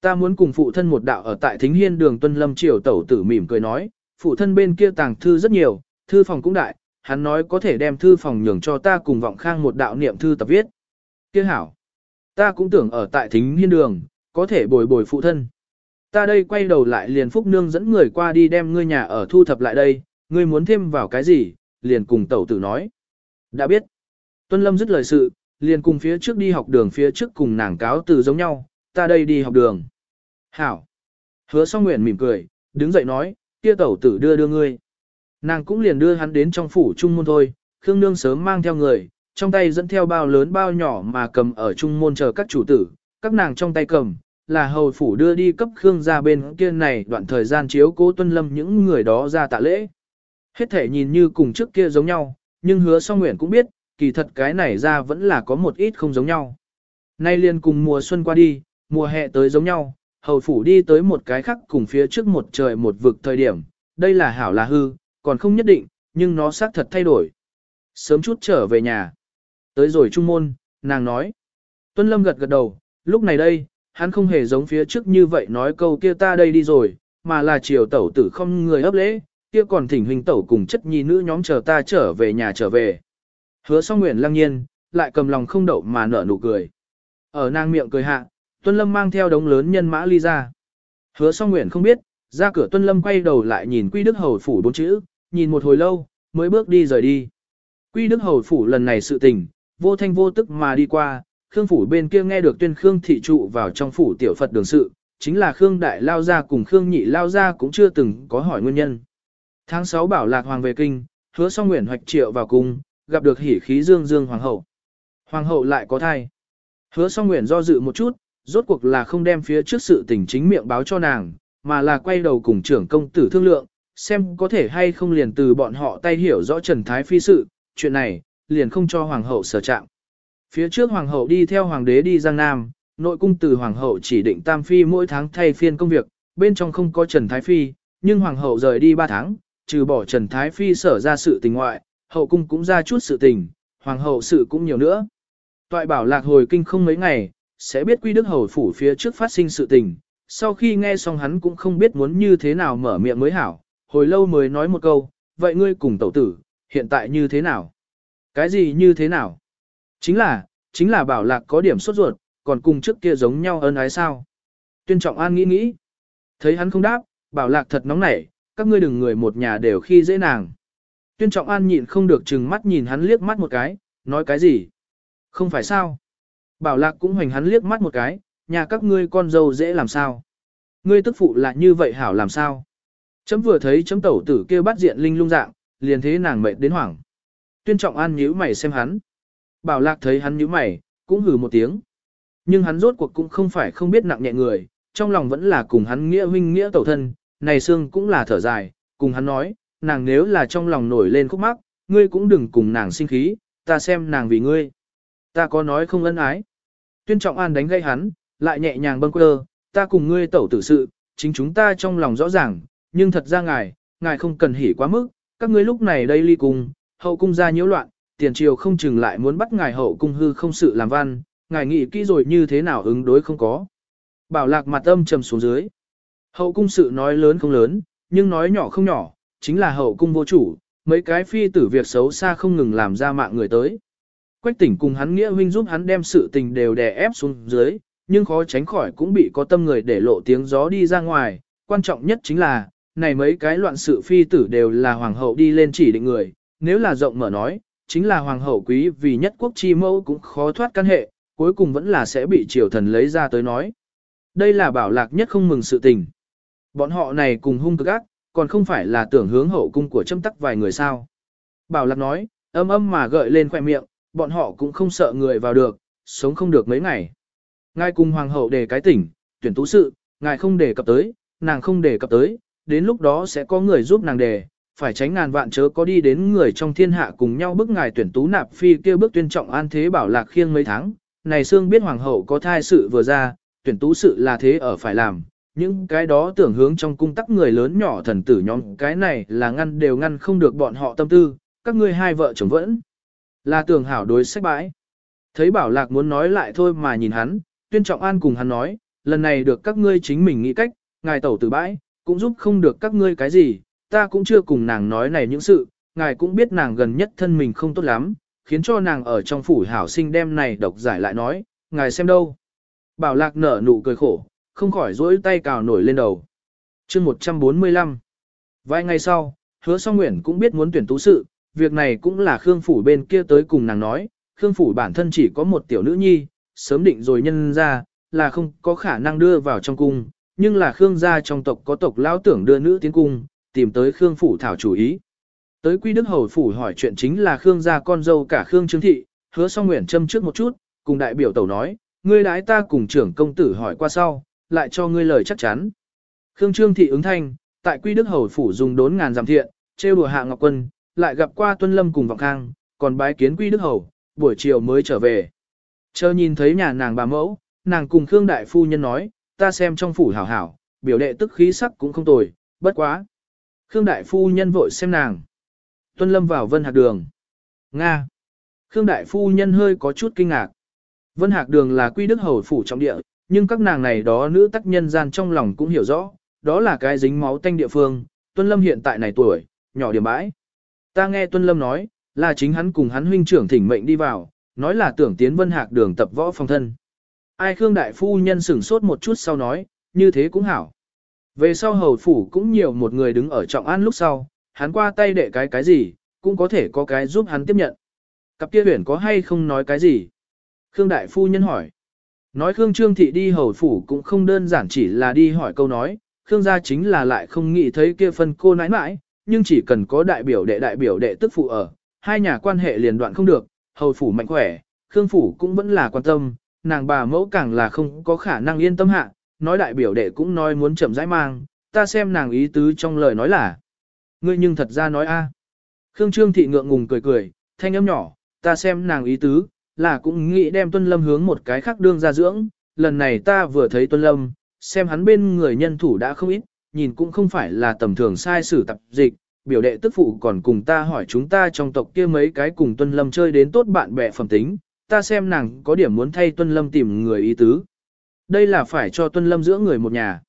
Ta muốn cùng phụ thân một đạo ở tại Thính Hiên đường Tuân Lâm triều tẩu tử mỉm cười nói, phụ thân bên kia tàng thư rất nhiều, thư phòng cũng đại, hắn nói có thể đem thư phòng nhường cho ta cùng vọng khang một đạo niệm thư tập viết. Kia hảo, ta cũng tưởng ở tại Thính Hiên đường, có thể bồi bồi phụ thân. Ta đây quay đầu lại liền Phúc Nương dẫn người qua đi đem ngươi nhà ở thu thập lại đây, ngươi muốn thêm vào cái gì, liền cùng tẩu tử nói. Đã biết. Tuân Lâm dứt lời sự, liền cùng phía trước đi học đường phía trước cùng nàng cáo từ giống nhau, ta đây đi học đường. Hảo. Hứa song nguyện mỉm cười, đứng dậy nói, kia tẩu tử đưa đưa ngươi. Nàng cũng liền đưa hắn đến trong phủ trung môn thôi, Khương Nương sớm mang theo người, trong tay dẫn theo bao lớn bao nhỏ mà cầm ở trung môn chờ các chủ tử, các nàng trong tay cầm, là hầu phủ đưa đi cấp Khương ra bên kia này đoạn thời gian chiếu cố tuân lâm những người đó ra tạ lễ. Hết thể nhìn như cùng trước kia giống nhau, nhưng hứa song nguyện cũng biết, kỳ thật cái này ra vẫn là có một ít không giống nhau. Nay liền cùng mùa xuân qua đi, mùa hè tới giống nhau, hầu phủ đi tới một cái khác cùng phía trước một trời một vực thời điểm, đây là hảo là hư, còn không nhất định, nhưng nó xác thật thay đổi. Sớm chút trở về nhà. Tới rồi trung môn, nàng nói. Tuân Lâm gật gật đầu, lúc này đây, hắn không hề giống phía trước như vậy nói câu kia ta đây đi rồi, mà là chiều tẩu tử không người ấp lễ, kia còn thỉnh huynh tẩu cùng chất nhi nữ nhóm chờ ta trở về nhà trở về. Hứa song nguyện lăng nhiên, lại cầm lòng không đậu mà nở nụ cười. Ở nàng miệng cười hạ, Tuân Lâm mang theo đống lớn nhân mã ly ra. Hứa song nguyện không biết, ra cửa Tuân Lâm quay đầu lại nhìn Quy Đức Hầu Phủ bốn chữ, nhìn một hồi lâu, mới bước đi rời đi. Quy Đức Hầu Phủ lần này sự tình, vô thanh vô tức mà đi qua, Khương Phủ bên kia nghe được tuyên Khương thị trụ vào trong phủ tiểu Phật đường sự, chính là Khương Đại Lao Gia cùng Khương Nhị Lao Gia cũng chưa từng có hỏi nguyên nhân. Tháng 6 bảo lạc hoàng về kinh, hứa song nguyện hoạch triệu vào cung, gặp được hỉ khí dương dương hoàng hậu. Hoàng hậu lại có thai. Hứa song nguyện do dự một chút, rốt cuộc là không đem phía trước sự tình chính miệng báo cho nàng, mà là quay đầu cùng trưởng công tử thương lượng, xem có thể hay không liền từ bọn họ tay hiểu rõ Trần Thái Phi sự, chuyện này, liền không cho hoàng hậu sở trạng. Phía trước hoàng hậu đi theo hoàng đế đi Giang Nam, nội cung từ hoàng hậu chỉ định Tam Phi mỗi tháng thay phiên công việc, bên trong không có Trần Thái Phi, nhưng hoàng hậu rời đi 3 tháng, trừ bỏ Trần Thái Phi sở ra sự tình ngoại, hậu cung cũng ra chút sự tình, hoàng hậu sự cũng nhiều nữa. Toại bảo lạc hồi kinh không mấy ngày, sẽ biết quy đức hầu phủ phía trước phát sinh sự tình, sau khi nghe xong hắn cũng không biết muốn như thế nào mở miệng mới hảo, hồi lâu mới nói một câu, vậy ngươi cùng tẩu tử, hiện tại như thế nào? Cái gì như thế nào? Chính là, chính là bảo lạc có điểm sốt ruột, còn cùng trước kia giống nhau ơn ái sao? Tuyên trọng an nghĩ nghĩ. Thấy hắn không đáp, bảo lạc thật nóng nảy, các ngươi đừng người một nhà đều khi dễ nàng. Tuyên trọng an nhịn không được chừng mắt nhìn hắn liếc mắt một cái, nói cái gì? Không phải sao? Bảo lạc cũng hoành hắn liếc mắt một cái, nhà các ngươi con dâu dễ làm sao? Ngươi tức phụ là như vậy hảo làm sao? Chấm vừa thấy chấm tẩu tử kêu bắt diện linh lung dạng, liền thế nàng mệt đến hoảng. Tuyên trọng an nhíu mày xem hắn. Bảo lạc thấy hắn nhíu mày, cũng hừ một tiếng. Nhưng hắn rốt cuộc cũng không phải không biết nặng nhẹ người, trong lòng vẫn là cùng hắn nghĩa huynh nghĩa tẩu thân, này xương cũng là thở dài, cùng hắn nói, nàng nếu là trong lòng nổi lên khúc mắc, ngươi cũng đừng cùng nàng sinh khí, ta xem nàng vì ngươi. Ta có nói không ân ái. Tuyên trọng an đánh gây hắn, lại nhẹ nhàng bâng quơ, ta cùng ngươi tẩu tử sự, chính chúng ta trong lòng rõ ràng, nhưng thật ra ngài, ngài không cần hỉ quá mức, các ngươi lúc này đây ly cùng, hậu cung ra nhiễu loạn, tiền triều không chừng lại muốn bắt ngài hậu cung hư không sự làm văn, ngài nghĩ kỹ rồi như thế nào ứng đối không có. Bảo lạc mặt âm trầm xuống dưới. Hậu cung sự nói lớn không lớn, nhưng nói nhỏ không nhỏ, chính là hậu cung vô chủ, mấy cái phi tử việc xấu xa không ngừng làm ra mạng người tới. Quách tỉnh cùng hắn nghĩa huynh giúp hắn đem sự tình đều đè ép xuống dưới, nhưng khó tránh khỏi cũng bị có tâm người để lộ tiếng gió đi ra ngoài, quan trọng nhất chính là, này mấy cái loạn sự phi tử đều là hoàng hậu đi lên chỉ định người, nếu là rộng mở nói, chính là hoàng hậu quý vì nhất quốc chi mẫu cũng khó thoát căn hệ, cuối cùng vẫn là sẽ bị triều thần lấy ra tới nói. Đây là bảo lạc nhất không mừng sự tình. Bọn họ này cùng hung cực ác, còn không phải là tưởng hướng hậu cung của châm tắc vài người sao. Bảo lạc nói, âm âm mà gợi lên khoẻ miệng, bọn họ cũng không sợ người vào được, sống không được mấy ngày. Ngài cùng hoàng hậu đề cái tỉnh, tuyển tú sự, ngài không đề cập tới, nàng không đề cập tới, đến lúc đó sẽ có người giúp nàng đề, phải tránh ngàn vạn chớ có đi đến người trong thiên hạ cùng nhau bức ngài tuyển tú nạp phi kia bước tuyên trọng an thế bảo lạc khiêng mấy tháng. Này xương biết hoàng hậu có thai sự vừa ra, tuyển tú sự là thế ở phải làm, những cái đó tưởng hướng trong cung tắc người lớn nhỏ thần tử nhóm cái này là ngăn đều ngăn không được bọn họ tâm tư, các ngươi hai vợ chồng vẫn là tưởng hảo đối sách bãi. Thấy bảo lạc muốn nói lại thôi mà nhìn hắn, tuyên trọng an cùng hắn nói, lần này được các ngươi chính mình nghĩ cách, ngài tẩu từ bãi, cũng giúp không được các ngươi cái gì, ta cũng chưa cùng nàng nói này những sự, ngài cũng biết nàng gần nhất thân mình không tốt lắm, khiến cho nàng ở trong phủ hảo sinh đem này độc giải lại nói, ngài xem đâu. Bảo lạc nở nụ cười khổ, không khỏi rỗi tay cào nổi lên đầu. chương 145 Vài ngày sau, hứa song nguyện cũng biết muốn tuyển tú sự, việc này cũng là Khương Phủ bên kia tới cùng nàng nói, Khương Phủ bản thân chỉ có một tiểu nữ nhi, sớm định rồi nhân ra, là không có khả năng đưa vào trong cung, nhưng là Khương gia trong tộc có tộc lão tưởng đưa nữ tiến cung, tìm tới Khương Phủ thảo chủ ý. Tới Quy Đức Hầu Phủ hỏi chuyện chính là Khương gia con dâu cả Khương Trương Thị, hứa song nguyện châm trước một chút, cùng đại biểu tẩu nói, ngươi đái ta cùng trưởng công tử hỏi qua sau, lại cho ngươi lời chắc chắn. Khương Trương Thị ứng thanh, tại Quy Đức Hầu Phủ dùng đốn ngàn giảm thiện, trêu đùa hạ Ngọc Quân, lại gặp qua Tuân Lâm cùng Vọng Khang, còn bái kiến Quy Đức Hầu, buổi chiều mới trở về. Chờ nhìn thấy nhà nàng bà mẫu, nàng cùng Khương Đại Phu Nhân nói, ta xem trong phủ hảo hảo, biểu đệ tức khí sắc cũng không tồi, bất quá. Khương Đại Phu Nhân vội xem nàng. Tuân Lâm vào Vân Hạc Đường. Nga. Khương Đại Phu Nhân hơi có chút kinh ngạc. Vân Hạc Đường là quy đức hầu phủ trọng địa, nhưng các nàng này đó nữ tác nhân gian trong lòng cũng hiểu rõ, đó là cái dính máu tanh địa phương, Tuân Lâm hiện tại này tuổi, nhỏ điểm bãi. Ta nghe Tuân Lâm nói, là chính hắn cùng hắn huynh trưởng thỉnh mệnh đi vào, nói là tưởng tiến Vân Hạc Đường tập võ phòng thân. Ai Khương Đại Phu Nhân sửng sốt một chút sau nói, như thế cũng hảo. Về sau hầu phủ cũng nhiều một người đứng ở trọng an lúc sau, hắn qua tay đệ cái cái gì, cũng có thể có cái giúp hắn tiếp nhận. Cặp kia huyển có hay không nói cái gì? Khương Đại Phu Nhân hỏi. Nói Khương Trương Thị đi hầu phủ cũng không đơn giản chỉ là đi hỏi câu nói, Khương gia chính là lại không nghĩ thấy kia phân cô nãi nãi, nhưng chỉ cần có đại biểu đệ đại biểu đệ tức phụ ở, hai nhà quan hệ liền đoạn không được, hầu phủ mạnh khỏe, Khương phủ cũng vẫn là quan tâm, nàng bà mẫu càng là không có khả năng yên tâm hạ, nói đại biểu đệ cũng nói muốn chậm rãi mang, ta xem nàng ý tứ trong lời nói là. Ngươi nhưng thật ra nói a. Khương Trương Thị ngượng ngùng cười cười, thanh âm nhỏ, ta xem nàng ý tứ, là cũng nghĩ đem Tuân Lâm hướng một cái khác đương ra dưỡng, lần này ta vừa thấy Tuân Lâm, xem hắn bên người nhân thủ đã không ít, nhìn cũng không phải là tầm thường sai sử tập dịch, biểu đệ tức phụ còn cùng ta hỏi chúng ta trong tộc kia mấy cái cùng Tuân Lâm chơi đến tốt bạn bè phẩm tính, ta xem nàng có điểm muốn thay Tuân Lâm tìm người ý tứ. Đây là phải cho Tuân Lâm giữa người một nhà.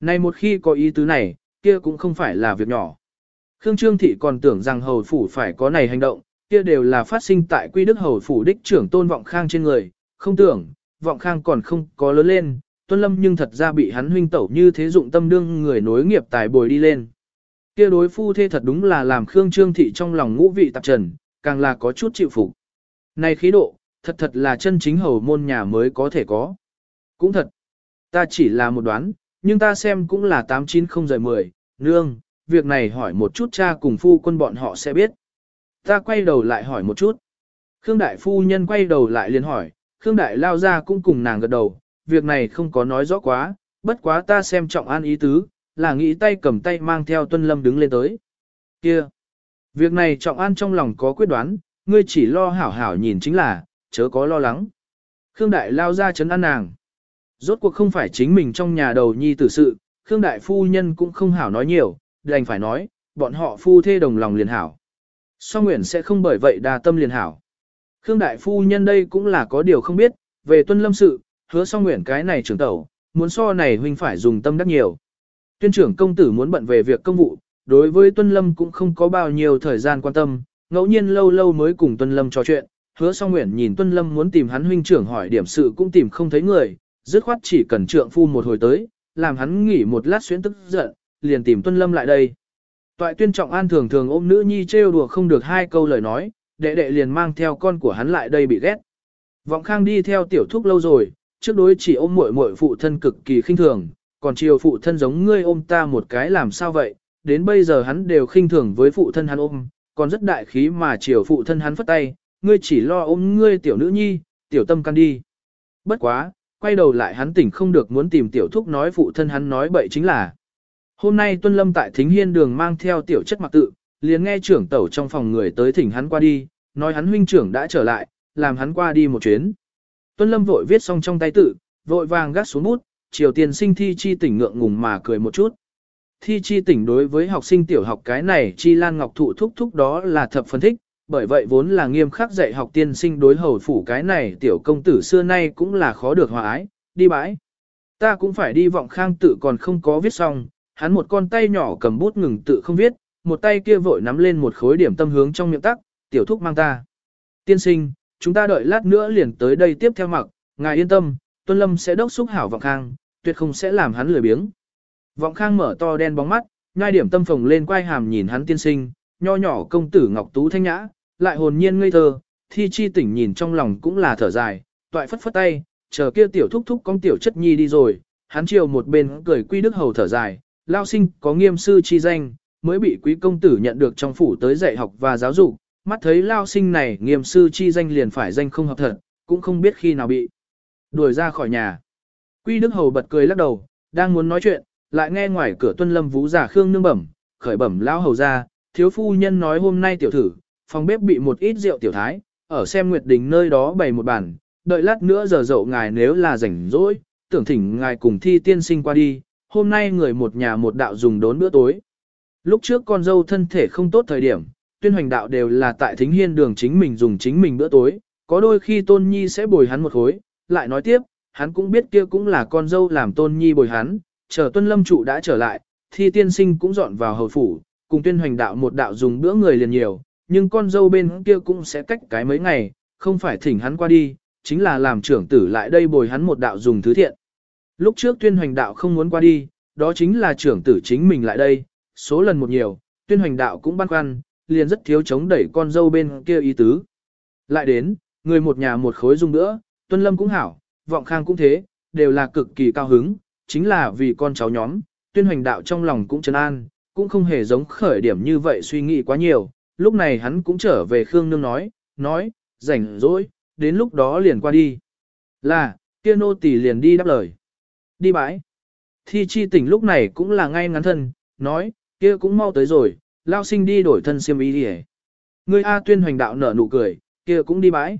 Này một khi có ý tứ này, kia cũng không phải là việc nhỏ. Khương Trương Thị còn tưởng rằng hầu phủ phải có này hành động, kia đều là phát sinh tại quy đức hầu phủ đích trưởng tôn vọng khang trên người, không tưởng, vọng khang còn không có lớn lên, tuân lâm nhưng thật ra bị hắn huynh tẩu như thế dụng tâm đương người nối nghiệp tài bồi đi lên. Kia đối phu thê thật đúng là làm Khương Trương Thị trong lòng ngũ vị tạp trần, càng là có chút chịu phục. Này khí độ, thật thật là chân chính hầu môn nhà mới có thể có. Cũng thật, ta chỉ là một đoán, nhưng ta xem cũng là 890 rời 10, nương, việc này hỏi một chút cha cùng phu quân bọn họ sẽ biết. Ta quay đầu lại hỏi một chút. Khương Đại Phu Nhân quay đầu lại liền hỏi, Khương Đại lao ra cũng cùng nàng gật đầu, việc này không có nói rõ quá, bất quá ta xem trọng an ý tứ, là nghĩ tay cầm tay mang theo Tuân Lâm đứng lên tới. Kia! Việc này trọng an trong lòng có quyết đoán, ngươi chỉ lo hảo hảo nhìn chính là, chớ có lo lắng. Khương Đại lao ra chấn an nàng. Rốt cuộc không phải chính mình trong nhà đầu nhi tử sự, Khương Đại Phu Nhân cũng không hảo nói nhiều, đành phải nói, bọn họ phu thê đồng lòng liền hảo. So nguyễn sẽ không bởi vậy đa tâm liền hảo. Khương Đại Phu Nhân đây cũng là có điều không biết, về tuân lâm sự, hứa so nguyễn cái này trưởng tẩu, muốn so này huynh phải dùng tâm đắc nhiều. Tuyên trưởng công tử muốn bận về việc công vụ, đối với tuân lâm cũng không có bao nhiêu thời gian quan tâm, ngẫu nhiên lâu lâu mới cùng tuân lâm trò chuyện. Hứa so nguyện nhìn tuân lâm muốn tìm hắn huynh trưởng hỏi điểm sự cũng tìm không thấy người, dứt khoát chỉ cần trượng phu một hồi tới, làm hắn nghỉ một lát xuyến tức giận, liền tìm tuân lâm lại đây. Toại tuyên trọng an thường thường ôm nữ nhi trêu đùa không được hai câu lời nói, đệ đệ liền mang theo con của hắn lại đây bị ghét. Vọng khang đi theo tiểu thúc lâu rồi, trước đối chỉ ôm muội muội phụ thân cực kỳ khinh thường, còn chiều phụ thân giống ngươi ôm ta một cái làm sao vậy, đến bây giờ hắn đều khinh thường với phụ thân hắn ôm, còn rất đại khí mà chiều phụ thân hắn phất tay, ngươi chỉ lo ôm ngươi tiểu nữ nhi, tiểu tâm can đi. Bất quá, quay đầu lại hắn tỉnh không được muốn tìm tiểu thúc nói phụ thân hắn nói bậy chính là. Hôm nay Tuân Lâm tại Thính Hiên đường mang theo tiểu chất mặc tự, liền nghe trưởng tẩu trong phòng người tới thỉnh hắn qua đi, nói hắn huynh trưởng đã trở lại, làm hắn qua đi một chuyến. Tuân Lâm vội viết xong trong tay tự, vội vàng gắt xuống bút, triều tiên sinh thi chi tỉnh ngượng ngùng mà cười một chút. Thi chi tỉnh đối với học sinh tiểu học cái này chi lan ngọc thụ thúc thúc đó là thập phân thích, bởi vậy vốn là nghiêm khắc dạy học tiên sinh đối hầu phủ cái này tiểu công tử xưa nay cũng là khó được hòa ái, đi bãi. Ta cũng phải đi vọng khang tự còn không có viết xong, hắn một con tay nhỏ cầm bút ngừng tự không viết, một tay kia vội nắm lên một khối điểm tâm hướng trong miệng tắc, tiểu thúc mang ta. Tiên sinh, chúng ta đợi lát nữa liền tới đây tiếp theo mặc, ngài yên tâm, Tuân Lâm sẽ đốc xúc hảo vọng khang, tuyệt không sẽ làm hắn lười biếng. Vọng khang mở to đen bóng mắt, nhai điểm tâm phồng lên quay hàm nhìn hắn tiên sinh, nho nhỏ công tử ngọc tú thanh nhã, lại hồn nhiên ngây thơ, thi chi tỉnh nhìn trong lòng cũng là thở dài, toại phất phất tay, chờ kia tiểu thúc thúc con tiểu chất nhi đi rồi, hắn chiều một bên cười quy đức hầu thở dài, lao sinh có nghiêm sư chi danh, mới bị quý công tử nhận được trong phủ tới dạy học và giáo dục, mắt thấy lao sinh này nghiêm sư chi danh liền phải danh không hợp thật, cũng không biết khi nào bị đuổi ra khỏi nhà. Quy đức hầu bật cười lắc đầu, đang muốn nói chuyện, lại nghe ngoài cửa tuân lâm vũ giả khương nương bẩm, khởi bẩm lao hầu ra, thiếu phu nhân nói hôm nay tiểu thử, phòng bếp bị một ít rượu tiểu thái, ở xem Nguyệt Đình nơi đó bày một bàn, đợi lát nữa giờ dậu ngài nếu là rảnh rỗi, tưởng thỉnh ngài cùng thi tiên sinh qua đi, hôm nay người một nhà một đạo dùng đốn bữa tối. Lúc trước con dâu thân thể không tốt thời điểm, tuyên hoành đạo đều là tại thính hiên đường chính mình dùng chính mình bữa tối, có đôi khi tôn nhi sẽ bồi hắn một khối, lại nói tiếp, hắn cũng biết kia cũng là con dâu làm tôn nhi bồi hắn, chờ tuân lâm trụ đã trở lại, thi tiên sinh cũng dọn vào hầu phủ, cùng tuyên hoành đạo một đạo dùng bữa người liền nhiều, nhưng con dâu bên kia cũng sẽ cách cái mấy ngày, không phải thỉnh hắn qua đi, chính là làm trưởng tử lại đây bồi hắn một đạo dùng thứ thiện. Lúc trước tuyên hoành đạo không muốn qua đi, đó chính là trưởng tử chính mình lại đây, số lần một nhiều, tuyên hoành đạo cũng băn khoăn, liền rất thiếu chống đẩy con dâu bên kia ý tứ. Lại đến, người một nhà một khối dùng nữa, tuân lâm cũng hảo, vọng khang cũng thế, đều là cực kỳ cao hứng, chính là vì con cháu nhóm, tuyên hoành đạo trong lòng cũng trấn an, cũng không hề giống khởi điểm như vậy suy nghĩ quá nhiều, lúc này hắn cũng trở về Khương Nương nói, nói, rảnh rỗi, đến lúc đó liền qua đi. Là, kia nô tỳ liền đi đáp lời. Đi bãi. Thi chi tỉnh lúc này cũng là ngay ngắn thân, nói, kia cũng mau tới rồi, lao sinh đi đổi thân xiêm ý đi Người A tuyên hoành đạo nở nụ cười, kia cũng đi bãi.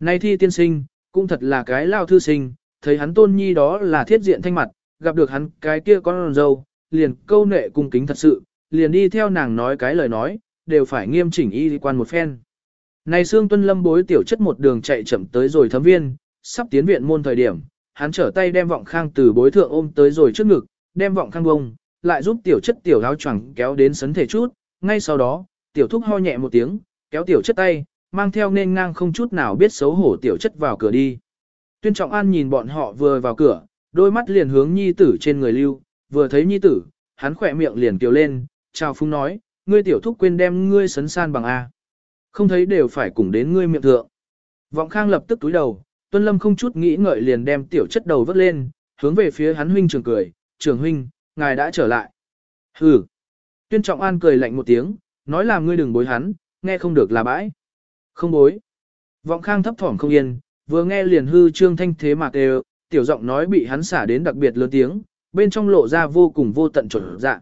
Này thi tiên sinh, cũng thật là cái lao thư sinh, thấy hắn tôn nhi đó là thiết diện thanh mặt, gặp được hắn cái kia con dâu, liền câu nệ cung kính thật sự, liền đi theo nàng nói cái lời nói, đều phải nghiêm chỉnh y quan một phen. Này Sương Tuân Lâm bối tiểu chất một đường chạy chậm tới rồi thấm viên, sắp tiến viện môn thời điểm, hắn trở tay đem vọng khang từ bối thượng ôm tới rồi trước ngực, đem vọng khang bông, lại giúp tiểu chất tiểu áo choàng kéo đến sấn thể chút, ngay sau đó, tiểu thúc ho nhẹ một tiếng, kéo tiểu chất tay, mang theo nên ngang không chút nào biết xấu hổ tiểu chất vào cửa đi. Tuyên Trọng An nhìn bọn họ vừa vào cửa, đôi mắt liền hướng nhi tử trên người lưu, vừa thấy nhi tử, hắn khỏe miệng liền kiều lên, chào phúng nói, ngươi tiểu thúc quên đem ngươi sấn san bằng A. Không thấy đều phải cùng đến ngươi miệng thượng. Vọng khang lập tức túi đầu, Tuân Lâm không chút nghĩ ngợi liền đem tiểu chất đầu vớt lên, hướng về phía hắn huynh trường cười, trường huynh, ngài đã trở lại. Hừ. Tuyên Trọng An cười lạnh một tiếng, nói là ngươi đừng bối hắn, nghe không được là bãi. Không bối. Vọng khang thấp thỏm không yên, vừa nghe liền hư trương thanh thế mà kêu, tiểu giọng nói bị hắn xả đến đặc biệt lớn tiếng, bên trong lộ ra vô cùng vô tận chuẩn dạ.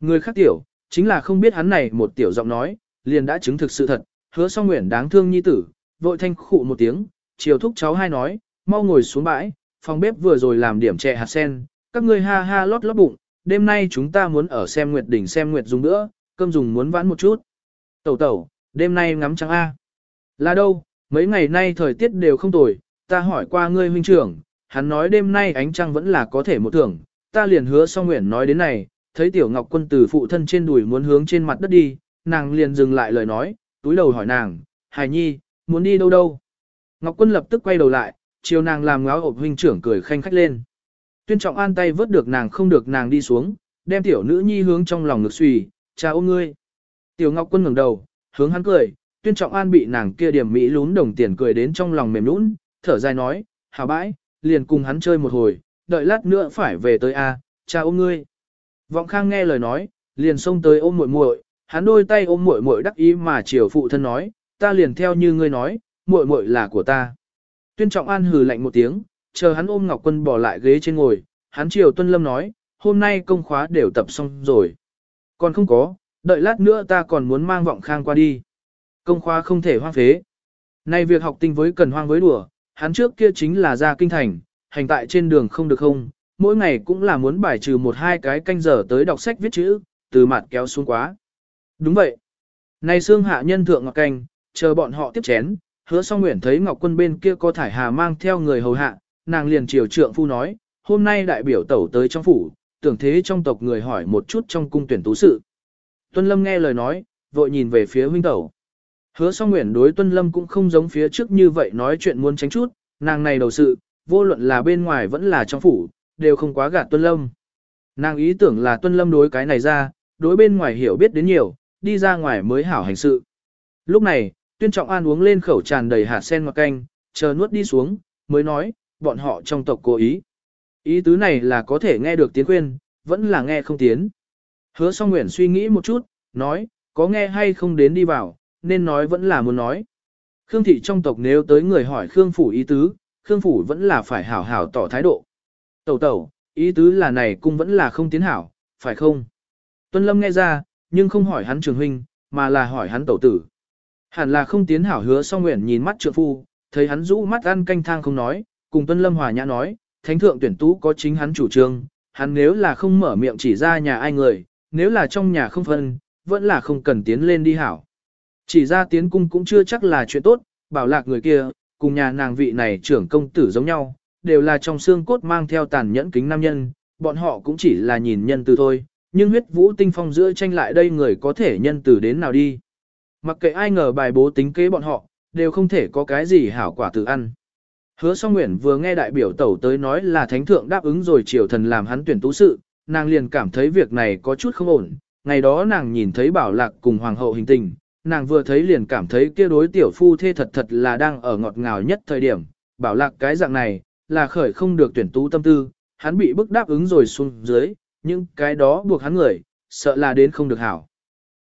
Người khác tiểu, chính là không biết hắn này một tiểu giọng nói, liền đã chứng thực sự thật, hứa song nguyện đáng thương nhi tử, vội thanh khụ một tiếng, chiều thúc cháu hai nói, mau ngồi xuống bãi, phòng bếp vừa rồi làm điểm chè hạt sen, các ngươi ha ha lót lót bụng, đêm nay chúng ta muốn ở xem nguyệt đỉnh xem nguyệt dùng nữa, cơm dùng muốn vãn một chút. Tẩu tẩu, đêm nay ngắm trăng A. Là đâu, mấy ngày nay thời tiết đều không tồi, ta hỏi qua ngươi huynh trưởng, hắn nói đêm nay ánh trăng vẫn là có thể một thưởng, ta liền hứa song nguyện nói đến này, thấy tiểu ngọc quân từ phụ thân trên đùi muốn hướng trên mặt đất đi, nàng liền dừng lại lời nói, túi đầu hỏi nàng, hài nhi, muốn đi đâu đâu. Ngọc quân lập tức quay đầu lại, chiều nàng làm ngáo ộp huynh trưởng cười khanh khách lên. Tuyên trọng an tay vớt được nàng không được nàng đi xuống, đem tiểu nữ nhi hướng trong lòng ngực xùy, cha ôm ngươi. Tiểu ngọc quân ngẩng đầu, hướng hắn cười, tuyên trọng an bị nàng kia điểm mỹ lún đồng tiền cười đến trong lòng mềm lún, thở dài nói, hào bãi, liền cùng hắn chơi một hồi, đợi lát nữa phải về tới A, cha ôm ngươi. Vọng khang nghe lời nói, liền xông tới ôm muội muội, hắn đôi tay ôm muội muội đắc ý mà chiều phụ thân nói, ta liền theo như ngươi nói, muội muội là của ta. Tuyên trọng an hừ lạnh một tiếng, chờ hắn ôm Ngọc Quân bỏ lại ghế trên ngồi, hắn chiều Tuân Lâm nói, hôm nay công khóa đều tập xong rồi. Còn không có, đợi lát nữa ta còn muốn mang vọng khang qua đi. Công khóa không thể hoang phế. Nay việc học tinh với cần hoang với đùa, hắn trước kia chính là ra kinh thành, hành tại trên đường không được không, mỗi ngày cũng là muốn bài trừ một hai cái canh giờ tới đọc sách viết chữ, từ mặt kéo xuống quá. Đúng vậy. Nay xương hạ nhân thượng ngọc canh, chờ bọn họ tiếp chén, hứa song nguyện thấy ngọc quân bên kia có thải hà mang theo người hầu hạ, nàng liền chiều trượng phu nói, hôm nay đại biểu tẩu tới trong phủ, tưởng thế trong tộc người hỏi một chút trong cung tuyển tú sự. Tuân Lâm nghe lời nói, vội nhìn về phía huynh tẩu. Hứa song nguyện đối Tuân Lâm cũng không giống phía trước như vậy nói chuyện muốn tránh chút, nàng này đầu sự, vô luận là bên ngoài vẫn là trong phủ, đều không quá gạt Tuân Lâm. Nàng ý tưởng là Tuân Lâm đối cái này ra, đối bên ngoài hiểu biết đến nhiều, đi ra ngoài mới hảo hành sự. Lúc này, Tuyên Trọng An uống lên khẩu tràn đầy hạt sen ngọt canh, chờ nuốt đi xuống, mới nói, bọn họ trong tộc cố ý. Ý tứ này là có thể nghe được tiếng khuyên, vẫn là nghe không tiến. Hứa song nguyện suy nghĩ một chút, nói, có nghe hay không đến đi vào, nên nói vẫn là muốn nói. Khương thị trong tộc nếu tới người hỏi Khương phủ ý tứ, Khương phủ vẫn là phải hảo hảo tỏ thái độ. Tẩu tẩu, ý tứ là này cung vẫn là không tiến hảo, phải không? Tuân Lâm nghe ra, nhưng không hỏi hắn trường huynh, mà là hỏi hắn tẩu tử. Hẳn là không tiến hảo hứa song nguyện nhìn mắt trượng phu, thấy hắn rũ mắt ăn canh thang không nói, cùng Tuân Lâm hòa nhã nói, thánh thượng tuyển tú có chính hắn chủ trương, hắn nếu là không mở miệng chỉ ra nhà ai người, nếu là trong nhà không phân, vẫn là không cần tiến lên đi hảo. Chỉ ra tiến cung cũng chưa chắc là chuyện tốt, bảo lạc người kia, cùng nhà nàng vị này trưởng công tử giống nhau, đều là trong xương cốt mang theo tàn nhẫn kính nam nhân, bọn họ cũng chỉ là nhìn nhân từ thôi, nhưng huyết vũ tinh phong giữa tranh lại đây người có thể nhân từ đến nào đi. Mặc kệ ai ngờ bài bố tính kế bọn họ, đều không thể có cái gì hảo quả tự ăn. Hứa song nguyện vừa nghe đại biểu tẩu tới nói là thánh thượng đáp ứng rồi triều thần làm hắn tuyển tú sự, nàng liền cảm thấy việc này có chút không ổn. Ngày đó nàng nhìn thấy bảo lạc cùng hoàng hậu hình tình, nàng vừa thấy liền cảm thấy kia đối tiểu phu thê thật thật là đang ở ngọt ngào nhất thời điểm. Bảo lạc cái dạng này, là khởi không được tuyển tú tâm tư, hắn bị bức đáp ứng rồi xuống dưới, nhưng cái đó buộc hắn người, sợ là đến không được hảo.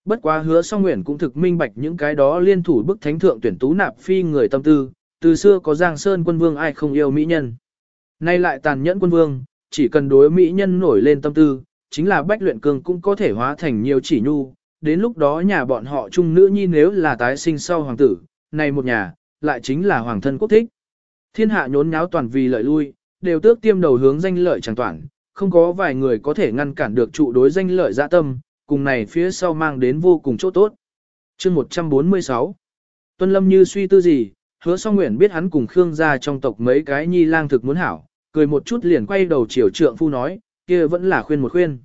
Bất quá hứa song nguyện cũng thực minh bạch những cái đó liên thủ bức thánh thượng tuyển tú nạp phi người tâm tư, từ xưa có Giang Sơn quân vương ai không yêu mỹ nhân. Nay lại tàn nhẫn quân vương, chỉ cần đối mỹ nhân nổi lên tâm tư, chính là bách luyện cường cũng có thể hóa thành nhiều chỉ nhu, đến lúc đó nhà bọn họ chung nữ nhi nếu là tái sinh sau hoàng tử, này một nhà, lại chính là hoàng thân quốc thích. Thiên hạ nhốn nháo toàn vì lợi lui, đều tước tiêm đầu hướng danh lợi chẳng toàn, không có vài người có thể ngăn cản được trụ đối danh lợi dạ tâm, cùng này phía sau mang đến vô cùng chỗ tốt. chương 146 Tuân Lâm như suy tư gì, hứa song nguyện biết hắn cùng Khương gia trong tộc mấy cái nhi lang thực muốn hảo, cười một chút liền quay đầu chiều trượng phu nói, kia vẫn là khuyên một khuyên.